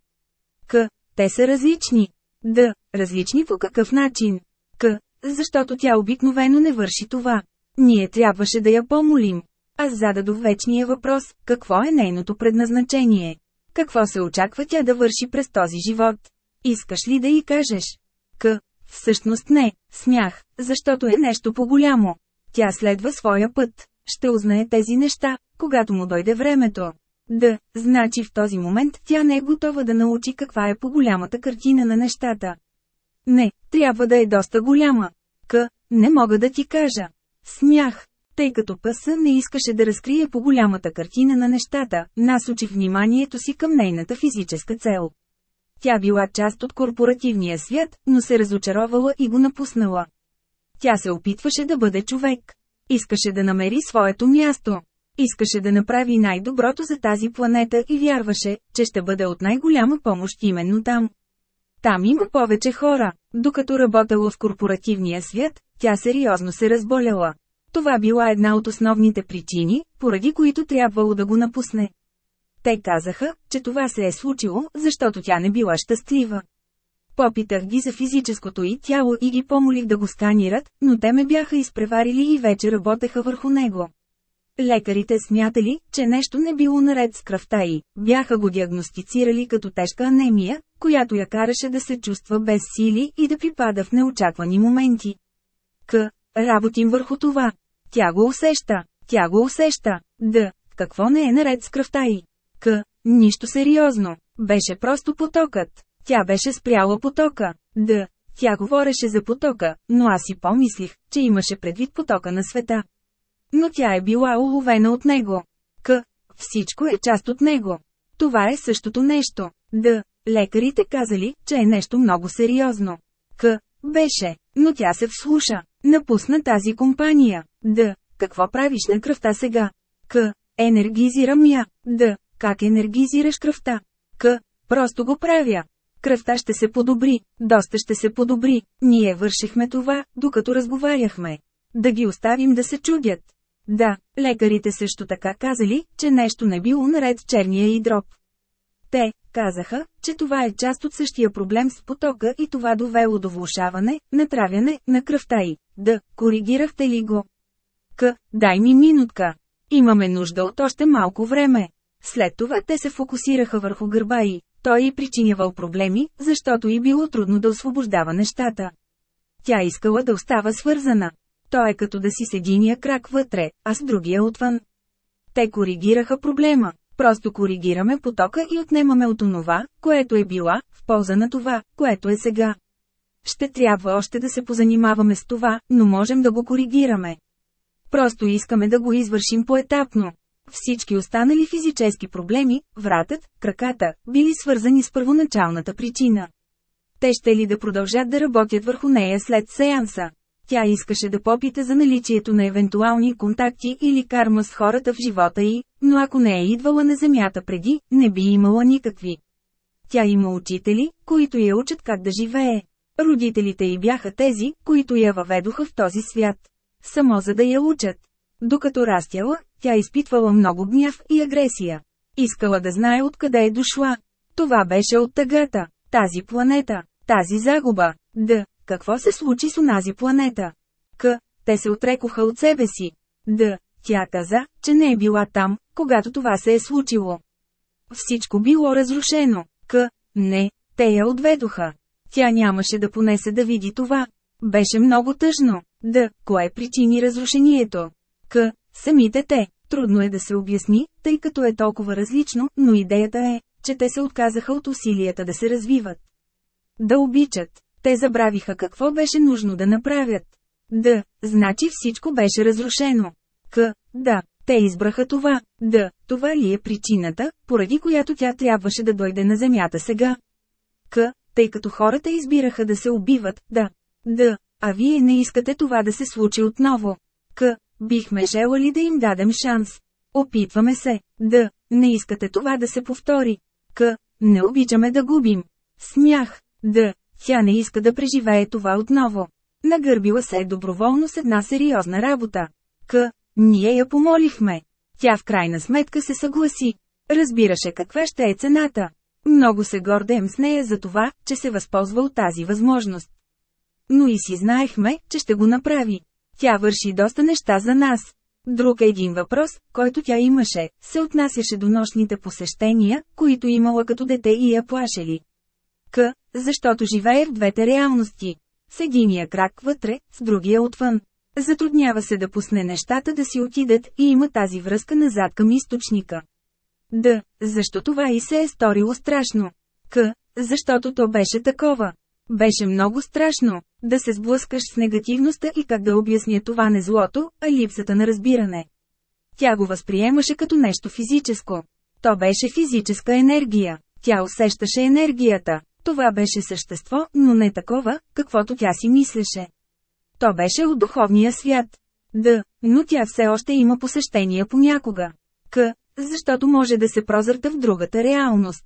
К. Те са различни. Да, различни по какъв начин? К. Защото тя обикновено не върши това. Ние трябваше да я помолим. Аз зададох вечния въпрос, какво е нейното предназначение? Какво се очаква тя да върши през този живот? Искаш ли да й кажеш? К. Всъщност не, смях, защото е нещо по-голямо. Тя следва своя път. Ще узнае тези неща, когато му дойде времето. Да, значи в този момент тя не е готова да научи каква е по-голямата картина на нещата. Не, трябва да е доста голяма. К. Не мога да ти кажа. Смях тъй като Пъса не искаше да разкрие по голямата картина на нещата, насочи вниманието си към нейната физическа цел. Тя била част от корпоративния свят, но се разочаровала и го напуснала. Тя се опитваше да бъде човек. Искаше да намери своето място. Искаше да направи най-доброто за тази планета и вярваше, че ще бъде от най-голяма помощ именно там. Там има повече хора. Докато работела в корпоративния свят, тя сериозно се разболяла. Това била една от основните причини, поради които трябвало да го напусне. Те казаха, че това се е случило, защото тя не била щастлива. Попитах ги за физическото и тяло и ги помолих да го сканират, но те ме бяха изпреварили и вече работеха върху него. Лекарите смятали, че нещо не било наред с кръвта й, бяха го диагностицирали като тежка анемия, която я караше да се чувства без сили и да припада в неочаквани моменти. К. Работим върху това. Тя го усеща. Тя го усеща. Да, какво не е наред с кръвта й? К. Нищо сериозно. Беше просто потокът. Тя беше спряла потока. Да. Тя говореше за потока, но аз си помислих, че имаше предвид потока на света. Но тя е била уловена от него. К. Всичко е част от него. Това е същото нещо. Д. Лекарите казали, че е нещо много сериозно. К. Беше, но тя се вслуша. Напусна тази компания. Д. Какво правиш на кръвта сега? К. Енергизирам я. Д. Как енергизираш кръвта? К. Просто го правя. Кръвта ще се подобри, доста ще се подобри. Ние вършихме това, докато разговаряхме. Да ги оставим да се чудят. Да, лекарите също така казали, че нещо не било наред с черния и дроб. Те казаха, че това е част от същия проблем с потока и това довело до влушаване, натравяне на кръвта й. Да, коригирахте ли го? К, дай ми минутка. Имаме нужда от още малко време. След това те се фокусираха върху гърба й. Той й причинявал проблеми, защото й било трудно да освобождава нещата. Тя искала да остава свързана. Той е като да си с единия крак вътре, а с другия отвън. Те коригираха проблема. Просто коригираме потока и отнемаме от онова, което е била, в полза на това, което е сега. Ще трябва още да се позанимаваме с това, но можем да го коригираме. Просто искаме да го извършим поетапно. Всички останали физически проблеми, вратът, краката, били свързани с първоначалната причина. Те ще ли да продължат да работят върху нея след сеанса? Тя искаше да попита за наличието на евентуални контакти или карма с хората в живота й, но ако не е идвала на земята преди, не би имала никакви. Тя има учители, които я учат как да живее. Родителите й бяха тези, които я въведоха в този свят. Само за да я учат. Докато растяла, тя изпитвала много гняв и агресия. Искала да знае откъде е дошла. Това беше от тъгата, тази планета, тази загуба. Да, какво се случи с онази планета? К. Те се отрекоха от себе си. Д. Тя каза, че не е била там, когато това се е случило. Всичко било разрушено. К. Не, те я отведоха. Тя нямаше да понесе да види това. Беше много тъжно. Д. Кое причини разрушението? К. Самите те. Трудно е да се обясни, тъй като е толкова различно, но идеята е, че те се отказаха от усилията да се развиват. Да обичат. Те забравиха какво беше нужно да направят. Да, значи всичко беше разрушено. К, да, те избраха това. Да, това ли е причината, поради която тя трябваше да дойде на земята сега? К, тъй като хората избираха да се убиват, да. Да, а вие не искате това да се случи отново. К, бихме желали да им дадем шанс. Опитваме се. Да, не искате това да се повтори. К, не обичаме да губим. Смях. Да, тя не иска да преживее това отново. Нагърбила се доброволно с една сериозна работа. К. Ние я помолихме. Тя в крайна сметка се съгласи. Разбираше каква ще е цената. Много се гордеем с нея за това, че се възползва от тази възможност. Но и си знаехме, че ще го направи. Тя върши доста неща за нас. Друг един въпрос, който тя имаше, се отнасяше до нощните посещения, които имала като дете и я плашели. К, защото живее в двете реалности. С единия крак вътре, с другия отвън. Затруднява се да пусне нещата да си отидат и има тази връзка назад към източника. Д. Защо това и се е сторило страшно? К. Защото то беше такова. Беше много страшно, да се сблъскаш с негативността и как да обясня това не злото, а липсата на разбиране. Тя го възприемаше като нещо физическо. То беше физическа енергия. Тя усещаше енергията. Това беше същество, но не такова, каквото тя си мислеше. То беше от духовния свят. Да, но тя все още има посещения понякога. К, защото може да се прозърта в другата реалност.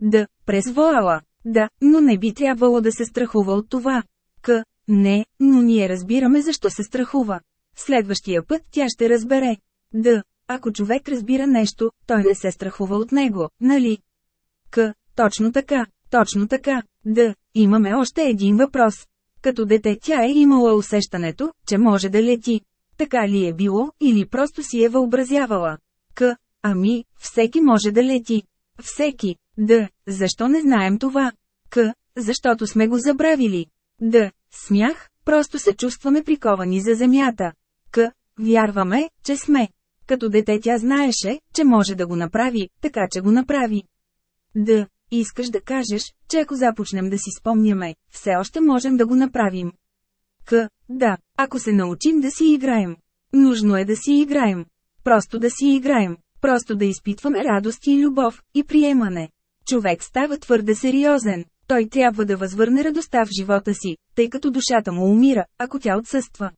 Да, през воала. Да, но не би трябвало да се страхува от това. К, не, но ние разбираме защо се страхува. Следващия път тя ще разбере. Да, ако човек разбира нещо, той не се страхува от него, нали? К, точно така. Точно така, да, имаме още един въпрос. Като дете тя е имала усещането, че може да лети. Така ли е било, или просто си е въобразявала? Ами, всеки може да лети. Всеки. Да, защо не знаем това? К. Защото сме го забравили. Да, смях, просто се чувстваме приковани за земята. К. Вярваме, че сме. Като дете тя знаеше, че може да го направи, така че го направи. Да, искаш да кажеш, че ако започнем да си спомняме, все още можем да го направим. К. Да, ако се научим да си играем. Нужно е да си играем. Просто да си играем. Просто да изпитваме радост и любов, и приемане. Човек става твърде сериозен. Той трябва да възвърне радостта в живота си, тъй като душата му умира, ако тя отсъства.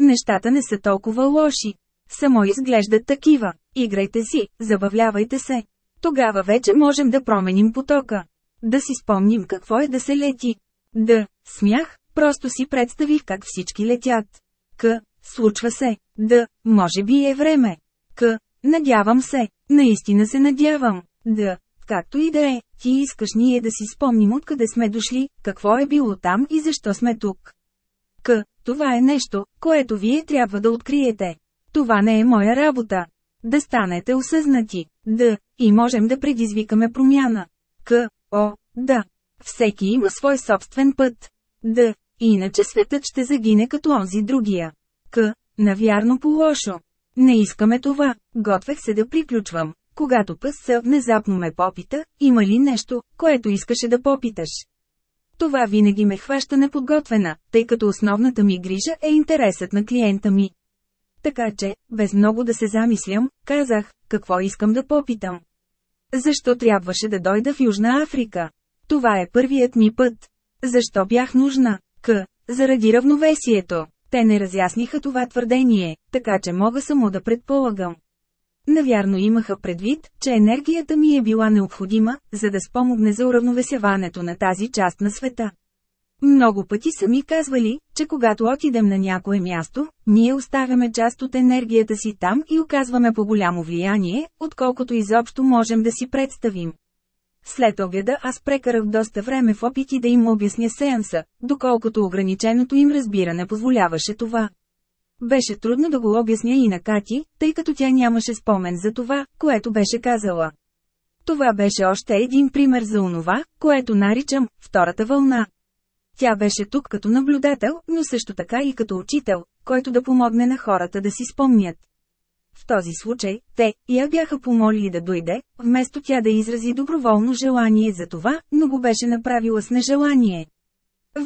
Нещата не са толкова лоши. Само изглеждат такива. Играйте си, забавлявайте се. Тогава вече можем да променим потока. Да си спомним какво е да се лети. Да, смях, просто си представих как всички летят. К, случва се. Да, може би е време. К, надявам се, наистина се надявам. Да, както и да е, ти искаш ние да си спомним откъде сме дошли, какво е било там и защо сме тук. К, това е нещо, което вие трябва да откриете. Това не е моя работа. Да станете осъзнати. Да, и можем да предизвикаме промяна. К, о, да. Всеки има свой собствен път. Да, иначе светът ще загине като онзи другия. К, навярно по лошо. Не искаме това, готвех се да приключвам, когато пъс се внезапно ме попита, има ли нещо, което искаше да попиташ. Това винаги ме хваща неподготвена, тъй като основната ми грижа е интересът на клиента ми. Така че, без много да се замислям, казах, какво искам да попитам. Защо трябваше да дойда в Южна Африка? Това е първият ми път. Защо бях нужна? К. Заради равновесието. Те не разясниха това твърдение, така че мога само да предполагам. Навярно имаха предвид, че енергията ми е била необходима, за да спомогне за уравновесяването на тази част на света. Много пъти са ми казвали, че когато отидем на някое място, ние оставяме част от енергията си там и оказваме по-голямо влияние, отколкото изобщо можем да си представим. След обеда аз прекарах доста време в опити да им обясня сеанса, доколкото ограниченото им разбиране позволяваше това. Беше трудно да го обясня и на Кати, тъй като тя нямаше спомен за това, което беше казала. Това беше още един пример за онова, което наричам «втората вълна». Тя беше тук като наблюдател, но също така и като учител, който да помогне на хората да си спомнят. В този случай, те я бяха помолили да дойде, вместо тя да изрази доброволно желание за това, но го беше направила с нежелание.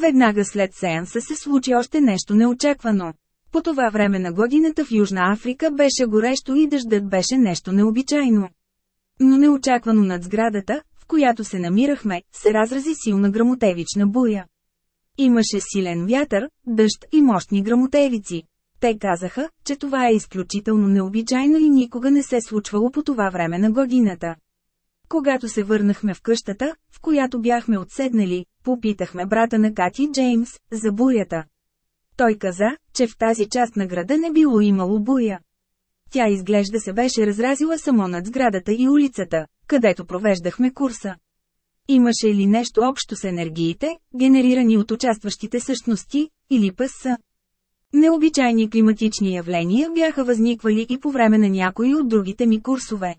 Веднага след сеанса се случи още нещо неочаквано. По това време на годината в Южна Африка беше горещо и дъждът беше нещо необичайно. Но неочаквано над сградата, в която се намирахме, се разрази силна грамотевична буя. Имаше силен вятър, дъжд и мощни грамотевици. Те казаха, че това е изключително необичайно и никога не се случвало по това време на годината. Когато се върнахме в къщата, в която бяхме отседнали, попитахме брата на Кати Джеймс за бурята. Той каза, че в тази част на града не било имало буя. Тя изглежда се беше разразила само над сградата и улицата, където провеждахме курса. Имаше ли нещо общо с енергиите, генерирани от участващите същности, или пъс са? Необичайни климатични явления бяха възниквали и по време на някои от другите ми курсове.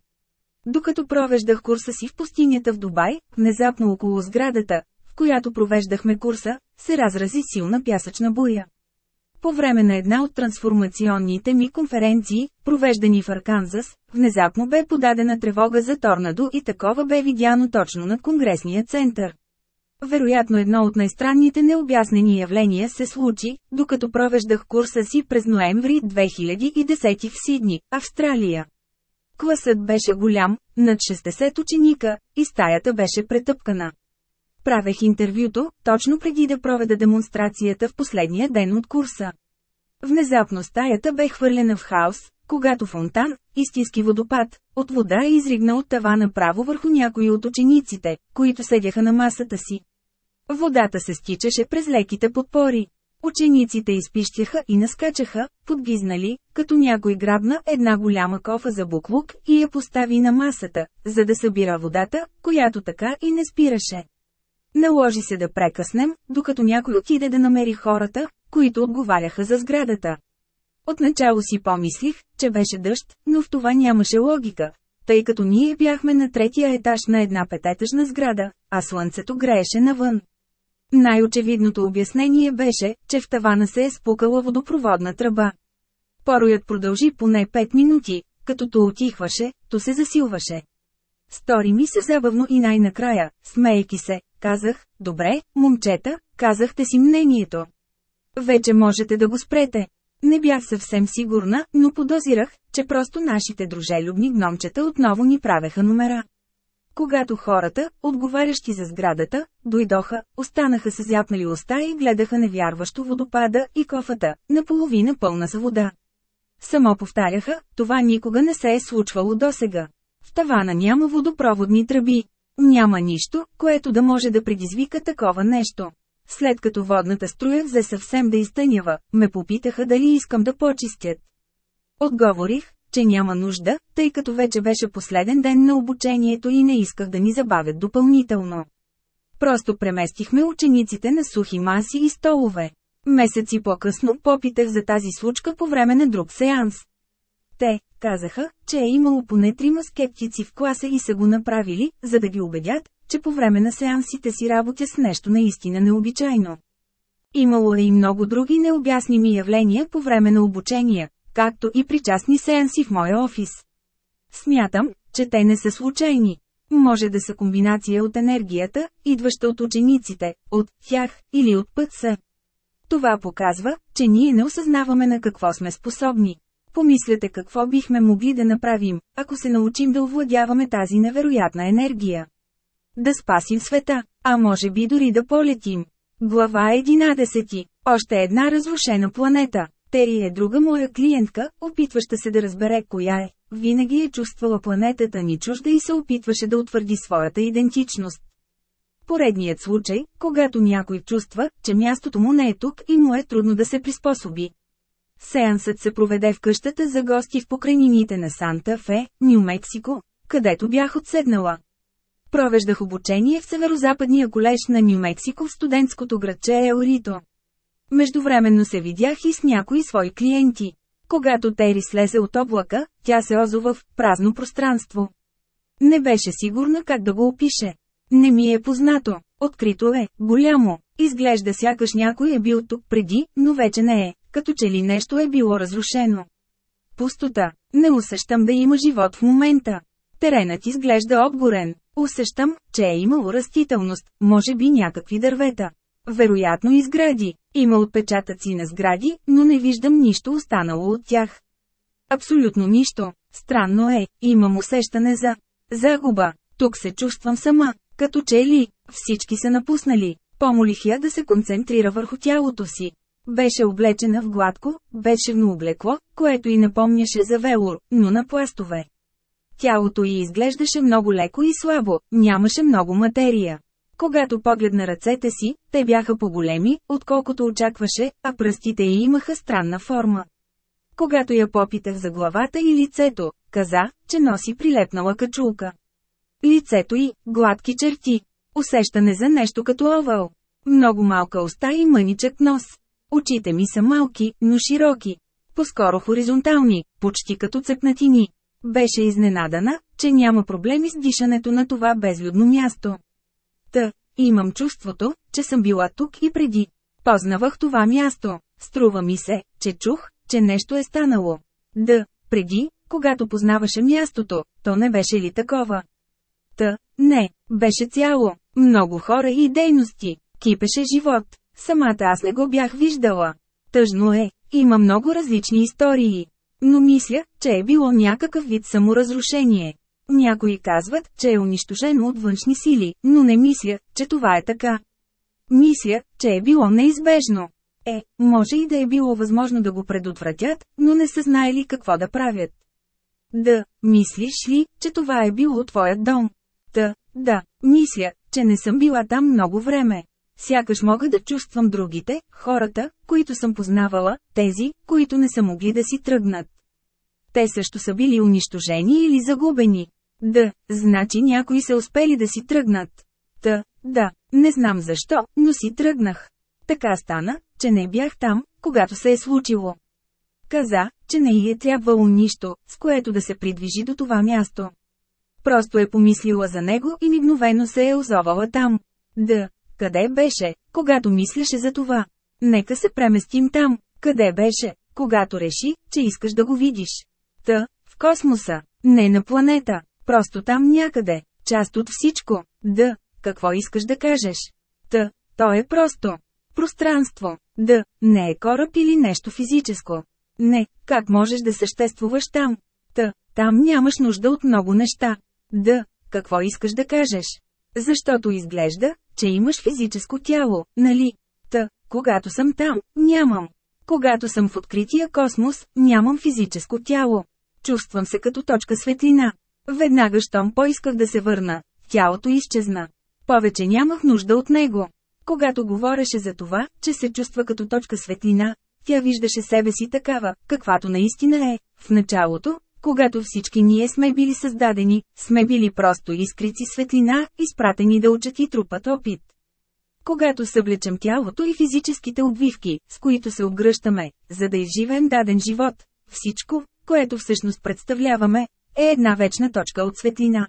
Докато провеждах курса си в пустинята в Дубай, внезапно около сградата, в която провеждахме курса, се разрази силна пясъчна буя. По време на една от трансформационните ми конференции, провеждани в Арканзас, внезапно бе подадена тревога за торнадо и такова бе видяно точно над Конгресния център. Вероятно едно от най-странните необяснени явления се случи, докато провеждах курса си през ноември 2010 в Сидни, Австралия. Класът беше голям, над 60 ученика, и стаята беше претъпкана. Правех интервюто, точно преди да проведа демонстрацията в последния ден от курса. Внезапно стаята бе хвърлена в хаос, когато фонтан, истински водопад, от вода е изригна от тавана право върху някои от учениците, които седяха на масата си. Водата се стичаше през леките подпори. Учениците изпищяха и наскачаха, подгизнали, като някой грабна една голяма кофа за буклук и я постави на масата, за да събира водата, която така и не спираше. Наложи се да прекъснем, докато някой отиде да намери хората, които отговаряха за сградата. Отначало си помислих, че беше дъжд, но в това нямаше логика, тъй като ние бяхме на третия етаж на една пететъжна сграда, а слънцето грееше навън. Най-очевидното обяснение беше, че в тавана се е спукала водопроводна тръба. Пороят продължи поне 5 минути, като то отихваше, то се засилваше. Стори ми се забавно и най-накрая, смеейки се, казах, добре, момчета, казахте си мнението. Вече можете да го спрете. Не бях съвсем сигурна, но подозирах, че просто нашите дружелюбни гномчета отново ни правеха номера. Когато хората, отговарящи за сградата, дойдоха, останаха с зяпнали уста и гледаха невярващо водопада и кофата, наполовина пълна с вода. Само повтаряха, това никога не се е случвало досега. В тавана няма водопроводни тръби. Няма нищо, което да може да предизвика такова нещо. След като водната струя взе съвсем да изтънява, ме попитаха дали искам да почистят. Отговорих, че няма нужда, тъй като вече беше последен ден на обучението и не исках да ни забавят допълнително. Просто преместихме учениците на сухи маси и столове. Месеци по-късно попитах за тази случка по време на друг сеанс. Те, казаха, че е имало поне трима скептици в класа и са го направили, за да ги убедят, че по време на сеансите си работя с нещо наистина необичайно. Имало е и много други необясними явления по време на обучения, както и при частни сеанси в моя офис. Смятам, че те не са случайни. Може да са комбинация от енергията, идваща от учениците, от тях или от пътса. Това показва, че ние не осъзнаваме на какво сме способни. Помислете какво бихме могли да направим, ако се научим да овладяваме тази невероятна енергия. Да спасим света, а може би дори да полетим. Глава 11. Още една разрушена планета. Тери е друга моя клиентка, опитваща се да разбере коя е. Винаги е чувствала планетата ни чужда и се опитваше да утвърди своята идентичност. Поредният случай, когато някой чувства, че мястото му не е тук и му е трудно да се приспособи. Сеансът се проведе в къщата за гости в покрайнините на Санта Фе, Нью Мексико, където бях отседнала. Провеждах обучение в северо-западния колеж на Нью Мексико в студентското градче Еорито. Междувременно се видях и с някои свои клиенти. Когато Тери слезе от облака, тя се озова в празно пространство. Не беше сигурна как да го опише. Не ми е познато. Открито е, голямо. Изглежда сякаш някой е бил тук преди, но вече не е, като че ли нещо е било разрушено. Пустота. Не усещам да има живот в момента. Теренът изглежда обгорен. Усещам, че е имало растителност, може би някакви дървета. Вероятно и сгради. Има отпечатъци на сгради, но не виждам нищо останало от тях. Абсолютно нищо. Странно е, имам усещане за загуба. Тук се чувствам сама, като че ли всички са напуснали. Помолих я да се концентрира върху тялото си. Беше облечена в гладко, бешевно облекло, което и напомняше за велур, но на пластове. Тялото й изглеждаше много леко и слабо, нямаше много материя. Когато погледна ръцете си, те бяха по-големи, отколкото очакваше, а пръстите й имаха странна форма. Когато я попитах за главата и лицето, каза, че носи прилепнала качулка. Лицето й, гладки черти. Усещане за нещо като овал. Много малка уста и мъничък нос. Очите ми са малки, но широки. По-скоро хоризонтални, почти като цъкнатини. Беше изненадана, че няма проблеми с дишането на това безлюдно място. Та, имам чувството, че съм била тук и преди. Познавах това място. Струва ми се, че чух, че нещо е станало. Да, преди, когато познаваше мястото, то не беше ли такова? Та, не, беше цяло. Много хора и дейности. Кипеше живот. Самата аз не го бях виждала. Тъжно е, има много различни истории. Но мисля, че е било някакъв вид саморазрушение. Някои казват, че е унищожено от външни сили, но не мисля, че това е така. Мисля, че е било неизбежно. Е, може и да е било възможно да го предотвратят, но не са знаели какво да правят. Да, мислиш ли, че това е било твоят дом? Та, да, мисля, че не съм била там много време. Сякаш мога да чувствам другите, хората, които съм познавала, тези, които не са могли да си тръгнат. Те също са били унищожени или загубени. Да, значи някои са успели да си тръгнат. Та, да, не знам защо, но си тръгнах. Така стана, че не бях там, когато се е случило. Каза, че не й е трябвало нищо, с което да се придвижи до това място. Просто е помислила за него и мигновено се е озовала там. Да, къде беше, когато мислеше за това? Нека се преместим там. Къде беше, когато реши, че искаш да го видиш? Та, в космоса, не на планета. Просто там някъде. Част от всичко. Да. Какво искаш да кажеш? Та. То е просто. Пространство. Да. Не е кораб или нещо физическо. Не. Как можеш да съществуваш там? Та. Там нямаш нужда от много неща. Да. Какво искаш да кажеш? Защото изглежда, че имаш физическо тяло, нали? Та, когато съм там, нямам. Когато съм в открития космос, нямам физическо тяло. Чувствам се като точка светлина. Веднага щом поисках да се върна, тялото изчезна. Повече нямах нужда от него. Когато говореше за това, че се чувства като точка светлина, тя виждаше себе си такава, каквато наистина е. В началото, когато всички ние сме били създадени, сме били просто изкрици светлина, изпратени да учат и трупат опит. Когато съблечем тялото и физическите обвивки, с които се обгръщаме, за да изживеем даден живот, всичко, което всъщност представляваме, е една вечна точка от светлина.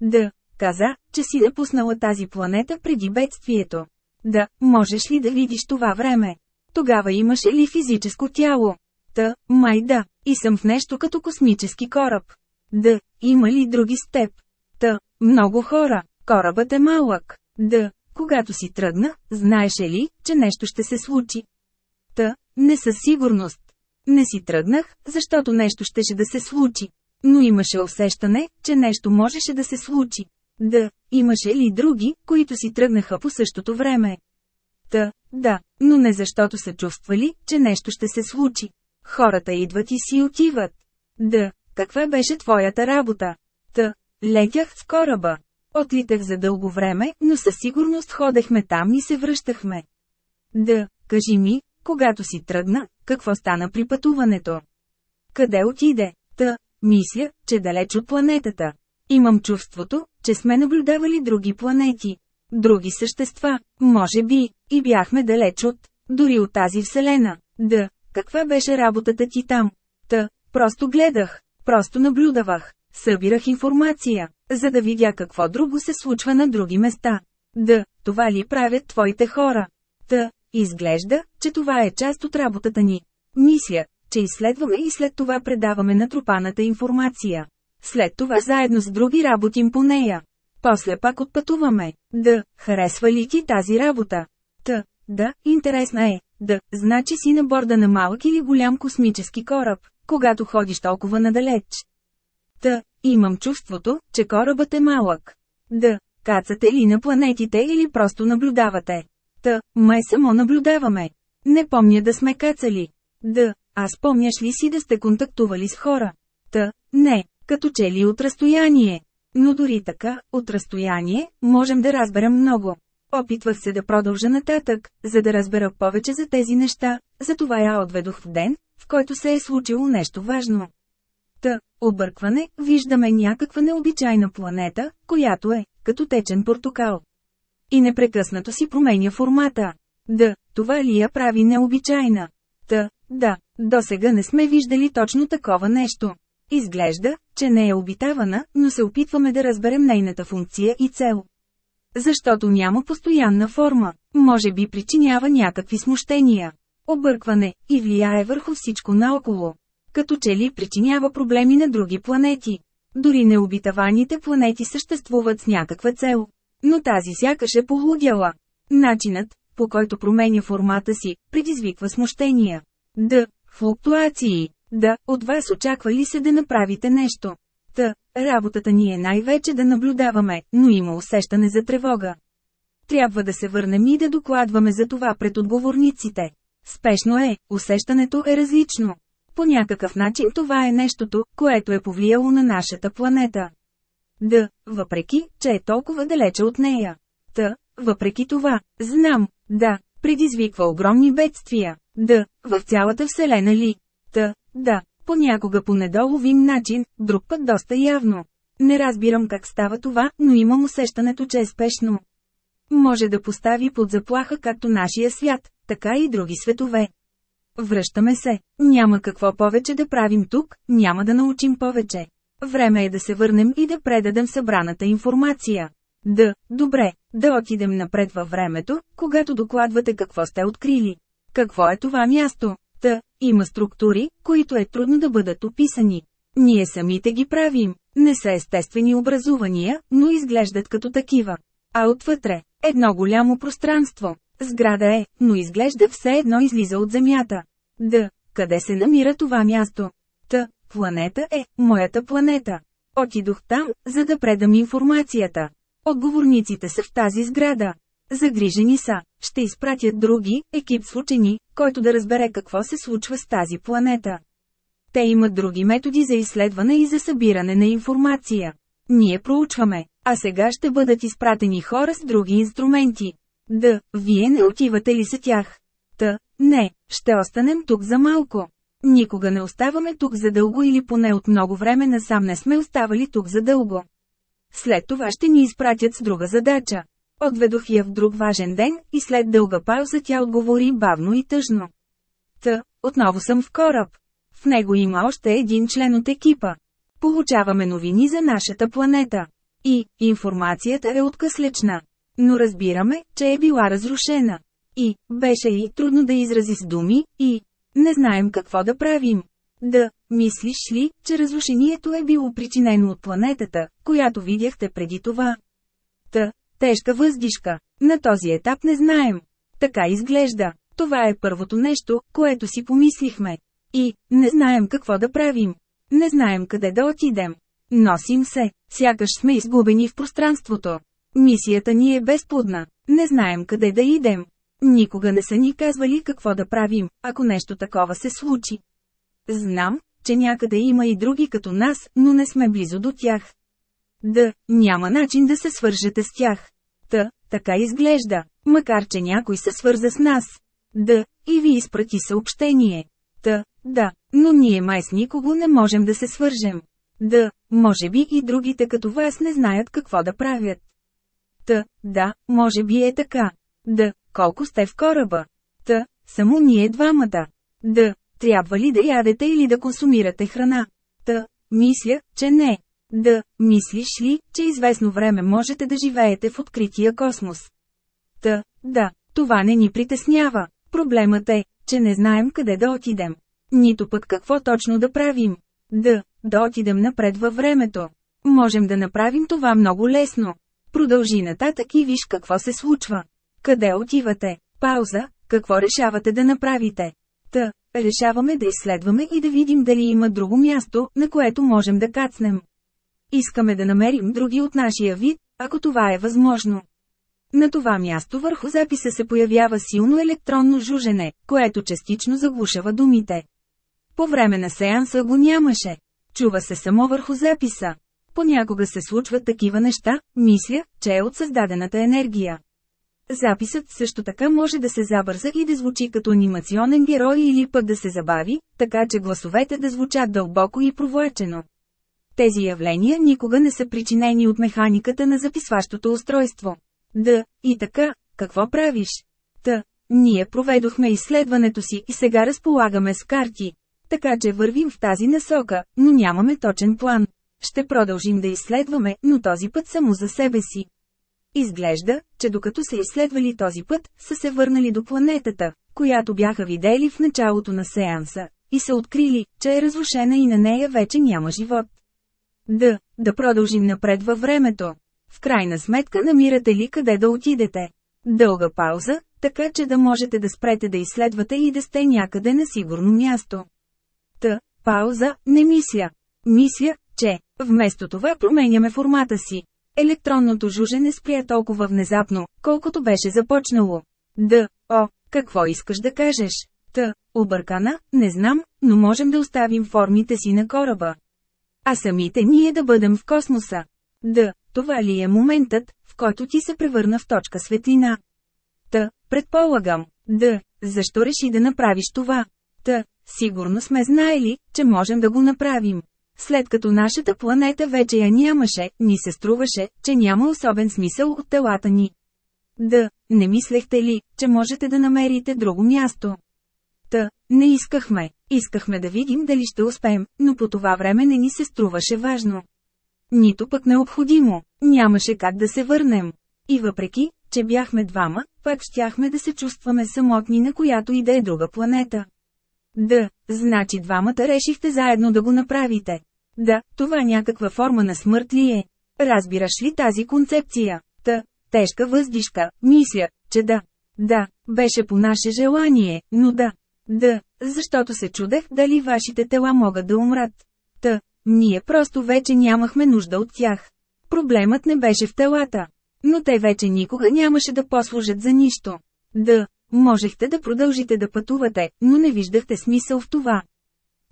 Да, каза, че си напуснала тази планета преди бедствието. Да, можеш ли да видиш това време? Тогава имаше ли физическо тяло? Та, май да, и съм в нещо като космически кораб. Да, има ли други с теб? Та, много хора, корабът е малък. Да, когато си тръгна, знаеше ли, че нещо ще се случи? Та, не със сигурност. Не си тръгнах, защото нещо щеше да се случи. Но имаше усещане, че нещо можеше да се случи. Да, имаше ли други, които си тръгнаха по същото време? Та, да, но не защото са чувствали, че нещо ще се случи. Хората идват и си отиват. Да, каква беше твоята работа? Та, летях с кораба. Отлитах за дълго време, но със сигурност ходехме там и се връщахме. Да, кажи ми, когато си тръгна, какво стана при пътуването? Къде отиде? Та, мисля, че далеч от планетата. Имам чувството, че сме наблюдавали други планети. Други същества, може би, и бяхме далеч от, дори от тази вселена. Да, каква беше работата ти там? Та, просто гледах, просто наблюдавах, събирах информация, за да видя какво друго се случва на други места. Да, това ли правят твоите хора? Та, изглежда, че това е част от работата ни. Мисля, че изследваме и след това предаваме натрупаната информация. След това заедно с други работим по нея. После пак отпътуваме. Да, харесва ли ти тази работа? Та, да, интересна е. Да, значи си на борда на малък или голям космически кораб, когато ходиш толкова надалеч. Та, имам чувството, че корабът е малък. Да, кацате ли на планетите или просто наблюдавате? Та, май само наблюдаваме. Не помня да сме кацали. Да, а спомняш ли си да сте контактували с хора? Та, не, като че ли от разстояние. Но дори така, от разстояние, можем да разберем много. Опитвах се да продължа нататък, за да разбера повече за тези неща, затова я отведох в ден, в който се е случило нещо важно. Та, объркване, виждаме някаква необичайна планета, която е, като течен портокал. И непрекъснато си променя формата. Да, това ли я прави необичайна? Та, да, до сега не сме виждали точно такова нещо. Изглежда, че не е обитавана, но се опитваме да разберем нейната функция и цел. Защото няма постоянна форма, може би причинява някакви смущения, объркване и влияе върху всичко наоколо. Като че ли причинява проблеми на други планети. Дори необитаваните планети съществуват с някаква цел. Но тази сякаш е полудяла. Начинът, по който променя формата си, предизвиква смущения. Д. Флуктуации. Да, от вас очаква ли се да направите нещо? Та, работата ни е най-вече да наблюдаваме, но има усещане за тревога. Трябва да се върнем и да докладваме за това пред отговорниците. Спешно е, усещането е различно. По някакъв начин това е нещото, което е повлияло на нашата планета. Да, въпреки, че е толкова далече от нея. Та, въпреки това, знам, да, предизвиква огромни бедствия. Да, в цялата Вселена ли? Та, да, понякога по недоловим начин, друг път доста явно. Не разбирам как става това, но имам усещането, че е спешно. Може да постави под заплаха както нашия свят, така и други светове. Връщаме се. Няма какво повече да правим тук, няма да научим повече. Време е да се върнем и да предадем събраната информация. Да, добре, да отидем напред във времето, когато докладвате какво сте открили. Какво е това място? Та, има структури, които е трудно да бъдат описани. Ние самите ги правим. Не са естествени образувания, но изглеждат като такива. А отвътре – едно голямо пространство. Сграда е, но изглежда все едно излиза от Земята. Д. Къде се намира това място? Т. Планета е, моята планета. Отидох там, за да предам информацията. Отговорниците са в тази сграда. Загрижени са, ще изпратят други, екип с учени, който да разбере какво се случва с тази планета. Те имат други методи за изследване и за събиране на информация. Ние проучваме, а сега ще бъдат изпратени хора с други инструменти. Да, вие не отивате ли са тях? Та, не, ще останем тук за малко. Никога не оставаме тук за дълго или поне от много време насам не сме оставали тук за дълго. След това ще ни изпратят с друга задача. Отведох я в друг важен ден и след дълга пауза тя отговори бавно и тъжно. Та, отново съм в кораб. В него има още един член от екипа. Получаваме новини за нашата планета. И, информацията е откъслечна. Но разбираме, че е била разрушена. И, беше и трудно да изрази с думи, и, не знаем какво да правим. Да, мислиш ли, че разрушението е било причинено от планетата, която видяхте преди това? Та, тежка въздишка. На този етап не знаем. Така изглежда. Това е първото нещо, което си помислихме. И, не знаем какво да правим. Не знаем къде да отидем. Носим се, сякаш сме изгубени в пространството. Мисията ни е безплодна. Не знаем къде да идем. Никога не са ни казвали какво да правим, ако нещо такова се случи. Знам, че някъде има и други като нас, но не сме близо до тях. Да, няма начин да се свържете с тях. Та, така изглежда, макар че някой се свърза с нас. Да, и ви изпрати съобщение. Та, да, но ние май с никого не можем да се свържем. Да, може би и другите като вас не знаят какво да правят. Та, да, може би е така. Да, колко сте в кораба? Та, само ние двамата. Да, трябва ли да ядете или да консумирате храна? Та, мисля, че не. Да, мислиш ли, че известно време можете да живеете в открития космос? Та, да, това не ни притеснява. Проблемът е, че не знаем къде да отидем. Нито пък какво точно да правим. Да, да отидем напред във времето. Можем да направим това много лесно. Продължи нататък и виж какво се случва. Къде отивате? Пауза. Какво решавате да направите? Та, решаваме да изследваме и да видим дали има друго място, на което можем да кацнем. Искаме да намерим други от нашия вид, ако това е възможно. На това място върху записа се появява силно електронно жужене, което частично заглушава думите. По време на сеанса го нямаше. Чува се само върху записа. Понякога се случват такива неща, мисля, че е от създадената енергия. Записът също така може да се забърза и да звучи като анимационен герой или пък да се забави, така че гласовете да звучат дълбоко и провлечено. Тези явления никога не са причинени от механиката на записващото устройство. Да, и така, какво правиш? Та, ние проведохме изследването си и сега разполагаме с карти. Така че вървим в тази насока, но нямаме точен план. Ще продължим да изследваме, но този път само за себе си. Изглежда, че докато са изследвали този път, са се върнали до планетата, която бяха видели в началото на сеанса, и са открили, че е разрушена и на нея вече няма живот. Да, да продължим напред във времето. В крайна сметка намирате ли къде да отидете? Дълга пауза, така че да можете да спрете да изследвате и да сте някъде на сигурно място. Та, пауза, не мисля. Мисля, че, вместо това променяме формата си. Електронното жужене спря толкова внезапно, колкото беше започнало. Да, о, какво искаш да кажеш? Та, объркана, не знам, но можем да оставим формите си на кораба. А самите ние да бъдем в космоса. Да, това ли е моментът, в който ти се превърна в точка светлина? Та, предполагам. Да, защо реши да направиш това? Та, сигурно сме знаели, че можем да го направим. След като нашата планета вече я нямаше, ни се струваше, че няма особен смисъл от телата ни. Да, не мислехте ли, че можете да намерите друго място? Та, не искахме. Искахме да видим дали ще успеем, но по това време не ни се струваше важно. Нито пък необходимо. Нямаше как да се върнем. И въпреки, че бяхме двама, пак щяхме да се чувстваме самотни на която и да е друга планета. Да, значи двамата решихте заедно да го направите. Да, това някаква форма на смърт ли е? Разбираш ли тази концепция? Та, тежка въздишка, мисля, че да. Да, беше по наше желание, но да. Да, защото се чудех дали вашите тела могат да умрат. Та, ние просто вече нямахме нужда от тях. Проблемът не беше в телата. Но те вече никога нямаше да послужат за нищо. Да, можехте да продължите да пътувате, но не виждахте смисъл в това.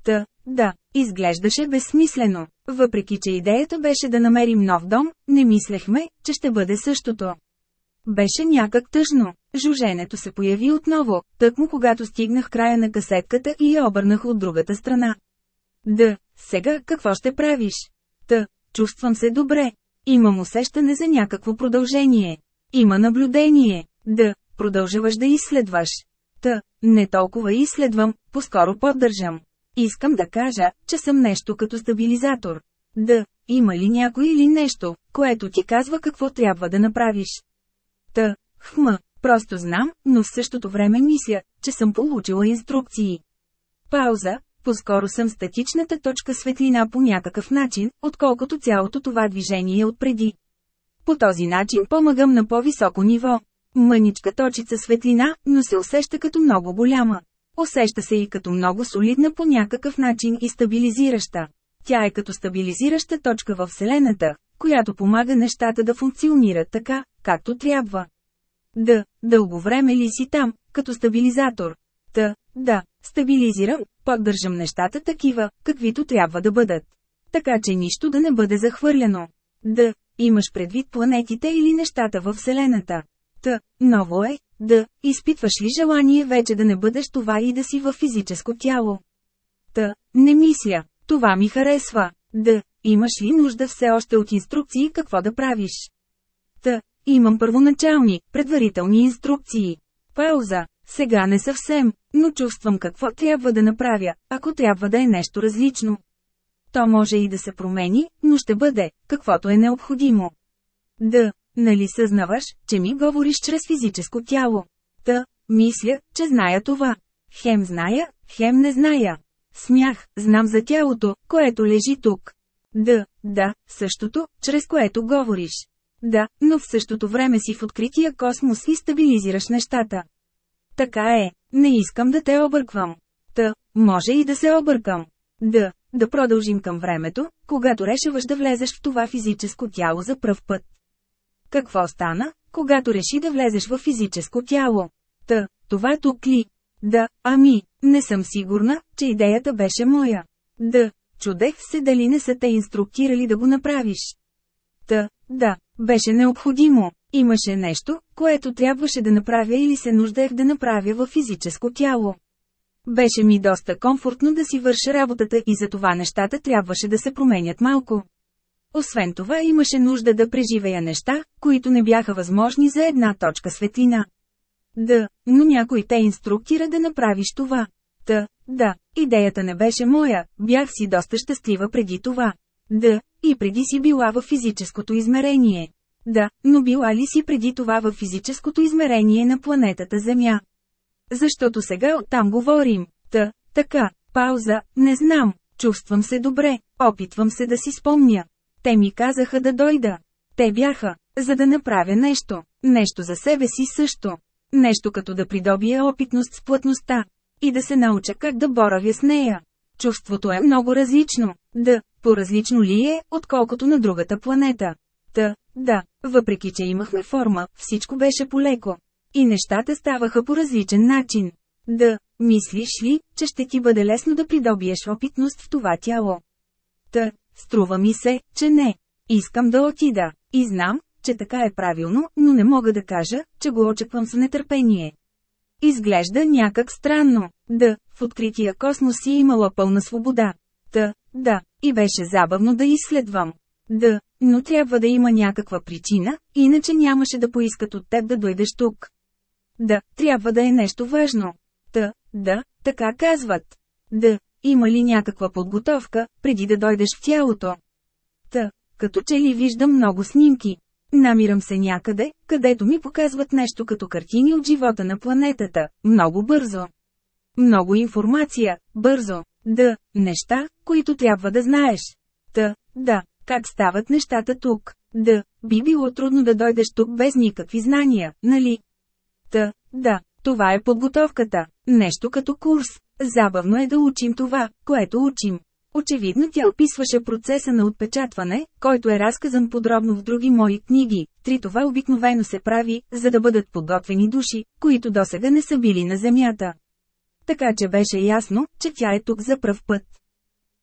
Та, да, изглеждаше безсмислено. Въпреки, че идеята беше да намерим нов дом, не мислехме, че ще бъде същото. Беше някак тъжно. Жуженето се появи отново, тъкмо когато стигнах края на касетката и я обърнах от другата страна. Да, сега какво ще правиш? Та, чувствам се добре. Имам усещане за някакво продължение. Има наблюдение. Да, продължаваш да изследваш. Та, не толкова изследвам, по-скоро поддържам. Искам да кажа, че съм нещо като стабилизатор. Да, има ли някой или нещо, което ти казва какво трябва да направиш? Та, хма, просто знам, но в същото време мисля, че съм получила инструкции. Пауза, по-скоро съм статичната точка светлина по някакъв начин, отколкото цялото това движение отпреди. По този начин помагам на по-високо ниво. Мъничка точица светлина, но се усеща като много голяма. Усеща се и като много солидна по някакъв начин и стабилизираща. Тя е като стабилизираща точка в Вселената, която помага нещата да функционират така, както трябва. Да, дълго време ли си там, като стабилизатор? Та, да, стабилизирам, поддържам нещата такива, каквито трябва да бъдат. Така че нищо да не бъде захвърлено. Да, имаш предвид планетите или нещата във Вселената. Та, ново е, да, изпитваш ли желание вече да не бъдеш това и да си във физическо тяло? Та, не мисля, това ми харесва. Да, имаш ли нужда все още от инструкции какво да правиш? Та, имам първоначални, предварителни инструкции. Пауза, сега не съвсем, но чувствам какво трябва да направя, ако трябва да е нещо различно. То може и да се промени, но ще бъде, каквото е необходимо. Да, нали съзнаваш, че ми говориш чрез физическо тяло? Та, мисля, че зная това. Хем зная, хем не зная. Смях, знам за тялото, което лежи тук. Да, да, същото, чрез което говориш. Да, но в същото време си в открития космос и стабилизираш нещата. Така е, не искам да те обърквам. Та, може и да се объркам. Да, да продължим към времето, когато решаваш да влезеш в това физическо тяло за пръв път. Какво стана, когато реши да влезеш в физическо тяло? Та, това тук ли? Да, ами, не съм сигурна, че идеята беше моя. Да, чудех се дали не са те инструктирали да го направиш. Та, да, беше необходимо. Имаше нещо, което трябваше да направя или се нуждаех да направя във физическо тяло. Беше ми доста комфортно да си върша работата и за това нещата трябваше да се променят малко. Освен това имаше нужда да преживея неща, които не бяха възможни за една точка светлина. Да, но някой те инструктира да направиш това. Та, да, идеята не беше моя, бях си доста щастлива преди това. Да, и преди си била в физическото измерение. Да, но била ли си преди това в физическото измерение на планетата Земя? Защото сега оттам говорим. Та, така, пауза, не знам, чувствам се добре, опитвам се да си спомня. Те ми казаха да дойда. Те бяха, за да направя нещо, нещо за себе си също. Нещо като да придобия опитност с плътността. И да се науча как да боравя с нея. Чувството е много различно. Да, по-различно ли е, отколкото на другата планета? Та, да, въпреки че имахме форма, всичко беше полеко. И нещата ставаха по различен начин. Да, мислиш ли, че ще ти бъде лесно да придобиеш опитност в това тяло? Та, струва ми се, че не. Искам да отида. И знам, че така е правилно, но не мога да кажа, че го очаквам с нетърпение. Изглежда някак странно. Да, в открития космос си имала пълна свобода. Та, да, и беше забавно да изследвам. Да, но трябва да има някаква причина, иначе нямаше да поискат от теб да дойдеш тук. Да, трябва да е нещо важно. Та, да, така казват. Да, има ли някаква подготовка, преди да дойдеш в тялото? Та, като че ли виждам много снимки. Намирам се някъде, където ми показват нещо като картини от живота на планетата, много бързо. Много информация, бързо, да, неща, които трябва да знаеш. Та, да, как стават нещата тук? Да, би било трудно да дойдеш тук без никакви знания, нали? Та, да, това е подготовката. Нещо като курс. Забавно е да учим това, което учим. Очевидно тя описваше процеса на отпечатване, който е разказан подробно в други мои книги. Три това обикновено се прави, за да бъдат подготвени души, които досега не са били на земята. Така че беше ясно, че тя е тук за пръв път.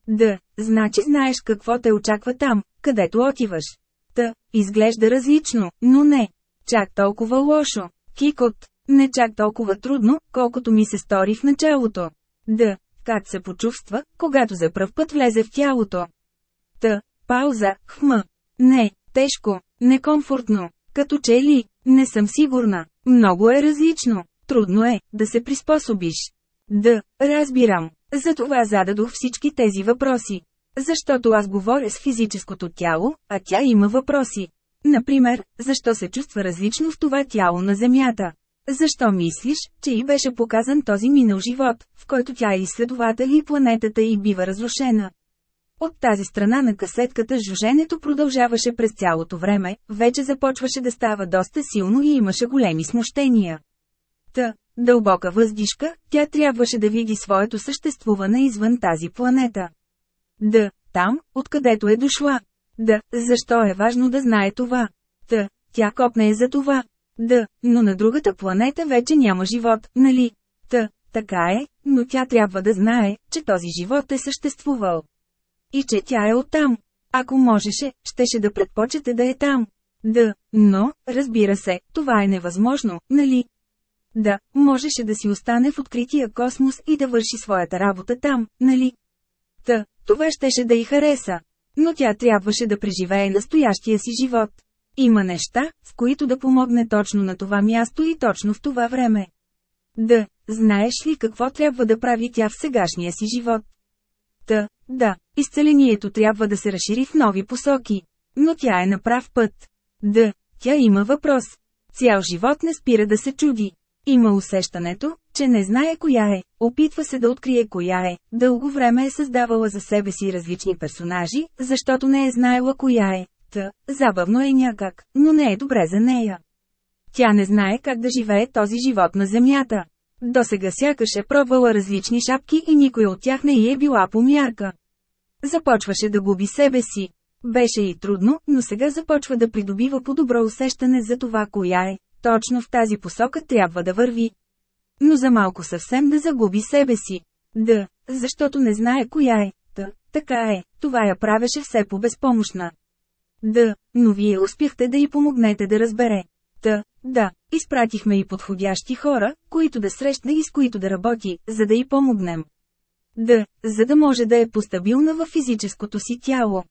Да, значи знаеш какво те очаква там, където отиваш. Та, изглежда различно, но не. Чак толкова лошо. Кикот. Не чак толкова трудно, колкото ми се стори в началото. Да, как се почувства, когато за пръв път влезе в тялото. Та, пауза, хм. Не, тежко, некомфортно, като че ли, не съм сигурна, много е различно, трудно е, да се приспособиш. Да, разбирам. Затова зададох всички тези въпроси. Защото аз говоря с физическото тяло, а тя има въпроси. Например, защо се чувства различно в това тяло на Земята? Защо мислиш, че и беше показан този минал живот, в който тя е изследовател и планетата й бива разрушена? От тази страна на касетката жуженето продължаваше през цялото време, вече започваше да става доста силно и имаше големи смущения. Та, дълбока въздишка, тя трябваше да види своето съществуване извън тази планета. Да, там, откъдето е дошла. Да, защо е важно да знае това? Та, тя копне е за това. Да, но на другата планета вече няма живот, нали? Та, така е, но тя трябва да знае, че този живот е съществувал. И че тя е оттам. Ако можеше, щеше да предпочете да е там. Да, но, разбира се, това е невъзможно, нали? Да, можеше да си остане в открития космос и да върши своята работа там, нали? Та, това щеше да й хареса. Но тя трябваше да преживее настоящия си живот. Има неща, с които да помогне точно на това място и точно в това време. Да, знаеш ли какво трябва да прави тя в сегашния си живот? Та, да, изцелението трябва да се разшири в нови посоки. Но тя е на прав път. Да, тя има въпрос. Цял живот не спира да се чуди. Има усещането, че не знае коя е, опитва се да открие коя е, дълго време е създавала за себе си различни персонажи, защото не е знаела коя е. Та, забавно е някак, но не е добре за нея. Тя не знае как да живее този живот на земята. До сега сякаш е пробвала различни шапки и никой от тях не й е била по мярка. Започваше да губи себе си. Беше и трудно, но сега започва да придобива по-добро усещане за това коя е, точно в тази посока трябва да върви. Но за малко съвсем да загуби себе си. Да, защото не знае коя е. Та, така е, това я правеше все по-безпомощна. Да, но вие успяхте да й помогнете да разбере. Та, да, изпратихме и подходящи хора, които да срещне и с които да работи, за да й помогнем. Да, за да може да е постабилна във физическото си тяло.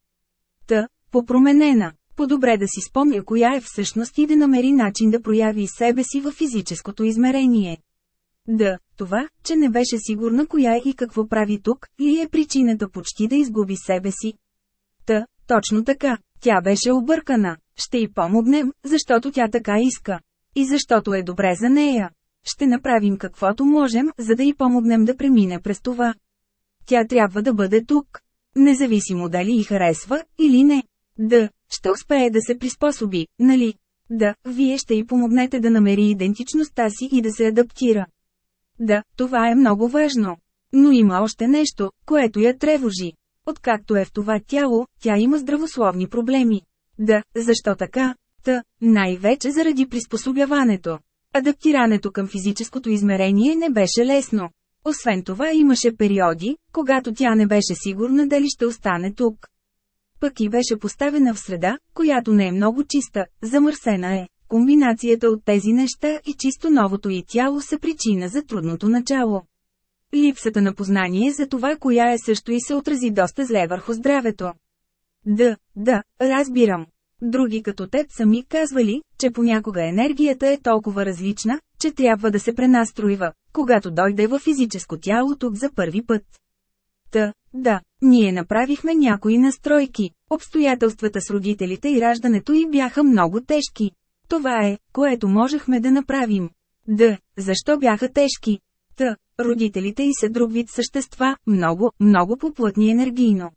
Та, попроменена. По-добре да си спомня коя е всъщност и да намери начин да прояви себе си във физическото измерение. Да, това, че не беше сигурна коя е и какво прави тук, ли е причината почти да изгуби себе си. Та, точно така, тя беше объркана. Ще й помогнем, защото тя така иска. И защото е добре за нея. Ще направим каквото можем, за да й помогнем да премине през това. Тя трябва да бъде тук. Независимо дали й харесва, или не. Да, ще успее да се приспособи, нали? Да, вие ще й помогнете да намери идентичността си и да се адаптира. Да, това е много важно. Но има още нещо, което я тревожи. Откакто е в това тяло, тя има здравословни проблеми. Да, защо така? Та, най-вече заради приспособяването. Адаптирането към физическото измерение не беше лесно. Освен това имаше периоди, когато тя не беше сигурна дали ще остане тук. Пък и беше поставена в среда, която не е много чиста, замърсена е. Комбинацията от тези неща и чисто новото й тяло са причина за трудното начало. Липсата на познание за това коя е също и се отрази доста зле върху здравето. Да, да, разбирам. Други като теб са ми казвали, че понякога енергията е толкова различна, че трябва да се пренастроива, когато дойде във физическо тяло тук за първи път. Та, да, ние направихме някои настройки. Обстоятелствата с родителите и раждането й бяха много тежки. Това е, което можехме да направим. Да, защо бяха тежки? Та, родителите й са друг вид същества, много, много поплътни енергийно.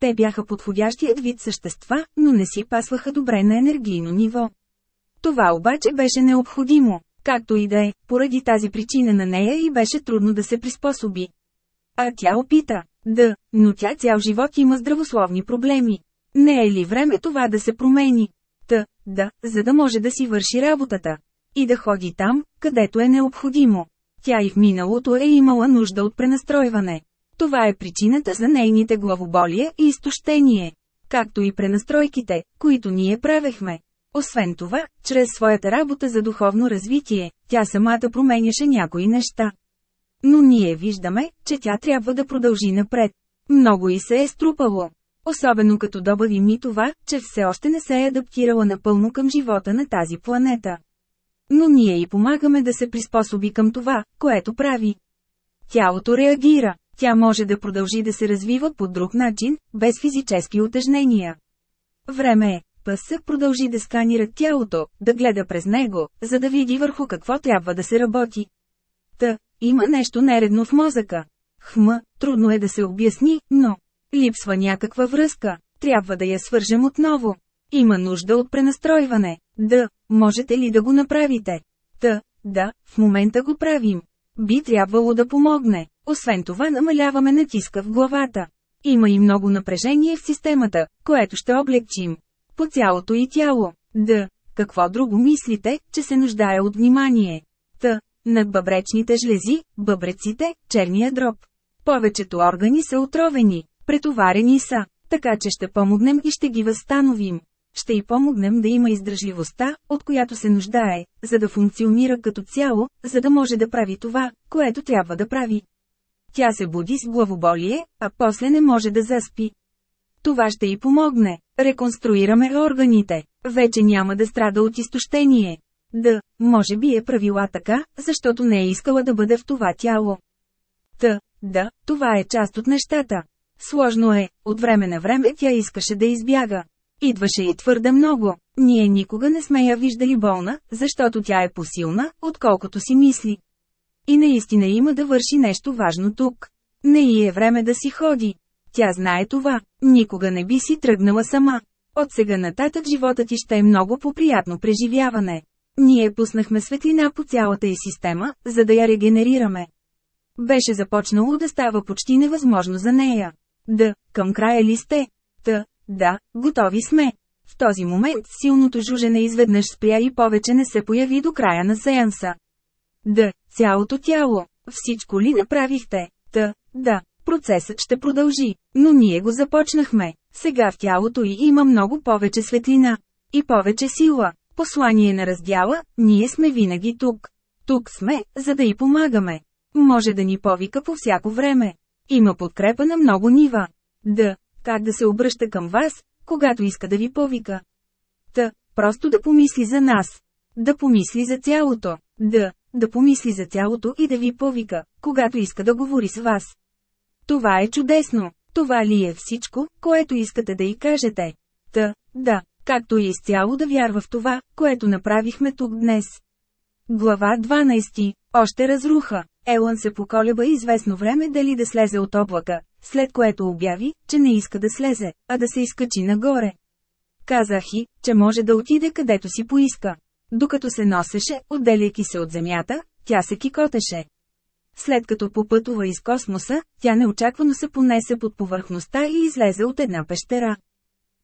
те бяха подходящият вид същества, но не си пасваха добре на енергийно ниво. Това обаче беше необходимо, както и да е, поради тази причина на нея и беше трудно да се приспособи. А тя опита. Да, но тя цял живот има здравословни проблеми. Не е ли време това да се промени? Та, да, за да може да си върши работата. И да ходи там, където е необходимо. Тя и в миналото е имала нужда от пренастройване. Това е причината за нейните главоболия и изтощение. Както и пренастройките, които ние правехме. Освен това, чрез своята работа за духовно развитие, тя самата променяше някои неща. Но ние виждаме, че тя трябва да продължи напред. Много и се е струпало. Особено като добавим и това, че все още не се е адаптирала напълно към живота на тази планета. Но ние и помагаме да се приспособи към това, което прави. Тялото реагира, тя може да продължи да се развива по друг начин, без физически отежнения. Време е, пъс се продължи да сканира тялото, да гледа през него, за да види върху какво трябва да се работи. Та, има нещо нередно в мозъка. Хма, трудно е да се обясни, но липсва някаква връзка. Трябва да я свържем отново. Има нужда от пренастройване. Да, можете ли да го направите? Та, да, в момента го правим. Би трябвало да помогне. Освен това намаляваме натиска в главата. Има и много напрежение в системата, което ще облегчим. По цялото и тяло. Да, какво друго мислите, че се нуждае от внимание? Та, над бъбречните жлези, бъбреците, черния дроб. Повечето органи са отровени, претоварени са, така че ще помогнем и ще ги възстановим. Ще й помогнем да има издръжливостта, от която се нуждае, за да функционира като цяло, за да може да прави това, което трябва да прави. Тя се буди с главоболие, а после не може да заспи. Това ще й помогне. Реконструираме органите. Вече няма да страда от изтощение. Да, може би е правила така, защото не е искала да бъде в това тяло. Та, да, това е част от нещата. Сложно е, от време на време тя искаше да избяга. Идваше и твърде много. Ние никога не сме я виждали болна, защото тя е посилна, отколкото си мисли. И наистина има да върши нещо важно тук. Не и е време да си ходи. Тя знае това, никога не би си тръгнала сама. От сега нататък живота ти ще е много поприятно преживяване. Ние пуснахме светлина по цялата й система, за да я регенерираме. Беше започнало да става почти невъзможно за нея. Да, към края ли сте? Та, да, готови сме. В този момент силното жужене изведнъж спря и повече не се появи до края на сеанса. Да, цялото тяло. Всичко ли направихте? Та, да, процесът ще продължи. Но ние го започнахме. Сега в тялото й има много повече светлина. И повече сила. Послание на раздяла, ние сме винаги тук. Тук сме, за да й помагаме. Може да ни повика по всяко време. Има подкрепа на много нива. Да, как да се обръща към вас, когато иска да ви повика. Та, просто да помисли за нас. Да помисли за цялото. Да, да помисли за цялото и да ви повика, когато иска да говори с вас. Това е чудесно. Това ли е всичко, което искате да й кажете? Та, да, както и изцяло да вярва в това, което направихме тук днес. Глава 12. Още разруха. Елън се поколеба известно време дали да слезе от облака, след което обяви, че не иска да слезе, а да се изкачи нагоре. Казах и, че може да отиде където си поиска. Докато се носеше, отделяйки се от земята, тя се кикотеше. След като попътува из космоса, тя неочаквано се понесе под повърхността и излезе от една пещера.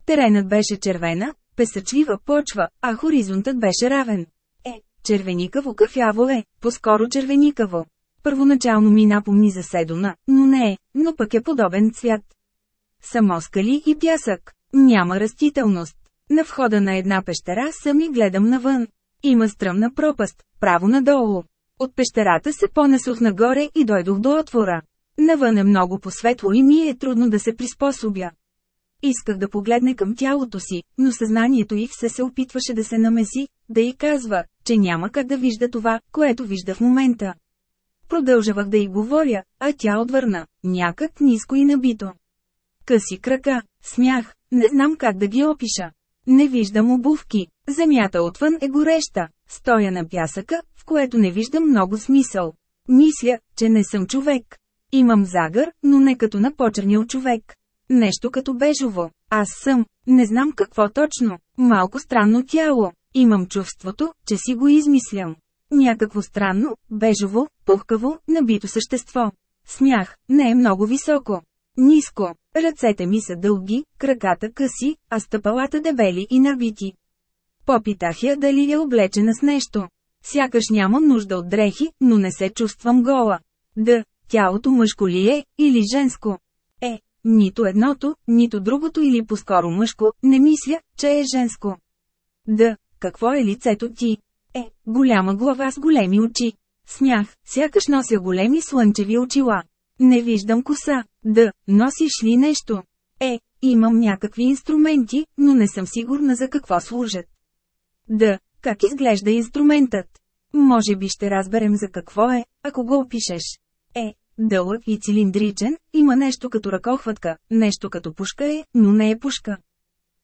Теренът беше червена, песъчлива почва, а хоризонтът беше равен. Е, червеникаво кафяво е, по-скоро червеникаво. Първоначално ми напомни за седона, но не е, но пък е подобен цвят. Само скали и пясък. Няма растителност. На входа на една пещера сами гледам навън. Има стръмна пропаст, право надолу. От пещерата се понесох нагоре и дойдох до отвора. Навън е много посветло и ми е трудно да се приспособя. Исках да погледне към тялото си, но съзнанието й все се опитваше да се намеси, да й казва, че няма как да вижда това, което вижда в момента. Продължавах да й говоря, а тя отвърна, някак ниско и набито. Къси крака, смях, не знам как да ги опиша. Не виждам обувки, земята отвън е гореща, стоя на пясъка, в което не виждам много смисъл. Мисля, че не съм човек. Имам загър, но не като на почернил човек. Нещо като бежово. Аз съм. Не знам какво точно. Малко странно тяло. Имам чувството, че си го измислям. Някакво странно, бежово, пухкаво, набито същество. Смях, не е много високо. Ниско. Ръцете ми са дълги, краката къси, а стъпалата дебели и набити. Попитах я дали е облечена с нещо. Сякаш нямам нужда от дрехи, но не се чувствам гола. Да, тялото мъжко ли е, или женско? Е, нито едното, нито другото или по-скоро мъжко, не мисля, че е женско. Да, какво е лицето ти? Е, голяма глава с големи очи. Смях, сякаш нося големи слънчеви очила. Не виждам коса. Да, носиш ли нещо? Е, имам някакви инструменти, но не съм сигурна за какво служат. Да, как изглежда инструментът? Може би ще разберем за какво е, ако го опишеш. Е, дълъг и цилиндричен, има нещо като ръкохватка, нещо като пушка е, но не е пушка.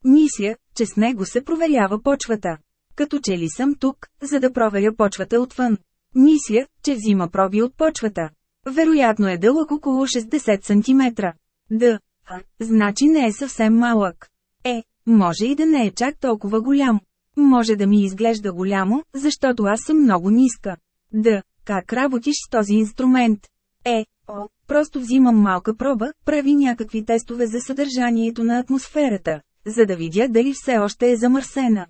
Мисля, че с него се проверява почвата. Като че ли съм тук, за да проверя почвата отвън. Мисля, че взима проби от почвата. Вероятно е дълъг около 60 см. Да, а, значи не е съвсем малък. Е, може и да не е чак толкова голям. Може да ми изглежда голямо, защото аз съм много ниска. Да, как работиш с този инструмент? Е, о, просто взимам малка проба, прави някакви тестове за съдържанието на атмосферата, за да видя дали все още е замърсена.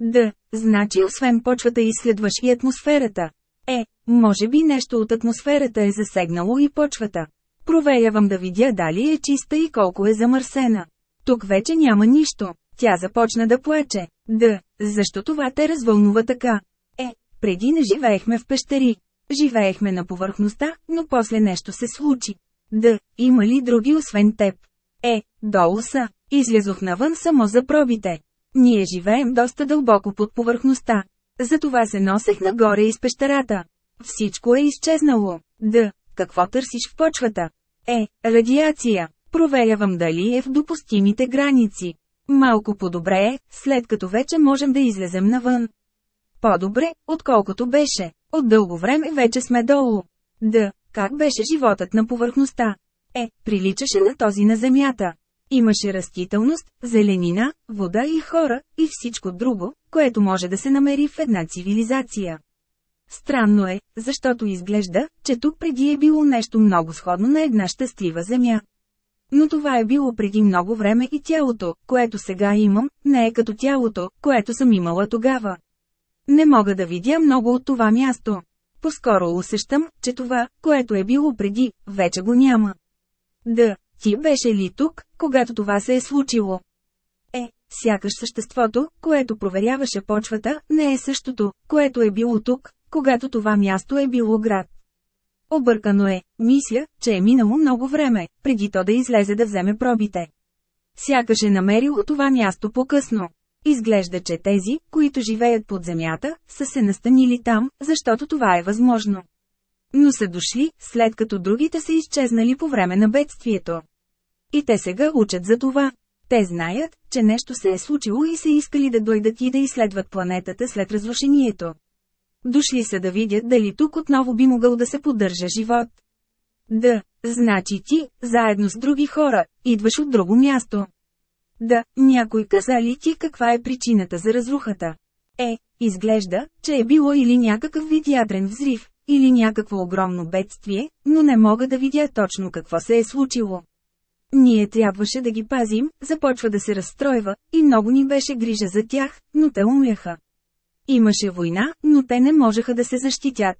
Да, значи освен почвата изследваш и атмосферата. Е, може би нещо от атмосферата е засегнало и почвата. Проверявам да видя дали е чиста и колко е замърсена. Тук вече няма нищо. Тя започна да плаче. Да, защо това те развълнува така? Е, преди не живеехме в пещери. Живеехме на повърхността, но после нещо се случи. Да, има ли други освен теб? Е, долу са. Излязох навън само за пробите. Ние живеем доста дълбоко под повърхността. Затова се носех нагоре из пещерата. Всичко е изчезнало. Да, какво търсиш в почвата? Е, радиация. Проверявам дали е в допустимите граници. Малко по-добре е, след като вече можем да излезем навън. По-добре, отколкото беше. От дълго време вече сме долу. Да, как беше животът на повърхността? Е, приличаше на този на Земята. Имаше растителност, зеленина, вода и хора, и всичко друго, което може да се намери в една цивилизация. Странно е, защото изглежда, че тук преди е било нещо много сходно на една щастлива земя. Но това е било преди много време и тялото, което сега имам, не е като тялото, което съм имала тогава. Не мога да видя много от това място. Поскоро усещам, че това, което е било преди, вече го няма. Да, ти беше ли тук, когато това се е случило? Е, сякаш съществото, което проверяваше почвата, не е същото, което е било тук, когато това място е било град. Объркано е, мисля, че е минало много време, преди то да излезе да вземе пробите. Сякаш е намерило това място по-късно. Изглежда, че тези, които живеят под земята, са се настанили там, защото това е възможно. Но са дошли, след като другите са изчезнали по време на бедствието. И те сега учат за това. Те знаят, че нещо се е случило и са искали да дойдат и да изследват планетата след разрушението. Дошли са да видят дали тук отново би могъл да се поддържа живот. Да, значи ти, заедно с други хора, идваш от друго място. Да, някой каза ли ти каква е причината за разрухата? Е, изглежда, че е било или някакъв вид ядрен взрив, или някакво огромно бедствие, но не мога да видя точно какво се е случило. Ние трябваше да ги пазим, започва да се разстройва, и много ни беше грижа за тях, но те умляха. Имаше война, но те не можеха да се защитят.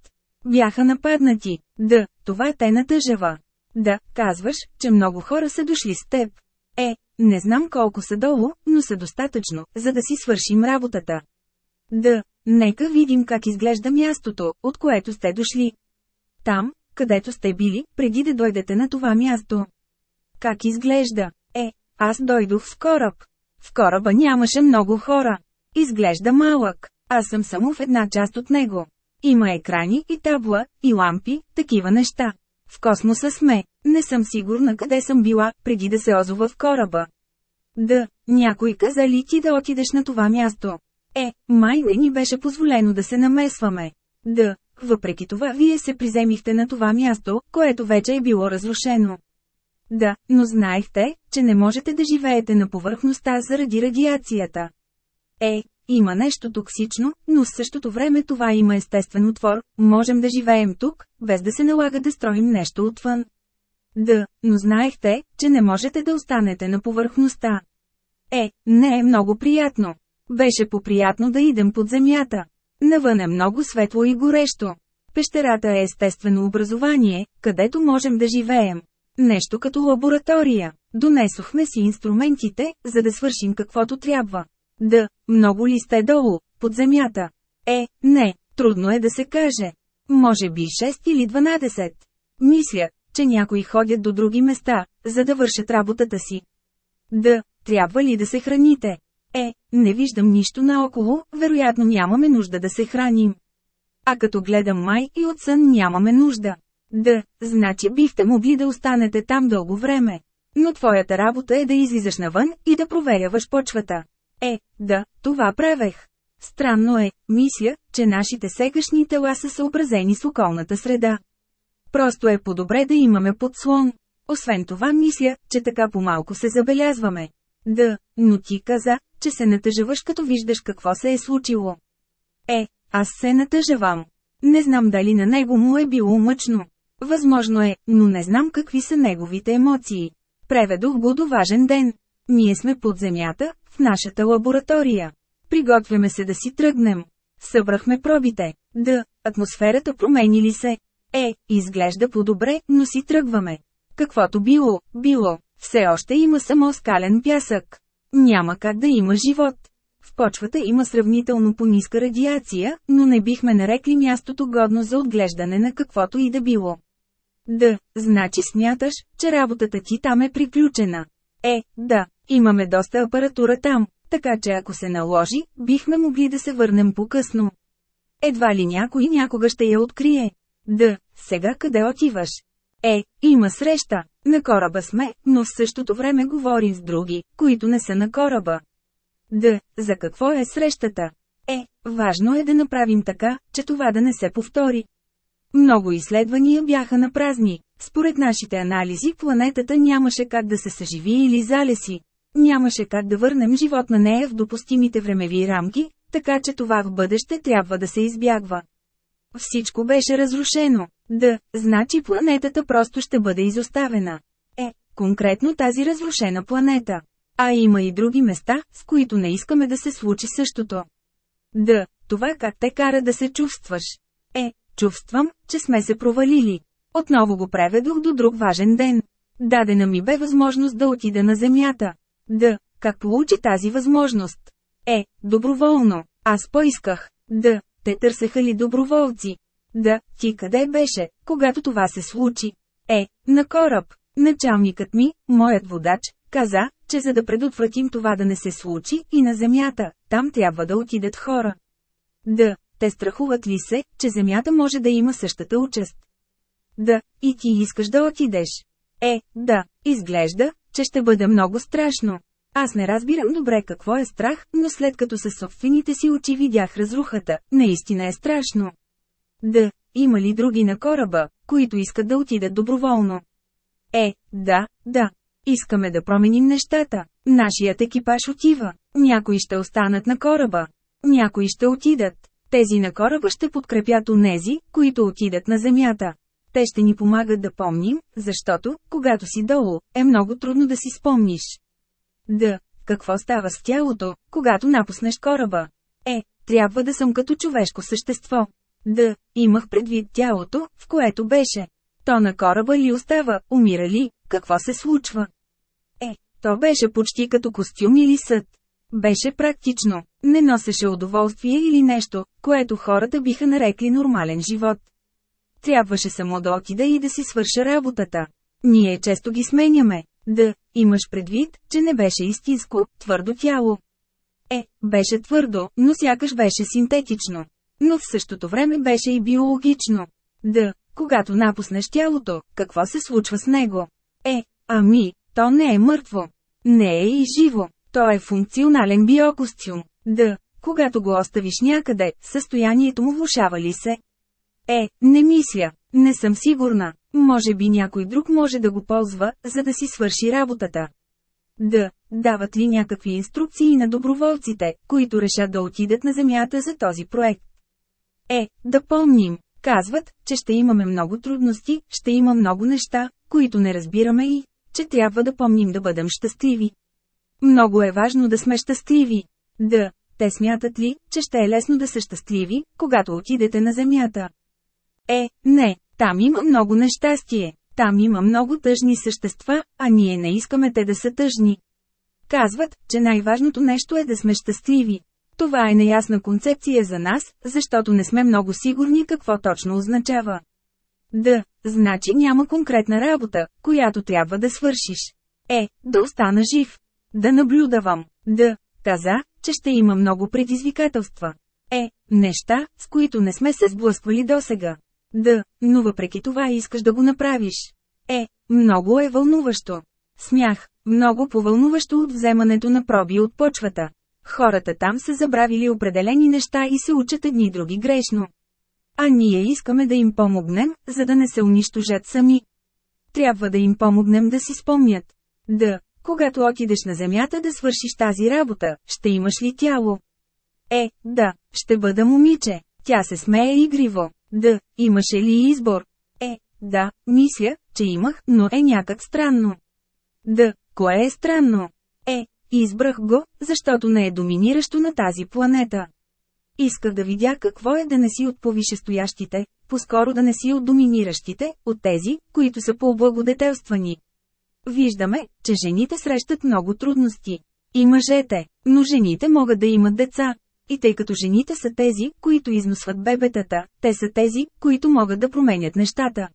Бяха нападнати. Да, това те натъжава. Да, казваш, че много хора са дошли с теб. Е, не знам колко са долу, но са достатъчно, за да си свършим работата. Да, нека видим как изглежда мястото, от което сте дошли. Там, където сте били, преди да дойдете на това място. Как изглежда? Е, аз дойдох с кораб. В кораба нямаше много хора. Изглежда малък. Аз съм само в една част от него. Има екрани и табла, и лампи, такива неща. В космоса сме. Не съм сигурна къде съм била, преди да се озова в кораба. Да, някой каза ли ти да отидеш на това място? Е, май не ни беше позволено да се намесваме. Да, въпреки това вие се приземихте на това място, което вече е било разрушено. Да, но знаехте, че не можете да живеете на повърхността заради радиацията. Е, има нещо токсично, но в същото време това има естествен отвор, можем да живеем тук, без да се налага да строим нещо отвън. Да, но знаехте, че не можете да останете на повърхността. Е, не е много приятно. Беше поприятно да идем под земята. Навън е много светло и горещо. Пещерата е естествено образование, където можем да живеем. Нещо като лаборатория. Донесохме си инструментите, за да свършим каквото трябва. Да, много ли сте долу, под земята? Е, не, трудно е да се каже. Може би 6 или 12. Мисля, че някои ходят до други места, за да вършат работата си. Да, трябва ли да се храните? Е, не виждам нищо наоколо, вероятно нямаме нужда да се храним. А като гледам май и от сън нямаме нужда. Да, значи бихте могли да останете там дълго време. Но твоята работа е да излизаш навън и да проверяваш почвата. Е, да, това правех. Странно е, мисля, че нашите сегашни тела са съобразени с околната среда. Просто е по-добре да имаме подслон. Освен това мисля, че така по-малко се забелязваме. Да, но ти каза, че се натъжаваш като виждаш какво се е случило. Е, аз се натъжавам. Не знам дали на него му е било мъчно. Възможно е, но не знам какви са неговите емоции. Преведох го до важен ден. Ние сме под земята, в нашата лаборатория. Приготвяме се да си тръгнем. Събрахме пробите. Да, атмосферата промени ли се? Е, изглежда по-добре, но си тръгваме. Каквото било, било. Все още има само скален пясък. Няма как да има живот. В почвата има сравнително по-ниска радиация, но не бихме нарекли мястото годно за отглеждане на каквото и да било. Да, значи смяташ, че работата ти там е приключена. Е, да, имаме доста апаратура там, така че ако се наложи, бихме могли да се върнем по-късно. Едва ли някой някога ще я открие. Да, сега къде отиваш? Е, има среща. На кораба сме, но в същото време говорим с други, които не са на кораба. Да, за какво е срещата? Е, важно е да направим така, че това да не се повтори. Много изследвания бяха на празни. Според нашите анализи планетата нямаше как да се съживи или залеси. Нямаше как да върнем живот на нея в допустимите времеви рамки, така че това в бъдеще трябва да се избягва. Всичко беше разрушено. Да, значи планетата просто ще бъде изоставена. Е, конкретно тази разрушена планета. А има и други места, с които не искаме да се случи същото. Да, това как те кара да се чувстваш. Е, чувствам, че сме се провалили. Отново го преведох до друг важен ден. Дадена ми бе възможност да отида на Земята. Да, как получи тази възможност? Е, доброволно. Аз поисках. Да, те търсеха ли доброволци? Да, ти къде беше, когато това се случи? Е, на кораб. Началникът ми, моят водач, каза, че за да предотвратим това да не се случи и на Земята, там трябва да отидат хора. Да, те страхуват ли се, че Земята може да има същата участ? Да, и ти искаш да отидеш. Е, да, изглежда, че ще бъде много страшно. Аз не разбирам добре какво е страх, но след като със собствените си очи видях разрухата, наистина е страшно. Да, има ли други на кораба, които искат да отидат доброволно? Е, да, да. Искаме да променим нещата. Нашият екипаж отива. Някои ще останат на кораба. Някои ще отидат. Тези на кораба ще подкрепят онези, които отидат на земята. Те ще ни помагат да помним, защото, когато си долу, е много трудно да си спомниш. Да, какво става с тялото, когато напуснеш кораба? Е, трябва да съм като човешко същество. Да, имах предвид тялото, в което беше. То на кораба ли остава, умира ли, какво се случва? Е, то беше почти като костюм или съд. Беше практично, не носеше удоволствие или нещо, което хората биха нарекли нормален живот. Трябваше само да отида и да си свърша работата. Ние често ги сменяме. Да, имаш предвид, че не беше истинско, твърдо тяло. Е, беше твърдо, но сякаш беше синтетично. Но в същото време беше и биологично. Да, когато напуснеш тялото, какво се случва с него? Е, ами, то не е мъртво. Не е и живо. То е функционален биокостюм. Да, когато го оставиш някъде, състоянието му влушава ли се? Е, не мисля. Не съм сигурна. Може би някой друг може да го ползва, за да си свърши работата. Д. Дават ли някакви инструкции на доброволците, които решат да отидат на Земята за този проект? Е, да помним. Казват, че ще имаме много трудности, ще има много неща, които не разбираме и, че трябва да помним да бъдем щастливи. Много е важно да сме щастливи. Да, те смятат ли, че ще е лесно да са щастливи, когато отидете на Земята? Е, не, там има много нещастие. Там има много тъжни същества, а ние не искаме те да са тъжни. Казват, че най-важното нещо е да сме щастливи. Това е неясна концепция за нас, защото не сме много сигурни какво точно означава. Да, значи няма конкретна работа, която трябва да свършиш. Е, да остана жив. Да наблюдавам. Да, каза, че ще има много предизвикателства. Е, неща, с които не сме се сблъсквали досега. Да, но въпреки това искаш да го направиш. Е, много е вълнуващо. Смях, много повълнуващо от вземането на проби от почвата. Хората там са забравили определени неща и се учат едни други грешно. А ние искаме да им помогнем, за да не се унищожат сами. Трябва да им помогнем да си спомнят. Да, когато отидеш на земята да свършиш тази работа, ще имаш ли тяло? Е, да, ще бъда момиче. Тя се смее игриво. Да, имаше ли избор? Е, да, мисля, че имах, но е някак странно. Да, кое е странно? Е, избрах го, защото не е доминиращо на тази планета. Исках да видя какво е да не си от повишестоящите, по-скоро да не си от доминиращите, от тези, които са по-облагодетелствани. Виждаме, че жените срещат много трудности. И мъжете, но жените могат да имат деца. И тъй като жените са тези, които износват бебетата, те са тези, които могат да променят нещата.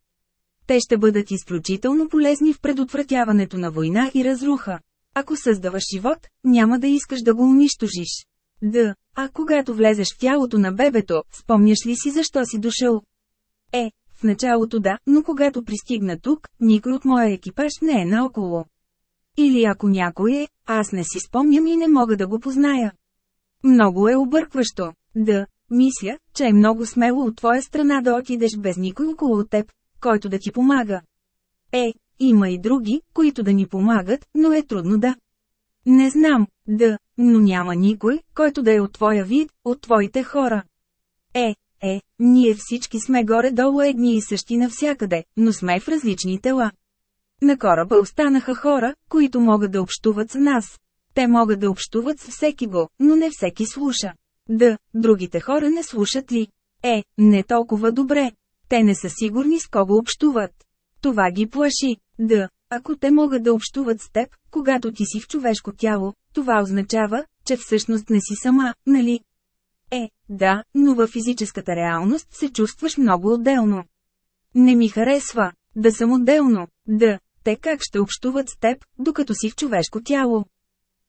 Те ще бъдат изключително полезни в предотвратяването на война и разруха. Ако създаваш живот, няма да искаш да го унищожиш. Да, а когато влезеш в тялото на бебето, спомняш ли си защо си дошъл? Е, в началото да, но когато пристигна тук, никой от моя екипаж не е наоколо. Или ако някой е, аз не си спомням и не мога да го позная. Много е объркващо. Да, мисля, че е много смело от твоя страна да отидеш без никой около теб, който да ти помага. Е, има и други, които да ни помагат, но е трудно да. Не знам, да, но няма никой, който да е от твоя вид, от твоите хора. Е, е, ние всички сме горе-долу едни и същи навсякъде, но сме в различни тела. На кораба останаха хора, които могат да общуват с нас. Те могат да общуват с всеки го, но не всеки слуша. Да, другите хора не слушат ли? Е, не толкова добре. Те не са сигурни с кого общуват. Това ги плаши. Да, ако те могат да общуват с теб, когато ти си в човешко тяло, това означава, че всъщност не си сама, нали? Е, да, но във физическата реалност се чувстваш много отделно. Не ми харесва, да съм отделно, да, те как ще общуват с теб, докато си в човешко тяло.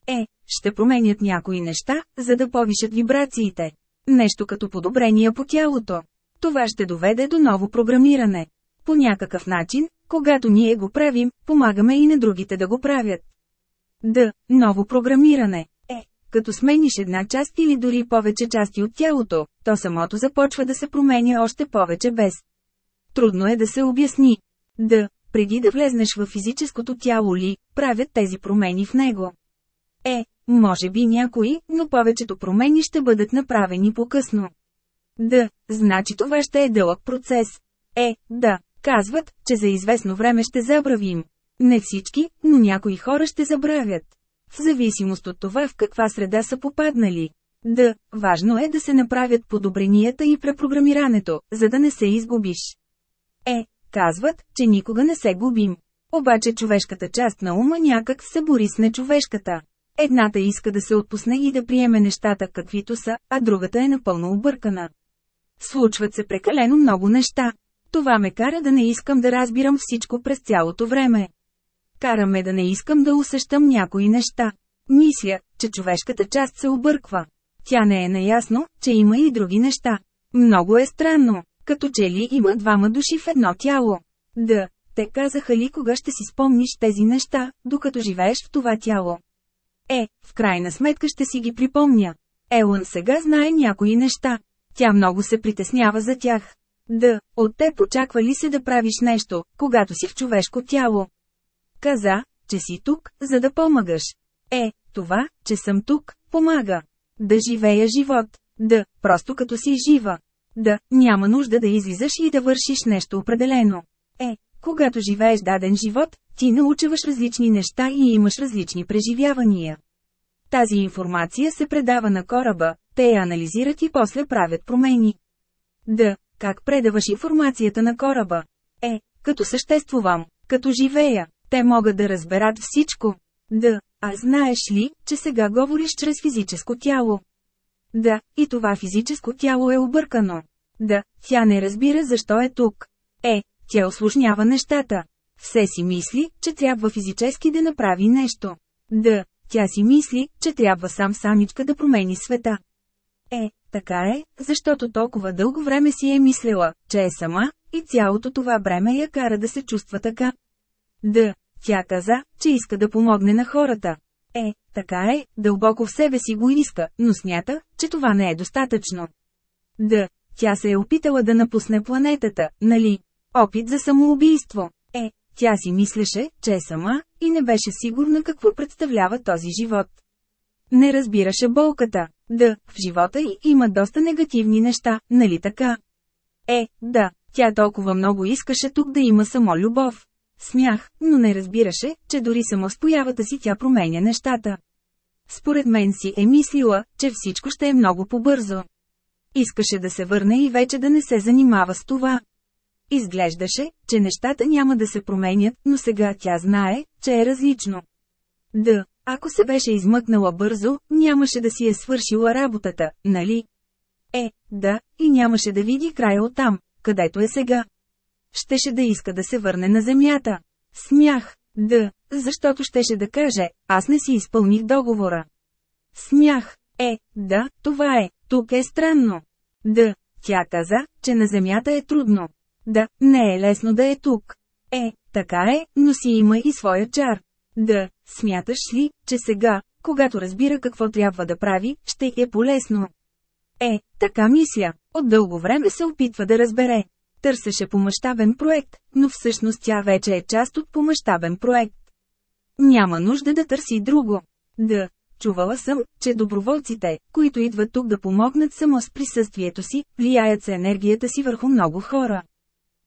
Е, ще променят някои неща, за да повишат вибрациите. Нещо като подобрения по тялото. Това ще доведе до ново програмиране. По някакъв начин, когато ние го правим, помагаме и на другите да го правят. Д. Ново програмиране. Като смениш една част или дори повече части от тялото, то самото започва да се променя още повече без. Трудно е да се обясни. Д. Преди да влезнеш в физическото тяло ли, правят тези промени в него. Е, може би някои, но повечето промени ще бъдат направени по-късно. Да, значи това ще е дълъг процес. Е, да, казват, че за известно време ще забравим. Не всички, но някои хора ще забравят. В зависимост от това в каква среда са попаднали. Да, важно е да се направят подобренията и препрограмирането, за да не се изгубиш. Е, казват, че никога не се губим. Обаче човешката част на ума някак се бори с нечовешката. Едната иска да се отпусне и да приеме нещата каквито са, а другата е напълно объркана. Случват се прекалено много неща. Това ме кара да не искам да разбирам всичко през цялото време. Караме да не искам да усещам някои неща. Мисля, че човешката част се обърква. Тя не е наясно, че има и други неща. Много е странно, като че ли има двама души в едно тяло. Да, те казаха ли кога ще си спомниш тези неща, докато живееш в това тяло. Е, в крайна сметка ще си ги припомня. Елън сега знае някои неща. Тя много се притеснява за тях. Да, от теб очаква ли се да правиш нещо, когато си в човешко тяло? Каза, че си тук, за да помагаш. Е, това, че съм тук, помага. Да живея живот. Да, просто като си жива. Да, няма нужда да излизаш и да вършиш нещо определено. Е, когато живееш даден живот, ти научаваш различни неща и имаш различни преживявания. Тази информация се предава на кораба, те я анализират и после правят промени. Да, как предаваш информацията на кораба? Е, като съществувам, като живея, те могат да разберат всичко. Да, а знаеш ли, че сега говориш чрез физическо тяло? Да, и това физическо тяло е объркано. Да, тя не разбира защо е тук. Е, тя осложнява нещата. Все си мисли, че трябва физически да направи нещо. Да, тя си мисли, че трябва сам самичка да промени света. Е, така е, защото толкова дълго време си е мислила, че е сама, и цялото това бреме я кара да се чувства така. Да, тя каза, че иска да помогне на хората. Е, така е, дълбоко в себе си го иска, но смята, че това не е достатъчно. Да, тя се е опитала да напусне планетата, нали? Опит за самоубийство. Е, тя си мислеше, че е сама, и не беше сигурна какво представлява този живот. Не разбираше болката. Да, в живота й има доста негативни неща, нали така? Е, да, тя толкова много искаше тук да има само любов. Смях, но не разбираше, че дори само с появата си тя променя нещата. Според мен си е мислила, че всичко ще е много побързо. Искаше да се върне и вече да не се занимава с това. Изглеждаше, че нещата няма да се променят, но сега тя знае, че е различно. Да, ако се беше измъкнала бързо, нямаше да си е свършила работата, нали? Е, да, и нямаше да види края оттам, където е сега. Щеше да иска да се върне на земята. Смях, да, защото щеше да каже, аз не си изпълних договора. Смях, е, да, това е, тук е странно. Да, тя каза, че на земята е трудно. Да, не е лесно да е тук. Е, така е, но си има и своя чар. Да, смяташ ли, че сега, когато разбира какво трябва да прави, ще е полезно? Е, така мисля. От дълго време се опитва да разбере. Търсеше помащабен проект, но всъщност тя вече е част от помащабен проект. Няма нужда да търси друго. Да, чувала съм, че доброволците, които идват тук да помогнат само с присъствието си, влияят с енергията си върху много хора.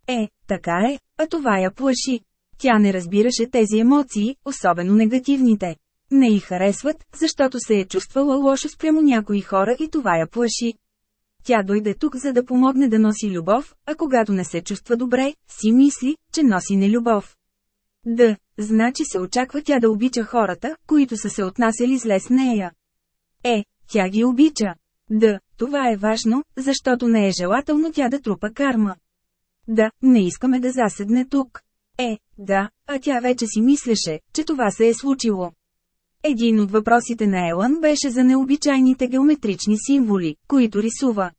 Е, така е, а това я плаши. Тя не разбираше тези емоции, особено негативните. Не й харесват, защото се е чувствала лошо спрямо някои хора и това я плаши. Тя дойде тук за да помогне да носи любов, а когато не се чувства добре, си мисли, че носи нелюбов. Да, значи се очаква тя да обича хората, които са се отнасяли зле с нея. Е, тя ги обича. Да, това е важно, защото не е желателно тя да трупа карма. Да, не искаме да заседне тук. Е, да, а тя вече си мислеше, че това се е случило. Един от въпросите на Елън беше за необичайните геометрични символи, които рисува.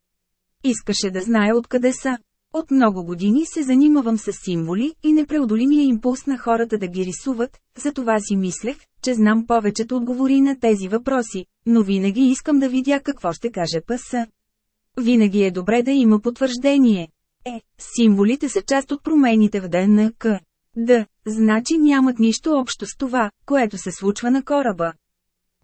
Искаше да знае откъде са. От много години се занимавам с символи и непреодолимия импулс на хората да ги рисуват, затова си мислех, че знам повечето отговори на тези въпроси, но винаги искам да видя какво ще каже ПС. Винаги е добре да има потвърждение. Е, символите са част от промените в ДНК. Да, значи нямат нищо общо с това, което се случва на кораба.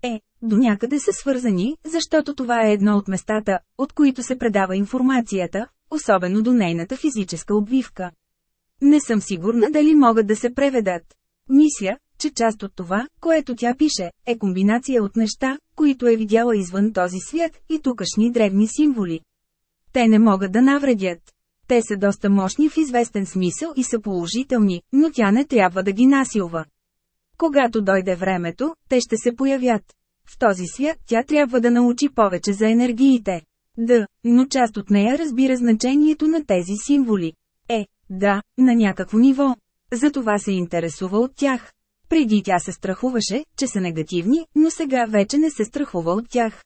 Е, до някъде са свързани, защото това е едно от местата, от които се предава информацията, особено до нейната физическа обвивка. Не съм сигурна дали могат да се преведат. Мисля, че част от това, което тя пише, е комбинация от неща, които е видяла извън този свят и тукашни древни символи. Те не могат да навредят. Те са доста мощни в известен смисъл и са положителни, но тя не трябва да ги насилва. Когато дойде времето, те ще се появят. В този свят тя трябва да научи повече за енергиите. Да, но част от нея разбира значението на тези символи. Е, да, на някакво ниво. Затова се интересува от тях. Преди тя се страхуваше, че са негативни, но сега вече не се страхува от тях.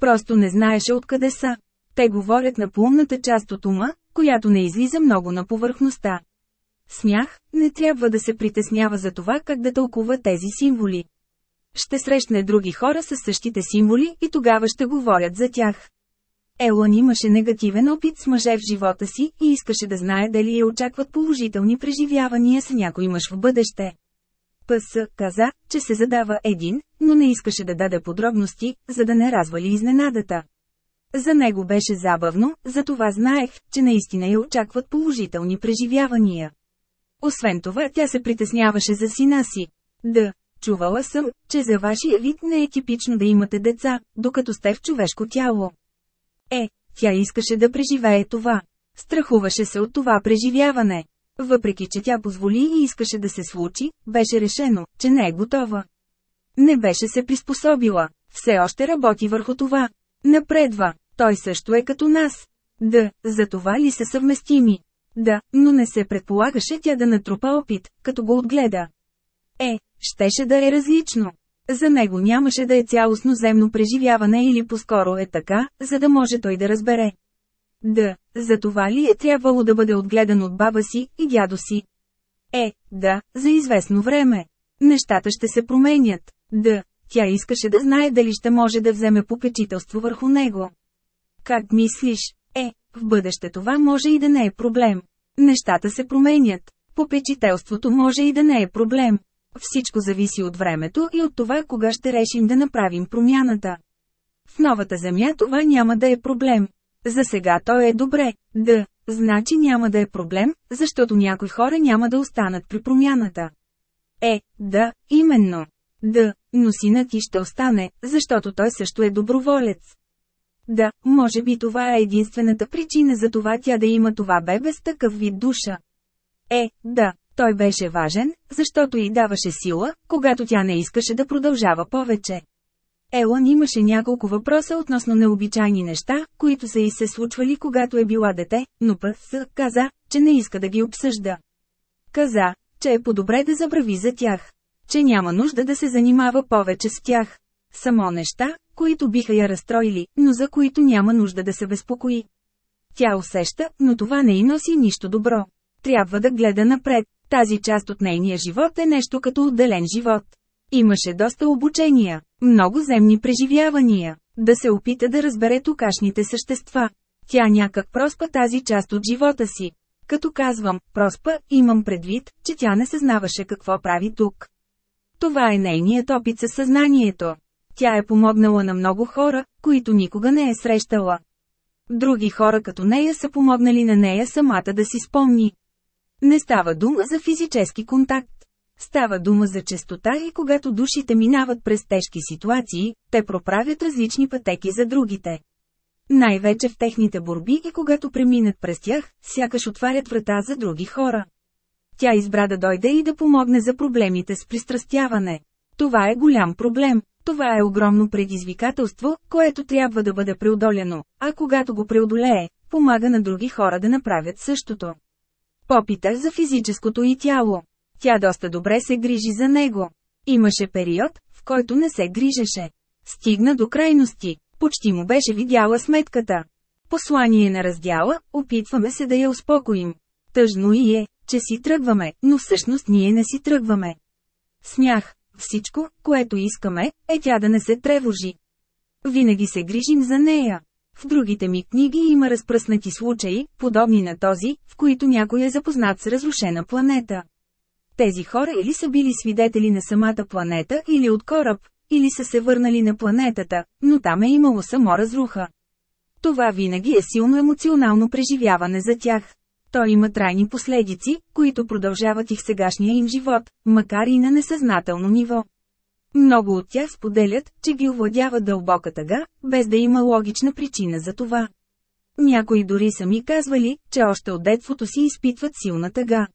Просто не знаеше откъде са. Те говорят на пълната част от ума, която не излиза много на повърхността. Смях, не трябва да се притеснява за това как да тълкува тези символи. Ще срещне други хора с същите символи и тогава ще говорят за тях. Елън имаше негативен опит с мъже в живота си и искаше да знае дали я очакват положителни преживявания с някой мъж в бъдеще. ПС каза, че се задава един, но не искаше да даде подробности, за да не развали изненадата. За него беше забавно, затова знаех, че наистина я очакват положителни преживявания. Освен това тя се притесняваше за сина си. Да, чувала съм, че за вашия вид не е типично да имате деца, докато сте в човешко тяло. Е, тя искаше да преживее това. Страхуваше се от това преживяване. Въпреки, че тя позволи и искаше да се случи, беше решено, че не е готова. Не беше се приспособила. Все още работи върху това. Напредва. Той също е като нас. Да, за това ли са съвместими? Да, но не се предполагаше тя да натрупа опит, като го отгледа. Е, щеше да е различно. За него нямаше да е цялостно земно преживяване или по-скоро е така, за да може той да разбере. Да, за това ли е трябвало да бъде отгледан от баба си и дядо си? Е, да, за известно време. Нещата ще се променят. Да, тя искаше да знае дали ще може да вземе попечителство върху него. Как мислиш? Е, в бъдеще това може и да не е проблем. Нещата се променят. Попечителството може и да не е проблем. Всичко зависи от времето и от това кога ще решим да направим промяната. В новата земя това няма да е проблем. За сега той е добре, да, значи няма да е проблем, защото някои хора няма да останат при промяната. Е, да, именно. Да, но синът ти ще остане, защото той също е доброволец. Да, може би това е единствената причина за това тя да има това бебе с такъв вид душа. Е, да, той беше важен, защото й даваше сила, когато тя не искаше да продължава повече. Елън имаше няколко въпроса относно необичайни неща, които са и се случвали когато е била дете, но Пъс каза, че не иска да ги обсъжда. Каза, че е по-добре да забрави за тях. Че няма нужда да се занимава повече с тях. Само неща, които биха я разстроили, но за които няма нужда да се безпокои. Тя усеща, но това не й носи нищо добро. Трябва да гледа напред. Тази част от нейния живот е нещо като отделен живот. Имаше доста обучения, много земни преживявания, да се опита да разбере тукашните същества. Тя някак проспа тази част от живота си. Като казвам «проспа», имам предвид, че тя не съзнаваше какво прави тук. Това е нейният опит със съзнанието. Тя е помогнала на много хора, които никога не е срещала. Други хора като нея са помогнали на нея самата да си спомни. Не става дума за физически контакт. Става дума за честота и когато душите минават през тежки ситуации, те проправят различни пътеки за другите. Най-вече в техните борби и когато преминат през тях, сякаш отварят врата за други хора. Тя избра да дойде и да помогне за проблемите с пристрастяване. Това е голям проблем. Това е огромно предизвикателство, което трябва да бъде преодоляно, а когато го преодолее, помага на други хора да направят същото. Попита за физическото и тяло. Тя доста добре се грижи за него. Имаше период, в който не се грижеше. Стигна до крайности. Почти му беше видяла сметката. Послание на раздяла, опитваме се да я успокоим. Тъжно и е, че си тръгваме, но всъщност ние не си тръгваме. Смях. Всичко, което искаме, е тя да не се тревожи. Винаги се грижим за нея. В другите ми книги има разпръснати случаи, подобни на този, в които някой е запознат с разрушена планета. Тези хора или са били свидетели на самата планета или от кораб, или са се върнали на планетата, но там е имало само разруха. Това винаги е силно емоционално преживяване за тях. То има трайни последици, които продължават и в сегашния им живот, макар и на несъзнателно ниво. Много от тях споделят, че ги овладява дълбока тъга, без да има логична причина за това. Някои дори са ми казвали, че още от детството си изпитват силна тъга.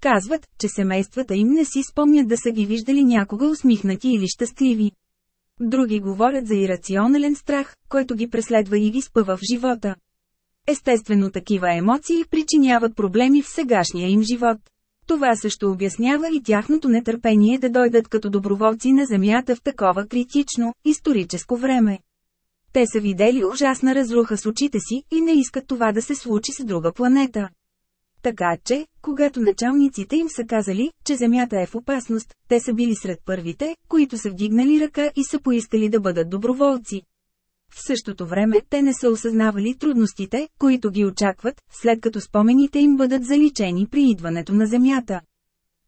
Казват, че семействата им не си спомнят да са ги виждали някога усмихнати или щастливи. Други говорят за ирационален страх, който ги преследва и ги спъва в живота. Естествено такива емоции причиняват проблеми в сегашния им живот. Това също обяснява и тяхното нетърпение да дойдат като доброволци на Земята в такова критично, историческо време. Те са видели ужасна разруха с очите си и не искат това да се случи с друга планета. Така че, когато началниците им са казали, че Земята е в опасност, те са били сред първите, които са вдигнали ръка и са поискали да бъдат доброволци. В същото време те не са осъзнавали трудностите, които ги очакват, след като спомените им бъдат заличени при идването на Земята.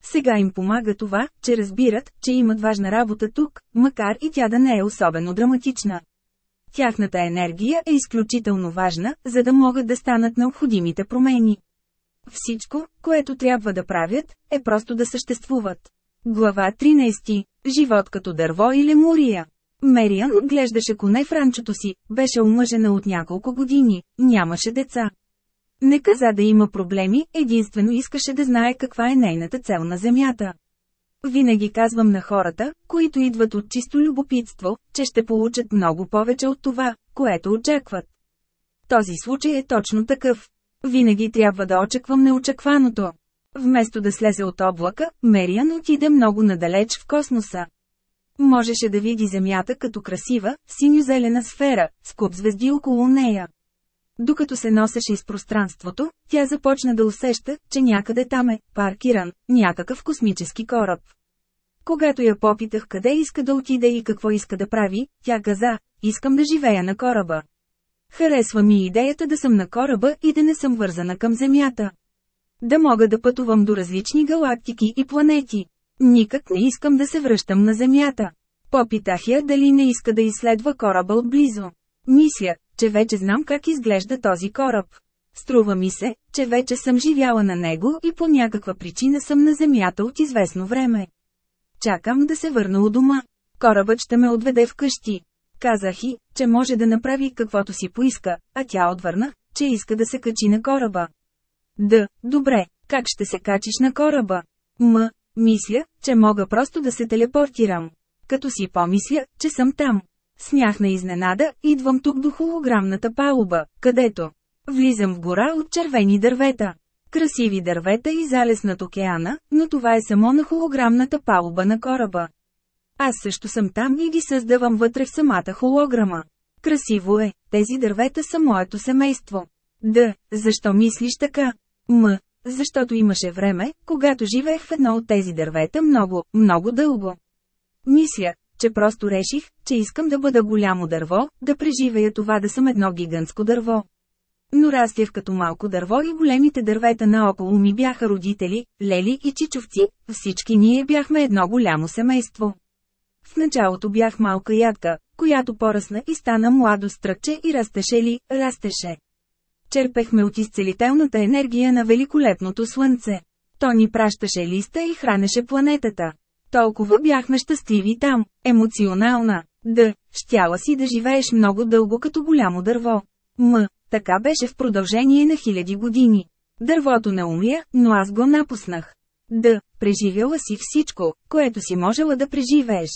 Сега им помага това, че разбират, че имат важна работа тук, макар и тя да не е особено драматична. Тяхната енергия е изключително важна, за да могат да станат необходимите промени. Всичко, което трябва да правят, е просто да съществуват. Глава 13. Живот като дърво и лемурия. Мериан отглеждаше коне в ранчото си, беше омъжена от няколко години, нямаше деца. Не каза да има проблеми, единствено искаше да знае каква е нейната цел на Земята. Винаги казвам на хората, които идват от чисто любопитство, че ще получат много повече от това, което очакват. Този случай е точно такъв. Винаги трябва да очаквам неочакваното. Вместо да слезе от облака, Мериан отиде много надалеч в космоса. Можеше да види Земята като красива, синьо-зелена сфера, с куп звезди около нея. Докато се носеше из пространството, тя започна да усеща, че някъде там е паркиран някакъв космически кораб. Когато я попитах къде иска да отиде и какво иска да прави, тя каза, искам да живея на кораба. Харесва ми идеята да съм на кораба и да не съм вързана към Земята. Да мога да пътувам до различни галактики и планети. Никак не искам да се връщам на Земята. Попитах я дали не иска да изследва кораба отблизо. Мисля, че вече знам как изглежда този кораб. Струва ми се, че вече съм живяла на него и по някаква причина съм на Земята от известно време. Чакам да се върна у дома. Корабът ще ме отведе вкъщи. Казах и, че може да направи каквото си поиска, а тя отвърна, че иска да се качи на кораба. Да, добре, как ще се качиш на кораба? М, мисля, че мога просто да се телепортирам. Като си помисля, че съм там. Смях на изненада, идвам тук до холограмната палуба, където влизам в гора от червени дървета. Красиви дървета и залез над океана, но това е само на холограмната палуба на кораба. Аз също съм там и ги създавам вътре в самата холограма. Красиво е, тези дървета са моето семейство. Да, защо мислиш така? М, защото имаше време, когато живеех в едно от тези дървета много, много дълго. Мисля, че просто реших, че искам да бъда голямо дърво, да преживея това да съм едно гигантско дърво. Но растях като малко дърво и големите дървета наоколо ми бяха родители, лели и чичовци, всички ние бяхме едно голямо семейство. В началото бях малка ядка, която поръсна и стана младо стръкче и растеше ли, растеше. Черпехме от изцелителната енергия на великолепното слънце. То ни пращаше листа и хранеше планетата. Толкова бяхме щастливи там, емоционална. Да, щяла си да живееш много дълго като голямо дърво. М, така беше в продължение на хиляди години. Дървото не умря, но аз го напуснах. Да, преживяла си всичко, което си можела да преживееш.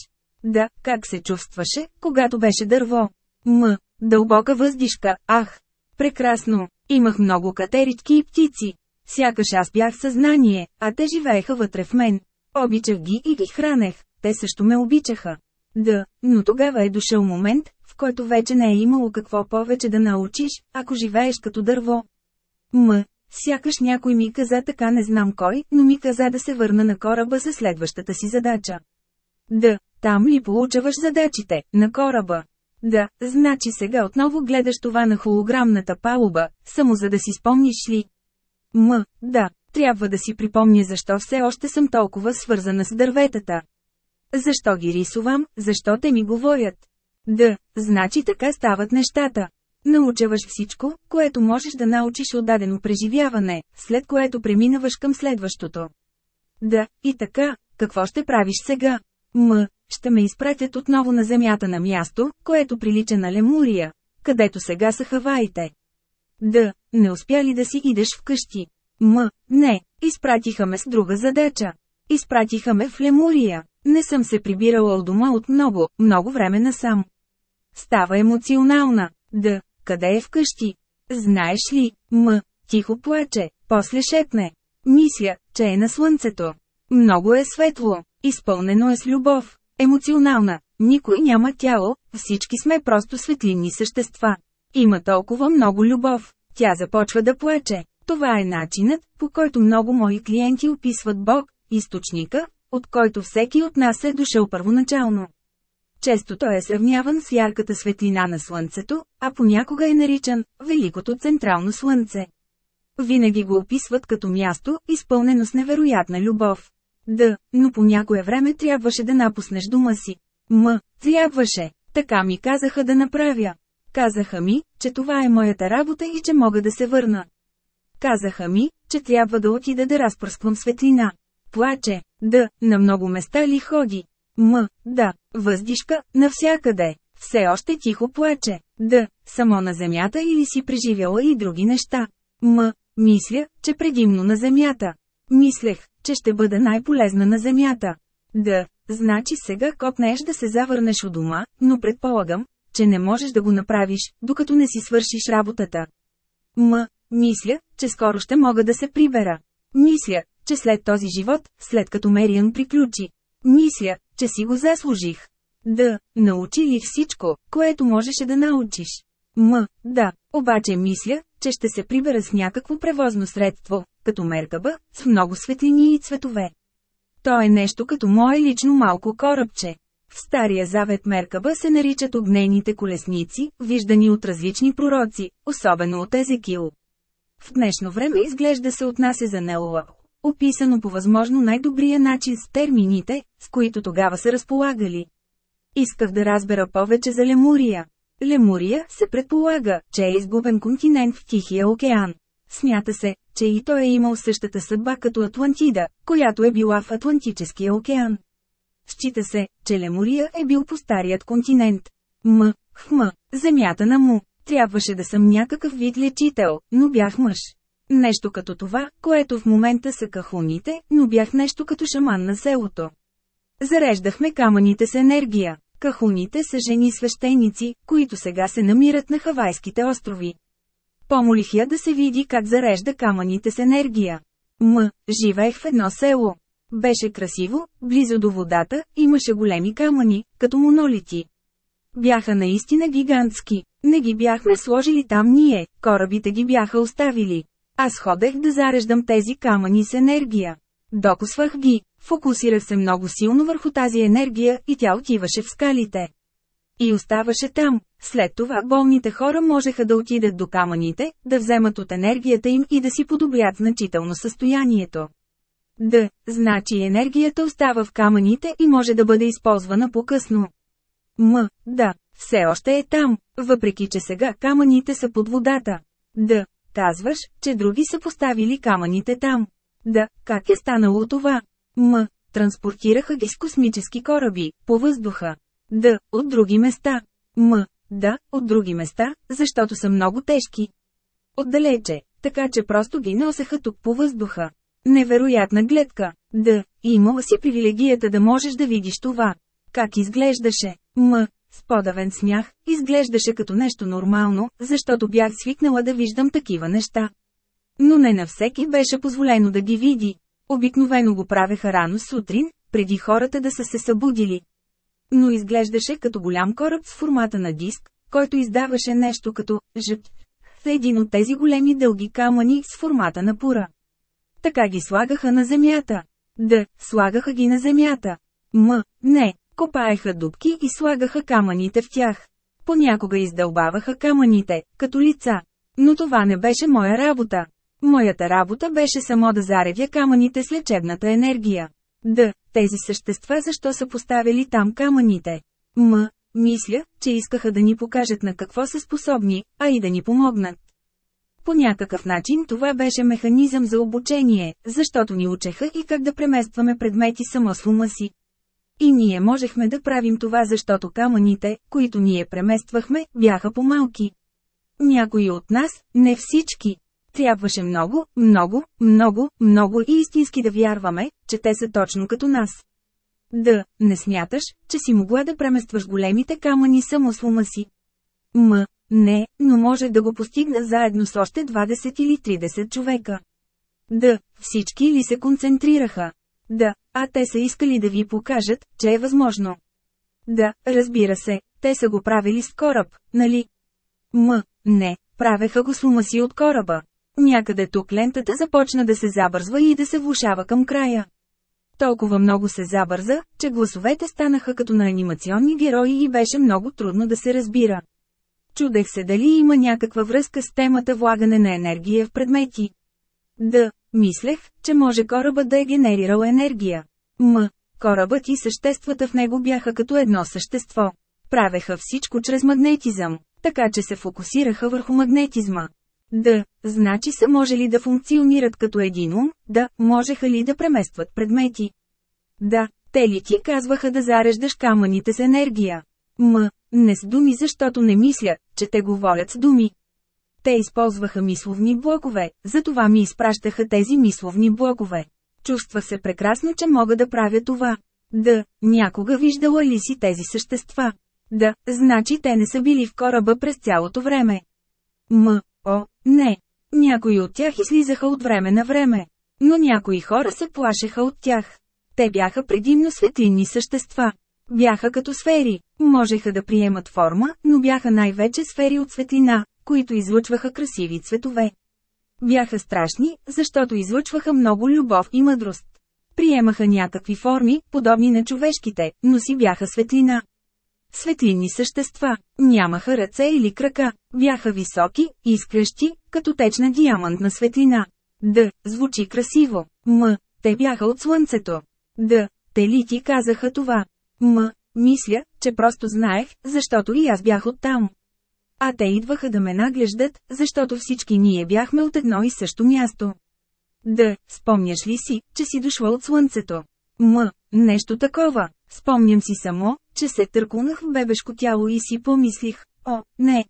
Да, как се чувстваше, когато беше дърво? М, дълбока въздишка, ах! Прекрасно! Имах много катерички и птици. Сякаш аз бях съзнание, а те живееха вътре в мен. Обичах ги и ги хранех, те също ме обичаха. Да, но тогава е дошъл момент, в който вече не е имало какво повече да научиш, ако живееш като дърво. М. Сякаш някой ми каза така не знам кой, но ми каза да се върна на кораба за следващата си задача. Да, там ли получаваш задачите, на кораба? Да, значи сега отново гледаш това на холограмната палуба, само за да си спомниш ли? М, да, трябва да си припомня защо все още съм толкова свързана с дърветата. Защо ги рисувам, защо те ми говорят? Да, значи така стават нещата. Научаваш всичко, което можеш да научиш от дадено преживяване, след което преминаваш към следващото. Да, и така, какво ще правиш сега? М, ще ме изпратят отново на земята на място, което прилича на Лемурия, където сега са Хаваите. Да, не успя ли да си идеш вкъщи? М, не, изпратиха ме с друга задача. Изпратиха ме в Лемурия. Не съм се прибирала от дома от много, много време насам. Става емоционална. Да, къде е вкъщи? Знаеш ли, М, тихо плаче, после шепне. Мисля, че е на слънцето. Много е светло, изпълнено е с любов. Емоционална, никой няма тяло, всички сме просто светлинни същества. Има толкова много любов. Тя започва да плаче. Това е начинът, по който много мои клиенти описват Бог, източника, от който всеки от нас е дошъл първоначално. Често той е сравняван с ярката светлина на Слънцето, а понякога е наричан Великото Централно Слънце. Винаги го описват като място, изпълнено с невероятна любов. Да, но по някое време трябваше да напуснеш дома си. М, трябваше. Така ми казаха да направя. Казаха ми, че това е моята работа и че мога да се върна. Казаха ми, че трябва да отида да разпръсквам светлина. Плаче, да, на много места ли ходи? М, да, въздишка, навсякъде. Все още тихо плаче. Да, само на земята или си преживяла и други неща. М, мисля, че предимно на земята. Мислех, че ще бъда най-полезна на земята. Да, значи сега копнеш да се завърнеш у дома, но предполагам, че не можеш да го направиш, докато не си свършиш работата. М, мисля, че скоро ще мога да се прибера. Мисля, че след този живот, след като Мериан приключи. Мисля, че си го заслужих. Да, научи ли всичко, което можеше да научиш? М, да, обаче мисля, че ще се прибера с някакво превозно средство, като меркаба, с много светлини и цветове. То е нещо като мое лично малко корабче. В Стария Завет Меркаба се наричат огнените колесници, виждани от различни пророци, особено от Езекил. В днешно време изглежда се отнася за Нелуа, описано по възможно най-добрия начин с термините, с които тогава са разполагали. Исках да разбера повече за Лемурия. Лемурия се предполага, че е изгубен континент в Тихия океан. Смята се, че и той е имал същата съдба като Атлантида, която е била в Атлантическия океан. Счита се, че Лемурия е бил по старият континент. М, хм, земята на му. Трябваше да съм някакъв вид лечител, но бях мъж. Нещо като това, което в момента са кахуните, но бях нещо като шаман на селото. Зареждахме камъните с енергия. Кахуните са жени свещеници, които сега се намират на Хавайските острови. Помолих я да се види как зарежда камъните с енергия. М, живеех в едно село. Беше красиво, близо до водата, имаше големи камъни, като монолити. Бяха наистина гигантски. Не ги бяхме сложили там ние, корабите ги бяха оставили. Аз ходех да зареждам тези камъни с енергия. Докосвах ги, фокусирах се много силно върху тази енергия и тя отиваше в скалите. И оставаше там. След това болните хора можеха да отидат до камъните, да вземат от енергията им и да си подобрят значително състоянието. Да, значи енергията остава в камъните и може да бъде използвана по-късно. М, да, все още е там, въпреки че сега камъните са под водата. Да, казваш, че други са поставили камъните там. Да, как е станало това? М, транспортираха ги с космически кораби, по въздуха. Да, от други места. М, да, от други места, защото са много тежки. Отдалече, така че просто ги носеха тук по въздуха. Невероятна гледка. Да, имала си привилегията да можеш да видиш това. Как изглеждаше? М. С подавен смях, изглеждаше като нещо нормално, защото бях свикнала да виждам такива неща. Но не на всеки беше позволено да ги види. Обикновено го правеха рано сутрин, преди хората да са се събудили. Но изглеждаше като голям кораб с формата на диск, който издаваше нещо като «жъп» с един от тези големи дълги камъни с формата на пура. Така ги слагаха на земята. Да, слагаха ги на земята. М, не, копаеха дубки и слагаха камъните в тях. Понякога издълбаваха камъните, като лица. Но това не беше моя работа. Моята работа беше само да заредя камъните с лечебната енергия. Да, тези същества защо са поставили там камъните? М, мисля, че искаха да ни покажат на какво са способни, а и да ни помогнат. По някакъв начин това беше механизъм за обучение, защото ни учеха и как да преместваме предмети само с ума си. И ние можехме да правим това, защото камъните, които ние премествахме, бяха по-малки. Някои от нас, не всички. Трябваше много, много, много, много и истински да вярваме, че те са точно като нас. Да, не смяташ, че си могла да преместваш големите камъни само с ума си. М, не, но може да го постигна заедно с още 20 или 30 човека. Да, всички ли се концентрираха? Да, а те са искали да ви покажат, че е възможно. Да, разбира се, те са го правили с кораб, нали? М, не, правеха го с ума си от кораба. Някъде тук лентата започна да се забързва и да се влушава към края. Толкова много се забърза, че гласовете станаха като на анимационни герои и беше много трудно да се разбира. Чудех се дали има някаква връзка с темата влагане на енергия в предмети. Да, мислех, че може корабът да е генерирал енергия. М. Корабът и съществата в него бяха като едно същество. Правеха всичко чрез магнетизъм, така че се фокусираха върху магнетизма. Да, значи са може ли да функционират като един ум, да, можеха ли да преместват предмети. Да, те ли ти казваха да зареждаш камъните с енергия? М. Не с думи, защото не мисля, че те говорят с думи. Те използваха мисловни блокове, затова ми изпращаха тези мисловни блокове. Чувствах се прекрасно, че мога да правя това. Да, някога виждала ли си тези същества? Да, значи те не са били в кораба през цялото време. М. О, не. Някои от тях излизаха от време на време. Но някои хора се плашеха от тях. Те бяха предимно светлинни същества. Бяха като сфери, можеха да приемат форма, но бяха най-вече сфери от светлина, които излъчваха красиви цветове. Бяха страшни, защото излъчваха много любов и мъдрост. Приемаха някакви форми, подобни на човешките, но си бяха светлина. Светлинни същества, нямаха ръце или крака, бяха високи, изкръщи, като течна диамантна светлина. Д. Звучи красиво. М. Те бяха от слънцето. Д. Те ли ти казаха това? М. Мисля, че просто знаех, защото и аз бях оттам. А те идваха да ме наглеждат, защото всички ние бяхме от едно и също място. Да, спомняш ли си, че си дошла от слънцето? М, нещо такова. Спомням си само, че се търкунах в бебешко тяло и си помислих, о, не.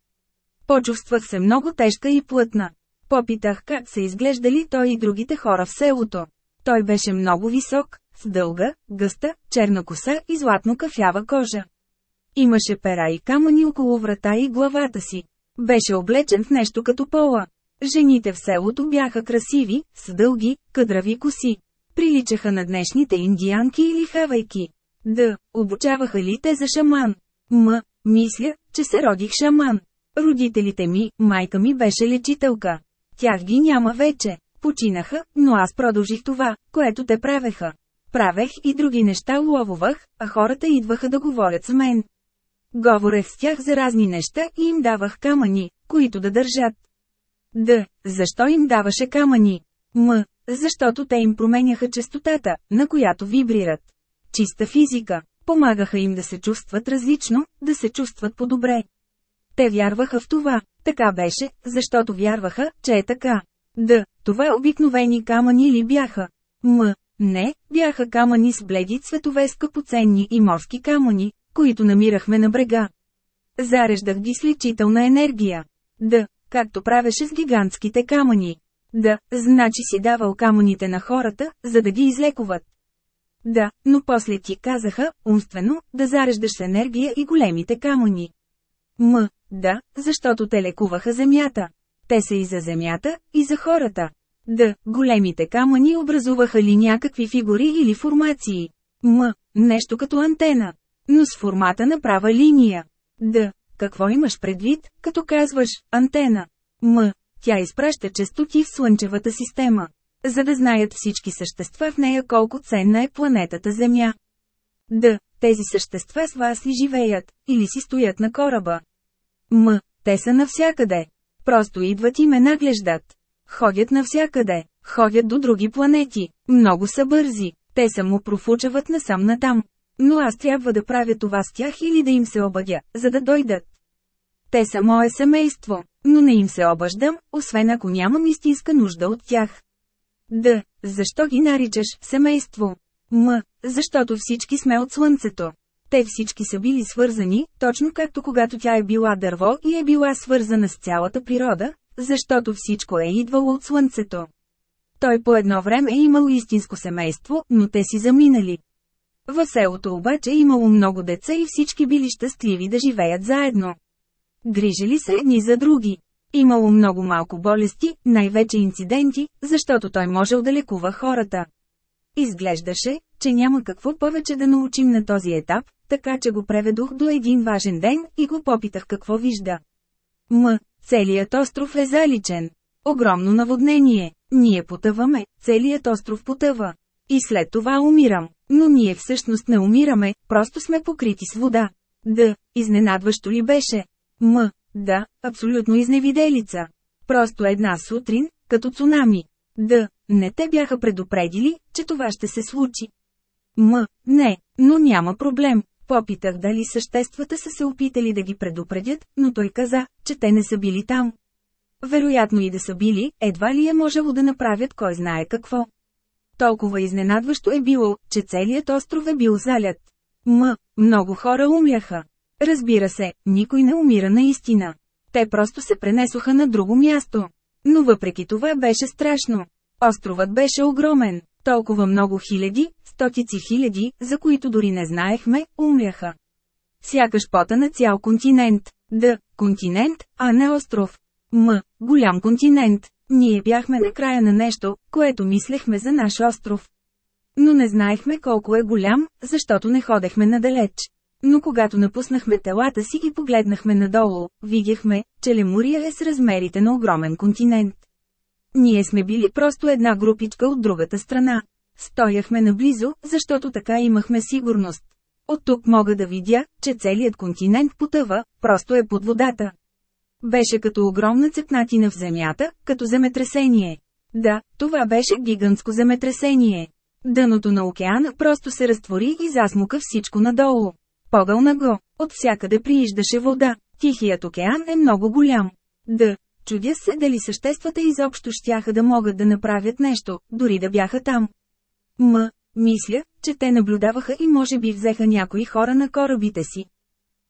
Почувствах се много тежка и плътна. Попитах как се изглеждали той и другите хора в селото. Той беше много висок, с дълга, гъста, черна коса и златно-кафява кожа. Имаше пера и камъни около врата и главата си. Беше облечен в нещо като пола. Жените в селото бяха красиви, с дълги, къдрави коси. Приличаха на днешните индианки или хавайки. Да, обучаваха ли те за шаман? М, мисля, че се родих шаман. Родителите ми, майка ми беше лечителка. Тях ги няма вече. Починаха, но аз продължих това, което те правеха. Правех и други неща ловувах, а хората идваха да говорят с мен. Говорех с тях за разни неща и им давах камъни, които да държат. Д. Защо им даваше камъни? М. Защото те им променяха частотата, на която вибрират. Чиста физика. Помагаха им да се чувстват различно, да се чувстват по-добре. Те вярваха в това. Така беше, защото вярваха, че е така. Д. Това обикновени камъни ли бяха? М. Не, бяха камъни с бледи цветове скъпоценни и морски камъни, които намирахме на брега. Зареждах ги с лечителна енергия. Да, както правеше с гигантските камъни. Да, значи си давал камъните на хората, за да ги излекуват. Да, но после ти казаха, умствено, да зареждаш енергия и големите камъни. М, да, защото те лекуваха земята. Те са и за земята, и за хората. Да, големите камъни образуваха ли някакви фигури или формации? М, нещо като антена. Но с формата на права линия. Да, какво имаш предвид, като казваш «антена»? М. Тя изпраща частоти в Слънчевата система. За да знаят всички същества в нея колко ценна е планетата Земя. Д. Тези същества с вас ли живеят, или си стоят на кораба? М. Те са навсякъде. Просто идват и ме наглеждат. Ходят навсякъде. Ходят до други планети. Много са бързи. Те само профучават насам натам. Но аз трябва да правя това с тях или да им се обадя, за да дойдат. Те са мое семейство, но не им се обаждам, освен ако нямам истинска нужда от тях. Д. Защо ги наричаш семейство? М. Защото всички сме от Слънцето. Те всички са били свързани, точно както когато тя е била дърво и е била свързана с цялата природа, защото всичко е идвало от Слънцето. Той по едно време е имал истинско семейство, но те си заминали. В селото обаче имало много деца и всички били щастливи да живеят заедно. Грижили се едни за други. Имало много малко болести, най-вече инциденти, защото той можел да лекува хората. Изглеждаше, че няма какво повече да научим на този етап, така че го преведох до един важен ден и го попитах какво вижда. М. Целият остров е заличен. Огромно наводнение. Ние потъваме, целият остров потъва. И след това умирам. Но ние всъщност не умираме, просто сме покрити с вода. Да, изненадващо ли беше? М. Да, абсолютно изневиделица. Просто една сутрин, като цунами. Да, не те бяха предупредили, че това ще се случи. М, не, но няма проблем. Попитах дали съществата са се опитали да ги предупредят, но той каза, че те не са били там. Вероятно и да са били, едва ли е можело да направят кой знае какво. Толкова изненадващо е било, че целият остров е бил залят. М, много хора умряха. Разбира се, никой не умира наистина. Те просто се пренесоха на друго място. Но въпреки това беше страшно. Островът беше огромен. Толкова много хиляди, стотици хиляди, за които дори не знаехме, умряха. Сякаш пота на цял континент. Д. Континент, а не остров. М. Голям континент. Ние бяхме на края на нещо, което мислехме за наш остров. Но не знаехме колко е голям, защото не ходехме надалеч. Но когато напуснахме телата си и погледнахме надолу, видяхме, че Лемурия е с размерите на огромен континент. Ние сме били просто една групичка от другата страна. Стояхме наблизо, защото така имахме сигурност. От тук мога да видя, че целият континент потъва, просто е под водата. Беше като огромна цепнатина в земята, като земетресение. Да, това беше гигантско земетресение. Дъното на океана просто се разтвори и засмука всичко надолу. Погълна го, от всякъде прииждаше вода. Тихият океан е много голям. Да, чудя се дали съществата изобщо щяха да могат да направят нещо, дори да бяха там. М, мисля, че те наблюдаваха и може би взеха някои хора на корабите си.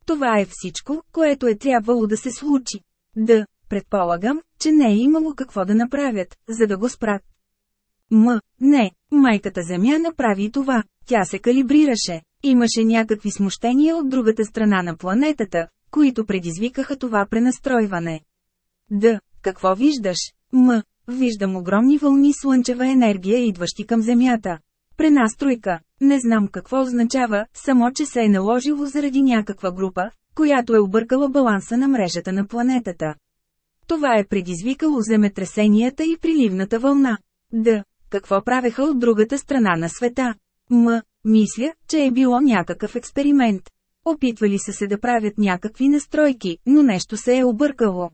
Това е всичко, което е трябвало да се случи. Да, предполагам, че не е имало какво да направят, за да го спрат. М, не, майката Земя направи това, тя се калибрираше. Имаше някакви смущения от другата страна на планетата, които предизвикаха това пренастройване. Д. Какво виждаш? М. Виждам огромни вълни слънчева енергия, идващи към Земята. Пренастройка. Не знам какво означава, само че се е наложило заради някаква група, която е объркала баланса на мрежата на планетата. Това е предизвикало земетресенията и приливната вълна. Д. Какво правеха от другата страна на света? М. Мисля, че е било някакъв експеримент. Опитвали са се да правят някакви настройки, но нещо се е объркало.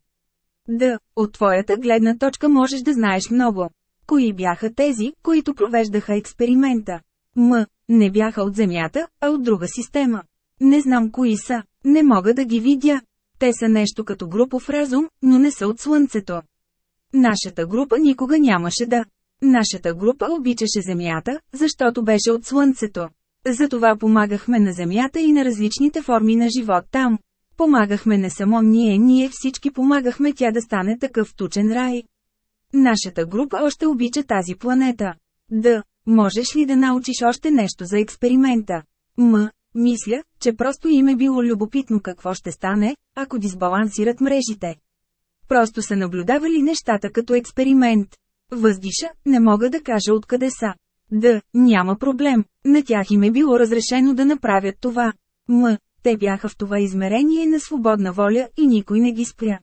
Да, от твоята гледна точка можеш да знаеш много. Кои бяха тези, които провеждаха експеримента? М. Не бяха от Земята, а от друга система. Не знам кои са, не мога да ги видя. Те са нещо като групов разум, но не са от Слънцето. Нашата група никога нямаше да. Нашата група обичаше Земята, защото беше от Слънцето. Затова помагахме на Земята и на различните форми на живот там. Помагахме не само ние, ние всички помагахме тя да стане такъв тучен рай. Нашата група още обича тази планета. Да, можеш ли да научиш още нещо за експеримента? М, мисля, че просто им е било любопитно какво ще стане, ако дисбалансират мрежите. Просто са наблюдавали нещата като експеримент. Въздиша, не мога да кажа откъде са. Да, няма проблем, на тях им е било разрешено да направят това. М, те бяха в това измерение на свободна воля и никой не ги спря.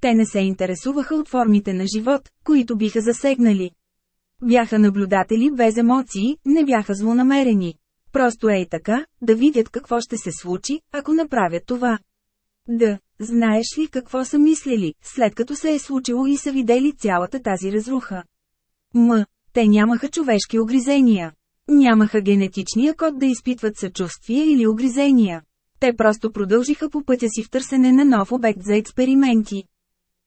Те не се интересуваха от формите на живот, които биха засегнали. Бяха наблюдатели без емоции, не бяха злонамерени. Просто е и така, да видят какво ще се случи, ако направят това. Да, знаеш ли какво са мислили, след като се е случило и са видели цялата тази разруха? М, те нямаха човешки огризения. Нямаха генетичния код да изпитват съчувствие или огризения. Те просто продължиха по пътя си в търсене на нов обект за експерименти.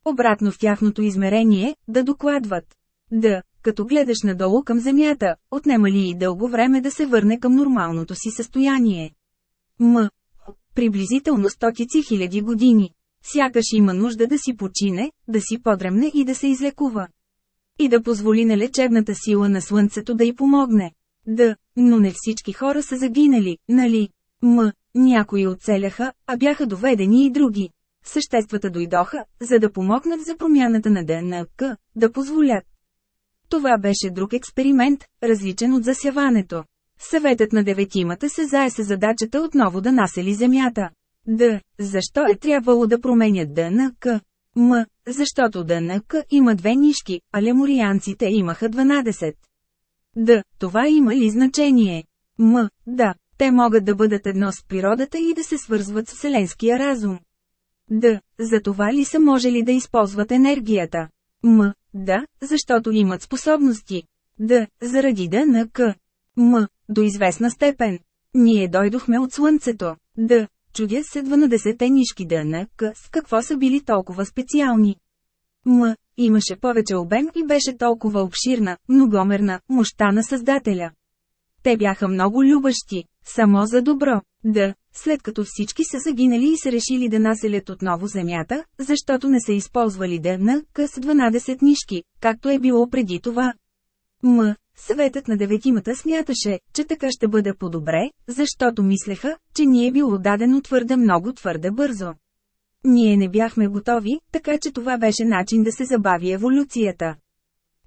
Обратно в тяхното измерение, да докладват. Да, като гледаш надолу към Земята, отнема ли и дълго време да се върне към нормалното си състояние. М. Приблизително стотици хиляди години. Сякаш има нужда да си почине, да си подремне и да се излекува. И да позволи на лечебната сила на Слънцето да й помогне. Да, но не всички хора са загинали, нали? М. Някои оцеляха, а бяха доведени и други. Съществата дойдоха, за да помогнат за промяната на ДНК, да позволят. Това беше друг експеримент, различен от засяването. Съветът на деветимата се зае с задачата отново да насели Земята. Д. Защо е трябвало да променят ДНК? М. Защото ДНК има две нишки, а леморианците имаха 12. Д. Това има ли значение? М. Да, те могат да бъдат едно с природата и да се свързват с вселенския разум. Д. За това ли са можели да използват енергията? М. Да, защото имат способности. Д. Заради ДНК. М. До известна степен. Ние дойдохме от слънцето. Да, чудя се 12 нишки ДНК, с какво са били толкова специални. М. Имаше повече обем и беше толкова обширна, многомерна, мощта на Създателя. Те бяха много любащи, само за добро. Да, след като всички са загинали и са решили да населят отново Земята, защото не са използвали ДНК с 12 нишки, както е било преди това. М. Съветът на деветимата смяташе, че така ще бъде по-добре, защото мислеха, че ни е било дадено твърде много твърде бързо. Ние не бяхме готови, така че това беше начин да се забави еволюцията.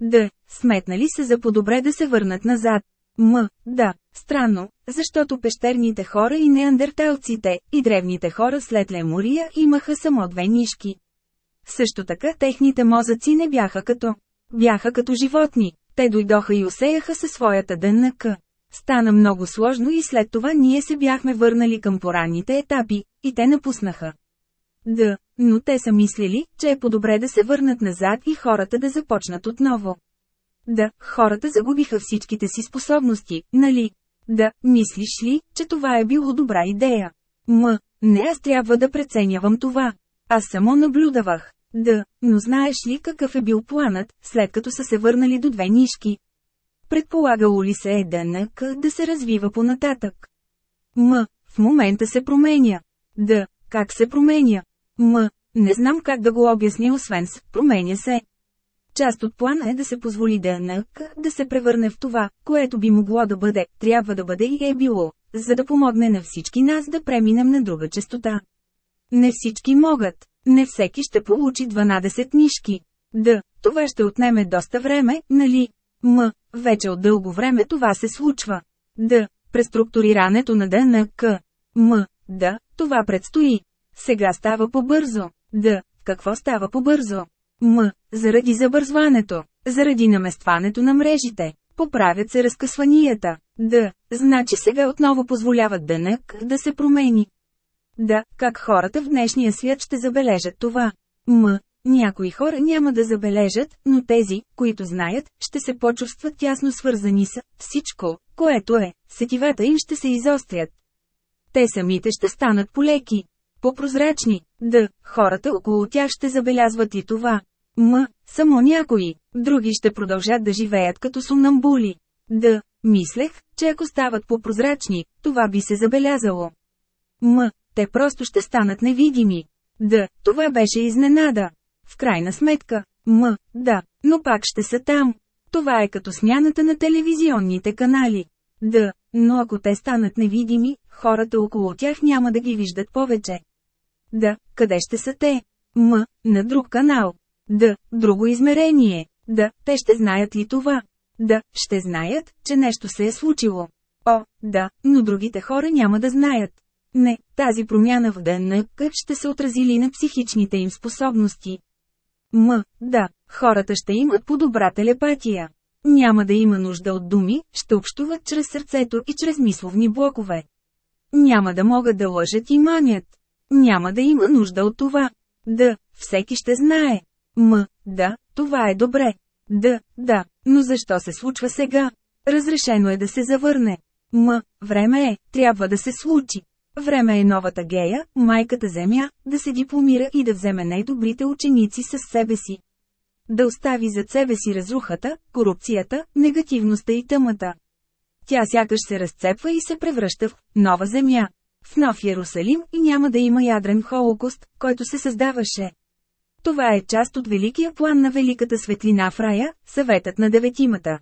Д. Сметнали се за по-добре да се върнат назад. М. Да, странно, защото пещерните хора и неандерталците, и древните хора след Лемурия имаха само две нишки. Също така техните мозъци не бяха като. Бяха като животни. Те дойдоха и усеяха със своята ДНК. Стана много сложно и след това ние се бяхме върнали към поранните етапи, и те напуснаха. Да, но те са мислили, че е по-добре да се върнат назад и хората да започнат отново. Да, хората загубиха всичките си способности, нали? Да, мислиш ли, че това е било добра идея? М, не аз трябва да преценявам това. Аз само наблюдавах. Да, но знаеш ли какъв е бил планът, след като са се върнали до две нишки? Предполагало ли се е ДНК да се развива понататък? М, в момента се променя. Да, как се променя? М, не знам как да го обясня освен с променя се. Част от плана е да се позволи ДНК да се превърне в това, което би могло да бъде, трябва да бъде и е било, за да помогне на всички нас да преминем на друга частота. Не всички могат. Не всеки ще получи 12 нишки. Да, това ще отнеме доста време, нали? М, вече от дълго време това се случва. Да, преструктурирането на ДНК. М, да, това предстои. Сега става по-бързо. Да, какво става по-бързо? М. Заради забързването. Заради наместването на мрежите. Поправят се разкъсванията. Да, значи сега отново позволяват ДНК да се промени. Да, как хората в днешния свят ще забележат това? М. Някои хора няма да забележат, но тези, които знаят, ще се почувстват тясно свързани с всичко, което е, сетивата им ще се изострят. Те самите ще станат полеки, по-прозрачни, да, хората около тях ще забелязват и това. М, само някои, други ще продължат да живеят като сумнамбули. Да, мислех, че ако стават по-прозрачни, това би се забелязало. М, те просто ще станат невидими. Да, това беше изненада. В крайна сметка, м, да, но пак ще са там. Това е като смяната на телевизионните канали. Да, но ако те станат невидими, хората около тях няма да ги виждат повече. Да, къде ще са те? М, на друг канал. Да, друго измерение. Да, те ще знаят ли това? Да, ще знаят, че нещо се е случило. О, да, но другите хора няма да знаят. Не, тази промяна в ДНК ще се отрази ли на психичните им способности. М, да, хората ще имат по-добра телепатия. Няма да има нужда от думи, ще общуват чрез сърцето и чрез мисловни блокове. Няма да могат да лъжат и мамят. Няма да има нужда от това. Да, всеки ще знае. М, да, това е добре. Да, да, но защо се случва сега? Разрешено е да се завърне. М, време е, трябва да се случи. Време е новата гея, майката земя, да се дипломира и да вземе най-добрите ученици с себе си. Да остави зад себе си разрухата, корупцията, негативността и тъмата. Тя сякаш се разцепва и се превръща в нова земя. В Нов Ярусалим и няма да има ядрен холокост, който се създаваше. Това е част от великия план на Великата светлина в рая, съветът на деветимата.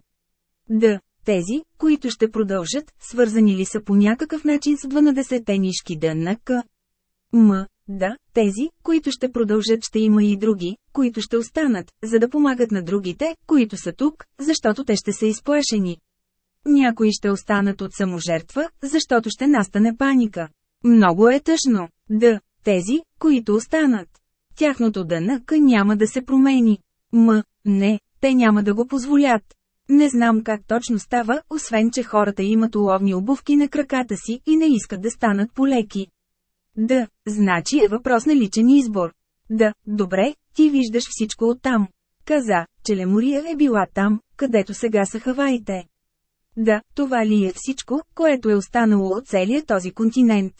Д. Тези, които ще продължат, свързани ли са по някакъв начин с 12-те нишки ДНК? М. Да, тези, които ще продължат ще има и други, които ще останат, за да помагат на другите, които са тук, защото те ще са изплашени. Някои ще останат от саможертва, защото ще настане паника. Много е тъжно. Да, тези, които останат. Тяхното ДНК няма да се промени. М, не, те няма да го позволят. Не знам как точно става, освен че хората имат уловни обувки на краката си и не искат да станат полеки. Да, значи е въпрос на личен избор. Да, добре, ти виждаш всичко оттам. Каза, че Лемурия е била там, където сега са Хаваите. Да, това ли е всичко, което е останало от целия този континент?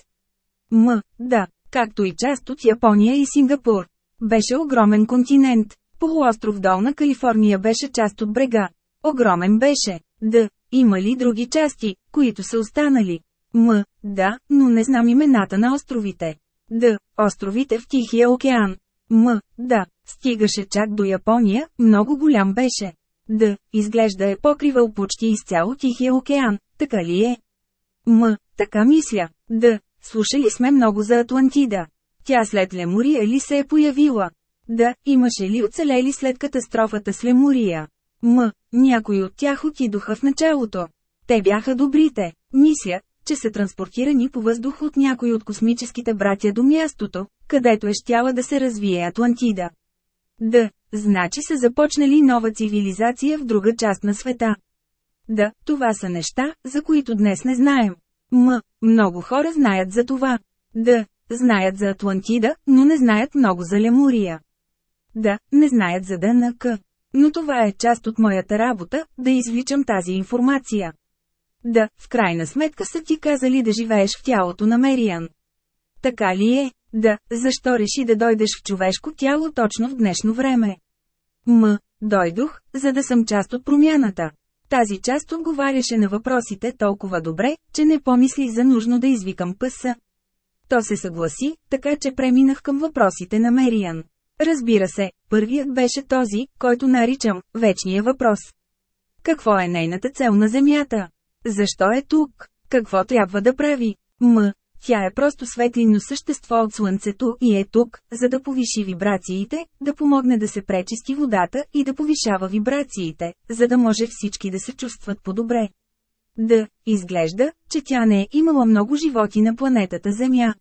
М, да, както и част от Япония и Сингапур. Беше огромен континент. Полуостров Долна Калифорния беше част от брега. Огромен беше. Да, има ли други части, които са останали? М, да, но не знам имената на островите. Д, островите в Тихия океан. М, да, стигаше чак до Япония, много голям беше. Д, изглежда е покривал почти изцяло Тихия океан, така ли е? М, така мисля. Д, слушали сме много за Атлантида. Тя след Лемурия ли се е появила? Да, имаше ли оцелели след катастрофата с Лемурия? М, някои от тях отидоха в началото. Те бяха добрите. Мисля, че са транспортирани по въздух от някой от космическите братя до мястото, където е щяла да се развие Атлантида. Да, значи са започнали нова цивилизация в друга част на света. Да, това са неща, за които днес не знаем. М, много хора знаят за това. Да, знаят за Атлантида, но не знаят много за Лемурия. Да, не знаят за ДНК. Но това е част от моята работа, да извличам тази информация. Да, в крайна сметка са ти казали да живееш в тялото на Мериан. Така ли е? Да, защо реши да дойдеш в човешко тяло точно в днешно време? М, дойдох, за да съм част от промяната. Тази част отговаряше на въпросите толкова добре, че не помислих за нужно да извикам пъса. То се съгласи, така че преминах към въпросите на Мериан. Разбира се, първият беше този, който наричам «вечния въпрос». Какво е нейната цел на Земята? Защо е тук? Какво трябва да прави? М. Тя е просто светлино същество от Слънцето и е тук, за да повиши вибрациите, да помогне да се пречисти водата и да повишава вибрациите, за да може всички да се чувстват по-добре. Да, изглежда, че тя не е имала много животи на планетата Земя.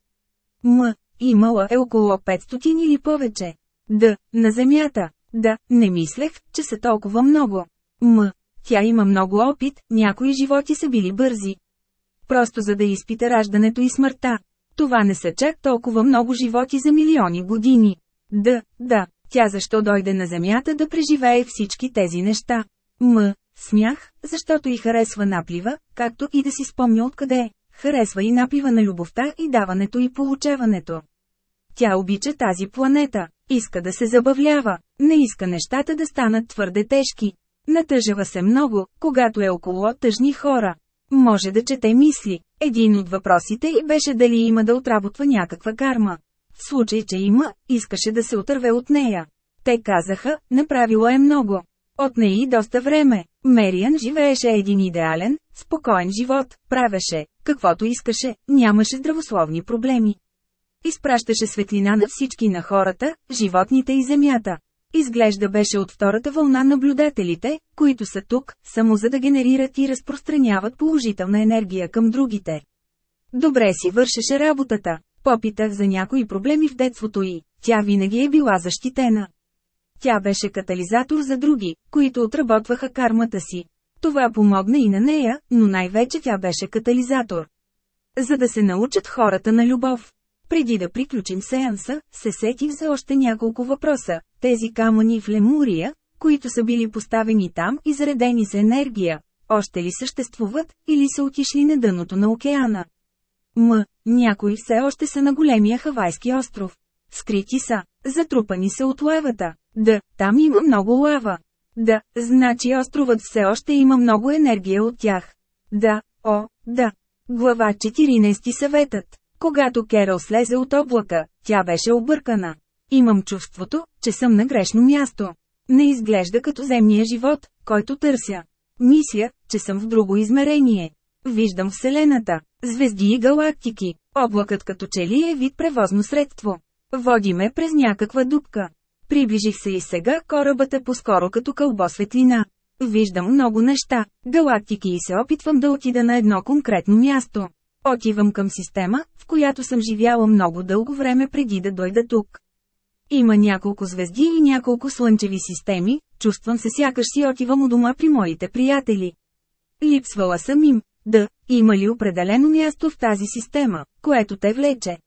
М. Имала е около 500 или повече. Да, на Земята. Да, не мислех, че са толкова много. М. Тя има много опит, някои животи са били бързи. Просто за да изпита раждането и смъртта. Това не са чак толкова много животи за милиони години. Да, да, тя защо дойде на Земята да преживее всички тези неща? М. Смях, защото и харесва наплива, както и да си спомня откъде. Харесва и наплива на любовта и даването и получаването. Тя обича тази планета, иска да се забавлява, не иска нещата да станат твърде тежки. Натъжава се много, когато е около тъжни хора. Може да чете мисли. Един от въпросите й беше дали има да отработва някаква карма. В случай, че има, искаше да се отърве от нея. Те казаха, направила е много. От нея и доста време. Мериан живееше един идеален, спокоен живот, правеше, каквото искаше, нямаше здравословни проблеми. Изпращаше светлина на всички на хората, животните и земята. Изглежда беше от втората вълна наблюдателите, които са тук, само за да генерират и разпространяват положителна енергия към другите. Добре си вършеше работата. Попитах за някои проблеми в детството й, тя винаги е била защитена. Тя беше катализатор за други, които отработваха кармата си. Това помогна и на нея, но най-вече тя беше катализатор. За да се научат хората на любов. Преди да приключим сеанса, се сетих за още няколко въпроса. Тези камъни в Лемурия, които са били поставени там и заредени с енергия, още ли съществуват, или са отишли на дъното на океана? М. Някои все още са на големия Хавайски остров. Скрити са, затрупани са от лавата. Да, там има много лава. Да, значи островът все още има много енергия от тях. Да, о, да. Глава 14 съветът. Когато Керол слезе от облака, тя беше объркана. Имам чувството, че съм на грешно място. Не изглежда като земния живот, който търся. Мисля, че съм в друго измерение. Виждам Вселената, звезди и галактики. Облакът като че ли е вид превозно средство. Води ме през някаква дупка. Приближих се и сега корабът е по-скоро като кълбо светлина. Виждам много неща, галактики и се опитвам да отида на едно конкретно място. Отивам към система, в която съм живяла много дълго време преди да дойда тук. Има няколко звезди и няколко слънчеви системи, чувствам се сякаш си отивам у дома при моите приятели. Липсвала съм им, да, има ли определено място в тази система, което те влече?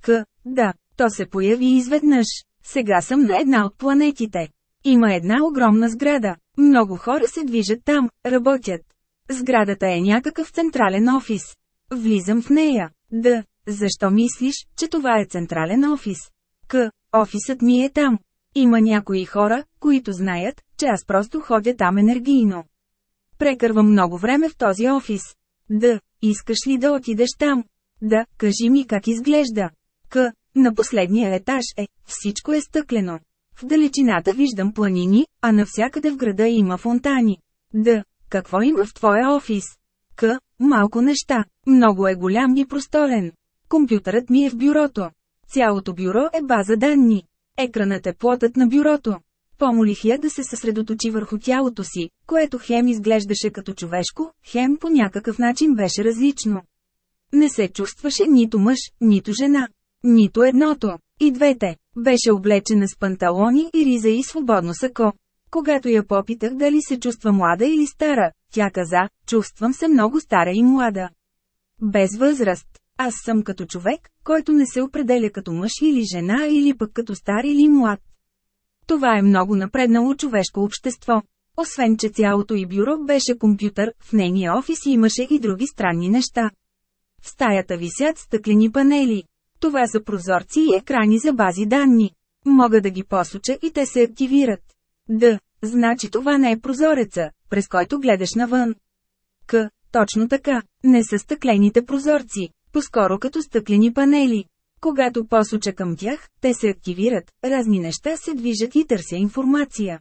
К, да, то се появи изведнъж. Сега съм на една от планетите. Има една огромна сграда. Много хора се движат там, работят. Сградата е някакъв централен офис. Влизам в нея. Да, защо мислиш, че това е централен офис? К, офисът ми е там. Има някои хора, които знаят, че аз просто ходя там енергийно. Прекървам много време в този офис. Да, искаш ли да отидеш там? Да, кажи ми как изглежда. К, на последния етаж е, всичко е стъклено. В далечината виждам планини, а навсякъде в града има фонтани. Да, какво има в твоя офис? К, малко неща. Много е голям и просторен. Компютърът ми е в бюрото. Цялото бюро е база данни. Екранът е плотът на бюрото. Помолих я да се съсредоточи върху тялото си, което хем изглеждаше като човешко, хем по някакъв начин беше различно. Не се чувстваше нито мъж, нито жена. Нито едното. И двете. Беше облечена с панталони и риза и свободно сако. Когато я попитах дали се чувства млада или стара, тя каза, чувствам се много стара и млада. Без възраст. Аз съм като човек, който не се определя като мъж или жена или пък като стар или млад. Това е много напреднало човешко общество. Освен, че цялото и бюро беше компютър, в нейния офис имаше и други странни неща. В стаята висят стъклени панели. Това са прозорци и екрани за бази данни. Мога да ги посоча и те се активират. Д. Значи това не е прозореца, през който гледаш навън. К. Точно така. Не са стъклените прозорци, по-скоро като стъклени панели. Когато посоча към тях, те се активират, разни неща се движат и търся информация.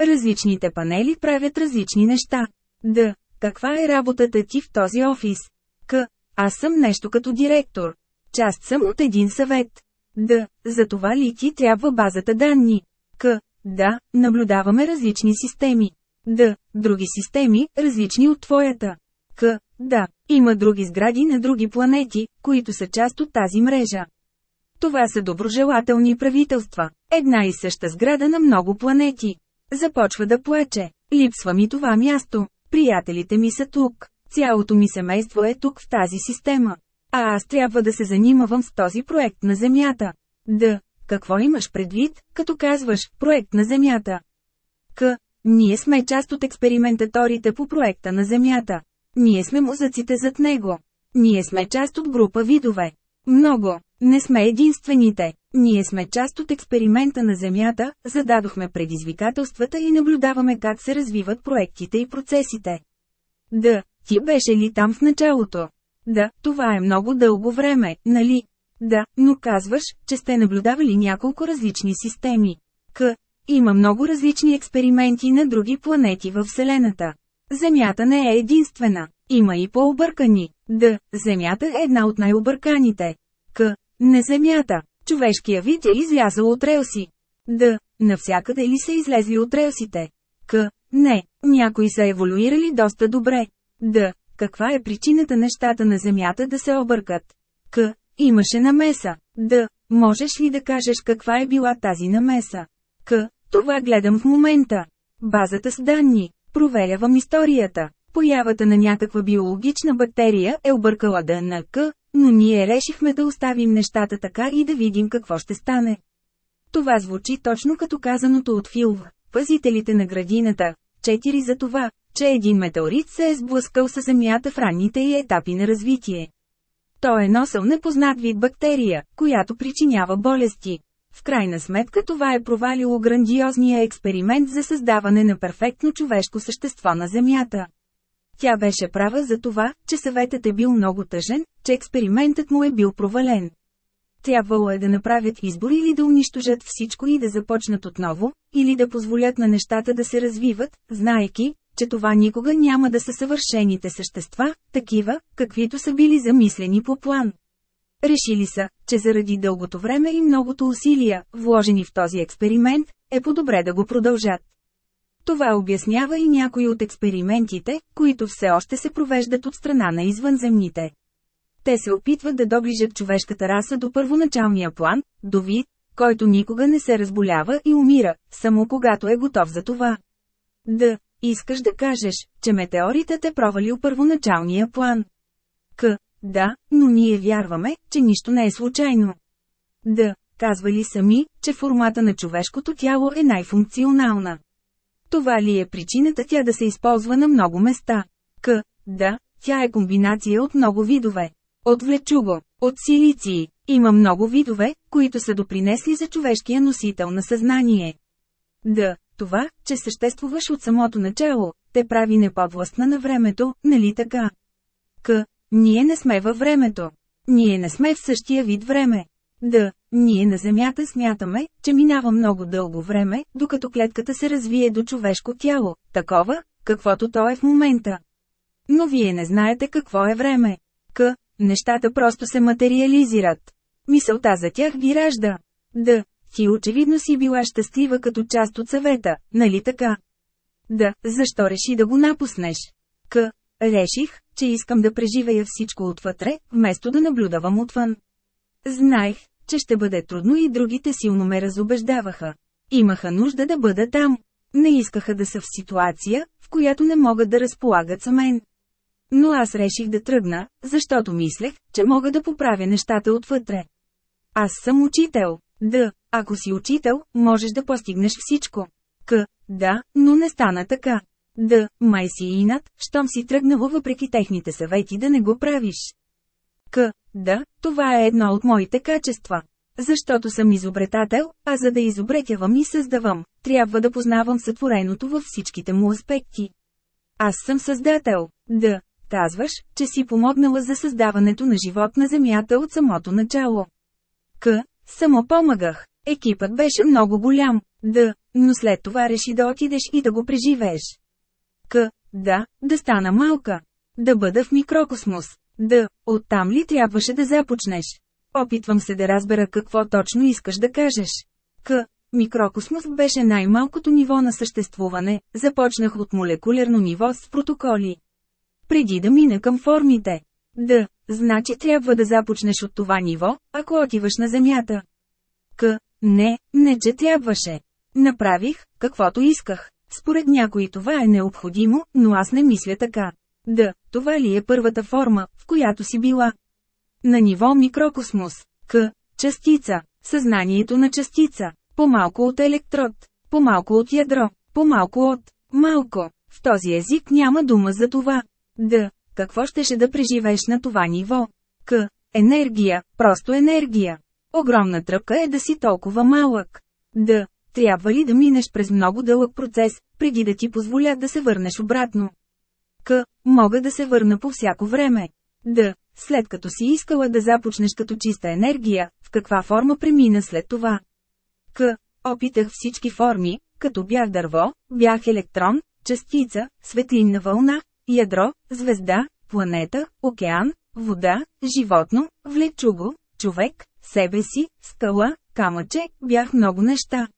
Различните панели правят различни неща. Д. Каква е работата ти в този офис? К. Аз съм нещо като директор. Част съм от един съвет. Д. За това ли ти трябва базата данни? К. Да, наблюдаваме различни системи. Д. Други системи, различни от твоята. К. Да, има други сгради на други планети, които са част от тази мрежа. Това са доброжелателни правителства. Една и съща сграда на много планети. Започва да плаче. Липсва ми това място. Приятелите ми са тук. Цялото ми семейство е тук в тази система. А аз трябва да се занимавам с този проект на Земята. Да, какво имаш предвид, като казваш «проект на Земята»? К. Ние сме част от експериментаторите по проекта на Земята. Ние сме музъците зад него. Ние сме част от група видове. Много. Не сме единствените. Ние сме част от експеримента на Земята, зададохме предизвикателствата и наблюдаваме как се развиват проектите и процесите. Да, ти беше ли там в началото? Да, това е много дълго време, нали? Да, но казваш, че сте наблюдавали няколко различни системи. К. Има много различни експерименти на други планети във Вселената. Земята не е единствена. Има и по-объркани. Д. Земята е една от най-обърканите. К. Не Земята. Човешкия вид е излязъл от релси. Д. Навсякъде ли са излезли от релсите? К. Не. Някои са еволюирали доста добре. Д. Каква е причината нещата на Земята да се объркат? К. Имаше намеса. Д. Можеш ли да кажеш каква е била тази намеса? К. Това гледам в момента. Базата с данни. Проверявам историята. Появата на някаква биологична бактерия е объркала ДНК, но ние решихме да оставим нещата така и да видим какво ще стане. Това звучи точно като казаното от Филв, пазителите на градината. Четири за това, че един метеорит се е сблъскал с Земята в ранните и етапи на развитие. Той е носил непознат вид бактерия, която причинява болести. В крайна сметка това е провалило грандиозния експеримент за създаване на перфектно човешко същество на Земята. Тя беше права за това, че съветът е бил много тъжен, че експериментът му е бил провален. Трябвало е да направят избор или да унищожат всичко и да започнат отново, или да позволят на нещата да се развиват, знаеки, че това никога няма да са съвършените същества, такива, каквито са били замислени по план. Решили са, че заради дългото време и многото усилия, вложени в този експеримент, е по-добре да го продължат. Това обяснява и някои от експериментите, които все още се провеждат от страна на извънземните. Те се опитват да доближат човешката раса до първоначалния план, до вид, който никога не се разболява и умира, само когато е готов за това. Да, искаш да кажеш, че метеоритът е провалил първоначалния план. К. Да, но ние вярваме, че нищо не е случайно. Да, казвали сами, че формата на човешкото тяло е най-функционална. Това ли е причината тя да се използва на много места? К. Да, тя е комбинация от много видове. От влечуго, от силиции. Има много видове, които са допринесли за човешкия носител на съзнание. Да, това, че съществуваш от самото начало, те прави неподвластна на времето, нали така? К. Ние не сме във времето. Ние не сме в същия вид време. Да, ние на Земята смятаме, че минава много дълго време, докато клетката се развие до човешко тяло, такова, каквото то е в момента. Но вие не знаете какво е време. К. Нещата просто се материализират. Мисълта за тях ви ражда. Да, ти очевидно си била щастлива като част от съвета, нали така? Да, защо реши да го напуснеш? К. Реших, че искам да преживея всичко отвътре, вместо да наблюдавам отвън. Знаех, че ще бъде трудно и другите силно ме разобеждаваха. Имаха нужда да бъда там. Не искаха да са в ситуация, в която не могат да разполагат за мен. Но аз реших да тръгна, защото мислех, че мога да поправя нещата отвътре. Аз съм учител. Да, ако си учител, можеш да постигнеш всичко. К. Да, но не стана така. Да, май си инат, щом си тръгнало въпреки техните съвети да не го правиш. К. Да, това е едно от моите качества. Защото съм изобретател, а за да изобретявам и създавам, трябва да познавам сътвореното във всичките му аспекти. Аз съм създател. Да, казваш, че си помогнала за създаването на живот на Земята от самото начало. К. Само помагах. Екипът беше много голям. Да, но след това реши да отидеш и да го преживееш. К. Да, да стана малка. Да бъда в микрокосмос. Да, оттам ли трябваше да започнеш? Опитвам се да разбера какво точно искаш да кажеш. К. Микрокосмос беше най-малкото ниво на съществуване, започнах от молекулярно ниво с протоколи. Преди да мина към формите. Да, значи трябва да започнеш от това ниво, ако отиваш на Земята. К. Не, не че трябваше. Направих, каквото исках. Според някои това е необходимо, но аз не мисля така. Да, това ли е първата форма, в която си била? На ниво микрокосмос. К. Частица. Съзнанието на частица. По-малко от електрод. По-малко от ядро. По-малко от малко. В този език няма дума за това. Да, какво щеше да преживееш на това ниво? К. Енергия, просто енергия. Огромна тръпка е да си толкова малък. Да, трябва ли да минеш през много дълъг процес, преди да ти позволят да се върнеш обратно? К. Мога да се върна по всяко време. Да, след като си искала да започнеш като чиста енергия, в каква форма премина след това? К. Опитах всички форми, като бях дърво, бях електрон, частица, светлинна вълна, ядро, звезда, планета, океан, вода, животно, влечуго, човек, себе си, скала, камъче, бях много неща.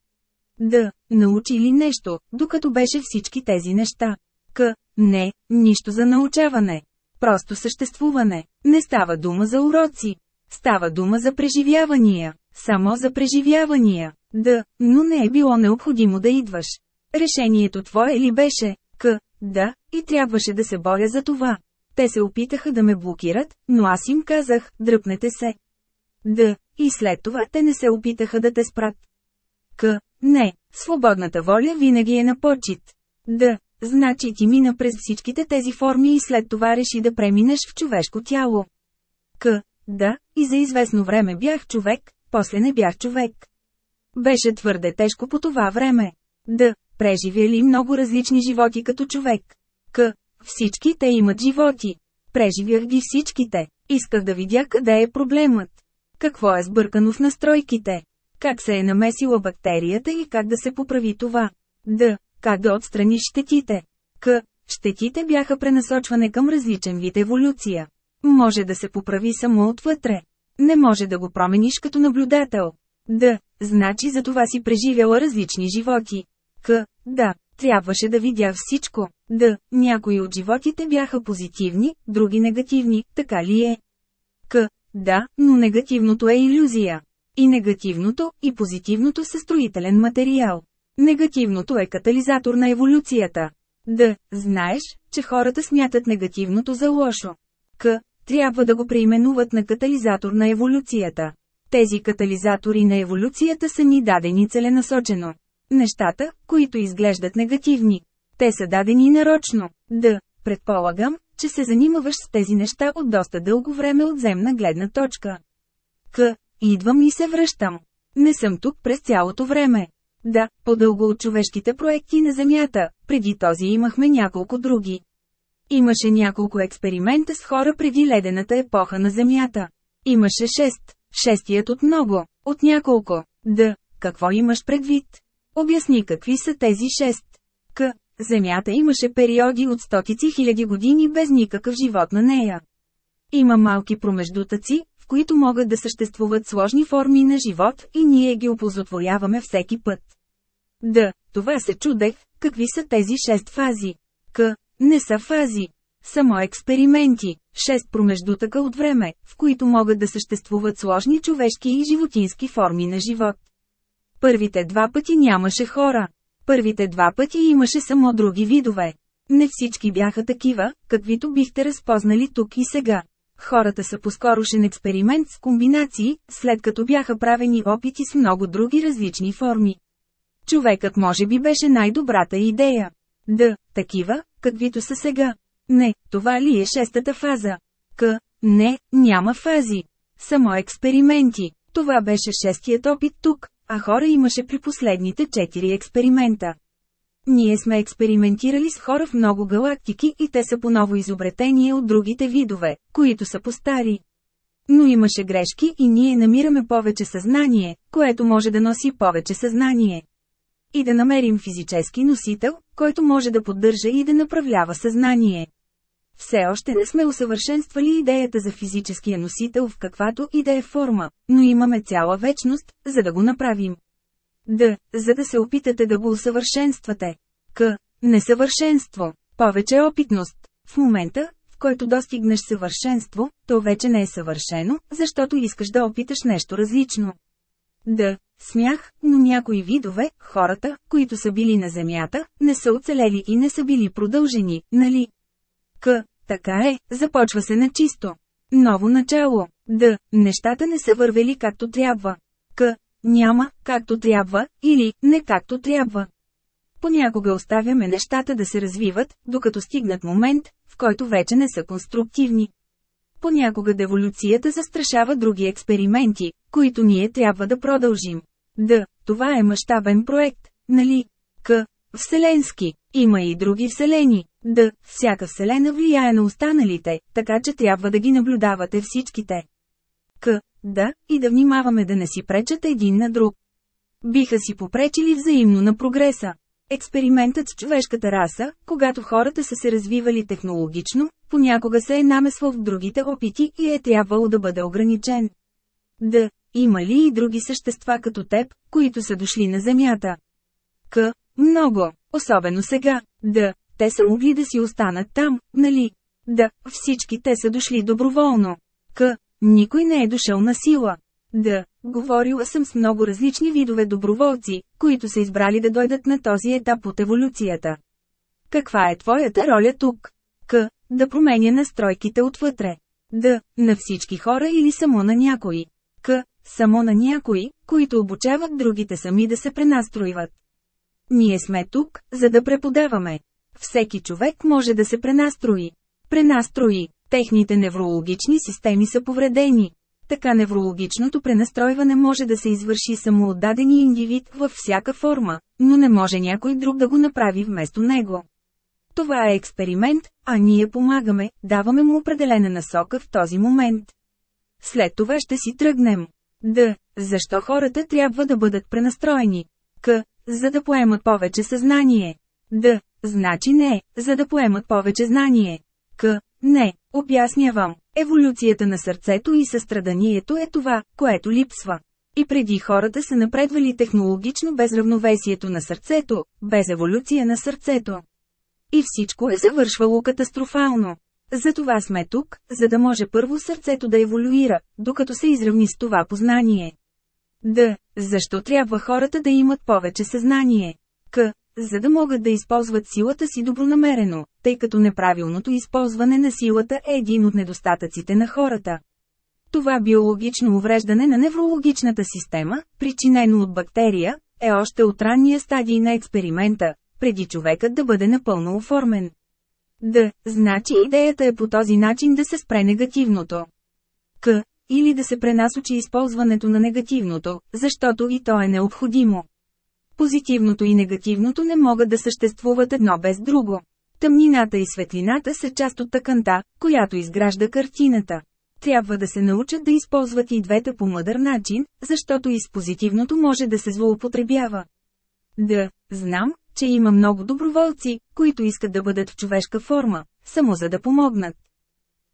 Да, научи ли нещо, докато беше всички тези неща? К. Не, нищо за научаване. Просто съществуване. Не става дума за уроци. Става дума за преживявания. Само за преживявания. Да, но не е било необходимо да идваш. Решението твое ли беше? К. Да, и трябваше да се боря за това. Те се опитаха да ме блокират, но аз им казах, дръпнете се. Да, и след това те не се опитаха да те спрат. К. Не, свободната воля винаги е на почет. Да, значи ти мина през всичките тези форми и след това реши да преминеш в човешко тяло. К. Да, и за известно време бях човек, после не бях човек. Беше твърде тежко по това време. Да, преживя ли много различни животи като човек? К. Всички те имат животи. Преживях ги всичките. Исках да видя къде е проблемът. Какво е сбъркано в настройките? Как се е намесила бактерията и как да се поправи това? Д. Как да отстраниш щетите? К. Щетите бяха пренасочване към различен вид еволюция. Може да се поправи само отвътре. Не може да го промениш като наблюдател. Д. Значи за това си преживяла различни животи. К. Да. Трябваше да видя всичко. Д. Някои от животите бяха позитивни, други негативни, така ли е? Да, но негативното е иллюзия. И негативното, и позитивното са строителен материал. Негативното е катализатор на еволюцията. Да, знаеш, че хората смятат негативното за лошо. К. Трябва да го преименуват на катализатор на еволюцията. Тези катализатори на еволюцията са ни дадени целенасочено. Нещата, които изглеждат негативни. Те са дадени нарочно. Да, Предполагам, че се занимаваш с тези неща от доста дълго време от земна гледна точка. К. Идвам и се връщам. Не съм тук през цялото време. Да, по-дълго от човешките проекти на Земята, преди този имахме няколко други. Имаше няколко експеримента с хора преди ледената епоха на Земята. Имаше шест, шестият от много, от няколко. Да, какво имаш предвид? Обясни какви са тези шест. К. Земята имаше периоди от стотици хиляди години без никакъв живот на нея. Има малки промеждутъци, в които могат да съществуват сложни форми на живот и ние ги оползотворяваме всеки път. Да, това се чудех, какви са тези шест фази. К. Не са фази. Само експерименти, шест промеждутъка от време, в които могат да съществуват сложни човешки и животински форми на живот. Първите два пъти нямаше хора. Първите два пъти имаше само други видове. Не всички бяха такива, каквито бихте разпознали тук и сега. Хората са по-скорошен експеримент с комбинации, след като бяха правени опити с много други различни форми. Човекът може би беше най-добрата идея. Да, такива, каквито са сега. Не, това ли е шестата фаза? К. Не, няма фази. Само експерименти. Това беше шестият опит тук, а хора имаше при последните четири експеримента. Ние сме експериментирали с хора в много галактики и те са по ново изобретение от другите видове, които са по-стари. Но имаше грешки и ние намираме повече съзнание, което може да носи повече съзнание. И да намерим физически носител, който може да поддържа и да направлява съзнание. Все още не сме усъвършенствали идеята за физическия носител в каквато и да е форма, но имаме цяла вечност, за да го направим. Д. За да се опитате да го усъвършенствате. К. Несъвършенство. Повече опитност. В момента, в който достигнеш съвършенство, то вече не е съвършено, защото искаш да опиташ нещо различно. Д. Смях, но някои видове, хората, които са били на Земята, не са оцелели и не са били продължени, нали? К. Така е, започва се на чисто. Ново начало. Д. Нещата не са вървели както трябва. К. Няма, както трябва, или не както трябва. Понякога оставяме нещата да се развиват, докато стигнат момент, в който вече не са конструктивни. Понякога деволюцията застрашава други експерименти, които ние трябва да продължим. Д. Това е мащабен проект, нали? К. Вселенски. Има и други вселени. Д. Всяка вселена влияе на останалите, така че трябва да ги наблюдавате всичките. К. Да, и да внимаваме да не си пречат един на друг. Биха си попречили взаимно на прогреса. Експериментът с човешката раса, когато хората са се развивали технологично, понякога се е намесвал в другите опити и е трябвало да бъде ограничен. Д. Има ли и други същества като теб, които са дошли на Земята? К. Много, особено сега. Да, те са могли да си останат там, нали? Да, всички те са дошли доброволно. К. Никой не е дошъл на сила. Да, говорила съм с много различни видове доброволци, които са избрали да дойдат на този етап от еволюцията. Каква е твоята роля тук? К. Да променя настройките отвътре. Да, на всички хора или само на някои. К. Само на някои, които обучават другите сами да се пренастроиват. Ние сме тук, за да преподаваме. Всеки човек може да се пренастрои. Пренастрои. Техните неврологични системи са повредени. Така неврологичното пренастройване може да се извърши само от дадени индивид във всяка форма, но не може някой друг да го направи вместо него. Това е експеримент, а ние помагаме, даваме му определена насока в този момент. След това ще си тръгнем. Д. Защо хората трябва да бъдат пренастроени? К. За да поемат повече съзнание. Д. Значи не, за да поемат повече знание. К. Не, обяснявам. Еволюцията на сърцето и състраданието е това, което липсва. И преди хората са напредвали технологично без равновесието на сърцето, без еволюция на сърцето. И всичко е завършвало катастрофално. Затова сме тук, за да може първо сърцето да еволюира, докато се изравни с това познание. Д. Защо трябва хората да имат повече съзнание? К. За да могат да използват силата си добронамерено, тъй като неправилното използване на силата е един от недостатъците на хората. Това биологично увреждане на неврологичната система, причинено от бактерия, е още от ранния стадий на експеримента, преди човекът да бъде напълно оформен. Да, значи идеята е по този начин да се спре негативното. К. Или да се пренасочи използването на негативното, защото и то е необходимо. Позитивното и негативното не могат да съществуват едно без друго. Тъмнината и светлината са част от тъканта, която изгражда картината. Трябва да се научат да използват и двете по мъдър начин, защото и с позитивното може да се злоупотребява. Да, знам, че има много доброволци, които искат да бъдат в човешка форма, само за да помогнат.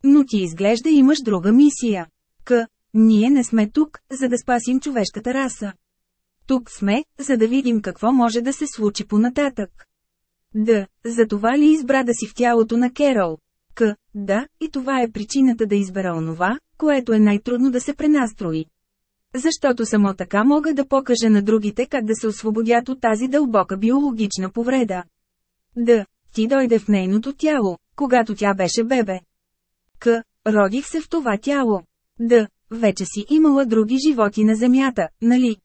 Но ти изглежда имаш друга мисия. К. Ние не сме тук, за да спасим човешката раса. Тук сме, за да видим какво може да се случи понататък. Да, за това ли избра да си в тялото на Керол? К. Да, и това е причината да избера онова, което е най-трудно да се пренастрои. Защото само така мога да покажа на другите как да се освободят от тази дълбока биологична повреда. Да, ти дойде в нейното тяло, когато тя беше бебе. К. Родих се в това тяло. Да, вече си имала други животи на Земята, нали?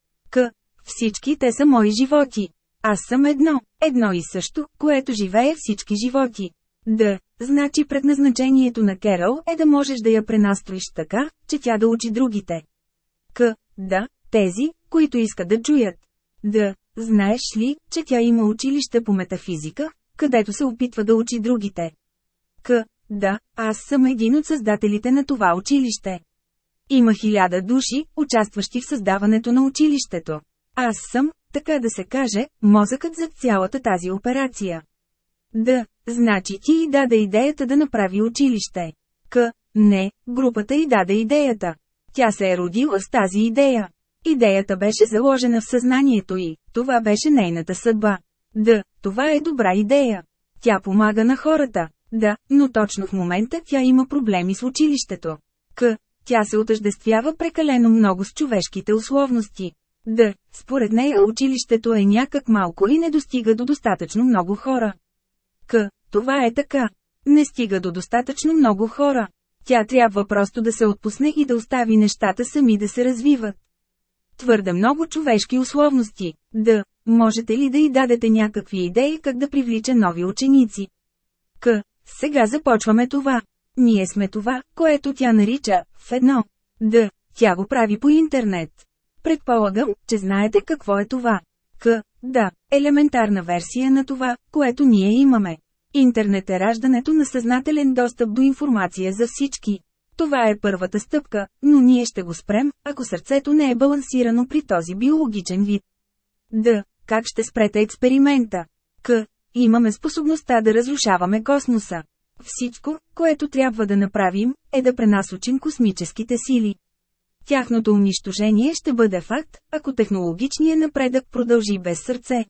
Всички те са мои животи. Аз съм едно, едно и също, което живее всички животи. Да, значи предназначението на Керол е да можеш да я пренастроиш така, че тя да учи другите. К. Да, тези, които искат да чуят. Да, знаеш ли, че тя има училище по метафизика, където се опитва да учи другите. К. Да, аз съм един от създателите на това училище. Има хиляда души, участващи в създаването на училището. Аз съм, така да се каже, мозъкът за цялата тази операция. Да, значи ти и даде идеята да направи училище. К. Не, групата и даде идеята. Тя се е родила с тази идея. Идеята беше заложена в съзнанието й, това беше нейната съдба. Да, това е добра идея. Тя помага на хората. Да, но точно в момента тя има проблеми с училището. К. Тя се отъждествява прекалено много с човешките условности. Да, според нея училището е някак малко и не достига до достатъчно много хора. К. Това е така. Не стига до достатъчно много хора. Тя трябва просто да се отпусне и да остави нещата сами да се развиват. Твърде много човешки условности. Да, можете ли да й дадете някакви идеи как да привлича нови ученици? К. Сега започваме това. Ние сме това, което тя нарича в едно. Да, тя го прави по интернет. Предполагам, че знаете какво е това. К. Да, елементарна версия на това, което ние имаме. Интернет е раждането на съзнателен достъп до информация за всички. Това е първата стъпка, но ние ще го спрем, ако сърцето не е балансирано при този биологичен вид. Д. Как ще спрете експеримента? К. Имаме способността да разрушаваме космоса. Всичко, което трябва да направим, е да пренасочим космическите сили. Тяхното унищожение ще бъде факт, ако технологичният напредък продължи без сърце.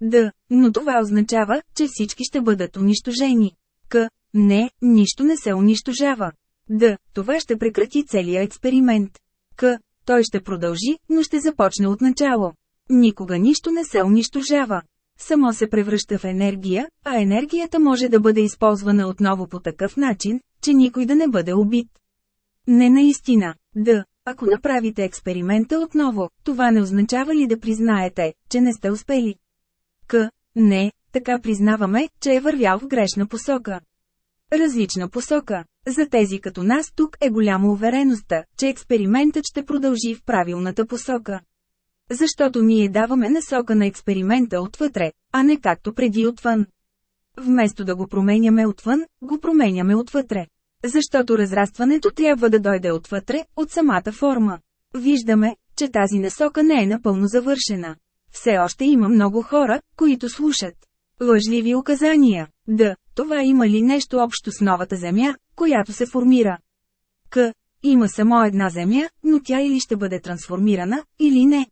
Да, но това означава, че всички ще бъдат унищожени. К. Не, нищо не се унищожава. Да, това ще прекрати целия експеримент. К. Той ще продължи, но ще започне от начало. Никога нищо не се унищожава. Само се превръща в енергия, а енергията може да бъде използвана отново по такъв начин, че никой да не бъде убит. Не наистина. Да, ако направите експеримента отново, това не означава ли да признаете, че не сте успели? К. Не, така признаваме, че е вървял в грешна посока. Различна посока. За тези като нас тук е голяма увереността, че експериментът ще продължи в правилната посока. Защото ние даваме насока на експеримента отвътре, а не както преди отвън. Вместо да го променяме отвън, го променяме отвътре. Защото разрастването трябва да дойде отвътре, от самата форма. Виждаме, че тази насока не е напълно завършена. Все още има много хора, които слушат. Лъжливи указания. Да, това има ли нещо общо с новата земя, която се формира? К. Има само една земя, но тя или ще бъде трансформирана, или не.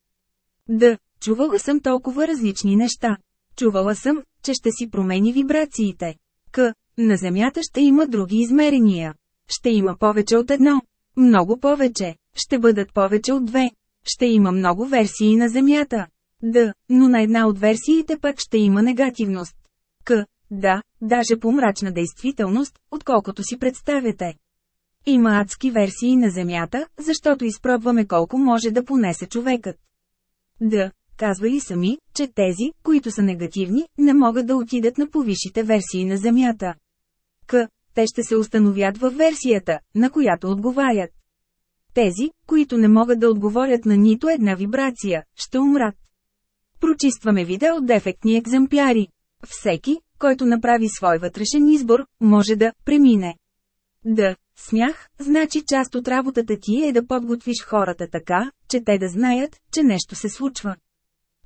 Да, чувала съм толкова различни неща. Чувала съм, че ще си промени вибрациите. К. На Земята ще има други измерения. Ще има повече от едно. Много повече. Ще бъдат повече от две. Ще има много версии на Земята. Да, но на една от версиите пък ще има негативност. К. Да, даже по-мрачна действителност, отколкото си представяте. Има адски версии на Земята, защото изпробваме колко може да понесе човекът. Да, казвали сами, че тези, които са негативни, не могат да отидат на повишите версии на Земята. К. Те ще се установят във версията, на която отговарят. Тези, които не могат да отговорят на нито една вибрация, ще умрат. Прочистваме вида от дефектни екземпляри. Всеки, който направи свой вътрешен избор, може да премине. Да, смях, значи част от работата ти е да подготвиш хората така, че те да знаят, че нещо се случва.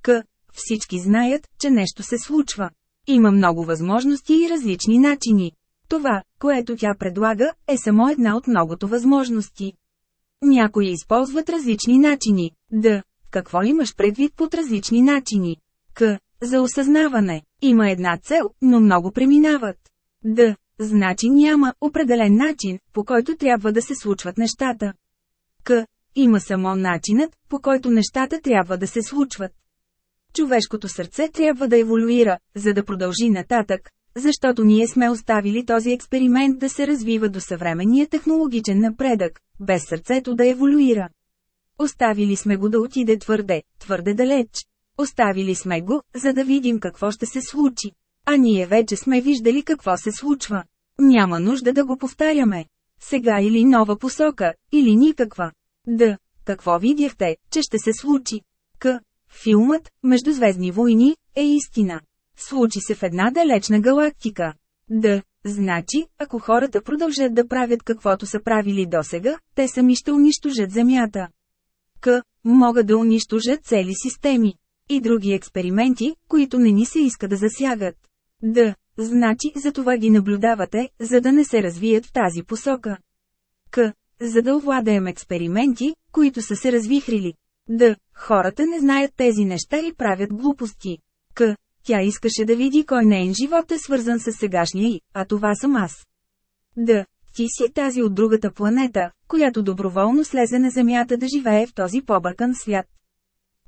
К. Всички знаят, че нещо се случва. Има много възможности и различни начини. Това, което тя предлага, е само една от многото възможности. Някои използват различни начини. Да, какво имаш предвид под различни начини? К. За осъзнаване. Има една цел, но много преминават. Д. Значи няма определен начин, по който трябва да се случват нещата. К. Има само начинът, по който нещата трябва да се случват. Човешкото сърце трябва да еволюира, за да продължи нататък, защото ние сме оставили този експеримент да се развива до съвременния технологичен напредък, без сърцето да еволюира. Оставили сме го да отиде твърде, твърде далеч. Оставили сме го, за да видим какво ще се случи. А ние вече сме виждали какво се случва. Няма нужда да го повтаряме. Сега или нова посока, или никаква. Да, какво видяхте, че ще се случи? К. Филмът «Междузвездни войни» е истина. Случи се в една далечна галактика. Да, значи, ако хората продължат да правят каквото са правили досега, те сами ще унищожат Земята. К. Могат да унищожат цели системи. И други експерименти, които не ни се иска да засягат. Д. Значи, за това ги наблюдавате, за да не се развият в тази посока. К. За да овладеем експерименти, които са се развихрили. Д. Хората не знаят тези неща и правят глупости. К. Тя искаше да види кой нейн живот е свързан с сегашния и, а това съм аз. Д. Ти си тази от другата планета, която доброволно слезе на Земята да живее в този побъркан свят.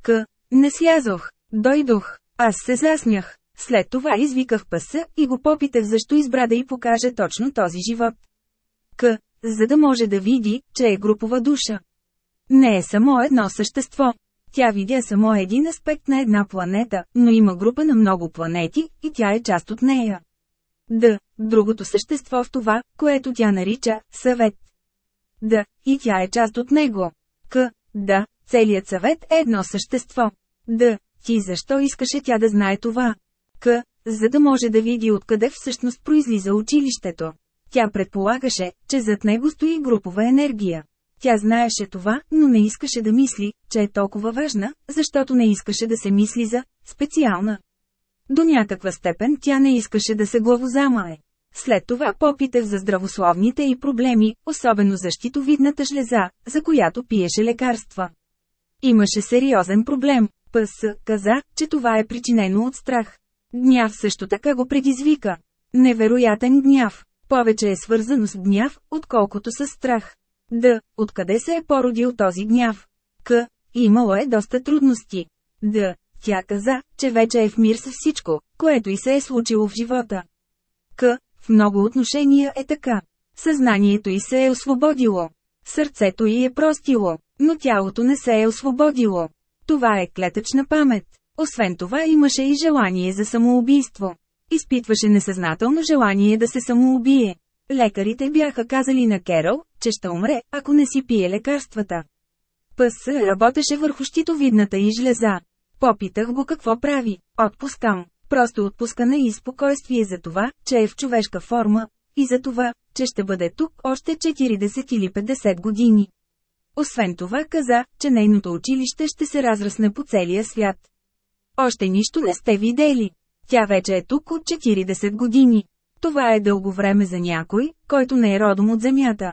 К. Не слязох. Дойдох. Аз се засмях. След това извиках паса и го попитах защо избра да й покаже точно този живот. К. За да може да види, че е групова душа. Не е само едно същество. Тя видя само един аспект на една планета, но има група на много планети, и тя е част от нея. Д. Другото същество в това, което тя нарича съвет. Д. И тя е част от него. К. Да, целият съвет е едно същество. Д. Ти защо искаше тя да знае това? К. За да може да види откъде всъщност произлиза училището. Тя предполагаше, че зад него стои групова енергия. Тя знаеше това, но не искаше да мисли, че е толкова важна, защото не искаше да се мисли за специална. До някаква степен тя не искаше да се главозамае. След това попитах за здравословните и проблеми, особено защитовидната жлеза, за която пиеше лекарства. Имаше сериозен проблем. ПС каза, че това е причинено от страх. Гняв също така го предизвика. Невероятен гняв. Повече е свързано с гняв, отколкото с страх. Д. Откъде се е породил този гняв? К. Имало е доста трудности. Д. Тя каза, че вече е в мир с всичко, което и се е случило в живота. К. В много отношения е така. Съзнанието й се е освободило. Сърцето й е простило, но тялото не се е освободило. Това е клетъчна памет. Освен това имаше и желание за самоубийство. Изпитваше несъзнателно желание да се самоубие. Лекарите бяха казали на Керол, че ще умре, ако не си пие лекарствата. ПС работеше върху щитовидната и жлеза. Попитах го какво прави. Отпускам. Просто отпускане и спокойствие за това, че е в човешка форма, и за това, че ще бъде тук още 40 или 50 години. Освен това каза, че нейното училище ще се разрасне по целия свят. Още нищо не сте видели. Тя вече е тук от 40 години. Това е дълго време за някой, който не е родом от земята.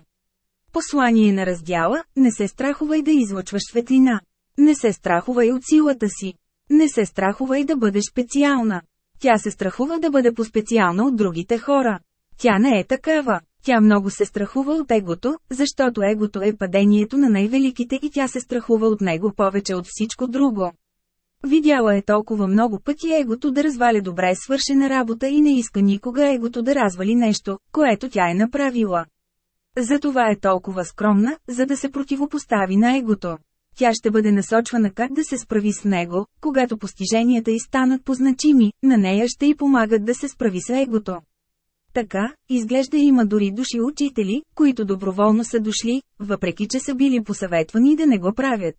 Послание на раздяла – не се страхувай да излъчваш светлина. Не се страхувай от силата си. Не се страхувай да бъдеш специална. Тя се страхува да бъде по-специална от другите хора. Тя не е такава. Тя много се страхува от егото, защото егото е падението на най-великите и тя се страхува от него повече от всичко друго. Видяла е толкова много пъти егото да разваля добре свършена работа и не иска никога егото да развали нещо, което тя е направила. Затова е толкова скромна, за да се противопостави на егото. Тя ще бъде насочвана как да се справи с него, когато постиженията й станат позначими, на нея ще й помагат да се справи с егото. Така, изглежда има дори души учители, които доброволно са дошли, въпреки че са били посъветвани да не го правят.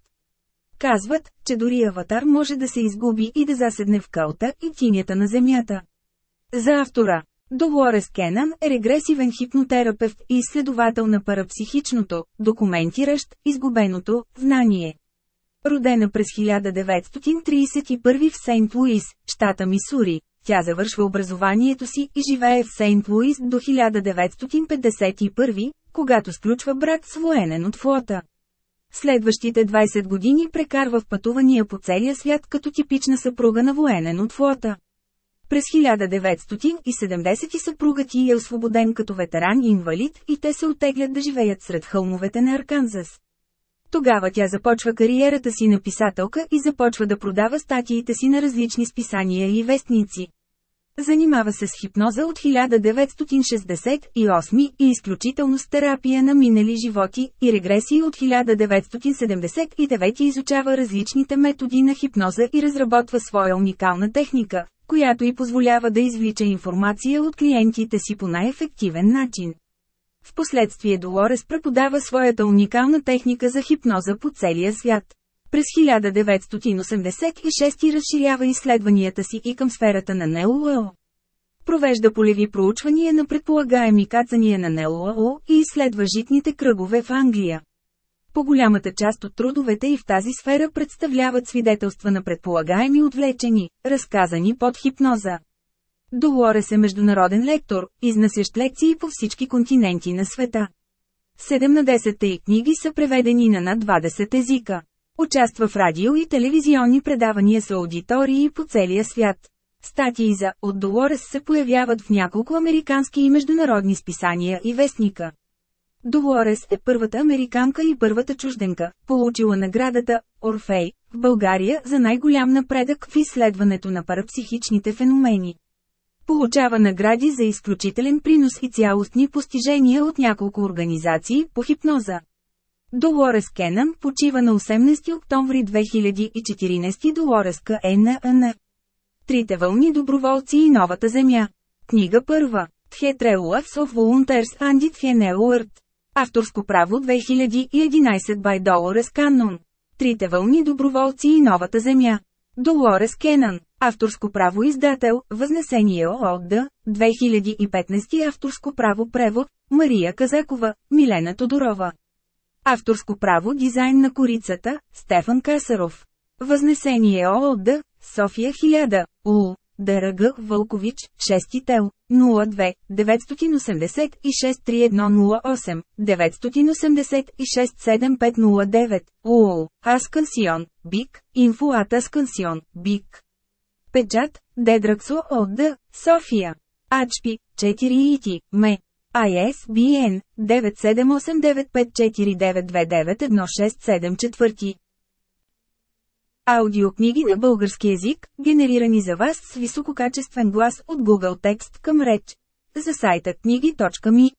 Казват, че дори аватар може да се изгуби и да заседне в кълта и тинята на земята. За автора Долорес Кенан е регресивен хипнотерапевт и изследовател на парапсихичното, документиращ изгубеното знание. Родена през 1931 в Сейнт Луис, щата Мисури, тя завършва образованието си и живее в Сейнт Луис до 1951, когато сключва брак с военен от флота. Следващите 20 години прекарва в пътувания по целия свят като типична съпруга на военен от флота. През 1970 съпругът ти е освободен като ветеран и инвалид и те се отеглят да живеят сред хълмовете на Арканзас. Тогава тя започва кариерата си на писателка и започва да продава статиите си на различни списания и вестници. Занимава се с хипноза от 1968 и изключително с терапия на минали животи и регресии от 1979 изучава различните методи на хипноза и разработва своя уникална техника, която й позволява да извлича информация от клиентите си по най-ефективен начин. Впоследствие Долорес преподава своята уникална техника за хипноза по целия свят. През 1986 разширява изследванията си и към сферата на НЛО. Провежда полеви проучвания на предполагаеми кацания на НЛО и изследва житните кръгове в Англия. По голямата част от трудовете и в тази сфера представляват свидетелства на предполагаеми отвлечени, разказани под хипноза. Долорес е международен лектор, изнасящ лекции по всички континенти на света. Седем на десетте и книги са преведени на над 20 езика. Участва в радио и телевизионни предавания с аудитории по целия свят. Статии за «От Долорес» се появяват в няколко американски и международни списания и вестника. Долорес е първата американка и първата чужденка, получила наградата «Орфей» в България за най-голям напредък в изследването на парапсихичните феномени. Получава награди за изключителен принос и цялостни постижения от няколко организации по хипноза. Долорес Кенън почива на 18 октомври 2014 Долореска НН. Трите вълни доброволци и новата земя. Книга първа. Theatre of Volunteers It World. Авторско право 2011 by Dolores Cannon. Трите вълни доброволци и новата земя. Долорес Кенън. Авторско право издател, Възнесение ООД, 2015 авторско право превод, Мария Казакова, Милена Тодорова. Авторско право дизайн на корицата, Стефан Касаров. Възнесение ООД, София 1000, УЛ, ДРГ Вълкович, 6 тел, 02, 986 3108, 986 7509, УЛ, Аскансион, БИК, Инфоат Аскансион, БИК. Печат, Дедраксо ОД, София. Ачпи, 4 ити, ме. ISBN 9789549291674. Аудиокниги на български език, генерирани за вас с висококачествен глас от Google Текст към реч. За сайта книги.ми